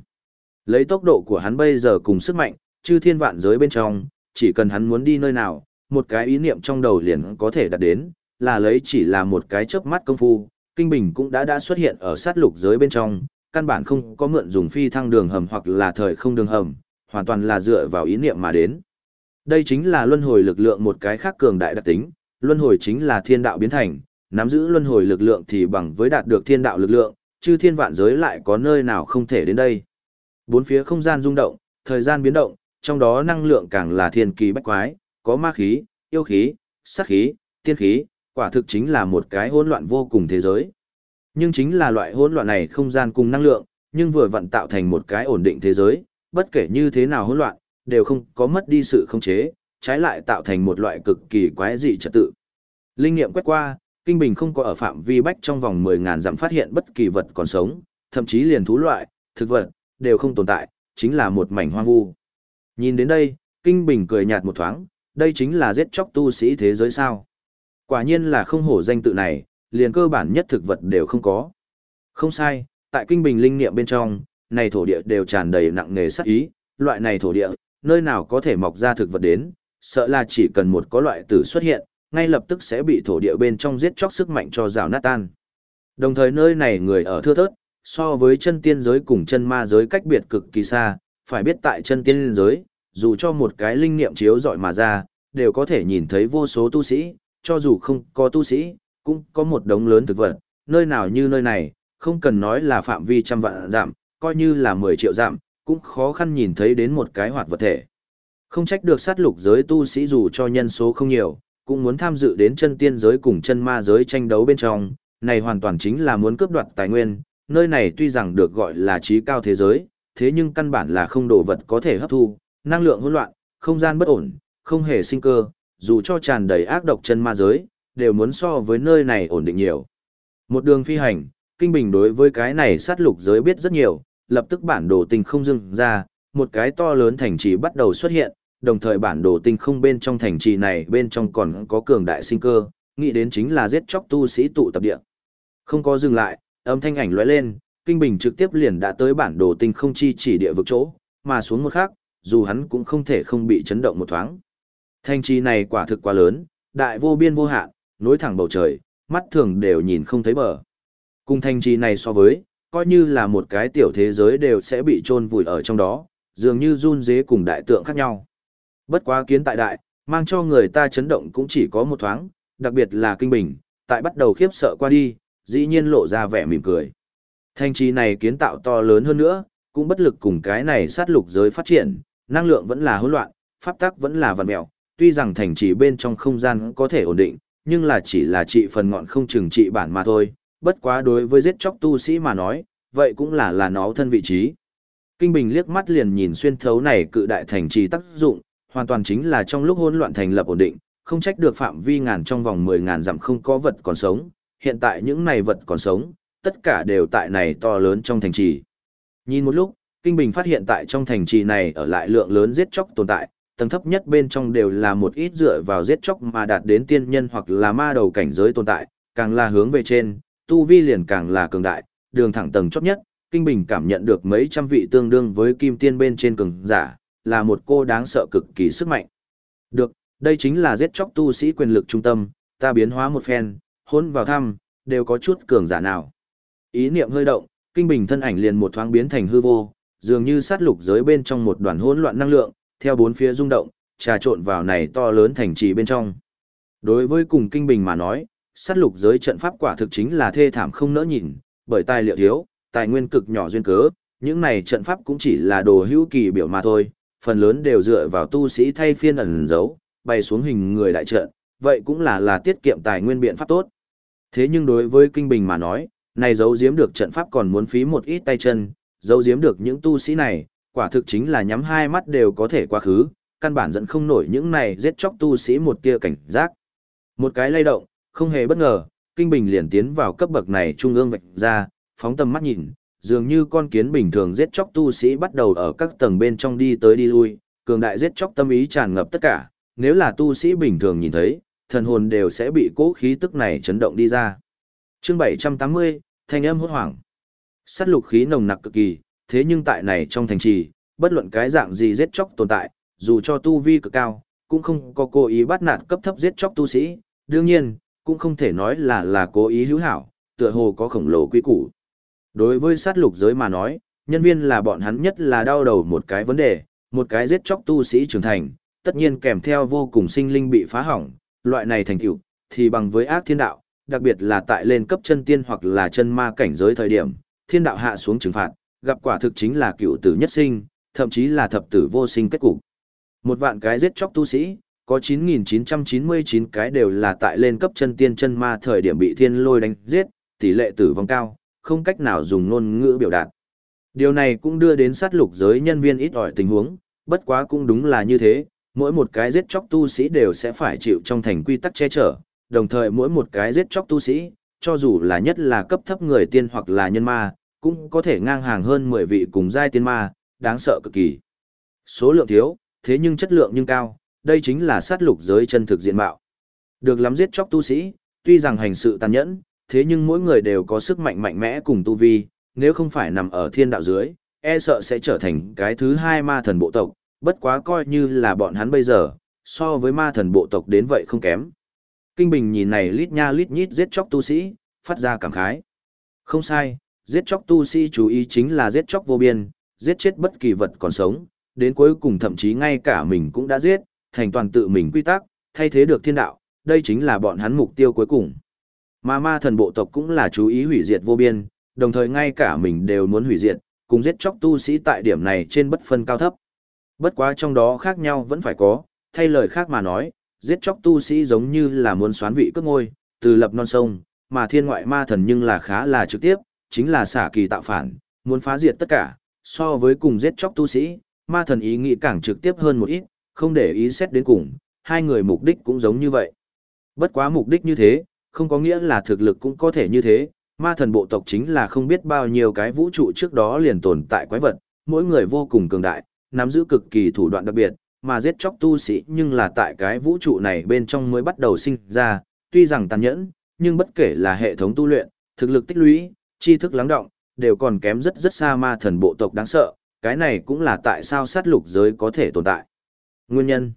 Lấy tốc độ của hắn bây giờ cùng sức mạnh, chư thiên vạn giới bên trong, chỉ cần hắn muốn đi nơi nào, một cái ý niệm trong đầu liền có thể đạt đến, là lấy chỉ là một cái chớp mắt công phu, kinh bình cũng đã đã xuất hiện ở sát lục giới bên trong, căn bản không có mượn dùng phi thăng đường hầm hoặc là thời không đường hầm, hoàn toàn là dựa vào ý niệm mà đến. Đây chính là luân hồi lực lượng một cái khác cường đại đặc tính, luân hồi chính là thiên đạo biến thành, nắm giữ luân hồi lực lượng thì bằng với đạt được thiên đạo lực lượng, chứ thiên vạn giới lại có nơi nào không thể đến đây. Bốn phía không gian rung động, thời gian biến động, trong đó năng lượng càng là thiên kỳ bách quái, có ma khí, yêu khí, sát khí, tiên khí, quả thực chính là một cái hỗn loạn vô cùng thế giới. Nhưng chính là loại hỗn loạn này không gian cùng năng lượng, nhưng vừa vặn tạo thành một cái ổn định thế giới, bất kể như thế nào hỗn loạn, đều không có mất đi sự khống chế, trái lại tạo thành một loại cực kỳ quái dị trật tự. Linh nghiệm quét qua, Kinh Bình không có ở phạm vi bách trong vòng 10.000 dặm phát hiện bất kỳ vật còn sống, thậm chí liền thú loại, thực vật, đều không tồn tại, chính là một mảnh hoang vu. Nhìn đến đây, Kinh Bình cười nhạt một thoáng, đây chính là giết chóc tu sĩ thế giới sao. Quả nhiên là không hổ danh tự này, liền cơ bản nhất thực vật đều không có. Không sai, tại Kinh Bình linh niệm bên trong, này thổ địa đều tràn đầy nặng nề sát ý, loại này thổ địa, nơi nào có thể mọc ra thực vật đến, sợ là chỉ cần một có loại tử xuất hiện, ngay lập tức sẽ bị thổ địa bên trong giết chóc sức mạnh cho rào nát tan. Đồng thời nơi này người ở thưa thớt, so với chân tiên giới cùng chân ma giới cách biệt cực kỳ xa, phải biết tại chân tiên giới, dù cho một cái linh niệm chiếu dọi mà ra, đều có thể nhìn thấy vô số tu sĩ, cho dù không có tu sĩ, cũng có một đống lớn thực vật, nơi nào như nơi này, không cần nói là phạm vi trăm vạn giảm, coi như là 10 triệu giảm, cũng khó khăn nhìn thấy đến một cái hoạt vật thể. Không trách được sát lục giới tu sĩ dù cho nhân số không nhiều, cũng muốn tham dự đến chân tiên giới cùng chân ma giới tranh đấu bên trong, này hoàn toàn chính là muốn cướp đoạt tài nguyên, nơi này tuy rằng được gọi là trí cao thế giới, thế nhưng căn bản là không đồ vật có thể hấp thu, năng lượng hỗn loạn, không gian bất ổn, không hề sinh cơ, dù cho tràn đầy ác độc chân ma giới, đều muốn so với nơi này ổn định nhiều. Một đường phi hành, Kinh Bình đối với cái này sát lục giới biết rất nhiều, lập tức bản đồ tinh không dưng ra, một cái to lớn thành trì bắt đầu xuất hiện, đồng thời bản đồ tinh không bên trong thành trì này bên trong còn có cường đại sinh cơ, nghĩ đến chính là giết chóc tu sĩ tụ tập địa. Không có dừng lại, âm thanh ảnh lóe lên, Kinh Bình trực tiếp liền đã tới bản đồ tinh không chi chỉ địa vực chỗ, mà xuống một khác, dù hắn cũng không thể không bị chấn động một thoáng. Thành trì này quả thực quá lớn, đại vô biên vô hạn, nối thẳng bầu trời, mắt thường đều nhìn không thấy bờ. Cùng thành trì này so với, coi như là một cái tiểu thế giới đều sẽ bị chôn vùi ở trong đó, dường như run dế cùng đại tượng khác nhau. Bất quá kiến tại đại, mang cho người ta chấn động cũng chỉ có một thoáng, đặc biệt là kinh bình, tại bắt đầu khiếp sợ qua đi, dĩ nhiên lộ ra vẻ mỉm cười. Thành trì này kiến tạo to lớn hơn nữa, cũng bất lực cùng cái này sát lục giới phát triển, năng lượng vẫn là hỗn loạn, pháp tắc vẫn là vằn mèo, tuy rằng thành trì bên trong không gian có thể ổn định, nhưng là chỉ là trị phần ngọn không chừng trị bản mà thôi, bất quá đối với giết chóc tu sĩ mà nói, vậy cũng là là nó thân vị trí. Kinh Bình liếc mắt liền nhìn xuyên thấu này cự đại thành trì tác dụng, hoàn toàn chính là trong lúc hỗn loạn thành lập ổn định, không trách được phạm vi ngàn trong vòng 10 ngàn dặm không có vật còn sống, hiện tại những này vật còn sống, tất cả đều tại này to lớn trong thành trì. Nhìn một lúc, Kinh Bình phát hiện tại trong thành trì này ở lại lượng lớn giết chóc tồn tại, tầng thấp nhất bên trong đều là một ít dựa vào giết chóc mà đạt đến tiên nhân hoặc là ma đầu cảnh giới tồn tại, càng là hướng về trên, tu vi liền càng là cường đại, đường thẳng tầng chót nhất, Kinh Bình cảm nhận được mấy trăm vị tương đương với kim tiên bên trên cường giả, là một cô đáng sợ cực kỳ sức mạnh. Được, đây chính là giết chóc tu sĩ quyền lực trung tâm, ta biến hóa một phen, hôn vào thăm, đều có chút cường giả nào. Ý niệm hơi động, Kinh Bình thân ảnh liền một thoáng biến thành hư vô, dường như sát lục giới bên trong một đoàn hỗn loạn năng lượng, theo bốn phía rung động, trà trộn vào này to lớn thành trì bên trong. Đối với cùng kinh bình mà nói, sát lục giới trận pháp quả thực chính là thê thảm không nỡ nhìn, bởi tài liệu thiếu, tài nguyên cực nhỏ duyên cớ, những này trận pháp cũng chỉ là đồ hữu kỳ biểu mà thôi, phần lớn đều dựa vào tu sĩ thay phiên ẩn giấu, bày xuống hình người đại trận, vậy cũng là là tiết kiệm tài nguyên biện pháp tốt. Thế nhưng đối với kinh bình mà nói, này giấu giếm được trận pháp còn muốn phí một ít tay chân, giấu giếm được những tu sĩ này, quả thực chính là nhắm hai mắt đều có thể quá khứ, căn bản dẫn không nổi những này giết chóc tu sĩ một tia cảnh giác. Một cái lay động, không hề bất ngờ, kinh bình liền tiến vào cấp bậc này trung ương vạch ra, phóng tầm mắt nhìn, dường như con kiến bình thường giết chóc tu sĩ bắt đầu ở các tầng bên trong đi tới đi lui, cường đại giết chóc tâm ý tràn ngập tất cả, nếu là tu sĩ bình thường nhìn thấy, thần hồn đều sẽ bị cố khí tức này chấn động đi ra. Chương 780, thanh âm hốt hoảng. Sát lục khí nồng nặc cực kỳ, thế nhưng tại này trong thành trì, bất luận cái dạng gì giết chóc tồn tại, dù cho tu vi cực cao, cũng không có cố ý bắt nạt cấp thấp giết chóc tu sĩ, đương nhiên, cũng không thể nói là là cố ý hữu hảo, tựa hồ có khổng lồ quy củ. Đối với sát lục giới mà nói, nhân viên là bọn hắn nhất là đau đầu một cái vấn đề, một cái giết chóc tu sĩ trưởng thành, tất nhiên kèm theo vô cùng sinh linh bị phá hỏng, loại này thành tựu thì bằng với ác thiên đạo, đặc biệt là tại lên cấp chân tiên hoặc là chân ma cảnh giới thời điểm, thiên đạo hạ xuống trừng phạt, gặp quả thực chính là cựu tử nhất sinh, thậm chí là thập tử vô sinh kết cục. Một vạn cái giết chóc tu sĩ, có 9.999 cái đều là tại lên cấp chân tiên chân ma thời điểm bị thiên lôi đánh giết, tỷ lệ tử vong cao, không cách nào dùng ngôn ngữ biểu đạt. Điều này cũng đưa đến sát lục giới nhân viên ít ỏi tình huống, bất quá cũng đúng là như thế, mỗi một cái giết chóc tu sĩ đều sẽ phải chịu trong thành quy tắc che chở, đồng thời mỗi một cái giết chóc tu sĩ, cho dù là nhất là cấp thấp người tiên hoặc là nhân ma, cũng có thể ngang hàng hơn 10 vị cùng giai tiên ma, đáng sợ cực kỳ. Số lượng thiếu, thế nhưng chất lượng nhưng cao, đây chính là sát lục giới chân thực diện mạo. Được lắm giết chóc tu sĩ, tuy rằng hành sự tàn nhẫn, thế nhưng mỗi người đều có sức mạnh mạnh mẽ cùng tu vi, nếu không phải nằm ở thiên đạo dưới, e sợ sẽ trở thành cái thứ hai ma thần bộ tộc, bất quá coi như là bọn hắn bây giờ, so với ma thần bộ tộc đến vậy không kém. Kinh Bình nhìn này lít nha lít nhít giết chóc tu sĩ, phát ra cảm khái. Không sai, giết chóc tu sĩ chú ý chính là giết chóc vô biên, giết chết bất kỳ vật còn sống, đến cuối cùng thậm chí ngay cả mình cũng đã giết, thành toàn tự mình quy tắc, thay thế được thiên đạo, đây chính là bọn hắn mục tiêu cuối cùng. Mà ma thần bộ tộc cũng là chú ý hủy diệt vô biên, đồng thời ngay cả mình đều muốn hủy diệt, cùng giết chóc tu sĩ tại điểm này trên bất phân cao thấp. Bất quá trong đó khác nhau vẫn phải có, thay lời khác mà nói, giết chóc tu sĩ giống như là muốn xoán vị cướp ngôi, từ lập non sông, mà thiên ngoại ma thần nhưng là khá là trực tiếp, chính là xả kỳ tạo phản, muốn phá diệt tất cả, so với cùng giết chóc tu sĩ, ma thần ý nghĩ càng trực tiếp hơn một ít, không để ý xét đến cùng, hai người mục đích cũng giống như vậy. Bất quá mục đích như thế, không có nghĩa là thực lực cũng có thể như thế, ma thần bộ tộc chính là không biết bao nhiêu cái vũ trụ trước đó liền tồn tại quái vật, mỗi người vô cùng cường đại, nắm giữ cực kỳ thủ đoạn đặc biệt, mà giết chóc tu sĩ nhưng là tại cái vũ trụ này bên trong mới bắt đầu sinh ra, tuy rằng tàn nhẫn, nhưng bất kể là hệ thống tu luyện, thực lực tích lũy, tri thức lắng động, đều còn kém rất rất xa ma thần bộ tộc đáng sợ, cái này cũng là tại sao sát lục giới có thể tồn tại. Nguyên nhân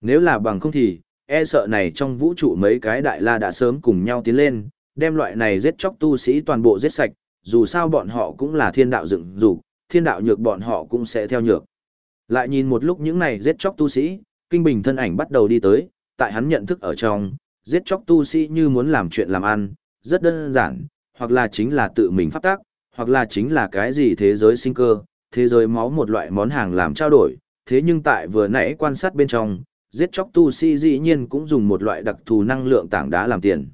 Nếu là bằng không thì, e sợ này trong vũ trụ mấy cái đại la đã sớm cùng nhau tiến lên, đem loại này giết chóc tu sĩ toàn bộ giết sạch, dù sao bọn họ cũng là thiên đạo dựng dục, thiên đạo nhược bọn họ cũng sẽ theo nhược. Lại nhìn một lúc những này giết chóc tu sĩ, kinh bình thân ảnh bắt đầu đi tới, tại hắn nhận thức ở trong, giết chóc tu sĩ như muốn làm chuyện làm ăn, rất đơn giản, hoặc là chính là tự mình phát tác, hoặc là chính là cái gì thế giới sinh cơ, thế giới máu một loại món hàng làm trao đổi, thế nhưng tại vừa nãy quan sát bên trong, giết chóc tu sĩ dĩ nhiên cũng dùng một loại đặc thù năng lượng tảng đá làm tiền.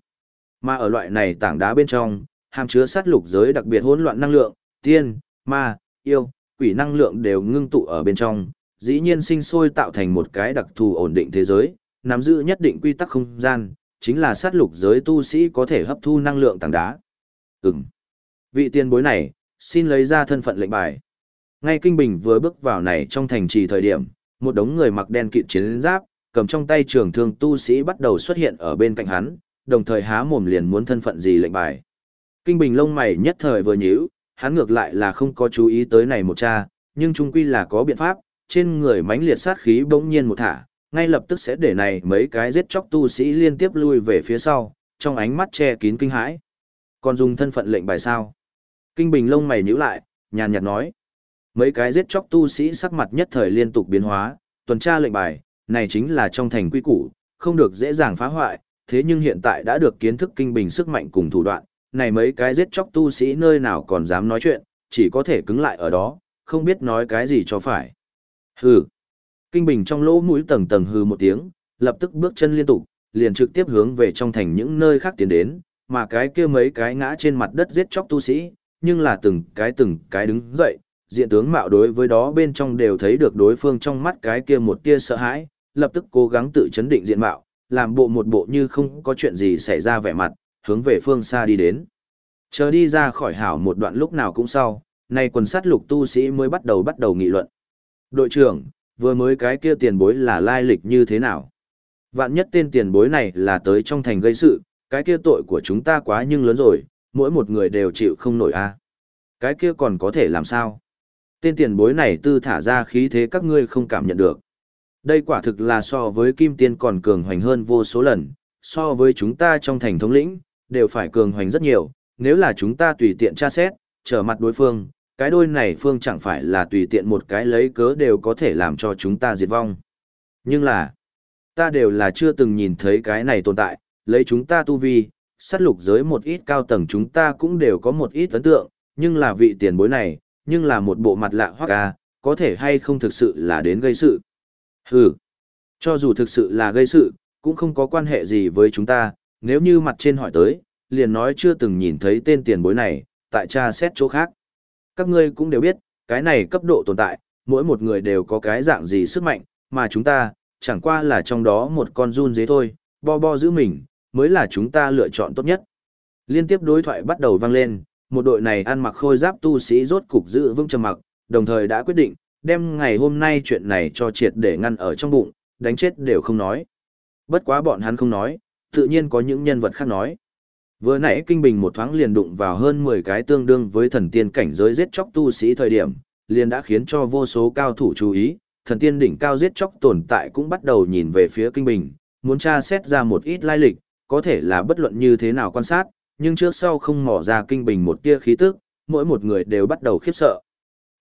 Mà ở loại này tảng đá bên trong, hàm chứa sát lục giới đặc biệt hỗn loạn năng lượng, tiên, ma, yêu, quỷ năng lượng đều ngưng tụ ở bên trong, dĩ nhiên sinh sôi tạo thành một cái đặc thù ổn định thế giới, nắm giữ nhất định quy tắc không gian, chính là sát lục giới tu sĩ có thể hấp thu năng lượng tảng đá. Ừm. Vị tiền bối này, xin lấy ra thân phận lệnh bài. Ngay Kinh Bình vừa bước vào này trong thành trì thời điểm, một đống người mặc đen kịt chiến giáp, cầm trong tay trường thương tu sĩ bắt đầu xuất hiện ở bên cạnh hắn, đồng thời há mồm liền muốn thân phận gì lệnh bài. Kinh Bình lông mày nhất thời vừa nhíu, hắn ngược lại là không có chú ý tới này một cha, nhưng chung quy là có biện pháp, trên người mãnh liệt sát khí bỗng nhiên một thả, ngay lập tức sẽ để này mấy cái giết chóc tu sĩ liên tiếp lui về phía sau, trong ánh mắt che kín kinh hãi. Còn dùng thân phận lệnh bài sao? Kinh Bình lông mày nhíu lại, nhàn nhạt nói. Mấy cái giết chóc tu sĩ sắc mặt nhất thời liên tục biến hóa, tuần tra lệnh bài, này chính là trong thành quy củ, không được dễ dàng phá hoại, thế nhưng hiện tại đã được kiến thức kinh bình sức mạnh cùng thủ đoạn, này mấy cái giết chóc tu sĩ nơi nào còn dám nói chuyện, chỉ có thể cứng lại ở đó, không biết nói cái gì cho phải. Hừ. Kinh bình trong lỗ mũi tầng tầng hừ một tiếng, lập tức bước chân liên tục, liền trực tiếp hướng về trong thành những nơi khác tiến đến, mà cái kia mấy cái ngã trên mặt đất giết chóc tu sĩ, nhưng là từng cái từng cái đứng dậy, diện tướng mạo đối với đó bên trong đều thấy được đối phương trong mắt cái kia một tia sợ hãi, lập tức cố gắng tự chấn định diện mạo, làm bộ một bộ như không có chuyện gì xảy ra vẻ mặt, hướng về phương xa đi đến. Chờ đi ra khỏi hảo một đoạn lúc nào cũng sau, nay quần sát lục tu sĩ mới bắt đầu bắt đầu nghị luận. Đội trưởng, vừa mới cái kia tiền bối là lai lịch như thế nào? Vạn nhất tên tiền bối này là tới trong thành gây sự, cái kia tội của chúng ta quá nhưng lớn rồi, mỗi một người đều chịu không nổi a. Cái kia còn có thể làm sao? Tên tiền bối này tư thả ra khí thế các ngươi không cảm nhận được. Đây quả thực là so với kim tiên còn cường hoành hơn vô số lần, so với chúng ta trong thành thống lĩnh, đều phải cường hoành rất nhiều, nếu là chúng ta tùy tiện tra xét, trở mặt đối phương, cái đôi này phương chẳng phải là tùy tiện một cái lấy cớ đều có thể làm cho chúng ta diệt vong. Nhưng là, ta đều là chưa từng nhìn thấy cái này tồn tại, lấy chúng ta tu vi, sát lục giới một ít cao tầng chúng ta cũng đều có một ít ấn tượng, nhưng là vị tiền bối này, nhưng là một bộ mặt lạ hoắc ca, có thể hay không thực sự là đến gây sự. Hừ, cho dù thực sự là gây sự, cũng không có quan hệ gì với chúng ta, nếu như mặt trên hỏi tới, liền nói chưa từng nhìn thấy tên tiền bối này, tại tra xét chỗ khác. Các ngươi cũng đều biết, cái này cấp độ tồn tại, mỗi một người đều có cái dạng gì sức mạnh, mà chúng ta, chẳng qua là trong đó một con run dế thôi, bo bo giữ mình, mới là chúng ta lựa chọn tốt nhất. Liên tiếp đối thoại bắt đầu vang lên, một đội này ăn mặc khôi giáp tu sĩ rốt cục giữ vững trầm mặc, đồng thời đã quyết định, đem ngày hôm nay chuyện này cho triệt để ngăn ở trong bụng, đánh chết đều không nói. Bất quá bọn hắn không nói, tự nhiên có những nhân vật khác nói. Vừa nãy kinh bình một thoáng liền đụng vào hơn 10 cái tương đương với thần tiên cảnh giới giết chóc tu sĩ thời điểm, liền đã khiến cho vô số cao thủ chú ý, thần tiên đỉnh cao giết chóc tồn tại cũng bắt đầu nhìn về phía kinh bình, muốn tra xét ra một ít lai lịch, có thể là bất luận như thế nào quan sát, nhưng trước sau không mò ra kinh bình một tia khí tức, mỗi một người đều bắt đầu khiếp sợ.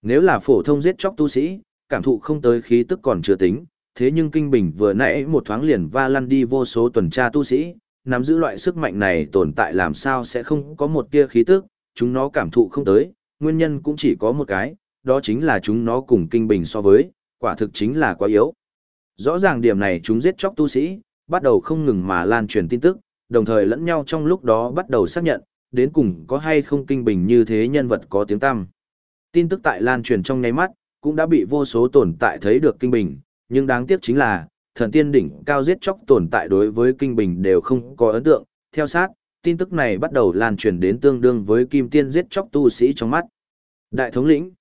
Nếu là phổ thông giết chóc tu sĩ, cảm thụ không tới khí tức còn chưa tính, thế nhưng kinh bình vừa nãy một thoáng liền va lăn đi vô số tuần tra tu sĩ, nắm giữ loại sức mạnh này tồn tại làm sao sẽ không có một tia khí tức, chúng nó cảm thụ không tới, nguyên nhân cũng chỉ có một cái, đó chính là chúng nó cùng kinh bình so với, quả thực chính là quá yếu. Rõ ràng điểm này chúng giết chóc tu sĩ, bắt đầu không ngừng mà lan truyền tin tức, đồng thời lẫn nhau trong lúc đó bắt đầu xác nhận, đến cùng có hay không kinh bình như thế nhân vật có tiếng tăm. Tin tức tại lan truyền trong nháy mắt, cũng đã bị vô số tồn tại thấy được kinh bình, nhưng đáng tiếc chính là, thần tiên đỉnh cao giết chóc tồn tại đối với kinh bình đều không có ấn tượng, theo sát, tin tức này bắt đầu lan truyền đến tương đương với kim tiên giết chóc tu sĩ trong mắt. Đại thống lĩnh,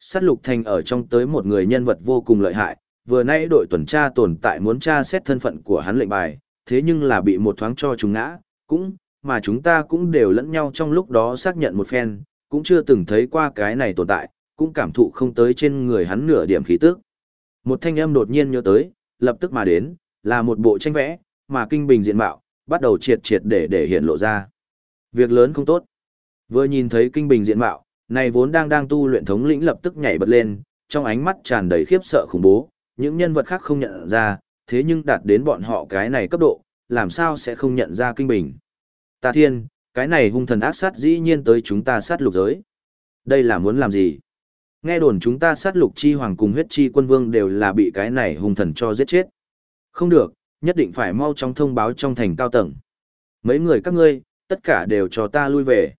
sát lục thành ở trong tới một người nhân vật vô cùng lợi hại, vừa nãy đội tuần tra tồn tại muốn tra xét thân phận của hắn lệnh bài, thế nhưng là bị một thoáng cho chúng ngã, cũng, mà chúng ta cũng đều lẫn nhau trong lúc đó xác nhận một phen, cũng chưa từng thấy qua cái này tồn tại, cũng cảm thụ không tới trên người hắn nửa điểm khí tức. Một thanh âm đột nhiên nhớ tới, lập tức mà đến, là một bộ tranh vẽ, mà kinh bình diện mạo, bắt đầu triệt triệt để để hiện lộ ra. Việc lớn không tốt. Vừa nhìn thấy kinh bình diện mạo, này vốn đang đang tu luyện thống lĩnh lập tức nhảy bật lên, trong ánh mắt tràn đầy khiếp sợ khủng bố, những nhân vật khác không nhận ra, thế nhưng đạt đến bọn họ cái này cấp độ, làm sao sẽ không nhận ra kinh bình. Ta thiên, cái này hung thần ác sát dĩ nhiên tới chúng ta sát lục giới. Đây là muốn làm gì? Nghe đồn chúng ta sát lục chi hoàng cùng huyết chi quân vương đều là bị cái này hung thần cho giết chết. Không được, nhất định phải mau chóng thông báo trong thành cao tầng. Mấy người các ngươi, tất cả đều cho ta lui về.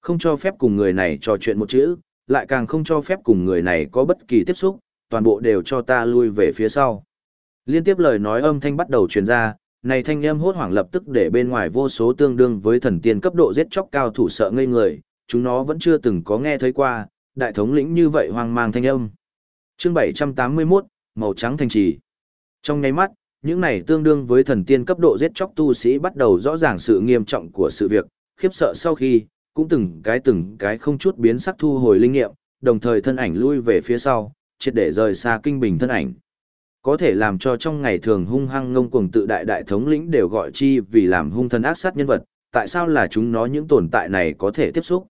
Không cho phép cùng người này trò chuyện một chữ, lại càng không cho phép cùng người này có bất kỳ tiếp xúc, toàn bộ đều cho ta lui về phía sau. Liên tiếp lời nói âm thanh bắt đầu truyền ra, này thanh âm hốt hoảng lập tức để bên ngoài vô số tương đương với thần tiên cấp độ giết chóc cao thủ sợ ngây người, chúng nó vẫn chưa từng có nghe thấy qua, đại thống lĩnh như vậy hoang mang thanh âm. Chương 781, màu trắng thành trì. Trong nháy mắt, những này tương đương với thần tiên cấp độ giết chóc tu sĩ bắt đầu rõ ràng sự nghiêm trọng của sự việc, khiếp sợ sau khi, cũng từng cái từng cái không chút biến sắc thu hồi linh nghiệm, đồng thời thân ảnh lui về phía sau, triệt để rời xa kinh bình thân ảnh. Có thể làm cho trong ngày thường hung hăng ngông cuồng tự đại đại thống lĩnh đều gọi chi vì làm hung thân ác sát nhân vật, tại sao là chúng nó những tồn tại này có thể tiếp xúc.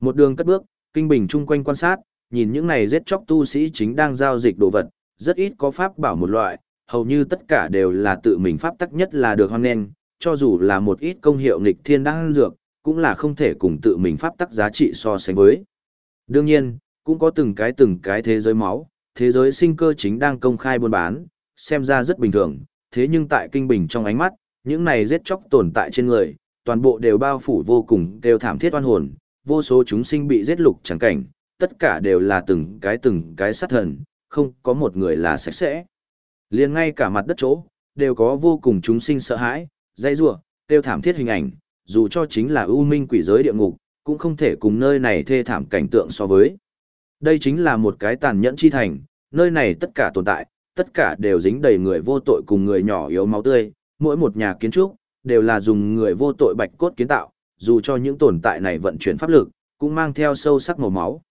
Một đường cất bước, kinh bình chung quanh quan sát, nhìn những này giết chóc tu sĩ chính đang giao dịch đồ vật, rất ít có pháp bảo một loại, hầu như tất cả đều là tự mình pháp tắc nhất là được hoan nghênh, cho dù là một ít công hiệu nghịch thiên đang dược, cũng là không thể cùng tự mình pháp tắc giá trị so sánh với. Đương nhiên, cũng có từng cái từng cái thế giới máu, thế giới sinh cơ chính đang công khai buôn bán, xem ra rất bình thường, thế nhưng tại kinh bình trong ánh mắt, những này giết chóc tồn tại trên người, toàn bộ đều bao phủ vô cùng đều thảm thiết oan hồn, vô số chúng sinh bị giết lục chẳng cảnh, tất cả đều là từng cái từng cái sát thần, không có một người là sạch sẽ. liền ngay cả mặt đất chỗ, đều có vô cùng chúng sinh sợ hãi, dây rủa tiêu thảm thiết hình ảnh, dù cho chính là ưu minh quỷ giới địa ngục, cũng không thể cùng nơi này thê thảm cảnh tượng so với. Đây chính là một cái tàn nhẫn chi thành, nơi này tất cả tồn tại, tất cả đều dính đầy người vô tội cùng người nhỏ yếu máu tươi, mỗi một nhà kiến trúc, đều là dùng người vô tội bạch cốt kiến tạo, dù cho những tồn tại này vận chuyển pháp lực, cũng mang theo sâu sắc màu máu.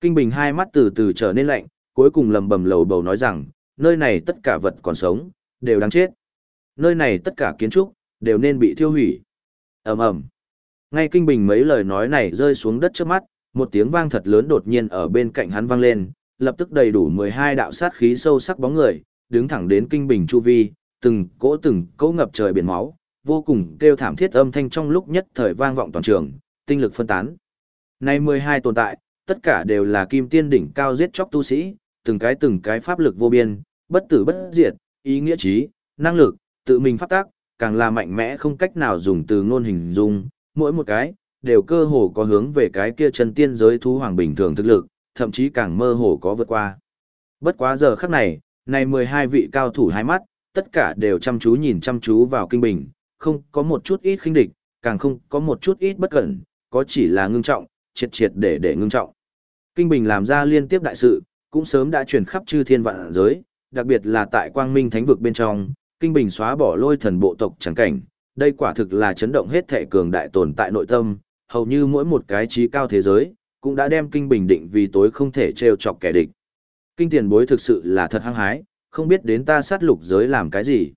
Kinh Bình hai mắt từ từ trở nên lạnh, cuối cùng lầm bầm lầu bầu nói rằng, nơi này tất cả vật còn sống, đều đáng chết. Nơi này tất cả kiến trúc, đều nên bị thiêu hủy. ầm ầm Ngay Kinh Bình mấy lời nói này rơi xuống đất trước mắt, một tiếng vang thật lớn đột nhiên ở bên cạnh hắn vang lên, lập tức đầy đủ 12 đạo sát khí sâu sắc bóng người, đứng thẳng đến Kinh Bình chu vi, từng cỗ từng cỗ ngập trời biển máu, vô cùng kêu thảm thiết âm thanh trong lúc nhất thời vang vọng toàn trường, tinh lực phân tán. Nay 12 tồn tại, tất cả đều là kim tiên đỉnh cao giết chóc tu sĩ, từng cái từng cái pháp lực vô biên, bất tử bất diệt, ý nghĩa trí, năng lực, tự mình pháp tác, càng là mạnh mẽ không cách nào dùng từ ngôn hình dung, mỗi một cái, đều cơ hồ có hướng về cái kia chân tiên giới thú hoàng bình thường thực lực, thậm chí càng mơ hồ có vượt qua. Bất quá giờ khắc này, này 12 vị cao thủ hai mắt, tất cả đều chăm chú nhìn chăm chú vào kinh bình, không có một chút ít khinh địch, càng không có một chút ít bất cẩn, có chỉ là ngưng trọng, triệt triệt để để ngưng trọng. Kinh bình làm ra liên tiếp đại sự, cũng sớm đã truyền khắp chư thiên vạn giới, đặc biệt là tại quang minh thánh vực bên trong, kinh bình xóa bỏ lôi thần bộ tộc chẳng cảnh, đây quả thực là chấn động hết thể cường đại tồn tại nội tâm, hầu như mỗi một cái trí cao thế giới, cũng đã đem kinh bình định vì tối không thể trêu chọc kẻ địch. Kinh tiền bối thực sự là thật hăng hái, không biết đến ta sát lục giới làm cái gì.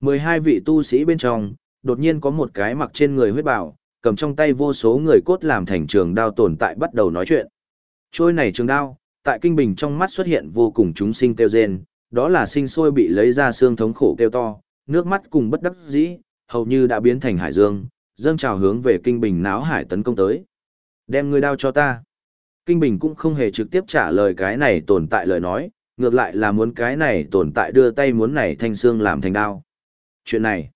12 vị tu sĩ bên trong, đột nhiên có một cái mặc trên người huyết bào, cầm trong tay vô số người cốt làm thành trường đao tồn tại bắt đầu nói chuyện. Trôi này trường đao, tại kinh bình trong mắt xuất hiện vô cùng chúng sinh kêu rên, đó là sinh sôi bị lấy ra xương thống khổ kêu to, nước mắt cùng bất đắc dĩ, hầu như đã biến thành hải dương, dâng trào hướng về kinh bình náo hải tấn công tới. Đem ngươi đao cho ta. Kinh bình cũng không hề trực tiếp trả lời cái này tồn tại lời nói, ngược lại là muốn cái này tồn tại đưa tay muốn này thanh xương làm thành đao. Chuyện này,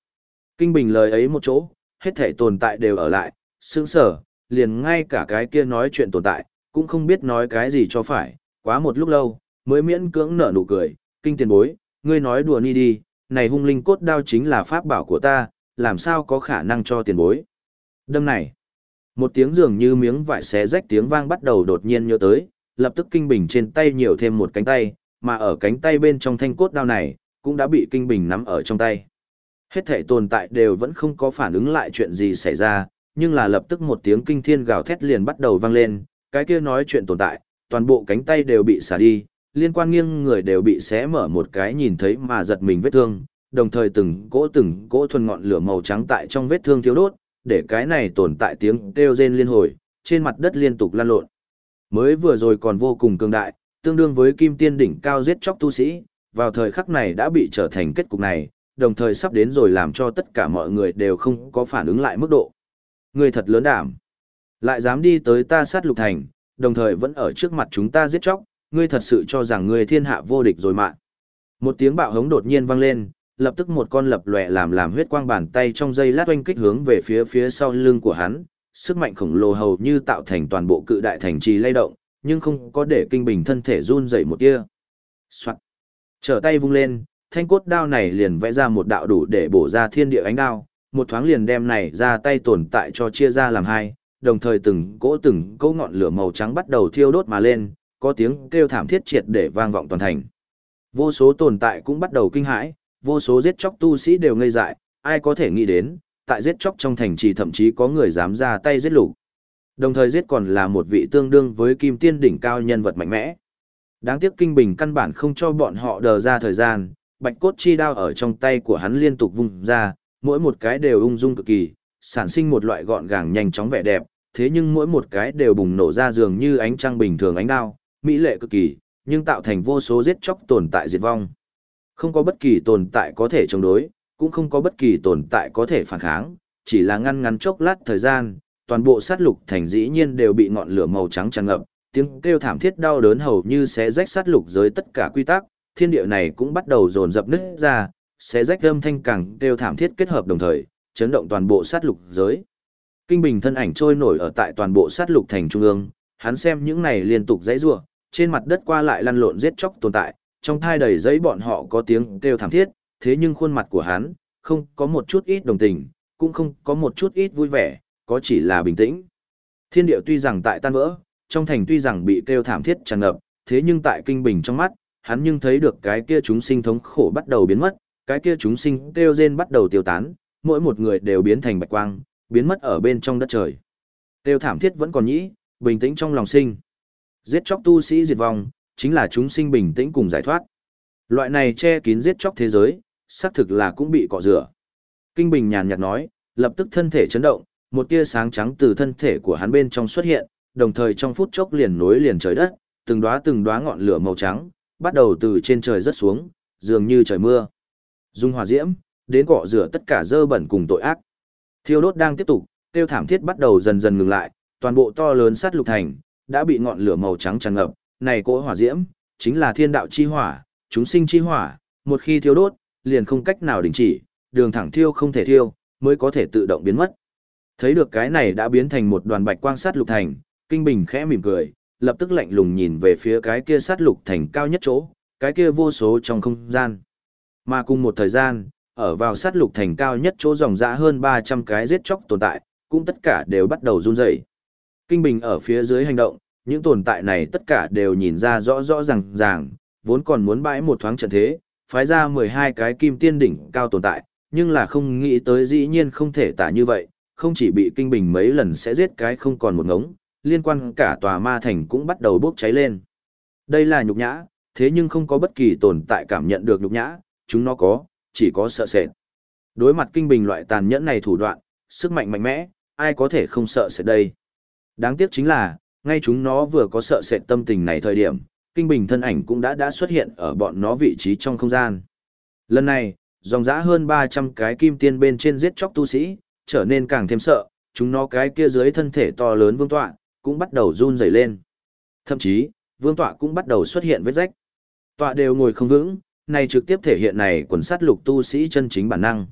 kinh bình lời ấy một chỗ, hết thể tồn tại đều ở lại, sướng sở, liền ngay cả cái kia nói chuyện tồn tại, cũng không biết nói cái gì cho phải, quá một lúc lâu, mới miễn cưỡng nở nụ cười, kinh tiền bối, ngươi nói đùa ni đi, này hung linh cốt đao chính là pháp bảo của ta, làm sao có khả năng cho tiền bối. Đâm này, một tiếng dường như miếng vải xé rách tiếng vang bắt đầu đột nhiên nhớ tới, lập tức kinh bình trên tay nhiều thêm một cánh tay, mà ở cánh tay bên trong thanh cốt đao này, cũng đã bị kinh bình nắm ở trong tay. Hết thể tồn tại đều vẫn không có phản ứng lại chuyện gì xảy ra, nhưng là lập tức một tiếng kinh thiên gào thét liền bắt đầu vang lên, cái kia nói chuyện tồn tại, toàn bộ cánh tay đều bị xả đi, liên quan nghiêng người đều bị xé mở một cái nhìn thấy mà giật mình vết thương, đồng thời từng cỗ từng cỗ thuần ngọn lửa màu trắng tại trong vết thương thiếu đốt, để cái này tồn tại tiếng kêu rên liên hồi, trên mặt đất liên tục lan lộn. Mới vừa rồi còn vô cùng cường đại, tương đương với kim tiên đỉnh cao giết chóc tu sĩ, vào thời khắc này đã bị trở thành kết cục này, đồng thời sắp đến rồi làm cho tất cả mọi người đều không có phản ứng lại mức độ. Người thật lớn đảm. Lại dám đi tới ta sát lục thành, đồng thời vẫn ở trước mặt chúng ta giết chóc, ngươi thật sự cho rằng ngươi thiên hạ vô địch rồi mà. Một tiếng bạo hống đột nhiên vang lên, lập tức một con lập lòe làm làm huyết quang bàn tay trong dây lát oanh kích hướng về phía phía sau lưng của hắn, sức mạnh khổng lồ hầu như tạo thành toàn bộ cự đại thành trì lay động, nhưng không có để kinh bình thân thể run dậy một tia. Soạt. Trở tay vung lên, thanh cốt đao này liền vẽ ra một đạo đủ để bổ ra thiên địa ánh đao, một thoáng liền đem này ra tay tồn tại cho chia ra làm hai, đồng thời từng cỗ từng cỗ ngọn lửa màu trắng bắt đầu thiêu đốt mà lên, có tiếng kêu thảm thiết triệt để vang vọng toàn thành. Vô số tồn tại cũng bắt đầu kinh hãi, vô số giết chóc tu sĩ đều ngây dại, ai có thể nghĩ đến, tại giết chóc trong thành trì thậm chí có người dám ra tay giết lục. Đồng thời giết còn là một vị tương đương với kim tiên đỉnh cao nhân vật mạnh mẽ. Đáng tiếc kinh bình căn bản không cho bọn họ đờ ra thời gian, bạch cốt chi đao ở trong tay của hắn liên tục vung ra, mỗi một cái đều ung dung cực kỳ, sản sinh một loại gọn gàng nhanh chóng vẻ đẹp, thế nhưng mỗi một cái đều bùng nổ ra dường như ánh trăng bình thường ánh đao, mỹ lệ cực kỳ, nhưng tạo thành vô số giết chóc tồn tại diệt vong. Không có bất kỳ tồn tại có thể chống đối, cũng không có bất kỳ tồn tại có thể phản kháng, chỉ là ngăn ngắn chốc lát thời gian, toàn bộ sát lục thành dĩ nhiên đều bị ngọn lửa màu trắng tràn ngập, tiếng kêu thảm thiết đau đớn hầu như sẽ rách sát lục giới tất cả quy tắc, thiên địa này cũng bắt đầu dồn dập nứt ra, sẽ rách âm thanh càng kêu thảm thiết kết hợp đồng thời, chấn động toàn bộ sát lục giới. Kinh Bình thân ảnh trôi nổi ở tại toàn bộ sát lục thành trung ương, hắn xem những này liên tục dãy rủa, trên mặt đất qua lại lăn lộn giết chóc tồn tại, trong thai đầy giấy bọn họ có tiếng kêu thảm thiết, thế nhưng khuôn mặt của hắn không có một chút ít đồng tình, cũng không có một chút ít vui vẻ, có chỉ là bình tĩnh. Thiên địa tuy rằng tại tan vỡ, trong thành tuy rằng bị kêu thảm thiết tràn ngập, thế nhưng tại kinh bình trong mắt, hắn nhưng thấy được cái kia chúng sinh thống khổ bắt đầu biến mất, cái kia chúng sinh kêu rên bắt đầu tiêu tán, mỗi một người đều biến thành bạch quang, biến mất ở bên trong đất trời. Kêu thảm thiết vẫn còn nhĩ, bình tĩnh trong lòng sinh. Giết chóc tu sĩ diệt vong, chính là chúng sinh bình tĩnh cùng giải thoát. Loại này che kín giết chóc thế giới, xác thực là cũng bị cọ rửa. Kinh Bình nhàn nhạt nói, lập tức thân thể chấn động, một tia sáng trắng từ thân thể của hắn bên trong xuất hiện, đồng thời trong phút chốc liền nối liền trời đất, từng đóa từng đóa ngọn lửa màu trắng, bắt đầu từ trên trời rớt xuống, dường như trời mưa. Dung hỏa diễm, đến cọ rửa tất cả dơ bẩn cùng tội ác. Thiêu đốt đang tiếp tục, tiêu thảm thiết bắt đầu dần dần ngừng lại, toàn bộ to lớn sát lục thành, đã bị ngọn lửa màu trắng tràn ngập, này cỗ hỏa diễm, chính là thiên đạo chi hỏa, chúng sinh chi hỏa, một khi thiêu đốt, liền không cách nào đình chỉ, đường thẳng thiêu không thể thiêu, mới có thể tự động biến mất. Thấy được cái này đã biến thành một đoàn bạch quang sát lục thành, Kinh Bình khẽ mỉm cười, lập tức lạnh lùng nhìn về phía cái kia sát lục thành cao nhất chỗ, cái kia vô số trong không gian. Mà cùng một thời gian, ở vào sát lục thành cao nhất chỗ dòng dã hơn 300 cái giết chóc tồn tại, cũng tất cả đều bắt đầu run rẩy. Kinh Bình ở phía dưới hành động, những tồn tại này tất cả đều nhìn ra rõ rõ ràng ràng, vốn còn muốn bãi một thoáng trận thế, phái ra 12 cái kim tiên đỉnh cao tồn tại, nhưng là không nghĩ tới dĩ nhiên không thể tả như vậy, không chỉ bị kinh bình mấy lần sẽ giết cái không còn một ngống, liên quan cả tòa ma thành cũng bắt đầu bốc cháy lên. Đây là nhục nhã, thế nhưng không có bất kỳ tồn tại cảm nhận được nhục nhã, chúng nó có, chỉ có sợ sệt. Đối mặt kinh bình loại tàn nhẫn này thủ đoạn, sức mạnh mạnh mẽ, ai có thể không sợ sệt đây. Đáng tiếc chính là, ngay chúng nó vừa có sợ sệt tâm tình này thời điểm, kinh bình thân ảnh cũng đã đã xuất hiện ở bọn nó vị trí trong không gian. Lần này, dòng dã hơn 300 cái kim tiên bên trên giết chóc tu sĩ, trở nên càng thêm sợ, chúng nó cái kia dưới thân thể to lớn vương tọa, cũng bắt đầu run rẩy lên. Thậm chí, vương tọa cũng bắt đầu xuất hiện vết rách. Tọa đều ngồi không vững, này trực tiếp thể hiện này quần sát lục tu sĩ chân chính bản năng.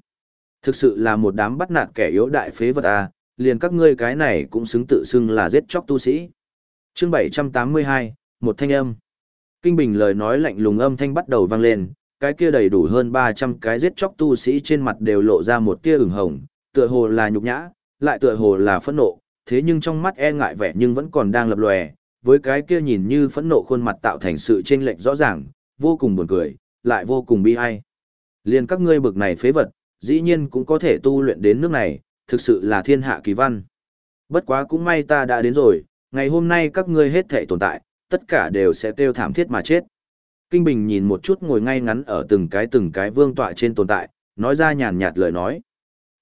Thực sự là một đám bắt nạt kẻ yếu đại phế vật à, liền các ngươi cái này cũng xứng tự xưng là giết chóc tu sĩ. Chương 782, một thanh âm. Kinh Bình lời nói lạnh lùng âm thanh bắt đầu vang lên, cái kia đầy đủ hơn 300 cái giết chóc tu sĩ trên mặt đều lộ ra một tia ửng hồng, tựa hồ là nhục nhã, lại tựa hồ là phẫn nộ, thế nhưng trong mắt e ngại vẻ nhưng vẫn còn đang lập lòe, với cái kia nhìn như phẫn nộ khuôn mặt tạo thành sự chênh lệch rõ ràng, vô cùng buồn cười, lại vô cùng bi ai. Liên các ngươi bực này phế vật, dĩ nhiên cũng có thể tu luyện đến nước này, thực sự là thiên hạ kỳ văn. Bất quá cũng may ta đã đến rồi, ngày hôm nay các ngươi hết thể tồn tại, tất cả đều sẽ tiêu thảm thiết mà chết. Kinh Bình nhìn một chút ngồi ngay ngắn ở từng cái từng cái vương tọa trên tồn tại, nói ra nhàn nhạt lời nói.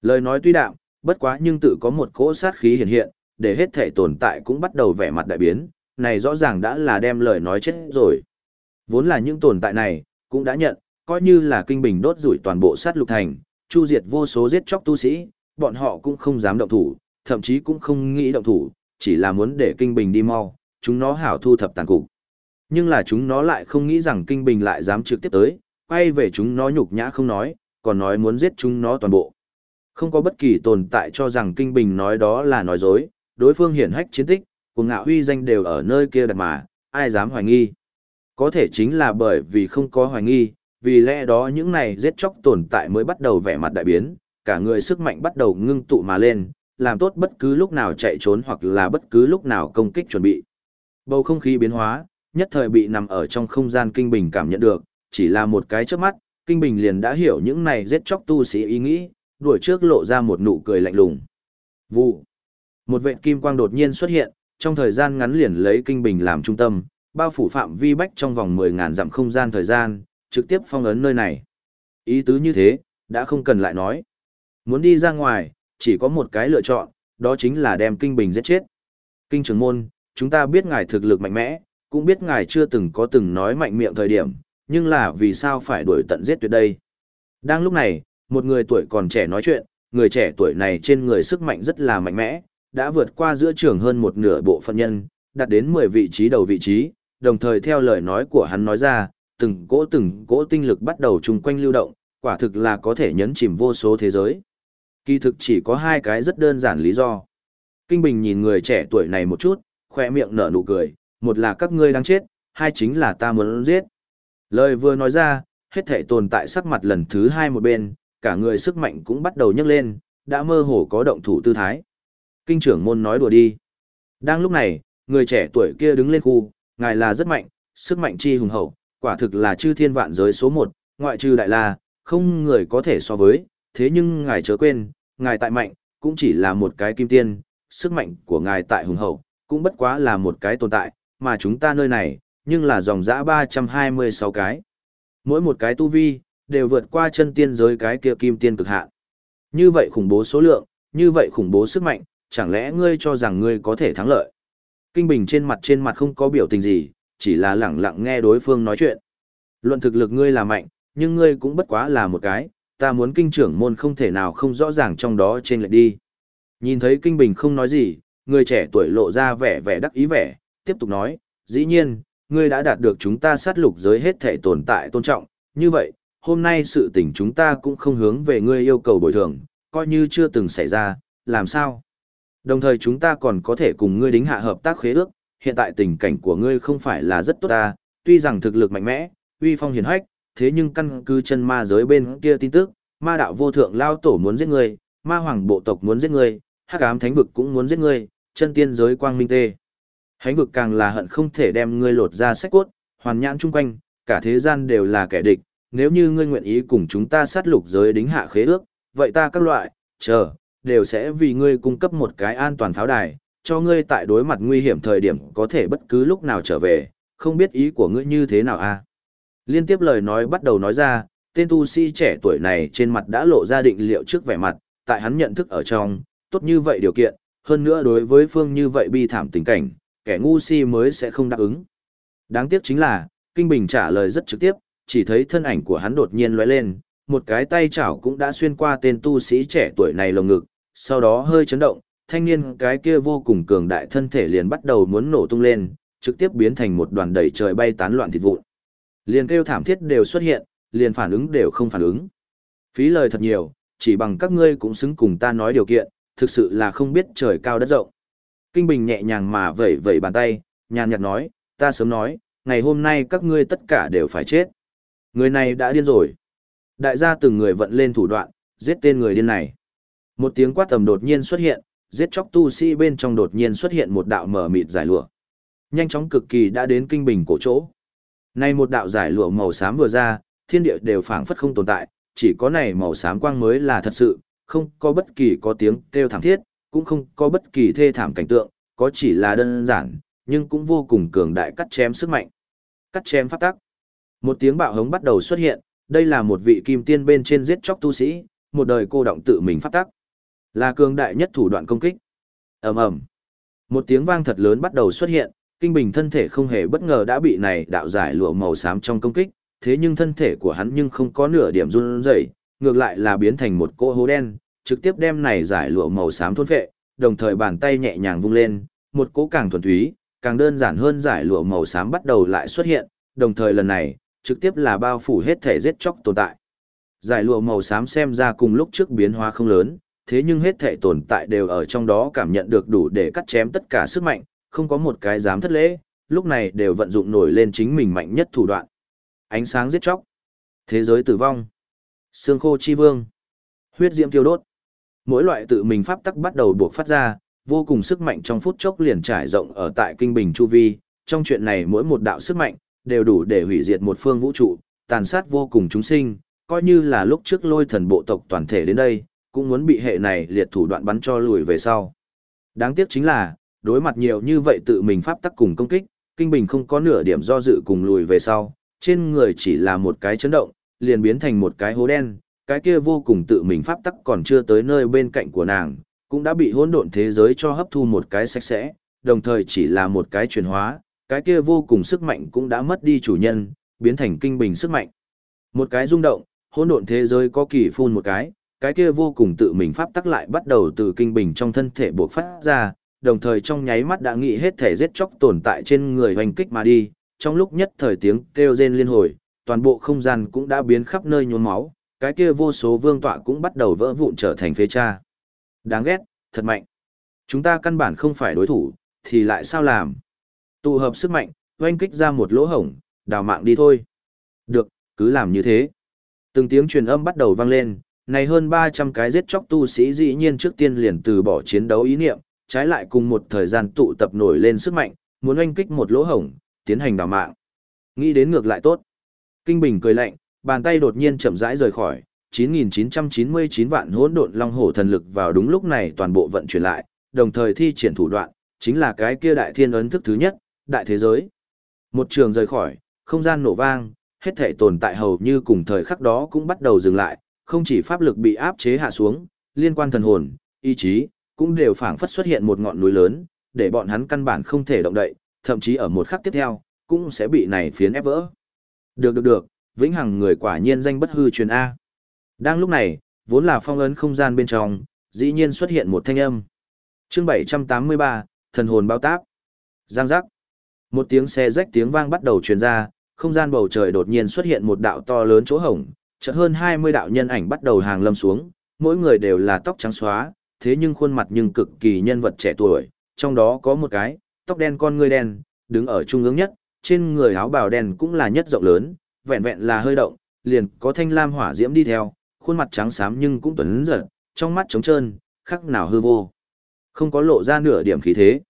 Lời nói tuy đạm, bất quá nhưng tự có một cỗ sát khí hiện hiện, để hết thể tồn tại cũng bắt đầu vẻ mặt đại biến, này rõ ràng đã là đem lời nói chết rồi. Vốn là những tồn tại này, cũng đã nhận, coi như là kinh bình đốt rủi toàn bộ sát lục thành, chu diệt vô số giết chóc tu sĩ, bọn họ cũng không dám động thủ, thậm chí cũng không nghĩ động thủ, chỉ là muốn để kinh bình đi mau, chúng nó hảo thu thập tàn cục. Nhưng là chúng nó lại không nghĩ rằng kinh bình lại dám trực tiếp tới, quay về chúng nó nhục nhã không nói, còn nói muốn giết chúng nó toàn bộ. Không có bất kỳ tồn tại cho rằng kinh bình nói đó là nói dối, đối phương hiển hách chiến tích, cùng ngạo huy danh đều ở nơi kia đặt mà, ai dám hoài nghi. Có thể chính là bởi vì không có hoài nghi, vì lẽ đó những này giết chóc tồn tại mới bắt đầu vẻ mặt đại biến, cả người sức mạnh bắt đầu ngưng tụ mà lên, làm tốt bất cứ lúc nào chạy trốn hoặc là bất cứ lúc nào công kích chuẩn bị. Bầu không khí biến hóa, nhất thời bị nằm ở trong không gian kinh bình cảm nhận được, chỉ là một cái trước mắt, kinh bình liền đã hiểu những này giết chóc tu sĩ ý nghĩ, đuổi trước lộ ra một nụ cười lạnh lùng. Vụ. Một vệt kim quang đột nhiên xuất hiện, trong thời gian ngắn liền lấy kinh bình làm trung tâm, bao phủ phạm vi bách trong vòng 10.000 dặm không gian thời gian, trực tiếp phong ấn nơi này. Ý tứ như thế, đã không cần lại nói. Muốn đi ra ngoài, chỉ có một cái lựa chọn, đó chính là đem kinh bình giết chết. Kinh trưởng môn, chúng ta biết ngài thực lực mạnh mẽ, cũng biết ngài chưa từng có từng nói mạnh miệng thời điểm, nhưng là vì sao phải đuổi tận giết tuyệt đây? Đang lúc này, một người tuổi còn trẻ nói chuyện, người trẻ tuổi này trên người sức mạnh rất là mạnh mẽ, đã vượt qua giữa trường hơn một nửa bộ phận nhân, đạt đến 10 vị trí đầu vị trí, đồng thời theo lời nói của hắn nói ra, từng cỗ từng cỗ tinh lực bắt đầu chung quanh lưu động, quả thực là có thể nhấn chìm vô số thế giới. Kỳ thực chỉ có hai cái rất đơn giản lý do. Kinh Bình nhìn người trẻ tuổi này một chút, khoe miệng nở nụ cười, một là các ngươi đang chết, hai chính là ta muốn giết. Lời vừa nói ra, hết thể tồn tại sắc mặt lần thứ hai một bên, cả người sức mạnh cũng bắt đầu nhấc lên, đã mơ hồ có động thủ tư thái. Kinh trưởng môn nói đùa đi. Đang lúc này, người trẻ tuổi kia đứng lên khu, ngài là rất mạnh, sức mạnh chi hùng hậu, quả thực là chư thiên vạn giới số một, ngoại trừ đại la, không người có thể so với, thế nhưng ngài chớ quên, ngài tại mạnh, cũng chỉ là một cái kim tiên, sức mạnh của ngài tại hùng hậu, cũng bất quá là một cái tồn tại, mà chúng ta nơi này, nhưng là dòng dã 326 cái. Mỗi một cái tu vi, đều vượt qua chân tiên giới cái kia kim tiên cực hạn. Như vậy khủng bố số lượng, như vậy khủng bố sức mạnh, chẳng lẽ ngươi cho rằng ngươi có thể thắng lợi? Kinh Bình trên mặt trên mặt không có biểu tình gì, chỉ là lẳng lặng nghe đối phương nói chuyện. Luận thực lực ngươi là mạnh, nhưng ngươi cũng bất quá là một cái, ta muốn kinh trưởng môn không thể nào không rõ ràng trong đó trên lại đi. Nhìn thấy Kinh Bình không nói gì, người trẻ tuổi lộ ra vẻ vẻ đắc ý vẻ, tiếp tục nói, dĩ nhiên, ngươi đã đạt được chúng ta sát lục giới hết thể tồn tại tôn trọng, như vậy, hôm nay sự tình chúng ta cũng không hướng về ngươi yêu cầu bồi thường, coi như chưa từng xảy ra, làm sao? Đồng thời chúng ta còn có thể cùng ngươi đính hạ hợp tác khế ước, hiện tại tình cảnh của ngươi không phải là rất tốt ta, tuy rằng thực lực mạnh mẽ, uy phong hiền hách, thế nhưng căn cứ chân ma giới bên kia tin tức, ma đạo vô thượng lao tổ muốn giết ngươi, ma hoàng bộ tộc muốn giết ngươi, hắc ám thánh vực cũng muốn giết ngươi, chân tiên giới quang minh tê. Hánh vực càng là hận không thể đem ngươi lột ra sách cốt, hoàn nhãn chung quanh, cả thế gian đều là kẻ địch, nếu như ngươi nguyện ý cùng chúng ta sát lục giới đính hạ khế ước, vậy ta các loại, chờ, đều sẽ vì ngươi cung cấp một cái an toàn pháo đài, cho ngươi tại đối mặt nguy hiểm thời điểm có thể bất cứ lúc nào trở về, không biết ý của ngươi như thế nào a à? Liên tiếp lời nói bắt đầu nói ra, tên tu sĩ trẻ tuổi này trên mặt đã lộ ra định liệu trước vẻ mặt, tại hắn nhận thức ở trong, tốt như vậy điều kiện, hơn nữa đối với phương như vậy bi thảm tình cảnh, kẻ ngu si mới sẽ không đáp ứng. Đáng tiếc chính là, Kinh Bình trả lời rất trực tiếp, chỉ thấy thân ảnh của hắn đột nhiên lóe lên, một cái tay chảo cũng đã xuyên qua tên tu sĩ trẻ tuổi này lồng ngực, sau đó hơi chấn động, thanh niên cái kia vô cùng cường đại thân thể liền bắt đầu muốn nổ tung lên, trực tiếp biến thành một đoàn đầy trời bay tán loạn thịt vụn. Liền kêu thảm thiết đều xuất hiện, liền phản ứng đều không phản ứng. Phí lời thật nhiều, chỉ bằng các ngươi cũng xứng cùng ta nói điều kiện, thực sự là không biết trời cao đất rộng. Kinh Bình nhẹ nhàng mà vẩy vẩy bàn tay, nhàn nhạt nói, ta sớm nói, ngày hôm nay các ngươi tất cả đều phải chết. Người này đã điên rồi. Đại gia từng người vận lên thủ đoạn, giết tên người điên này. Một tiếng quát tầm đột nhiên xuất hiện, giết chóc tu sĩ bên trong đột nhiên xuất hiện một đạo mở mịt giải lụa. Nhanh chóng cực kỳ đã đến kinh bình cổ chỗ. Nay một đạo giải lụa màu xám vừa ra, thiên địa đều phảng phất không tồn tại, chỉ có này màu xám quang mới là thật sự, không có bất kỳ có tiếng kêu thảm thiết, cũng không có bất kỳ thê thảm cảnh tượng, có chỉ là đơn giản, nhưng cũng vô cùng cường đại cắt chém sức mạnh. Cắt chém pháp tắc. Một tiếng bạo hống bắt đầu xuất hiện, đây là một vị kim tiên bên trên giết chóc tu sĩ, một đời cô động tự mình pháp tắc. Là cường đại nhất thủ đoạn công kích. Ầm ầm. Một tiếng vang thật lớn bắt đầu xuất hiện, Kinh Bình thân thể không hề bất ngờ đã bị này đạo giải lụa màu xám trong công kích, thế nhưng thân thể của hắn nhưng không có nửa điểm run rẩy, ngược lại là biến thành một cỗ hố đen, trực tiếp đem này giải lụa màu xám thôn phệ, đồng thời bàn tay nhẹ nhàng vung lên, một cỗ càng thuần túy, càng đơn giản hơn giải lụa màu xám bắt đầu lại xuất hiện, đồng thời lần này, trực tiếp là bao phủ hết thể giết chóc tồn tại. Giải lụa màu xám xem ra cùng lúc trước biến hóa không lớn, thế nhưng hết thể tồn tại đều ở trong đó cảm nhận được đủ để cắt chém tất cả sức mạnh, không có một cái dám thất lễ, lúc này đều vận dụng nổi lên chính mình mạnh nhất thủ đoạn. Ánh sáng giết chóc, thế giới tử vong, xương khô chi vương, huyết diễm tiêu đốt. Mỗi loại tự mình pháp tắc bắt đầu buộc phát ra, vô cùng sức mạnh trong phút chốc liền trải rộng ở tại kinh bình chu vi, trong chuyện này mỗi một đạo sức mạnh đều đủ để hủy diệt một phương vũ trụ, tàn sát vô cùng chúng sinh, coi như là lúc trước lôi thần bộ tộc toàn thể đến đây, cũng muốn bị hệ này liệt thủ đoạn bắn cho lùi về sau. Đáng tiếc chính là, đối mặt nhiều như vậy tự mình pháp tắc cùng công kích, kinh bình không có nửa điểm do dự cùng lùi về sau, trên người chỉ là một cái chấn động, liền biến thành một cái hố đen, cái kia vô cùng tự mình pháp tắc còn chưa tới nơi bên cạnh của nàng, cũng đã bị hỗn độn thế giới cho hấp thu một cái sạch sẽ, đồng thời chỉ là một cái chuyển hóa, cái kia vô cùng sức mạnh cũng đã mất đi chủ nhân, biến thành kinh bình sức mạnh. Một cái rung động, hỗn độn thế giới có kỳ phun một cái, cái kia vô cùng tự mình pháp tắc lại bắt đầu từ kinh bình trong thân thể buộc phát ra, đồng thời trong nháy mắt đã nghĩ hết thể giết chóc tồn tại trên người hoành kích mà đi, trong lúc nhất thời tiếng kêu rên liên hồi, toàn bộ không gian cũng đã biến khắp nơi nhuốm máu, cái kia vô số vương tọa cũng bắt đầu vỡ vụn trở thành phế cha. Đáng ghét, thật mạnh. Chúng ta căn bản không phải đối thủ, thì lại sao làm? Tụ hợp sức mạnh, oanh kích ra một lỗ hổng, đào mạng đi thôi. Được, cứ làm như thế. Từng tiếng truyền âm bắt đầu vang lên, này hơn 300 cái giết chóc tu sĩ dĩ nhiên trước tiên liền từ bỏ chiến đấu ý niệm, trái lại cùng một thời gian tụ tập nổi lên sức mạnh, muốn oanh kích một lỗ hổng, tiến hành đào mạng. Nghĩ đến ngược lại tốt. Kinh Bình cười lạnh, bàn tay đột nhiên chậm rãi rời khỏi, 9999 vạn hỗn độn long hổ thần lực vào đúng lúc này toàn bộ vận chuyển lại, đồng thời thi triển thủ đoạn, chính là cái kia đại thiên ấn thức thứ nhất, đại thế giới. Một trường rời khỏi, không gian nổ vang, hết thể tồn tại hầu như cùng thời khắc đó cũng bắt đầu dừng lại, không chỉ pháp lực bị áp chế hạ xuống, liên quan thần hồn, ý chí, cũng đều phảng phất xuất hiện một ngọn núi lớn, để bọn hắn căn bản không thể động đậy, thậm chí ở một khắc tiếp theo, cũng sẽ bị này phiến ép vỡ. Được được được, vĩnh hằng người quả nhiên danh bất hư truyền A. Đang lúc này, vốn là phong ấn không gian bên trong, dĩ nhiên xuất hiện một thanh âm. chương 783, thần hồn bao táp. Giang giác. Một tiếng xe rách tiếng vang bắt đầu truyền ra, không gian bầu trời đột nhiên xuất hiện một đạo to lớn chỗ hổng, chợt hơn 20 đạo nhân ảnh bắt đầu hàng lâm xuống, mỗi người đều là tóc trắng xóa, thế nhưng khuôn mặt nhưng cực kỳ nhân vật trẻ tuổi, trong đó có một cái, tóc đen con người đen, đứng ở trung ương nhất, trên người áo bào đen cũng là nhất rộng lớn, vẹn vẹn là hơi động, liền có thanh lam hỏa diễm đi theo, khuôn mặt trắng xám nhưng cũng tuấn giật, trong mắt trống trơn, khắc nào hư vô. Không có lộ ra nửa điểm khí thế.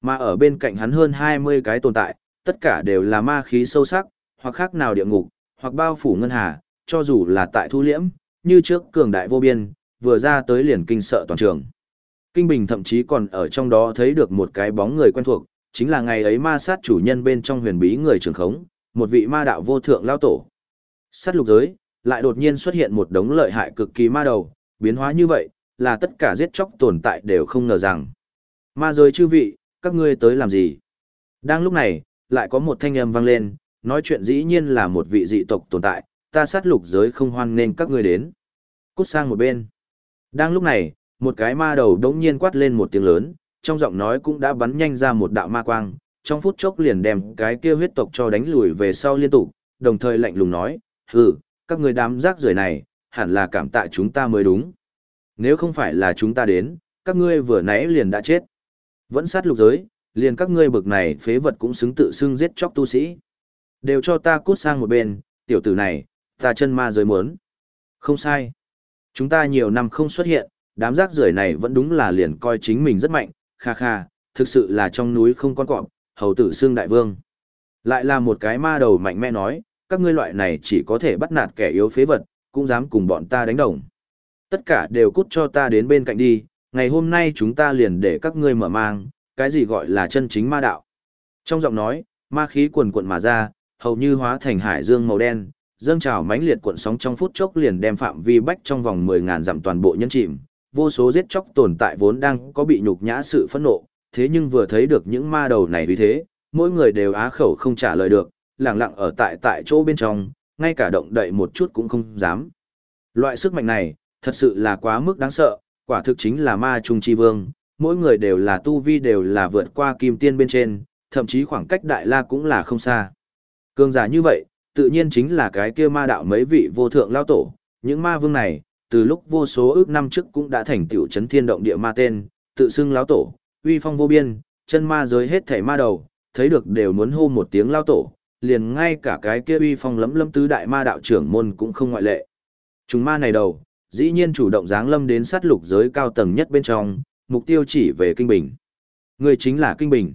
Mà ở bên cạnh hắn hơn 20 cái tồn tại, tất cả đều là ma khí sâu sắc, hoặc khác nào địa ngục, hoặc bao phủ ngân hà, cho dù là tại thu liễm, như trước cường đại vô biên, vừa ra tới liền kinh sợ toàn trường. Kinh Bình thậm chí còn ở trong đó thấy được một cái bóng người quen thuộc, chính là ngày ấy ma sát chủ nhân bên trong huyền bí người trường khống, một vị ma đạo vô thượng lao tổ. Sát lục giới, lại đột nhiên xuất hiện một đống lợi hại cực kỳ ma đầu, biến hóa như vậy, là tất cả giết chóc tồn tại đều không ngờ rằng. Ma giới chư vị, các ngươi tới làm gì? Đang lúc này, lại có một thanh âm vang lên, nói chuyện dĩ nhiên là một vị dị tộc tồn tại, ta sát lục giới không hoan nên các ngươi đến. Cút sang một bên. Đang lúc này, một cái ma đầu đống nhiên quát lên một tiếng lớn, trong giọng nói cũng đã bắn nhanh ra một đạo ma quang, trong phút chốc liền đem cái kia huyết tộc cho đánh lùi về sau liên tục, đồng thời lạnh lùng nói, hừ, các người đám rác rưởi này, hẳn là cảm tạ chúng ta mới đúng. Nếu không phải là chúng ta đến, các ngươi vừa nãy liền đã chết. Vẫn sát lục giới, liền các ngươi bực này phế vật cũng xứng tự xưng giết chóc tu sĩ. Đều cho ta cút sang một bên, tiểu tử này, ta chân ma giới muốn. Không sai. Chúng ta nhiều năm không xuất hiện, đám rác rưởi này vẫn đúng là liền coi chính mình rất mạnh, kha kha, thực sự là trong núi không con cọp, hầu tử xương đại vương. Lại là một cái ma đầu mạnh mẽ nói, các ngươi loại này chỉ có thể bắt nạt kẻ yếu phế vật, cũng dám cùng bọn ta đánh đồng. Tất cả đều cút cho ta đến bên cạnh đi, ngày hôm nay chúng ta liền để các ngươi mở mang, cái gì gọi là chân chính ma đạo. Trong giọng nói, ma khí quần quận mà ra, hầu như hóa thành hải dương màu đen, dâng trào mãnh liệt cuộn sóng trong phút chốc liền đem phạm vi bách trong vòng 10.000 dặm toàn bộ nhân chìm. Vô số giết chóc tồn tại vốn đang có bị nhục nhã sự phẫn nộ, thế nhưng vừa thấy được những ma đầu này vì thế, mỗi người đều á khẩu không trả lời được, lặng lặng ở tại tại chỗ bên trong, ngay cả động đậy một chút cũng không dám. Loại sức mạnh này, thật sự là quá mức đáng sợ, quả thực chính là ma trung chi vương, mỗi người đều là tu vi đều là vượt qua kim tiên bên trên, thậm chí khoảng cách đại la cũng là không xa. Cường giả như vậy, tự nhiên chính là cái kia ma đạo mấy vị vô thượng lao tổ, những ma vương này, từ lúc vô số ước năm trước cũng đã thành tiểu chấn thiên động địa ma tên, tự xưng lão tổ, uy phong vô biên, chân ma giới hết thảy ma đầu, thấy được đều muốn hô một tiếng lao tổ, liền ngay cả cái kia uy phong lấm lấm tứ đại ma đạo trưởng môn cũng không ngoại lệ. Chúng ma này đầu, dĩ nhiên chủ động dáng lâm đến sát lục giới cao tầng nhất bên trong, mục tiêu chỉ về kinh bình. Người chính là kinh bình.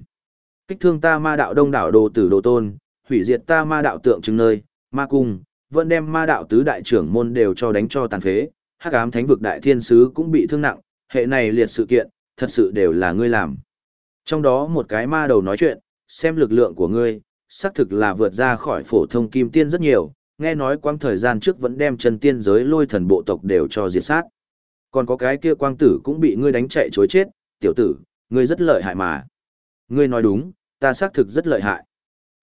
Kích thương ta ma đạo đông đảo đồ tử đồ tôn, hủy diệt ta ma đạo tượng trưng nơi, ma cung, vẫn đem ma đạo tứ đại trưởng môn đều cho đánh cho tàn phế, hắc ám thánh vực đại thiên sứ cũng bị thương nặng, hệ này liệt sự kiện, thật sự đều là ngươi làm. Trong đó một cái ma đầu nói chuyện, xem lực lượng của ngươi, xác thực là vượt ra khỏi phổ thông kim tiên rất nhiều, nghe nói quang thời gian trước vẫn đem chân tiên giới lôi thần bộ tộc đều cho diệt sát. Còn có cái kia quang tử cũng bị ngươi đánh chạy chối chết, tiểu tử, ngươi rất lợi hại mà. Ngươi nói đúng, ta xác thực rất lợi hại.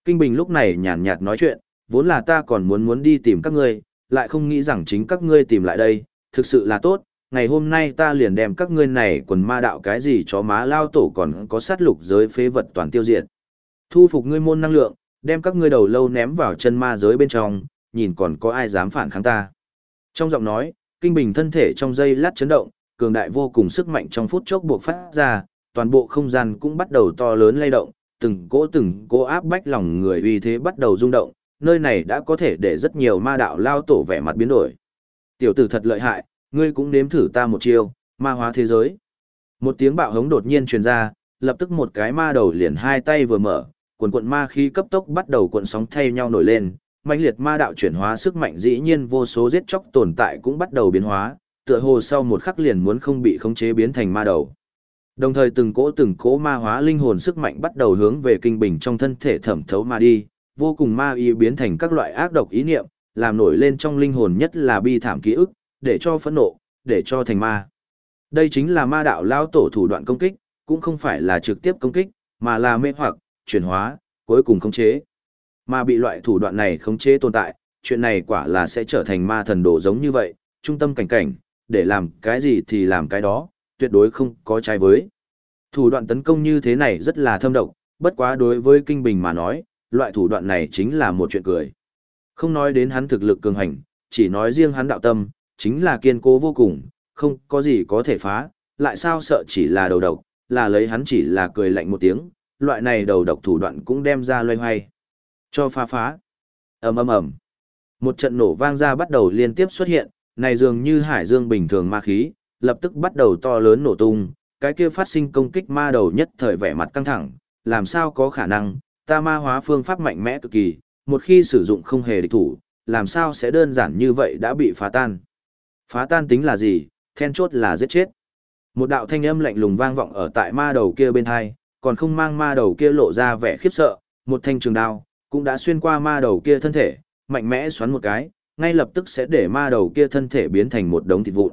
Kinh Bình lúc này nhàn nhạt nói chuyện, vốn là ta còn muốn muốn đi tìm các ngươi, lại không nghĩ rằng chính các ngươi tìm lại đây, thực sự là tốt, ngày hôm nay ta liền đem các ngươi này quần ma đạo cái gì chó má lao tổ còn có sát lục giới phế vật toàn tiêu diệt. Thu phục ngươi môn năng lượng, đem các ngươi đầu lâu ném vào chân ma giới bên trong, nhìn còn có ai dám phản kháng ta. Trong giọng nói, kinh bình thân thể trong dây lát chấn động, cường đại vô cùng sức mạnh trong phút chốc buộc phát ra, toàn bộ không gian cũng bắt đầu to lớn lay động, từng cỗ từng cỗ áp bách lòng người uy thế bắt đầu rung động, nơi này đã có thể để rất nhiều ma đạo lao tổ vẻ mặt biến đổi. Tiểu tử thật lợi hại, ngươi cũng nếm thử ta một chiêu, ma hóa thế giới. Một tiếng bạo hống đột nhiên truyền ra, lập tức một cái ma đầu liền hai tay vừa mở, cuộn cuộn ma khí cấp tốc bắt đầu cuộn sóng thay nhau nổi lên, mãnh liệt ma đạo chuyển hóa sức mạnh dĩ nhiên vô số giết chóc tồn tại cũng bắt đầu biến hóa, tựa hồ sau một khắc liền muốn không bị khống chế biến thành ma đầu. Đồng thời từng cỗ từng cỗ ma hóa linh hồn sức mạnh bắt đầu hướng về kinh bình trong thân thể thẩm thấu ma đi, vô cùng ma y biến thành các loại ác độc ý niệm, làm nổi lên trong linh hồn nhất là bi thảm ký ức, để cho phẫn nộ, để cho thành ma. Đây chính là ma đạo lao tổ thủ đoạn công kích, cũng không phải là trực tiếp công kích, mà là mê hoặc, chuyển hóa, cuối cùng khống chế. Mà bị loại thủ đoạn này khống chế tồn tại, chuyện này quả là sẽ trở thành ma thần đồ giống như vậy, trung tâm cảnh cảnh, để làm cái gì thì làm cái đó, tuyệt đối không có trái với. Thủ đoạn tấn công như thế này rất là thâm độc, bất quá đối với Kinh Bình mà nói, loại thủ đoạn này chính là một chuyện cười. Không nói đến hắn thực lực cường hành, chỉ nói riêng hắn đạo tâm, chính là kiên cố vô cùng, không có gì có thể phá, lại sao sợ chỉ là đầu độc, là lấy hắn chỉ là cười lạnh một tiếng, loại này đầu độc thủ đoạn cũng đem ra loay hoay. Cho phá phá. ầm ầm ầm. Một trận nổ vang ra bắt đầu liên tiếp xuất hiện, này dường như hải dương bình thường ma khí, lập tức bắt đầu to lớn nổ tung, cái kia phát sinh công kích ma đầu nhất thời vẻ mặt căng thẳng, làm sao có khả năng, ta ma hóa phương pháp mạnh mẽ cực kỳ, một khi sử dụng không hề địch thủ, làm sao sẽ đơn giản như vậy đã bị phá tan. Phá tan tính là gì, then chốt là giết chết. Một đạo thanh âm lạnh lùng vang vọng ở tại ma đầu kia bên hai, còn không mang ma đầu kia lộ ra vẻ khiếp sợ, một thanh trường đao, cũng đã xuyên qua ma đầu kia thân thể, mạnh mẽ xoắn một cái, ngay lập tức sẽ để ma đầu kia thân thể biến thành một đống thịt vụn.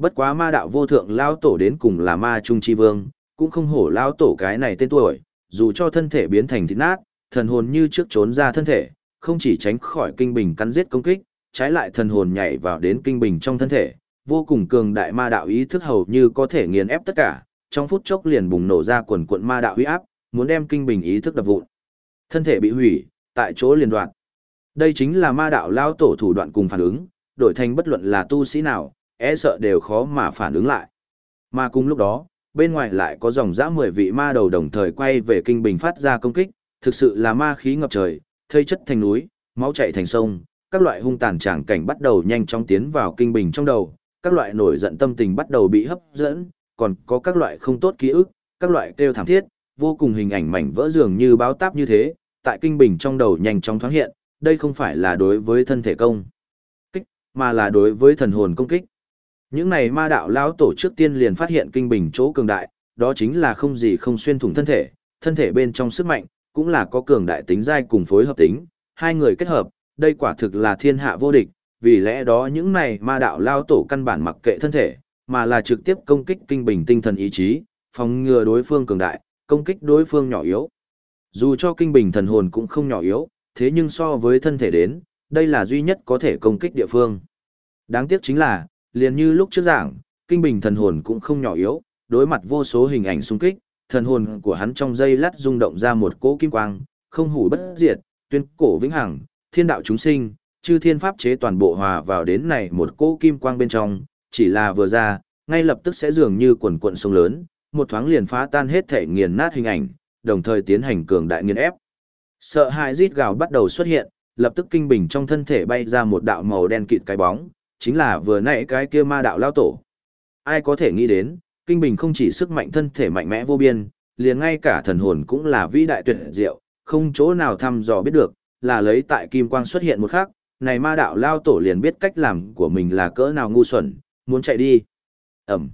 Bất quá ma đạo vô thượng lao tổ đến cùng là ma trung chi vương, cũng không hổ lao tổ cái này tên tuổi, dù cho thân thể biến thành thịt nát, thần hồn như trước trốn ra thân thể, không chỉ tránh khỏi kinh bình cắn giết công kích, trái lại thần hồn nhảy vào đến kinh bình trong thân thể, vô cùng cường đại ma đạo ý thức hầu như có thể nghiền ép tất cả, trong phút chốc liền bùng nổ ra quần quận ma đạo uy áp, muốn đem kinh bình ý thức đập vụn. Thân thể bị hủy, tại chỗ liền đoạn. Đây chính là ma đạo lao tổ thủ đoạn cùng phản ứng, đổi thành bất luận là tu sĩ nào, e sợ đều khó mà phản ứng lại. Mà cùng lúc đó, bên ngoài lại có dòng dã 10 vị ma đầu đồng thời quay về kinh bình phát ra công kích, thực sự là ma khí ngập trời, thây chất thành núi, máu chảy thành sông, các loại hung tàn tràng cảnh bắt đầu nhanh chóng tiến vào kinh bình trong đầu, các loại nổi giận tâm tình bắt đầu bị hấp dẫn, còn có các loại không tốt ký ức, các loại kêu thảm thiết, vô cùng hình ảnh mảnh vỡ dường như báo táp như thế, tại kinh bình trong đầu nhanh chóng thoáng hiện, đây không phải là đối với thân thể công kích, mà là đối với thần hồn công kích. Những này ma đạo lão tổ trước tiên liền phát hiện kinh bình chỗ cường đại, đó chính là không gì không xuyên thủng thân thể, thân thể bên trong sức mạnh, cũng là có cường đại tính dai cùng phối hợp tính, hai người kết hợp, đây quả thực là thiên hạ vô địch, vì lẽ đó những này ma đạo lao tổ căn bản mặc kệ thân thể, mà là trực tiếp công kích kinh bình tinh thần ý chí, phòng ngừa đối phương cường đại, công kích đối phương nhỏ yếu. Dù cho kinh bình thần hồn cũng không nhỏ yếu, thế nhưng so với thân thể đến, đây là duy nhất có thể công kích địa phương. Đáng tiếc chính là, liền như lúc trước giảng, kinh bình thần hồn cũng không nhỏ yếu, đối mặt vô số hình ảnh xung kích, thần hồn của hắn trong dây lát rung động ra một cỗ kim quang, không hủ bất diệt, tuyên cổ vĩnh hằng, thiên đạo chúng sinh, chư thiên pháp chế toàn bộ hòa vào đến này một cỗ kim quang bên trong, chỉ là vừa ra, ngay lập tức sẽ dường như quần cuộn sông lớn, một thoáng liền phá tan hết thể nghiền nát hình ảnh, đồng thời tiến hành cường đại nghiền ép. Sợ hãi rít gào bắt đầu xuất hiện, lập tức kinh bình trong thân thể bay ra một đạo màu đen kịt cái bóng, chính là vừa nãy cái kia ma đạo lao tổ. Ai có thể nghĩ đến, kinh bình không chỉ sức mạnh thân thể mạnh mẽ vô biên, liền ngay cả thần hồn cũng là vĩ đại tuyệt diệu, không chỗ nào thăm dò biết được, là lấy tại kim quang xuất hiện một khắc, này ma đạo lao tổ liền biết cách làm của mình là cỡ nào ngu xuẩn, muốn chạy đi. Ẩm.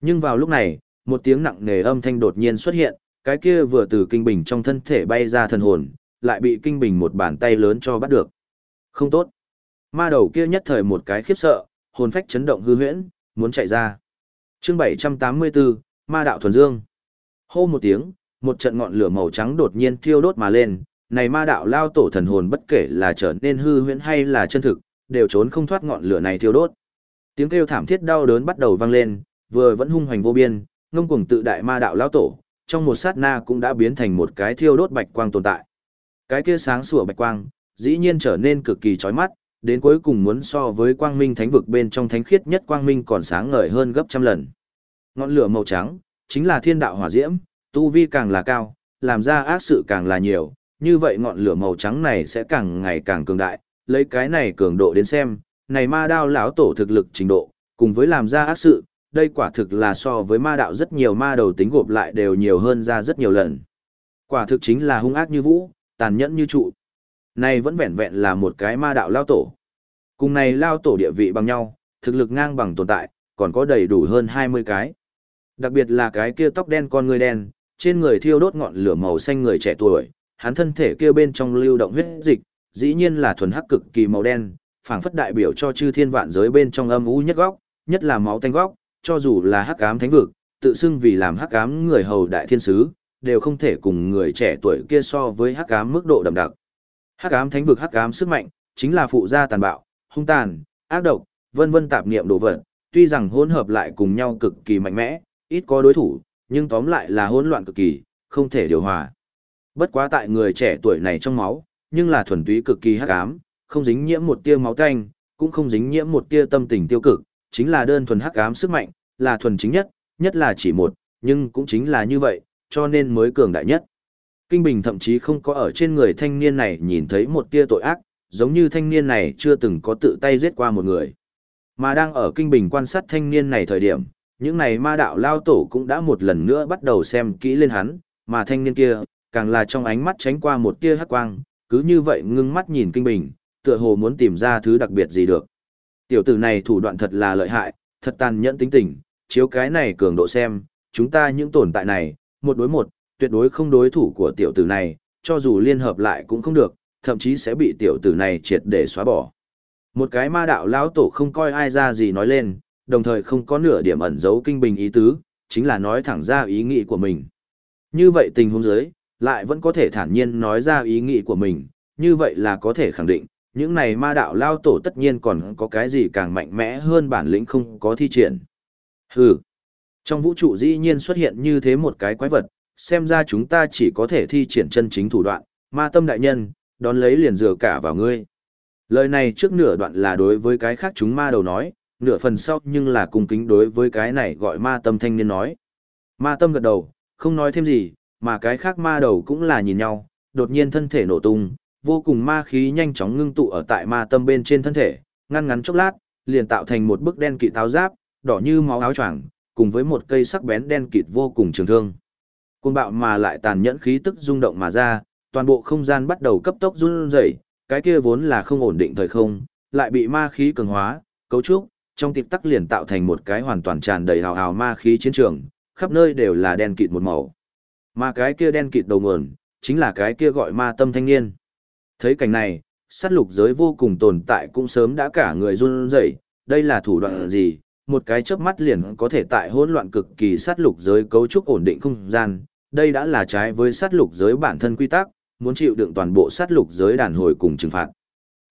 Nhưng vào lúc này, một tiếng nặng nề âm thanh đột nhiên xuất hiện, cái kia vừa từ kinh bình trong thân thể bay ra thần hồn, lại bị kinh bình một bàn tay lớn cho bắt được. Không tốt. Ma đầu kia nhất thời một cái khiếp sợ, hồn phách chấn động hư huyễn, muốn chạy ra. Chương 784, Ma đạo thuần dương. Hô một tiếng, một trận ngọn lửa màu trắng đột nhiên thiêu đốt mà lên, này ma đạo lao tổ thần hồn bất kể là trở nên hư huyễn hay là chân thực, đều trốn không thoát ngọn lửa này thiêu đốt. Tiếng kêu thảm thiết đau đớn bắt đầu vang lên, vừa vẫn hung hoành vô biên, ngông cuồng tự đại ma đạo lao tổ, trong một sát na cũng đã biến thành một cái thiêu đốt bạch quang tồn tại. Cái kia sáng sủa bạch quang, dĩ nhiên trở nên cực kỳ chói mắt, đến cuối cùng muốn so với quang minh thánh vực bên trong thánh khiết nhất quang minh còn sáng ngời hơn gấp trăm lần. Ngọn lửa màu trắng, chính là thiên đạo hỏa diễm, tu vi càng là cao, làm ra ác sự càng là nhiều, như vậy ngọn lửa màu trắng này sẽ càng ngày càng cường đại, lấy cái này cường độ đến xem, này ma đao lão tổ thực lực trình độ, cùng với làm ra ác sự, đây quả thực là so với ma đạo rất nhiều ma đầu tính gộp lại đều nhiều hơn ra rất nhiều lần. Quả thực chính là hung ác như vũ, tàn nhẫn như trụ. Này vẫn vẹn vẹn là một cái ma đạo lao tổ. Cùng này lao tổ địa vị bằng nhau, thực lực ngang bằng tồn tại, còn có đầy đủ hơn 20 cái. Đặc biệt là cái kia tóc đen con người đen, trên người thiêu đốt ngọn lửa màu xanh người trẻ tuổi, hắn thân thể kia bên trong lưu động huyết dịch, dĩ nhiên là thuần hắc cực kỳ màu đen, phảng phất đại biểu cho chư thiên vạn giới bên trong âm u nhất góc, nhất là máu tanh góc, cho dù là hắc ám thánh vực, tự xưng vì làm hắc ám người hầu đại thiên sứ, đều không thể cùng người trẻ tuổi kia so với hắc ám mức độ đậm đặc. Hắc ám thánh vực hắc ám sức mạnh, chính là phụ gia tàn bạo, hung tàn, ác độc, vân vân tạp niệm đồ vật, tuy rằng hỗn hợp lại cùng nhau cực kỳ mạnh mẽ, ít có đối thủ, nhưng tóm lại là hỗn loạn cực kỳ, không thể điều hòa. Bất quá tại người trẻ tuổi này trong máu, nhưng là thuần túy cực kỳ hắc ám, không dính nhiễm một tia máu tanh, cũng không dính nhiễm một tia tâm tình tiêu cực, chính là đơn thuần hắc ám sức mạnh, là thuần chính nhất, nhất là chỉ một, nhưng cũng chính là như vậy, cho nên mới cường đại nhất. Kinh Bình thậm chí không có ở trên người thanh niên này nhìn thấy một tia tội ác, giống như thanh niên này chưa từng có tự tay giết qua một người. Mà đang ở Kinh Bình quan sát thanh niên này thời điểm, những này ma đạo lao tổ cũng đã một lần nữa bắt đầu xem kỹ lên hắn, mà thanh niên kia, càng là trong ánh mắt tránh qua một tia hắc quang, cứ như vậy ngưng mắt nhìn Kinh Bình, tựa hồ muốn tìm ra thứ đặc biệt gì được. Tiểu tử này thủ đoạn thật là lợi hại, thật tàn nhẫn tính tình, chiếu cái này cường độ xem, chúng ta những tồn tại này, một đối một, tuyệt đối không đối thủ của tiểu tử này, cho dù liên hợp lại cũng không được, thậm chí sẽ bị tiểu tử này triệt để xóa bỏ. Một cái ma đạo lão tổ không coi ai ra gì nói lên, đồng thời không có nửa điểm ẩn giấu kinh bình ý tứ, chính là nói thẳng ra ý nghĩ của mình. Như vậy tình huống dưới, lại vẫn có thể thản nhiên nói ra ý nghĩ của mình, như vậy là có thể khẳng định, những này ma đạo lao tổ tất nhiên còn có cái gì càng mạnh mẽ hơn bản lĩnh không có thi triển. Hừ, trong vũ trụ dĩ nhiên xuất hiện như thế một cái quái vật, xem ra chúng ta chỉ có thể thi triển chân chính thủ đoạn, ma tâm đại nhân, đón lấy liền dừa cả vào ngươi. Lời này trước nửa đoạn là đối với cái khác chúng ma đầu nói, nửa phần sau nhưng là cung kính đối với cái này gọi ma tâm thanh niên nói. Ma tâm gật đầu, không nói thêm gì, mà cái khác ma đầu cũng là nhìn nhau, đột nhiên thân thể nổ tung, vô cùng ma khí nhanh chóng ngưng tụ ở tại ma tâm bên trên thân thể, ngăn ngắn chốc lát, liền tạo thành một bức đen kỵ tháo giáp, đỏ như máu áo choàng, cùng với một cây sắc bén đen kịt vô cùng trường thương. Côn bạo mà lại tàn nhẫn khí tức rung động mà ra, toàn bộ không gian bắt đầu cấp tốc run rẩy, cái kia vốn là không ổn định thời không, lại bị ma khí cường hóa, cấu trúc, trong tiệp tắc liền tạo thành một cái hoàn toàn tràn đầy hào hào ma khí chiến trường, khắp nơi đều là đen kịt một màu. Mà cái kia đen kịt đầu nguồn, chính là cái kia gọi ma tâm thanh niên. Thấy cảnh này, sát lục giới vô cùng tồn tại cũng sớm đã cả người run rẩy, đây là thủ đoạn gì, một cái chớp mắt liền có thể tại hỗn loạn cực kỳ sát lục giới cấu trúc ổn định không gian, đây đã là trái với sát lục giới bản thân quy tắc, muốn chịu đựng toàn bộ sát lục giới đàn hồi cùng trừng phạt.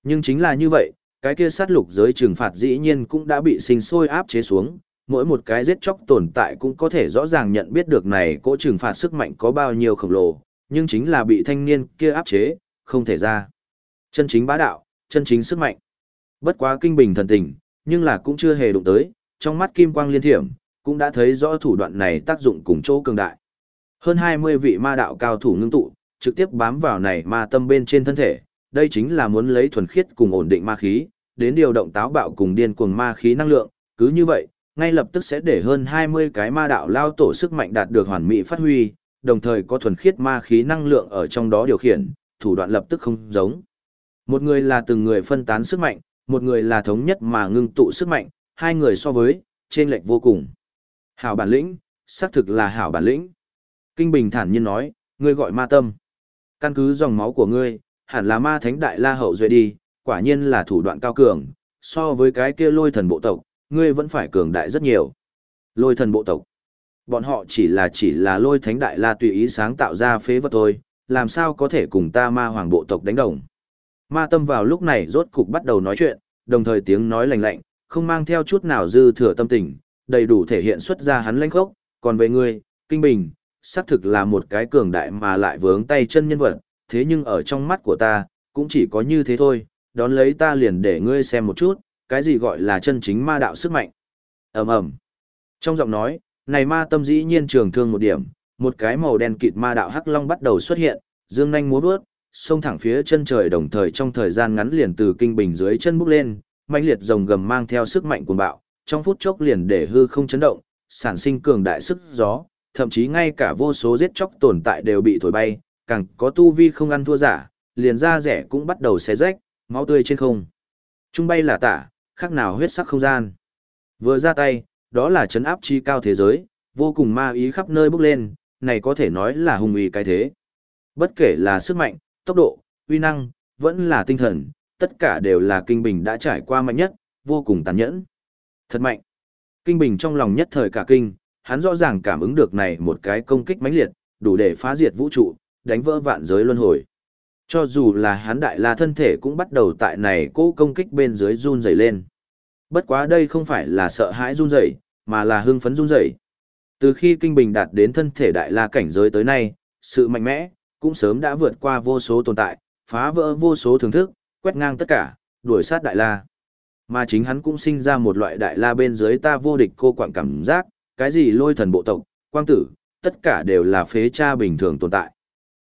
Nhưng chính là như vậy, cái kia sát lục giới trừng phạt dĩ nhiên cũng đã bị sinh sôi áp chế xuống, mỗi một cái giết chóc tồn tại cũng có thể rõ ràng nhận biết được này cỗ trừng phạt sức mạnh có bao nhiêu khổng lồ, nhưng chính là bị thanh niên kia áp chế, không thể ra. Chân chính bá đạo, chân chính sức mạnh. Bất quá kinh bình thần tình, nhưng là cũng chưa hề đụng tới, trong mắt kim quang liên thiểm, cũng đã thấy rõ thủ đoạn này tác dụng cùng chỗ cường đại. Hơn 20 vị ma đạo cao thủ ngưng tụ, trực tiếp bám vào này ma tâm bên trên thân thể, đây chính là muốn lấy thuần khiết cùng ổn định ma khí, đến điều động táo bạo cùng điên cuồng ma khí năng lượng, cứ như vậy, ngay lập tức sẽ để hơn 20 cái ma đạo lao tổ sức mạnh đạt được hoàn mỹ phát huy, đồng thời có thuần khiết ma khí năng lượng ở trong đó điều khiển, thủ đoạn lập tức không giống. Một người là từng người phân tán sức mạnh, một người là thống nhất mà ngưng tụ sức mạnh, hai người so với, trên lệch vô cùng. Hảo bản lĩnh, xác thực là hảo bản lĩnh. Kinh Bình thản nhiên nói, ngươi gọi ma tâm. Căn cứ dòng máu của ngươi, hẳn là ma thánh đại la hậu duệ đi, quả nhiên là thủ đoạn cao cường, so với cái kia lôi thần bộ tộc, ngươi vẫn phải cường đại rất nhiều. Lôi thần bộ tộc. Bọn họ chỉ là chỉ là lôi thánh đại la tùy ý sáng tạo ra phế vật thôi, làm sao có thể cùng ta ma hoàng bộ tộc đánh đồng. Ma tâm vào lúc này rốt cục bắt đầu nói chuyện, đồng thời tiếng nói lạnh lạnh, không mang theo chút nào dư thừa tâm tình, đầy đủ thể hiện xuất ra hắn lãnh khốc, còn về ngươi, Kinh Bình, xác thực là một cái cường đại mà lại vướng tay chân nhân vật, thế nhưng ở trong mắt của ta, cũng chỉ có như thế thôi, đón lấy ta liền để ngươi xem một chút, cái gì gọi là chân chính ma đạo sức mạnh. ầm ầm Trong giọng nói, này ma tâm dĩ nhiên trường thương một điểm, một cái màu đen kịt ma đạo hắc long bắt đầu xuất hiện, dương nhanh múa vớt, xông thẳng phía chân trời đồng thời trong thời gian ngắn liền từ kinh bình dưới chân bước lên, mãnh liệt rồng gầm mang theo sức mạnh cuồng bạo, trong phút chốc liền để hư không chấn động, sản sinh cường đại sức gió, thậm chí ngay cả vô số giết chóc tồn tại đều bị thổi bay, càng có tu vi không ăn thua giả, liền ra rẻ cũng bắt đầu xé rách, máu tươi trên không. Trung bay là tả, khác nào huyết sắc không gian. Vừa ra tay, đó là chấn áp chi cao thế giới, vô cùng ma ý khắp nơi bốc lên, này có thể nói là hùng uy cái thế. Bất kể là sức mạnh, tốc độ, uy năng, vẫn là tinh thần, tất cả đều là kinh bình đã trải qua mạnh nhất, vô cùng tàn nhẫn. Thật mạnh. Kinh bình trong lòng nhất thời cả kinh, hắn rõ ràng cảm ứng được này một cái công kích mãnh liệt, đủ để phá diệt vũ trụ, đánh vỡ vạn giới luân hồi. Cho dù là hắn đại la thân thể cũng bắt đầu tại này cố công kích bên dưới run rẩy lên. Bất quá đây không phải là sợ hãi run rẩy, mà là hưng phấn run rẩy. Từ khi kinh bình đạt đến thân thể đại la cảnh giới tới nay, sự mạnh mẽ cũng sớm đã vượt qua vô số tồn tại, phá vỡ vô số thưởng thức, quét ngang tất cả, đuổi sát đại la. Mà chính hắn cũng sinh ra một loại đại la bên dưới ta vô địch cô quạng cảm giác, cái gì lôi thần bộ tộc, quang tử, tất cả đều là phế cha bình thường tồn tại.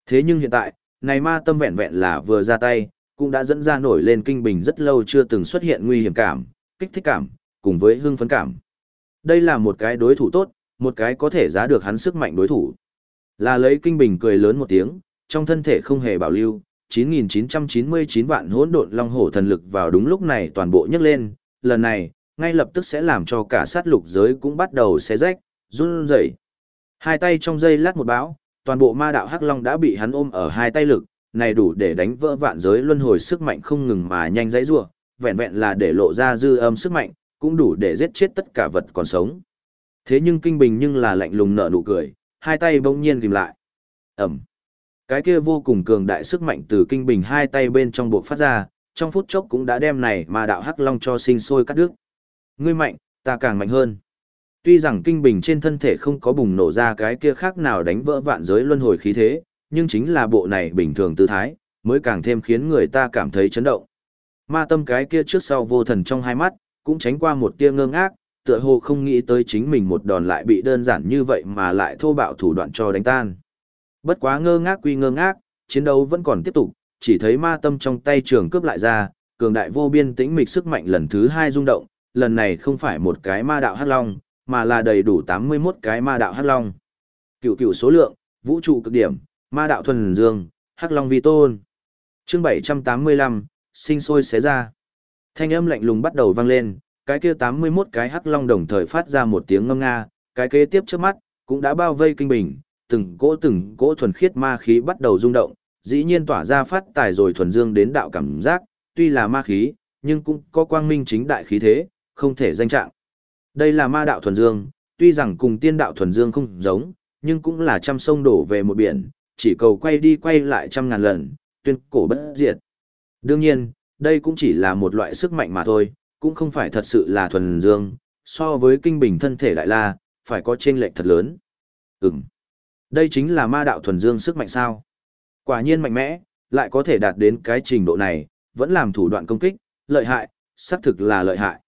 Thế nhưng hiện tại, này ma tâm vẹn vẹn là vừa ra tay, cũng đã dẫn ra nổi lên kinh bình rất lâu chưa từng xuất hiện nguy hiểm cảm, kích thích cảm, cùng với hưng phấn cảm. Đây là một cái đối thủ tốt, một cái có thể giá được hắn sức mạnh đối thủ. Là lấy kinh bình cười lớn một tiếng, trong thân thể không hề bảo lưu, 9.999 vạn hỗn độn long hổ thần lực vào đúng lúc này toàn bộ nhấc lên, lần này, ngay lập tức sẽ làm cho cả sát lục giới cũng bắt đầu xé rách, run rẩy. Hai tay trong dây lát một bão, toàn bộ ma đạo hắc long đã bị hắn ôm ở hai tay lực, này đủ để đánh vỡ vạn giới luân hồi sức mạnh không ngừng mà nhanh dãy rủa, vẹn vẹn là để lộ ra dư âm sức mạnh, cũng đủ để giết chết tất cả vật còn sống. Thế nhưng kinh bình nhưng là lạnh lùng nở nụ cười, hai tay bỗng nhiên kìm lại. Ẩm. Cái kia vô cùng cường đại sức mạnh từ kinh bình hai tay bên trong bộ phát ra, trong phút chốc cũng đã đem này mà đạo hắc long cho sinh sôi cắt đứt. Ngươi mạnh, ta càng mạnh hơn. Tuy rằng kinh bình trên thân thể không có bùng nổ ra cái kia khác nào đánh vỡ vạn giới luân hồi khí thế, nhưng chính là bộ này bình thường tư thái, mới càng thêm khiến người ta cảm thấy chấn động. Ma tâm cái kia trước sau vô thần trong hai mắt, cũng tránh qua một tia ngơ ngác, tựa hồ không nghĩ tới chính mình một đòn lại bị đơn giản như vậy mà lại thô bạo thủ đoạn cho đánh tan. Bất quá ngơ ngác quy ngơ ngác, chiến đấu vẫn còn tiếp tục, chỉ thấy ma tâm trong tay trường cướp lại ra, cường đại vô biên tĩnh mịch sức mạnh lần thứ hai rung động, lần này không phải một cái ma đạo hắc long, mà là đầy đủ 81 cái ma đạo hắc long. Cựu cựu số lượng, vũ trụ cực điểm, ma đạo thuần dương, hắc long vi tôn. Chương 785, sinh sôi xé ra. Thanh âm lạnh lùng bắt đầu vang lên, cái kia 81 cái hắc long đồng thời phát ra một tiếng ngâm nga, cái kế tiếp trước mắt, cũng đã bao vây kinh bình, từng cỗ từng cỗ thuần khiết ma khí bắt đầu rung động, dĩ nhiên tỏa ra phát tài rồi thuần dương đến đạo cảm giác, tuy là ma khí, nhưng cũng có quang minh chính đại khí thế, không thể danh trạng. Đây là ma đạo thuần dương, tuy rằng cùng tiên đạo thuần dương không giống, nhưng cũng là trăm sông đổ về một biển, chỉ cầu quay đi quay lại trăm ngàn lần, tuyên cổ bất diệt. Đương nhiên, đây cũng chỉ là một loại sức mạnh mà thôi, cũng không phải thật sự là thuần dương, so với kinh bình thân thể đại la, phải có chênh lệch thật lớn. Ừm. Đây chính là ma đạo thuần dương sức mạnh sao? Quả nhiên mạnh mẽ, lại có thể đạt đến cái trình độ này, vẫn làm thủ đoạn công kích, lợi hại, xác thực là lợi hại.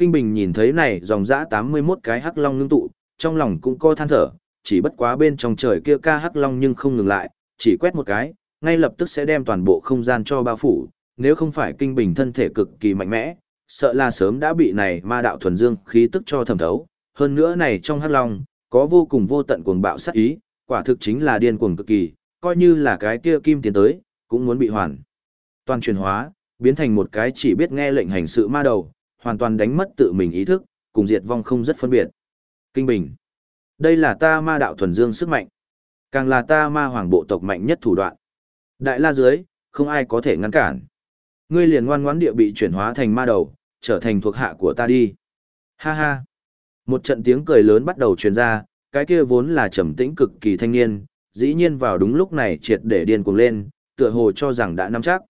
Kinh Bình nhìn thấy này dòng dã 81 cái hắc long ngưng tụ, trong lòng cũng co than thở, chỉ bất quá bên trong trời kia ca hắc long nhưng không ngừng lại, chỉ quét một cái, ngay lập tức sẽ đem toàn bộ không gian cho bao phủ, nếu không phải Kinh Bình thân thể cực kỳ mạnh mẽ, sợ là sớm đã bị này ma đạo thuần dương khí tức cho thẩm thấu, hơn nữa này trong hắc long, có vô cùng vô tận cuồng bạo sát ý, quả thực chính là điên cuồng cực kỳ, coi như là cái kia kim tiến tới, cũng muốn bị hoàn. Toàn chuyển hóa, biến thành một cái chỉ biết nghe lệnh hành sự ma đầu, hoàn toàn đánh mất tự mình ý thức, cùng diệt vong không rất phân biệt. Kinh Bình. Đây là ta ma đạo thuần dương sức mạnh. Càng là ta ma hoàng bộ tộc mạnh nhất thủ đoạn. Đại la dưới, không ai có thể ngăn cản. Ngươi liền ngoan ngoãn địa bị chuyển hóa thành ma đầu, trở thành thuộc hạ của ta đi. Ha ha. Một trận tiếng cười lớn bắt đầu truyền ra, cái kia vốn là trầm tĩnh cực kỳ thanh niên, dĩ nhiên vào đúng lúc này triệt để điên cuồng lên, tựa hồ cho rằng đã nắm chắc.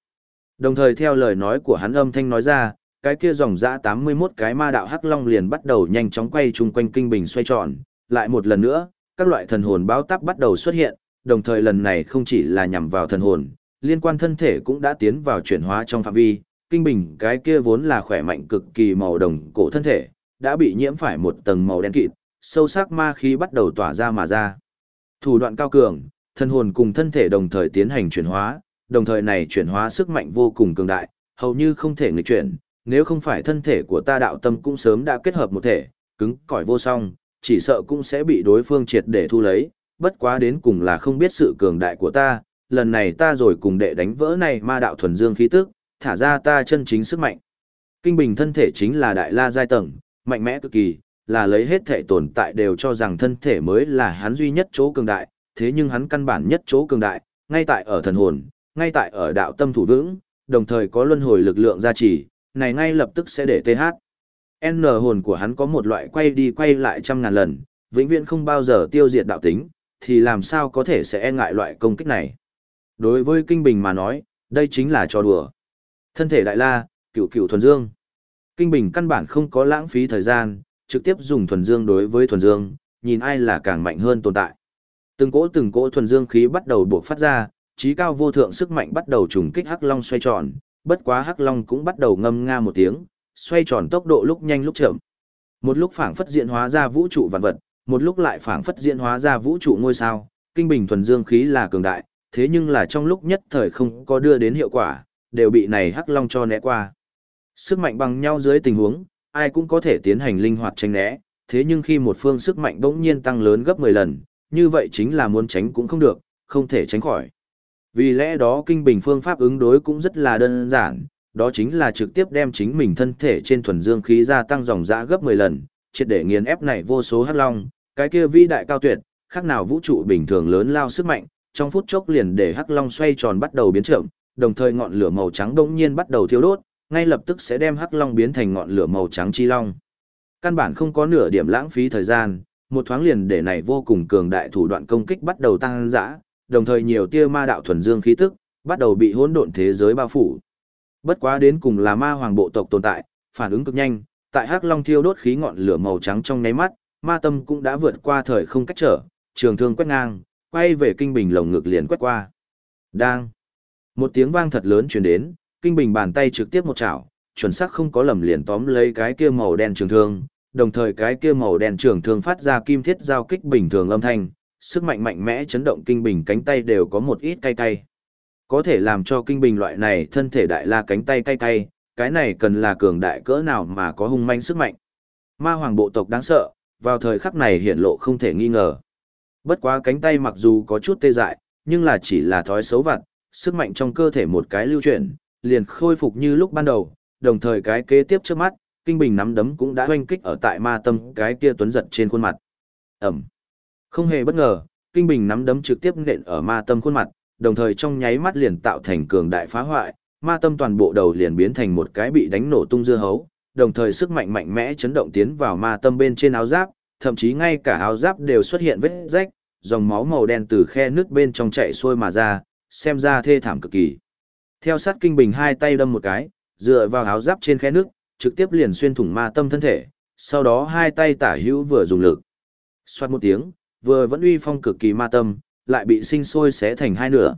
Đồng thời theo lời nói của hắn âm thanh nói ra, cái kia dòng dã 81 cái ma đạo hắc long liền bắt đầu nhanh chóng quay chung quanh kinh bình xoay tròn, lại một lần nữa, các loại thần hồn báo táp bắt đầu xuất hiện, đồng thời lần này không chỉ là nhằm vào thần hồn, liên quan thân thể cũng đã tiến vào chuyển hóa trong phạm vi, kinh bình cái kia vốn là khỏe mạnh cực kỳ màu đồng cổ thân thể, đã bị nhiễm phải một tầng màu đen kịt, sâu sắc ma khí bắt đầu tỏa ra mà ra. Thủ đoạn cao cường, thân hồn cùng thân thể đồng thời tiến hành chuyển hóa, đồng thời này chuyển hóa sức mạnh vô cùng cường đại, hầu như không thể nghịch chuyển, nếu không phải thân thể của ta đạo tâm cũng sớm đã kết hợp một thể, cứng cỏi vô song, chỉ sợ cũng sẽ bị đối phương triệt để thu lấy, bất quá đến cùng là không biết sự cường đại của ta, lần này ta rồi cùng đệ đánh vỡ này ma đạo thuần dương khí tức, thả ra ta chân chính sức mạnh. Kinh bình thân thể chính là đại la giai tầng, mạnh mẽ cực kỳ, là lấy hết thể tồn tại đều cho rằng thân thể mới là hắn duy nhất chỗ cường đại, thế nhưng hắn căn bản nhất chỗ cường đại, ngay tại ở thần hồn, ngay tại ở đạo tâm thủ vững, đồng thời có luân hồi lực lượng gia trì, này ngay lập tức sẽ để TH. N hồn của hắn có một loại quay đi quay lại trăm ngàn lần, vĩnh viễn không bao giờ tiêu diệt đạo tính, thì làm sao có thể sẽ e ngại loại công kích này. Đối với Kinh Bình mà nói, đây chính là trò đùa. Thân thể đại la, cựu cựu thuần dương. Kinh Bình căn bản không có lãng phí thời gian, trực tiếp dùng thuần dương đối với thuần dương, nhìn ai là càng mạnh hơn tồn tại. Từng cỗ từng cỗ thuần dương khí bắt đầu buộc phát ra, trí cao vô thượng sức mạnh bắt đầu trùng kích hắc long xoay tròn, bất quá hắc long cũng bắt đầu ngâm nga một tiếng, xoay tròn tốc độ lúc nhanh lúc chậm. Một lúc phảng phất diễn hóa ra vũ trụ vạn vật, một lúc lại phảng phất diễn hóa ra vũ trụ ngôi sao, kinh bình thuần dương khí là cường đại, thế nhưng là trong lúc nhất thời không có đưa đến hiệu quả, đều bị này hắc long cho né qua. Sức mạnh bằng nhau dưới tình huống, ai cũng có thể tiến hành linh hoạt tranh né, thế nhưng khi một phương sức mạnh bỗng nhiên tăng lớn gấp 10 lần, như vậy chính là muốn tránh cũng không được, không thể tránh khỏi. Vì lẽ đó kinh bình phương pháp ứng đối cũng rất là đơn giản, đó chính là trực tiếp đem chính mình thân thể trên thuần dương khí gia tăng dòng dã gấp 10 lần, triệt để nghiền ép này vô số hắc long, cái kia vĩ đại cao tuyệt, khác nào vũ trụ bình thường lớn lao sức mạnh, trong phút chốc liền để hắc long xoay tròn bắt đầu biến chậm, đồng thời ngọn lửa màu trắng đột nhiên bắt đầu thiêu đốt, ngay lập tức sẽ đem hắc long biến thành ngọn lửa màu trắng chi long. Căn bản không có nửa điểm lãng phí thời gian, một thoáng liền để này vô cùng cường đại thủ đoạn công kích bắt đầu tăng dã, đồng thời nhiều tia ma đạo thuần dương khí tức bắt đầu bị hỗn độn thế giới bao phủ. Bất quá đến cùng là ma hoàng bộ tộc tồn tại, phản ứng cực nhanh, tại hắc long thiêu đốt khí ngọn lửa màu trắng trong nháy mắt, ma tâm cũng đã vượt qua thời không cách trở, trường thương quét ngang, quay về kinh bình lồng ngực liền quét qua. Đang. Một tiếng vang thật lớn truyền đến, kinh bình bàn tay trực tiếp một chảo, chuẩn xác không có lầm liền tóm lấy cái kia màu đen trường thương, đồng thời cái kia màu đen trường thương phát ra kim thiết giao kích bình thường âm thanh, sức mạnh mạnh mẽ chấn động kinh bình cánh tay đều có một ít cay cay. Có thể làm cho kinh bình loại này thân thể đại la cánh tay cay cay, cái này cần là cường đại cỡ nào mà có hung manh sức mạnh. Ma hoàng bộ tộc đáng sợ, vào thời khắc này hiện lộ không thể nghi ngờ. Bất quá cánh tay mặc dù có chút tê dại, nhưng là chỉ là thói xấu vặt, sức mạnh trong cơ thể một cái lưu chuyển, liền khôi phục như lúc ban đầu, đồng thời cái kế tiếp trước mắt, kinh bình nắm đấm cũng đã hoanh kích ở tại ma tâm cái kia tuấn giật trên khuôn mặt. Ẩm. Không hề bất ngờ, kinh bình nắm đấm trực tiếp nện ở ma tâm khuôn mặt, đồng thời trong nháy mắt liền tạo thành cường đại phá hoại, ma tâm toàn bộ đầu liền biến thành một cái bị đánh nổ tung dưa hấu, đồng thời sức mạnh mạnh mẽ chấn động tiến vào ma tâm bên trên áo giáp, thậm chí ngay cả áo giáp đều xuất hiện vết rách, dòng máu màu đen từ khe nước bên trong chạy xuôi mà ra, xem ra thê thảm cực kỳ. Theo sát kinh bình hai tay đâm một cái, dựa vào áo giáp trên khe nước, trực tiếp liền xuyên thủng ma tâm thân thể, sau đó hai tay tả hữu vừa dùng lực. Xoát một tiếng, vừa vẫn uy phong cực kỳ ma tâm, lại bị sinh sôi xé thành hai nửa.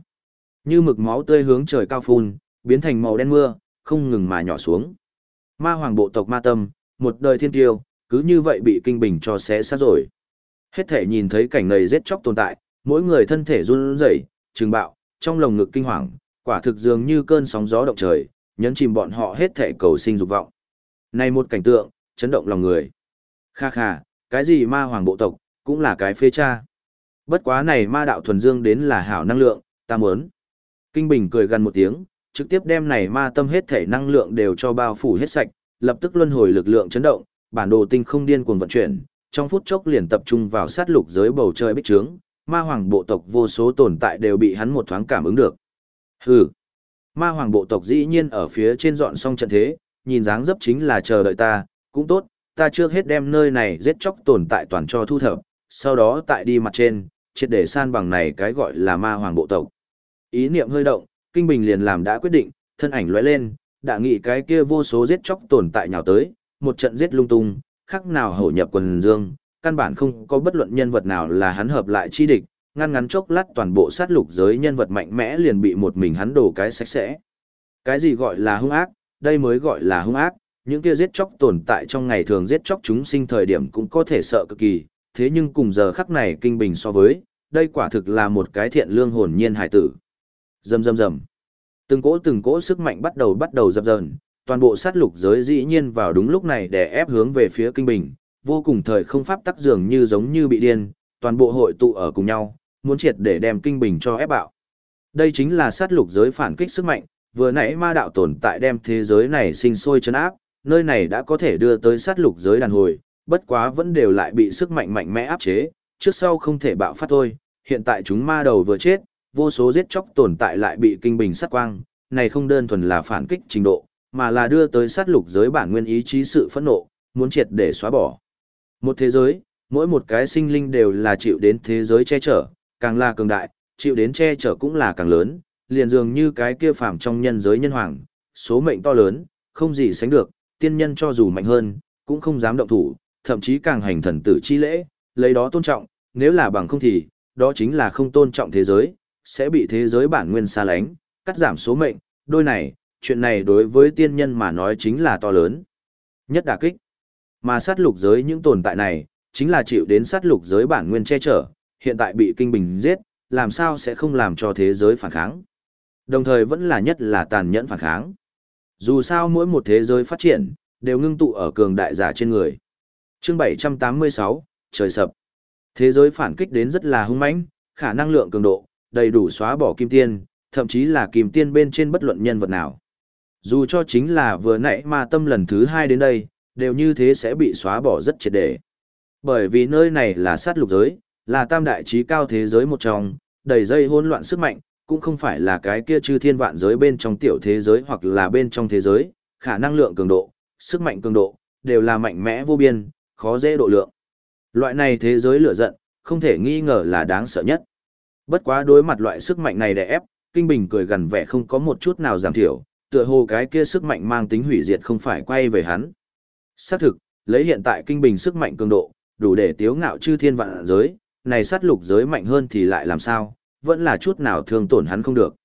Như mực máu tươi hướng trời cao phun, biến thành màu đen mưa, không ngừng mà nhỏ xuống. Ma hoàng bộ tộc ma tâm, một đời thiên tiêu, cứ như vậy bị kinh bình cho xé sát rồi. Hết thể nhìn thấy cảnh này giết chóc tồn tại, mỗi người thân thể run rẩy, trừng bạo, trong lồng ngực kinh hoàng, quả thực dường như cơn sóng gió động trời, nhấn chìm bọn họ hết thể cầu sinh dục vọng. Này một cảnh tượng, chấn động lòng người. Kha kha, cái gì ma hoàng bộ tộc, cũng là cái phê cha. Bất quá này ma đạo thuần dương đến là hảo năng lượng, ta muốn. Kinh Bình cười gần một tiếng, trực tiếp đem này ma tâm hết thể năng lượng đều cho bao phủ hết sạch, lập tức luân hồi lực lượng chấn động, bản đồ tinh không điên cuồng vận chuyển, trong phút chốc liền tập trung vào sát lục giới bầu trời bích trướng, ma hoàng bộ tộc vô số tồn tại đều bị hắn một thoáng cảm ứng được. Hừ. Ma hoàng bộ tộc dĩ nhiên ở phía trên dọn xong trận thế, nhìn dáng dấp chính là chờ đợi ta, cũng tốt, ta chưa hết đem nơi này giết chóc tồn tại toàn cho thu thập, sau đó tại đi mặt trên, triệt để san bằng này cái gọi là ma hoàng bộ tộc. Ý niệm hơi động, Kinh Bình liền làm đã quyết định, thân ảnh lóe lên, đã nghị cái kia vô số giết chóc tồn tại nhào tới, một trận giết lung tung, khắc nào hổ nhập quần dương, căn bản không có bất luận nhân vật nào là hắn hợp lại chi địch, ngăn ngắn chốc lát toàn bộ sát lục giới nhân vật mạnh mẽ liền bị một mình hắn đổ cái sạch sẽ. Cái gì gọi là hung ác, đây mới gọi là hung ác, những kia giết chóc tồn tại trong ngày thường giết chóc chúng sinh thời điểm cũng có thể sợ cực kỳ, thế nhưng cùng giờ khắc này kinh bình so với, đây quả thực là một cái thiện lương hồn nhiên hải tử. Rầm rầm rầm. Từng cỗ từng cỗ sức mạnh bắt đầu bắt đầu dập dờn, toàn bộ sát lục giới dĩ nhiên vào đúng lúc này để ép hướng về phía kinh bình, vô cùng thời không pháp tắc dường như giống như bị điên, toàn bộ hội tụ ở cùng nhau, muốn triệt để đem kinh bình cho ép bạo. Đây chính là sát lục giới phản kích sức mạnh, vừa nãy ma đạo tồn tại đem thế giới này sinh sôi chấn áp, nơi này đã có thể đưa tới sát lục giới đàn hồi, bất quá vẫn đều lại bị sức mạnh mạnh mẽ áp chế, trước sau không thể bạo phát thôi, hiện tại chúng ma đầu vừa chết, vô số giết chóc tồn tại lại bị kinh bình sát quang, này không đơn thuần là phản kích trình độ, mà là đưa tới sát lục giới bản nguyên ý chí sự phẫn nộ, muốn triệt để xóa bỏ. Một thế giới, mỗi một cái sinh linh đều là chịu đến thế giới che chở, càng là cường đại, chịu đến che chở cũng là càng lớn, liền dường như cái kia phàm trong nhân giới nhân hoàng, số mệnh to lớn, không gì sánh được, tiên nhân cho dù mạnh hơn, cũng không dám động thủ, thậm chí càng hành thần tử chi lễ, lấy đó tôn trọng, nếu là bằng không thì, đó chính là không tôn trọng thế giới, sẽ bị thế giới bản nguyên xa lánh, cắt giảm số mệnh, đôi này, chuyện này đối với tiên nhân mà nói chính là to lớn. Nhất đả kích. Mà sát lục giới những tồn tại này, chính là chịu đến sát lục giới bản nguyên che chở, hiện tại bị kinh bình giết, làm sao sẽ không làm cho thế giới phản kháng. Đồng thời vẫn là nhất là tàn nhẫn phản kháng. Dù sao mỗi một thế giới phát triển, đều ngưng tụ ở cường đại giả trên người. Chương 786, trời sập. Thế giới phản kích đến rất là hung mãnh, khả năng lượng cường độ, đầy đủ xóa bỏ kim tiên, thậm chí là kim tiên bên trên bất luận nhân vật nào. Dù cho chính là vừa nãy mà tâm lần thứ hai đến đây, đều như thế sẽ bị xóa bỏ rất triệt để. Bởi vì nơi này là sát lục giới, là tam đại trí cao thế giới một trong, đầy dây hỗn loạn sức mạnh, cũng không phải là cái kia chư thiên vạn giới bên trong tiểu thế giới hoặc là bên trong thế giới, khả năng lượng cường độ, sức mạnh cường độ, đều là mạnh mẽ vô biên, khó dễ độ lượng. Loại này thế giới lửa giận, không thể nghi ngờ là đáng sợ nhất. Bất quá đối mặt loại sức mạnh này đè ép, Kinh Bình cười gần vẻ không có một chút nào giảm thiểu, tựa hồ cái kia sức mạnh mang tính hủy diệt không phải quay về hắn. Xác thực, lấy hiện tại Kinh Bình sức mạnh cường độ, đủ để tiếu ngạo chư thiên vạn giới, này sát lục giới mạnh hơn thì lại làm sao, vẫn là chút nào thương tổn hắn không được.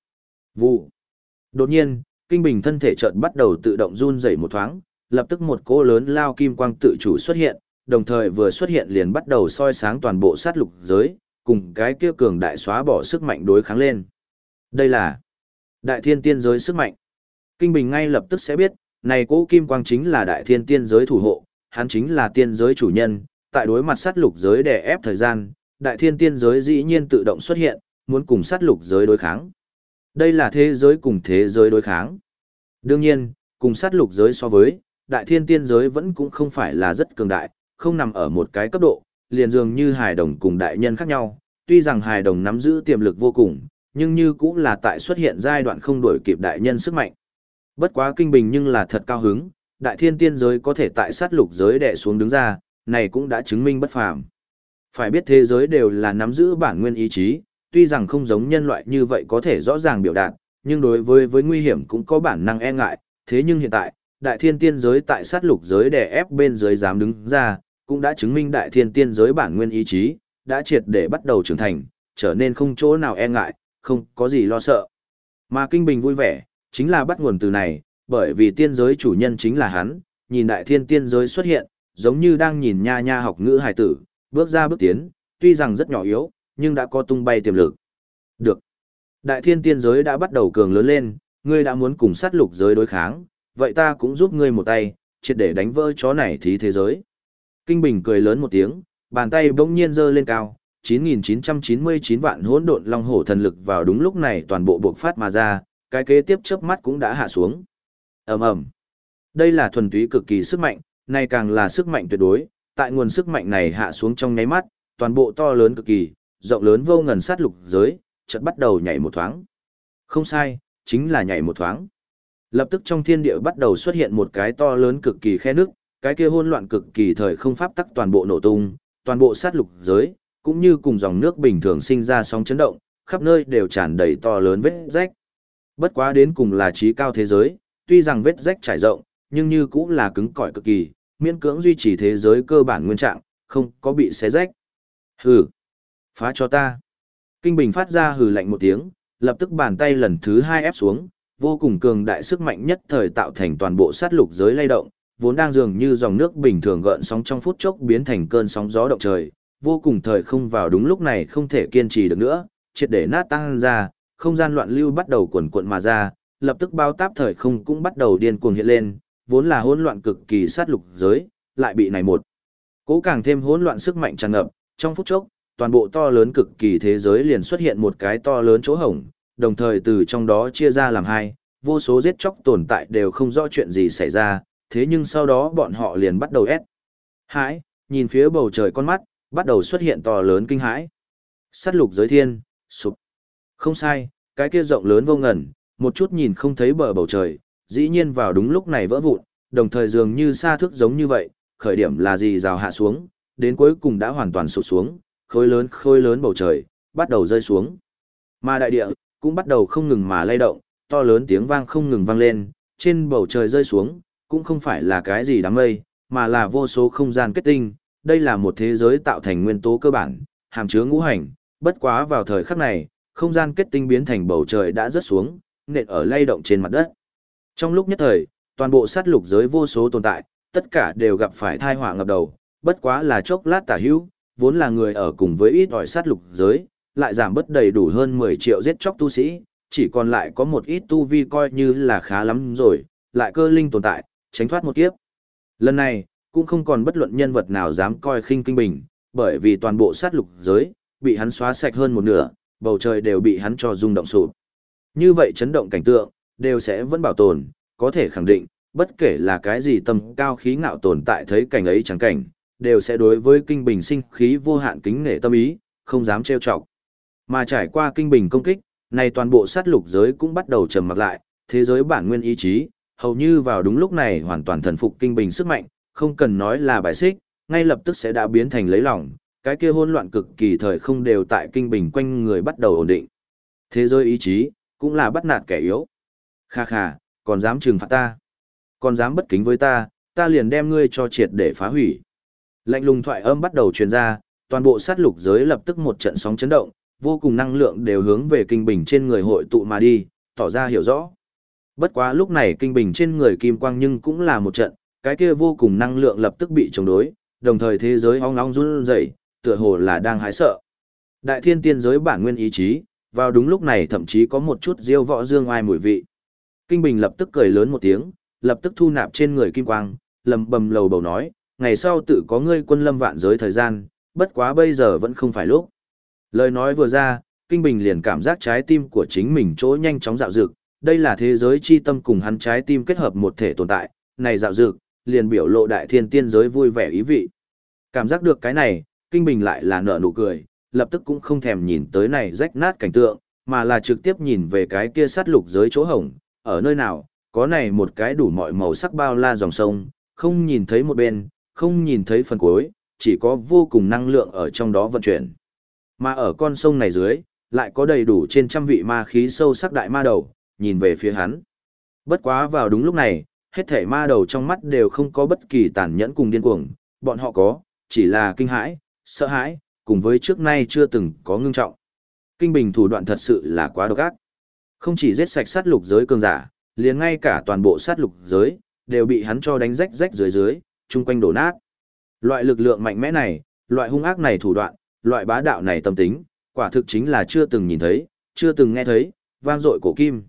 Vụ. Đột nhiên, Kinh Bình thân thể chợt bắt đầu tự động run rẩy một thoáng, lập tức một cỗ lớn lao kim quang tự chủ xuất hiện, đồng thời vừa xuất hiện liền bắt đầu soi sáng toàn bộ sát lục giới, cùng cái kia cường đại xóa bỏ sức mạnh đối kháng lên. Đây là đại thiên tiên giới sức mạnh. Kinh Bình ngay lập tức sẽ biết, này cỗ kim quang chính là đại thiên tiên giới thủ hộ, hắn chính là tiên giới chủ nhân, tại đối mặt sát lục giới để ép thời gian, đại thiên tiên giới dĩ nhiên tự động xuất hiện, muốn cùng sát lục giới đối kháng. Đây là thế giới cùng thế giới đối kháng. Đương nhiên, cùng sát lục giới so với, đại thiên tiên giới vẫn cũng không phải là rất cường đại, không nằm ở một cái cấp độ, liền dường như hài đồng cùng đại nhân khác nhau, tuy rằng hài đồng nắm giữ tiềm lực vô cùng, nhưng như cũng là tại xuất hiện giai đoạn không đổi kịp đại nhân sức mạnh. Bất quá kinh bình nhưng là thật cao hứng, đại thiên tiên giới có thể tại sát lục giới đè xuống đứng ra, này cũng đã chứng minh bất phàm. Phải biết thế giới đều là nắm giữ bản nguyên ý chí, tuy rằng không giống nhân loại như vậy có thể rõ ràng biểu đạt, nhưng đối với với nguy hiểm cũng có bản năng e ngại, thế nhưng hiện tại, đại thiên tiên giới tại sát lục giới đè ép bên dưới dám đứng ra, cũng đã chứng minh đại thiên tiên giới bản nguyên ý chí, đã triệt để bắt đầu trưởng thành, trở nên không chỗ nào e ngại, không có gì lo sợ. Mà Kinh Bình vui vẻ, chính là bắt nguồn từ này, bởi vì tiên giới chủ nhân chính là hắn, nhìn đại thiên tiên giới xuất hiện, giống như đang nhìn nha nha học ngữ hài tử, bước ra bước tiến, tuy rằng rất nhỏ yếu, nhưng đã có tung bay tiềm lực. Được. Đại thiên tiên giới đã bắt đầu cường lớn lên, ngươi đã muốn cùng sát lục giới đối kháng, vậy ta cũng giúp ngươi một tay, triệt để đánh vỡ chó này thí thế giới. Kinh Bình cười lớn một tiếng, bàn tay bỗng nhiên giơ lên cao, 9.999 vạn hỗn độn long hổ thần lực vào đúng lúc này toàn bộ buộc phát mà ra, cái kế tiếp chớp mắt cũng đã hạ xuống. ầm ầm Đây là thuần túy cực kỳ sức mạnh, này càng là sức mạnh tuyệt đối, tại nguồn sức mạnh này hạ xuống trong nháy mắt, toàn bộ to lớn cực kỳ, rộng lớn vô ngần sát lục giới, chợt bắt đầu nhảy một thoáng. Không sai, chính là nhảy một thoáng. Lập tức trong thiên địa bắt đầu xuất hiện một cái to lớn cực kỳ khe nước, cái kia hỗn loạn cực kỳ thời không pháp tắc toàn bộ nổ tung, toàn bộ sát lục giới, cũng như cùng dòng nước bình thường sinh ra sóng chấn động, khắp nơi đều tràn đầy to lớn vết rách. Bất quá đến cùng là trí cao thế giới, tuy rằng vết rách trải rộng, nhưng như cũng là cứng cỏi cực kỳ, miễn cưỡng duy trì thế giới cơ bản nguyên trạng, không có bị xé rách. Hừ, phá cho ta. Kinh Bình phát ra hừ lạnh một tiếng, lập tức bàn tay lần thứ hai ép xuống, vô cùng cường đại sức mạnh nhất thời tạo thành toàn bộ sát lục giới lay động, vốn đang dường như dòng nước bình thường gợn sóng trong phút chốc biến thành cơn sóng gió động trời, vô cùng thời không vào đúng lúc này không thể kiên trì được nữa, triệt để nát tan ra, không gian loạn lưu bắt đầu cuộn cuộn mà ra, lập tức bao táp thời không cũng bắt đầu điên cuồng hiện lên, vốn là hỗn loạn cực kỳ sát lục giới, lại bị này một. Cố càng thêm hỗn loạn sức mạnh tràn ngập, trong phút chốc, toàn bộ to lớn cực kỳ thế giới liền xuất hiện một cái to lớn chỗ hổng, đồng thời từ trong đó chia ra làm hai, vô số giết chóc tồn tại đều không rõ chuyện gì xảy ra, thế nhưng sau đó bọn họ liền bắt đầu ép. Hãi, nhìn phía bầu trời con mắt, bắt đầu xuất hiện to lớn kinh hãi. Sát lục giới thiên, sụp. Không sai, cái kia rộng lớn vô ngần, một chút nhìn không thấy bờ bầu trời, dĩ nhiên vào đúng lúc này vỡ vụn, đồng thời dường như xa thức giống như vậy, khởi điểm là gì rào hạ xuống, đến cuối cùng đã hoàn toàn sụp xuống, khối lớn khối lớn bầu trời, bắt đầu rơi xuống. Mà đại địa, cũng bắt đầu không ngừng mà lay động, to lớn tiếng vang không ngừng vang lên, trên bầu trời rơi xuống, cũng không phải là cái gì đám mây, mà là vô số không gian kết tinh, đây là một thế giới tạo thành nguyên tố cơ bản, hàm chứa ngũ hành, bất quá vào thời khắc này, không gian kết tinh biến thành bầu trời đã rớt xuống, nện ở lay động trên mặt đất. Trong lúc nhất thời, toàn bộ sát lục giới vô số tồn tại, tất cả đều gặp phải thai họa ngập đầu, bất quá là chốc lát tả hữu, vốn là người ở cùng với ít ỏi sát lục giới, lại giảm bất đầy đủ hơn 10 triệu giết chóc tu sĩ, chỉ còn lại có một ít tu vi coi như là khá lắm rồi, lại cơ linh tồn tại, tránh thoát một kiếp. Lần này, cũng không còn bất luận nhân vật nào dám coi khinh kinh bình, bởi vì toàn bộ sát lục giới, bị hắn xóa sạch hơn một nửa, bầu trời đều bị hắn cho rung động sụp. Như vậy chấn động cảnh tượng, đều sẽ vẫn bảo tồn, có thể khẳng định, bất kể là cái gì tâm cao khí ngạo tồn tại thấy cảnh ấy chẳng cảnh, đều sẽ đối với kinh bình sinh khí vô hạn kính nể tâm ý, không dám trêu chọc. Mà trải qua kinh bình công kích, này toàn bộ sát lục giới cũng bắt đầu trầm mặc lại, thế giới bản nguyên ý chí, hầu như vào đúng lúc này hoàn toàn thần phục kinh bình sức mạnh, không cần nói là bài xích, ngay lập tức sẽ đã biến thành lấy lòng, cái kia hỗn loạn cực kỳ thời không đều tại kinh bình quanh người bắt đầu ổn định. Thế giới ý chí, cũng là bắt nạt kẻ yếu. Kha kha, còn dám trừng phạt ta. Còn dám bất kính với ta, ta liền đem ngươi cho triệt để phá hủy. Lạnh lùng thoại âm bắt đầu truyền ra, toàn bộ sát lục giới lập tức một trận sóng chấn động, vô cùng năng lượng đều hướng về kinh bình trên người hội tụ mà đi, tỏ ra hiểu rõ. Bất quá lúc này kinh bình trên người kim quang nhưng cũng là một trận, cái kia vô cùng năng lượng lập tức bị chống đối, đồng thời thế giới ong ong run rẩy, tựa hồ là đang hái sợ. Đại thiên tiên giới bản nguyên ý chí, vào đúng lúc này thậm chí có một chút diêu võ dương ai mùi vị. Kinh Bình lập tức cười lớn một tiếng, lập tức thu nạp trên người kim quang, lầm bầm lầu bầu nói, ngày sau tự có ngươi quân lâm vạn giới thời gian, bất quá bây giờ vẫn không phải lúc. Lời nói vừa ra, Kinh Bình liền cảm giác trái tim của chính mình chỗ nhanh chóng dạo dực, đây là thế giới chi tâm cùng hắn trái tim kết hợp một thể tồn tại, này dạo dực, liền biểu lộ đại thiên tiên giới vui vẻ ý vị. Cảm giác được cái này, Kinh Bình lại là nở nụ cười, lập tức cũng không thèm nhìn tới này rách nát cảnh tượng, mà là trực tiếp nhìn về cái kia sát lục giới chỗ hổng, ở nơi nào, có này một cái đủ mọi màu sắc bao la dòng sông, không nhìn thấy một bên, không nhìn thấy phần cuối, chỉ có vô cùng năng lượng ở trong đó vận chuyển. Mà ở con sông này dưới, lại có đầy đủ trên trăm vị ma khí sâu sắc đại ma đầu, nhìn về phía hắn. Bất quá vào đúng lúc này, hết thể ma đầu trong mắt đều không có bất kỳ tàn nhẫn cùng điên cuồng, bọn họ có, chỉ là kinh hãi, sợ hãi, cùng với trước nay chưa từng có ngưng trọng. Kinh bình thủ đoạn thật sự là quá độc ác. Không chỉ giết sạch sát lục giới cường giả, liền ngay cả toàn bộ sát lục giới, đều bị hắn cho đánh rách rách dưới dưới, chung quanh đổ nát. Loại lực lượng mạnh mẽ này, loại hung ác này thủ đoạn, loại bá đạo này tâm tính, quả thực chính là chưa từng nhìn thấy, chưa từng nghe thấy, vang dội cổ kim.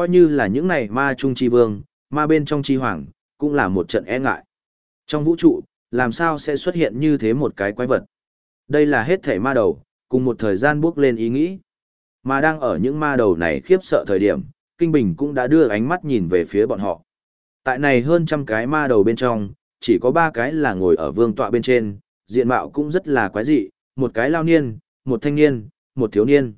Coi như là những này ma trung chi vương, ma bên trong chi hoàng, cũng là một trận e ngại. Trong vũ trụ, làm sao sẽ xuất hiện như thế một cái quái vật? Đây là hết thể ma đầu, cùng một thời gian bước lên ý nghĩ. Mà đang ở những ma đầu này khiếp sợ thời điểm, Kinh Bình cũng đã đưa ánh mắt nhìn về phía bọn họ. Tại này hơn trăm cái ma đầu bên trong, chỉ có ba cái là ngồi ở vương tọa bên trên, diện mạo cũng rất là quái dị, một cái lao niên, một thanh niên, một thiếu niên.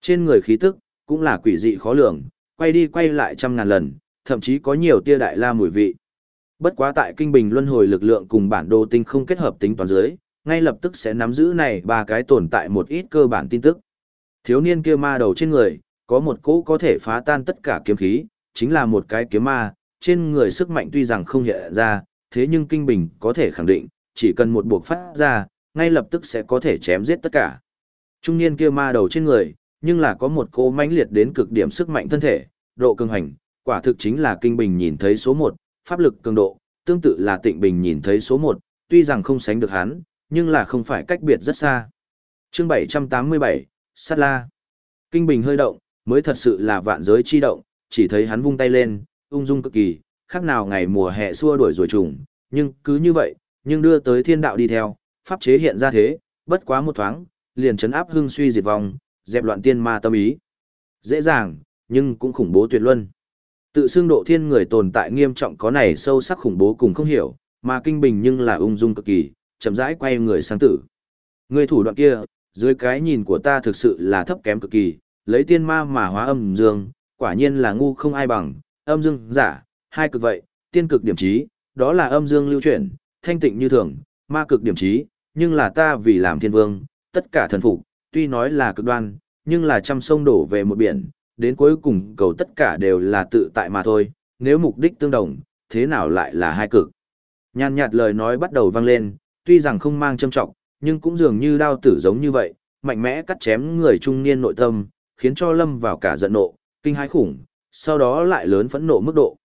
Trên người khí tức, cũng là quỷ dị khó lường, quay đi quay lại trăm ngàn lần, thậm chí có nhiều tia đại la mùi vị. Bất quá tại kinh bình luân hồi lực lượng cùng bản đồ tinh không kết hợp tính toán dưới, ngay lập tức sẽ nắm giữ này ba cái tồn tại một ít cơ bản tin tức. Thiếu niên kia ma đầu trên người, có một cỗ có thể phá tan tất cả kiếm khí, chính là một cái kiếm ma, trên người sức mạnh tuy rằng không hiện ra, thế nhưng kinh bình có thể khẳng định, chỉ cần một buộc phát ra, ngay lập tức sẽ có thể chém giết tất cả. Trung niên kia ma đầu trên người, nhưng là có một cô mãnh liệt đến cực điểm sức mạnh thân thể, độ cường hành, quả thực chính là kinh bình nhìn thấy số 1, pháp lực cường độ, tương tự là tịnh bình nhìn thấy số 1, tuy rằng không sánh được hắn, nhưng là không phải cách biệt rất xa. Chương 787, Sát La. Kinh bình hơi động, mới thật sự là vạn giới chi động, chỉ thấy hắn vung tay lên, ung dung cực kỳ, khác nào ngày mùa hè xua đuổi rồi trùng, nhưng cứ như vậy, nhưng đưa tới thiên đạo đi theo, pháp chế hiện ra thế, bất quá một thoáng, liền chấn áp hưng suy diệt vong, dẹp loạn tiên ma tâm ý. Dễ dàng, nhưng cũng khủng bố tuyệt luân. Tự xưng độ thiên người tồn tại nghiêm trọng có này sâu sắc khủng bố cùng không hiểu, mà kinh bình nhưng là ung dung cực kỳ, chậm rãi quay người sang tử. Người thủ đoạn kia, dưới cái nhìn của ta thực sự là thấp kém cực kỳ, lấy tiên ma mà hóa âm dương, quả nhiên là ngu không ai bằng, âm dương giả, hai cực vậy, tiên cực điểm trí, đó là âm dương lưu chuyển, thanh tịnh như thường, ma cực điểm trí, nhưng là ta vì làm thiên vương, tất cả thần phục, tuy nói là cực đoan, nhưng là trăm sông đổ về một biển, đến cuối cùng cầu tất cả đều là tự tại mà thôi, nếu mục đích tương đồng, thế nào lại là hai cực. Nhàn nhạt lời nói bắt đầu vang lên, tuy rằng không mang châm trọng, nhưng cũng dường như đao tử giống như vậy, mạnh mẽ cắt chém người trung niên nội tâm, khiến cho lâm vào cả giận nộ, kinh hãi khủng, sau đó lại lớn phẫn nộ mức độ.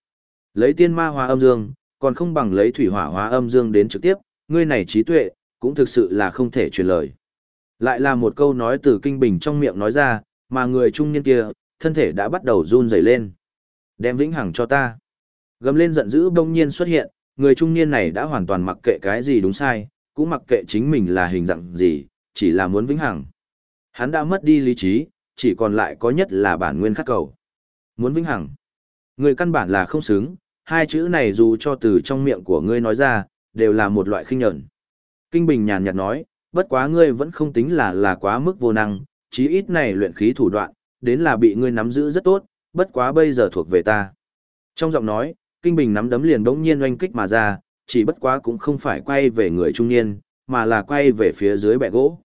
Lấy tiên ma hóa âm dương, còn không bằng lấy thủy hỏa hóa âm dương đến trực tiếp, ngươi này trí tuệ, cũng thực sự là không thể truyền lời. Lại là một câu nói từ kinh bình trong miệng nói ra, mà người trung niên kia, thân thể đã bắt đầu run rẩy lên. Đem vĩnh hằng cho ta. Gầm lên giận dữ bỗng nhiên xuất hiện, người trung niên này đã hoàn toàn mặc kệ cái gì đúng sai, cũng mặc kệ chính mình là hình dạng gì, chỉ là muốn vĩnh hằng. Hắn đã mất đi lý trí, chỉ còn lại có nhất là bản nguyên khắc cầu. Muốn vĩnh hằng. Người căn bản là không xứng, hai chữ này dù cho từ trong miệng của ngươi nói ra, đều là một loại khinh nhẫn. Kinh Bình nhàn nhạt nói, bất quá ngươi vẫn không tính là là quá mức vô năng, chí ít này luyện khí thủ đoạn, đến là bị ngươi nắm giữ rất tốt, bất quá bây giờ thuộc về ta. Trong giọng nói, Kinh Bình nắm đấm liền bỗng nhiên oanh kích mà ra, chỉ bất quá cũng không phải quay về người trung niên, mà là quay về phía dưới bẻ gỗ.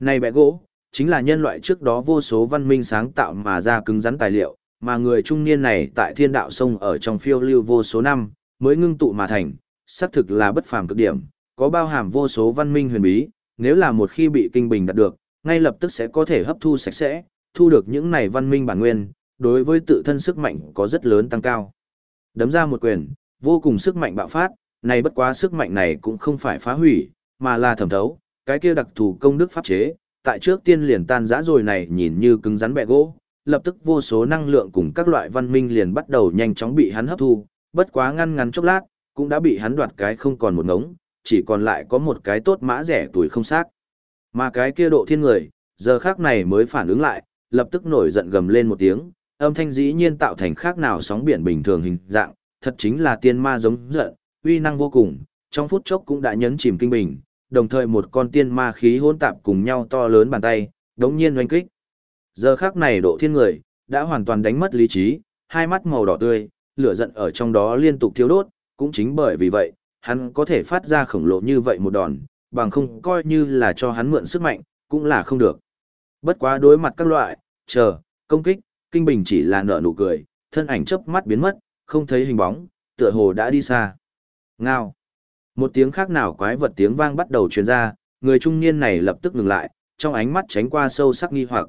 Này bẻ gỗ, chính là nhân loại trước đó vô số văn minh sáng tạo mà ra cứng rắn tài liệu, mà người trung niên này tại thiên đạo sông ở trong phiêu lưu vô số năm, mới ngưng tụ mà thành, xác thực là bất phàm cực điểm, có bao hàm vô số văn minh huyền bí, nếu là một khi bị kinh bình đạt được, ngay lập tức sẽ có thể hấp thu sạch sẽ, thu được những này văn minh bản nguyên, đối với tự thân sức mạnh có rất lớn tăng cao. Đấm ra một quyền, vô cùng sức mạnh bạo phát, này bất quá sức mạnh này cũng không phải phá hủy, mà là thẩm thấu, cái kia đặc thù công đức pháp chế, tại trước tiên liền tan rã rồi này nhìn như cứng rắn bẹ gỗ, lập tức vô số năng lượng cùng các loại văn minh liền bắt đầu nhanh chóng bị hắn hấp thu, bất quá ngăn ngắn chốc lát, cũng đã bị hắn đoạt cái không còn một ngống, chỉ còn lại có một cái tốt mã rẻ tuổi không xác. Mà cái kia độ thiên người, giờ khác này mới phản ứng lại, lập tức nổi giận gầm lên một tiếng, âm thanh dĩ nhiên tạo thành khác nào sóng biển bình thường hình dạng, thật chính là tiên ma giống giận, uy năng vô cùng, trong phút chốc cũng đã nhấn chìm kinh bình, đồng thời một con tiên ma khí hỗn tạp cùng nhau to lớn bàn tay, đống nhiên oanh kích. Giờ khác này độ thiên người, đã hoàn toàn đánh mất lý trí, hai mắt màu đỏ tươi, lửa giận ở trong đó liên tục thiêu đốt, cũng chính bởi vì vậy, hắn có thể phát ra khổng lồ như vậy một đòn, bằng không coi như là cho hắn mượn sức mạnh, cũng là không được. Bất quá đối mặt các loại, chờ, công kích, kinh bình chỉ là nở nụ cười, thân ảnh chớp mắt biến mất, không thấy hình bóng, tựa hồ đã đi xa. Ngao. Một tiếng khác nào quái vật tiếng vang bắt đầu truyền ra, người trung niên này lập tức ngừng lại, trong ánh mắt tránh qua sâu sắc nghi hoặc.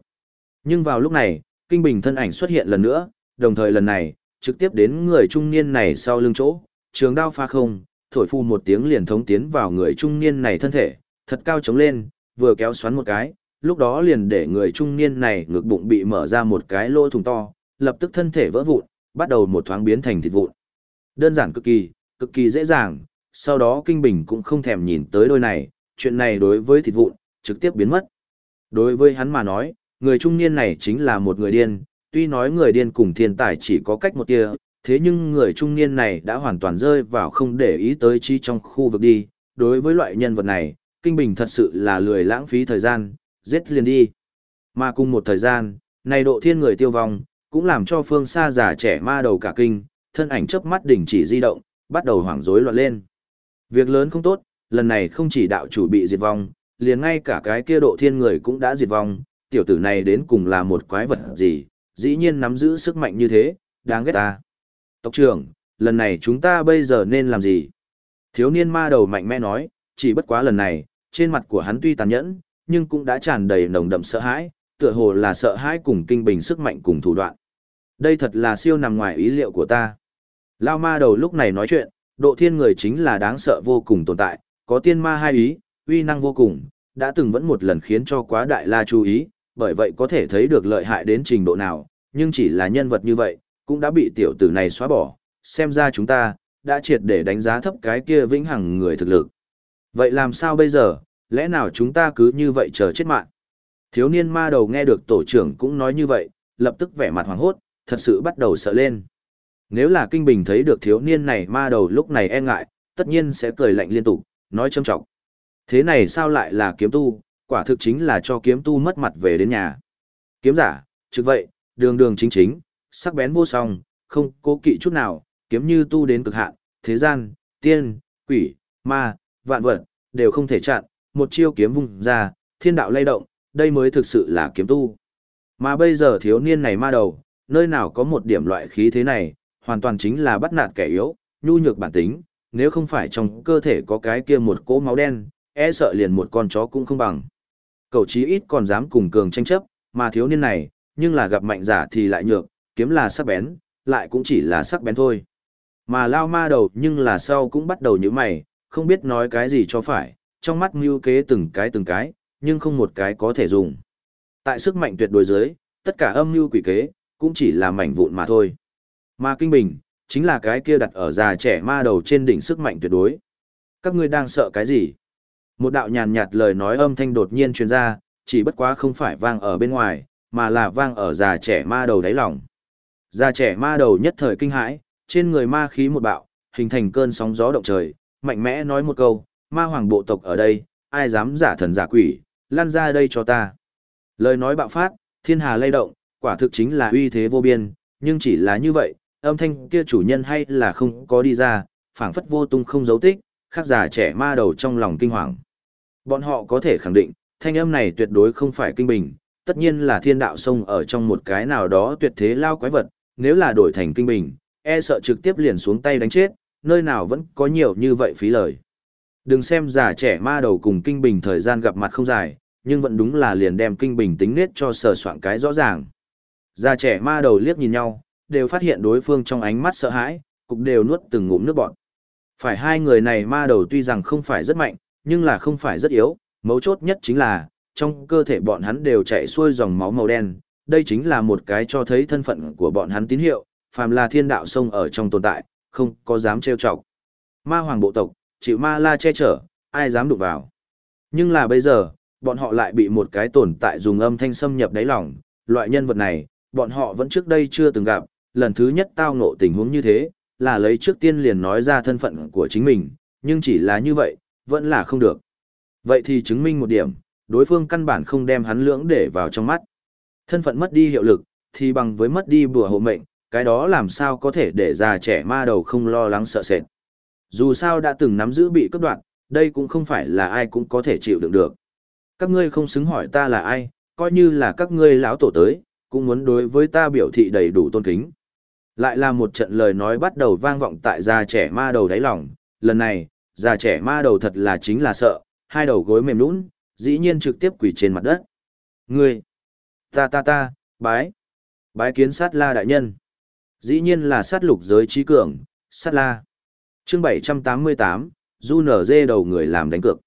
Nhưng vào lúc này, kinh bình thân ảnh xuất hiện lần nữa, đồng thời lần này, trực tiếp đến người trung niên này sau lưng chỗ, trường đao pha không, thổi phu một tiếng liền thống tiến vào người trung niên này thân thể, thật cao chống lên, vừa kéo xoắn một cái, lúc đó liền để người trung niên này ngực bụng bị mở ra một cái lỗ thùng to, lập tức thân thể vỡ vụn, bắt đầu một thoáng biến thành thịt vụn. Đơn giản cực kỳ, cực kỳ dễ dàng, sau đó Kinh Bình cũng không thèm nhìn tới đôi này, chuyện này đối với thịt vụn, trực tiếp biến mất. Đối với hắn mà nói, người trung niên này chính là một người điên, tuy nói người điên cùng thiên tài chỉ có cách một tia, thế nhưng người trung niên này đã hoàn toàn rơi vào không để ý tới chi trong khu vực đi. Đối với loại nhân vật này, Kinh Bình thật sự là lười lãng phí thời gian, giết liền đi. Mà cùng một thời gian, này độ thiên người tiêu vong, cũng làm cho phương xa già trẻ ma đầu cả kinh, thân ảnh chớp mắt đỉnh chỉ di động, bắt đầu hoảng rối loạn lên. Việc lớn không tốt, lần này không chỉ đạo chủ bị diệt vong, liền ngay cả cái kia độ thiên người cũng đã diệt vong, tiểu tử này đến cùng là một quái vật gì, dĩ nhiên nắm giữ sức mạnh như thế, đáng ghét ta. Tộc trưởng, lần này chúng ta bây giờ nên làm gì? Thiếu niên ma đầu mạnh mẽ nói, chỉ bất quá lần này, trên mặt của hắn tuy tàn nhẫn, nhưng cũng đã tràn đầy nồng đậm sợ hãi, tựa hồ là sợ hãi cùng kinh bình sức mạnh cùng thủ đoạn. Đây thật là siêu nằm ngoài ý liệu của ta. Lao ma đầu lúc này nói chuyện, độ thiên người chính là đáng sợ vô cùng tồn tại, có tiên ma hai ý, uy năng vô cùng, đã từng vẫn một lần khiến cho quá đại la chú ý, bởi vậy có thể thấy được lợi hại đến trình độ nào, nhưng chỉ là nhân vật như vậy, cũng đã bị tiểu tử này xóa bỏ, xem ra chúng ta, đã triệt để đánh giá thấp cái kia vĩnh hằng người thực lực. Vậy làm sao bây giờ, lẽ nào chúng ta cứ như vậy chờ chết mạng? Thiếu niên ma đầu nghe được tổ trưởng cũng nói như vậy, lập tức vẻ mặt hoảng hốt, thật sự bắt đầu sợ lên. Nếu là Kinh Bình thấy được thiếu niên này ma đầu lúc này e ngại, tất nhiên sẽ cười lạnh liên tục, nói châm trọng. Thế này sao lại là kiếm tu, quả thực chính là cho kiếm tu mất mặt về đến nhà. Kiếm giả, trực vậy, đường đường chính chính, sắc bén vô song, không cố kỵ chút nào, kiếm như tu đến cực hạn, thế gian, tiên, quỷ, ma, vạn vật, đều không thể chặn, một chiêu kiếm vung ra, thiên đạo lay động, đây mới thực sự là kiếm tu. Mà bây giờ thiếu niên này ma đầu, nơi nào có một điểm loại khí thế này, hoàn toàn chính là bắt nạt kẻ yếu, nhu nhược bản tính, nếu không phải trong cơ thể có cái kia một cỗ máu đen, e sợ liền một con chó cũng không bằng. Cậu chí ít còn dám cùng cường tranh chấp, mà thiếu niên này, nhưng là gặp mạnh giả thì lại nhược, kiếm là sắc bén, lại cũng chỉ là sắc bén thôi. Mà lao ma đầu nhưng là sau cũng bắt đầu như mày, không biết nói cái gì cho phải, trong mắt mưu kế từng cái từng cái, nhưng không một cái có thể dùng. Tại sức mạnh tuyệt đối dưới, tất cả âm mưu quỷ kế, cũng chỉ là mảnh vụn mà thôi. Mà kinh bình, chính là cái kia đặt ở già trẻ ma đầu trên đỉnh sức mạnh tuyệt đối. Các ngươi đang sợ cái gì? Một đạo nhàn nhạt lời nói âm thanh đột nhiên truyền ra, chỉ bất quá không phải vang ở bên ngoài, mà là vang ở già trẻ ma đầu đáy lòng. Già trẻ ma đầu nhất thời kinh hãi, trên người ma khí một bạo, hình thành cơn sóng gió động trời, mạnh mẽ nói một câu, ma hoàng bộ tộc ở đây, ai dám giả thần giả quỷ, lan ra đây cho ta. Lời nói bạo phát, thiên hà lay động, quả thực chính là uy thế vô biên, nhưng chỉ là như vậy, âm thanh kia chủ nhân hay là không có đi ra, phảng phất vô tung không dấu tích, khác già trẻ ma đầu trong lòng kinh hoàng. Bọn họ có thể khẳng định, thanh âm này tuyệt đối không phải kinh bình, tất nhiên là thiên đạo sông ở trong một cái nào đó tuyệt thế lao quái vật, nếu là đổi thành kinh bình, e sợ trực tiếp liền xuống tay đánh chết, nơi nào vẫn có nhiều như vậy phí lời. Đừng xem già trẻ ma đầu cùng kinh bình thời gian gặp mặt không dài, nhưng vẫn đúng là liền đem kinh bình tính nết cho sờ soạn cái rõ ràng. Già trẻ ma đầu liếc nhìn nhau, đều phát hiện đối phương trong ánh mắt sợ hãi, cục đều nuốt từng ngụm nước bọt. Phải hai người này ma đầu tuy rằng không phải rất mạnh, nhưng là không phải rất yếu, mấu chốt nhất chính là, trong cơ thể bọn hắn đều chạy xuôi dòng máu màu đen, đây chính là một cái cho thấy thân phận của bọn hắn tín hiệu, phàm là thiên đạo sông ở trong tồn tại, không có dám trêu chọc. Ma hoàng bộ tộc, chịu ma la che chở, ai dám đụng vào. Nhưng là bây giờ, bọn họ lại bị một cái tồn tại dùng âm thanh xâm nhập đáy lòng, loại nhân vật này, bọn họ vẫn trước đây chưa từng gặp, lần thứ nhất tao ngộ tình huống như thế, là lấy trước tiên liền nói ra thân phận của chính mình, nhưng chỉ là như vậy, vẫn là không được. Vậy thì chứng minh một điểm, đối phương căn bản không đem hắn lưỡng để vào trong mắt. Thân phận mất đi hiệu lực, thì bằng với mất đi bùa hộ mệnh, cái đó làm sao có thể để già trẻ ma đầu không lo lắng sợ sệt. Dù sao đã từng nắm giữ bị cấp đoạn, đây cũng không phải là ai cũng có thể chịu đựng được. Các ngươi không xứng hỏi ta là ai, coi như là các ngươi lão tổ tới, cũng muốn đối với ta biểu thị đầy đủ tôn kính. Lại là một trận lời nói bắt đầu vang vọng tại già trẻ ma đầu đáy lòng, lần này, già trẻ ma đầu thật là chính là sợ, hai đầu gối mềm nũng, dĩ nhiên trực tiếp quỳ trên mặt đất. Ngươi, ta ta ta, bái, bái kiến sát la đại nhân. Dĩ nhiên là sát lục giới trí cường, sát la. chương 788, du nở dê đầu người làm đánh cược.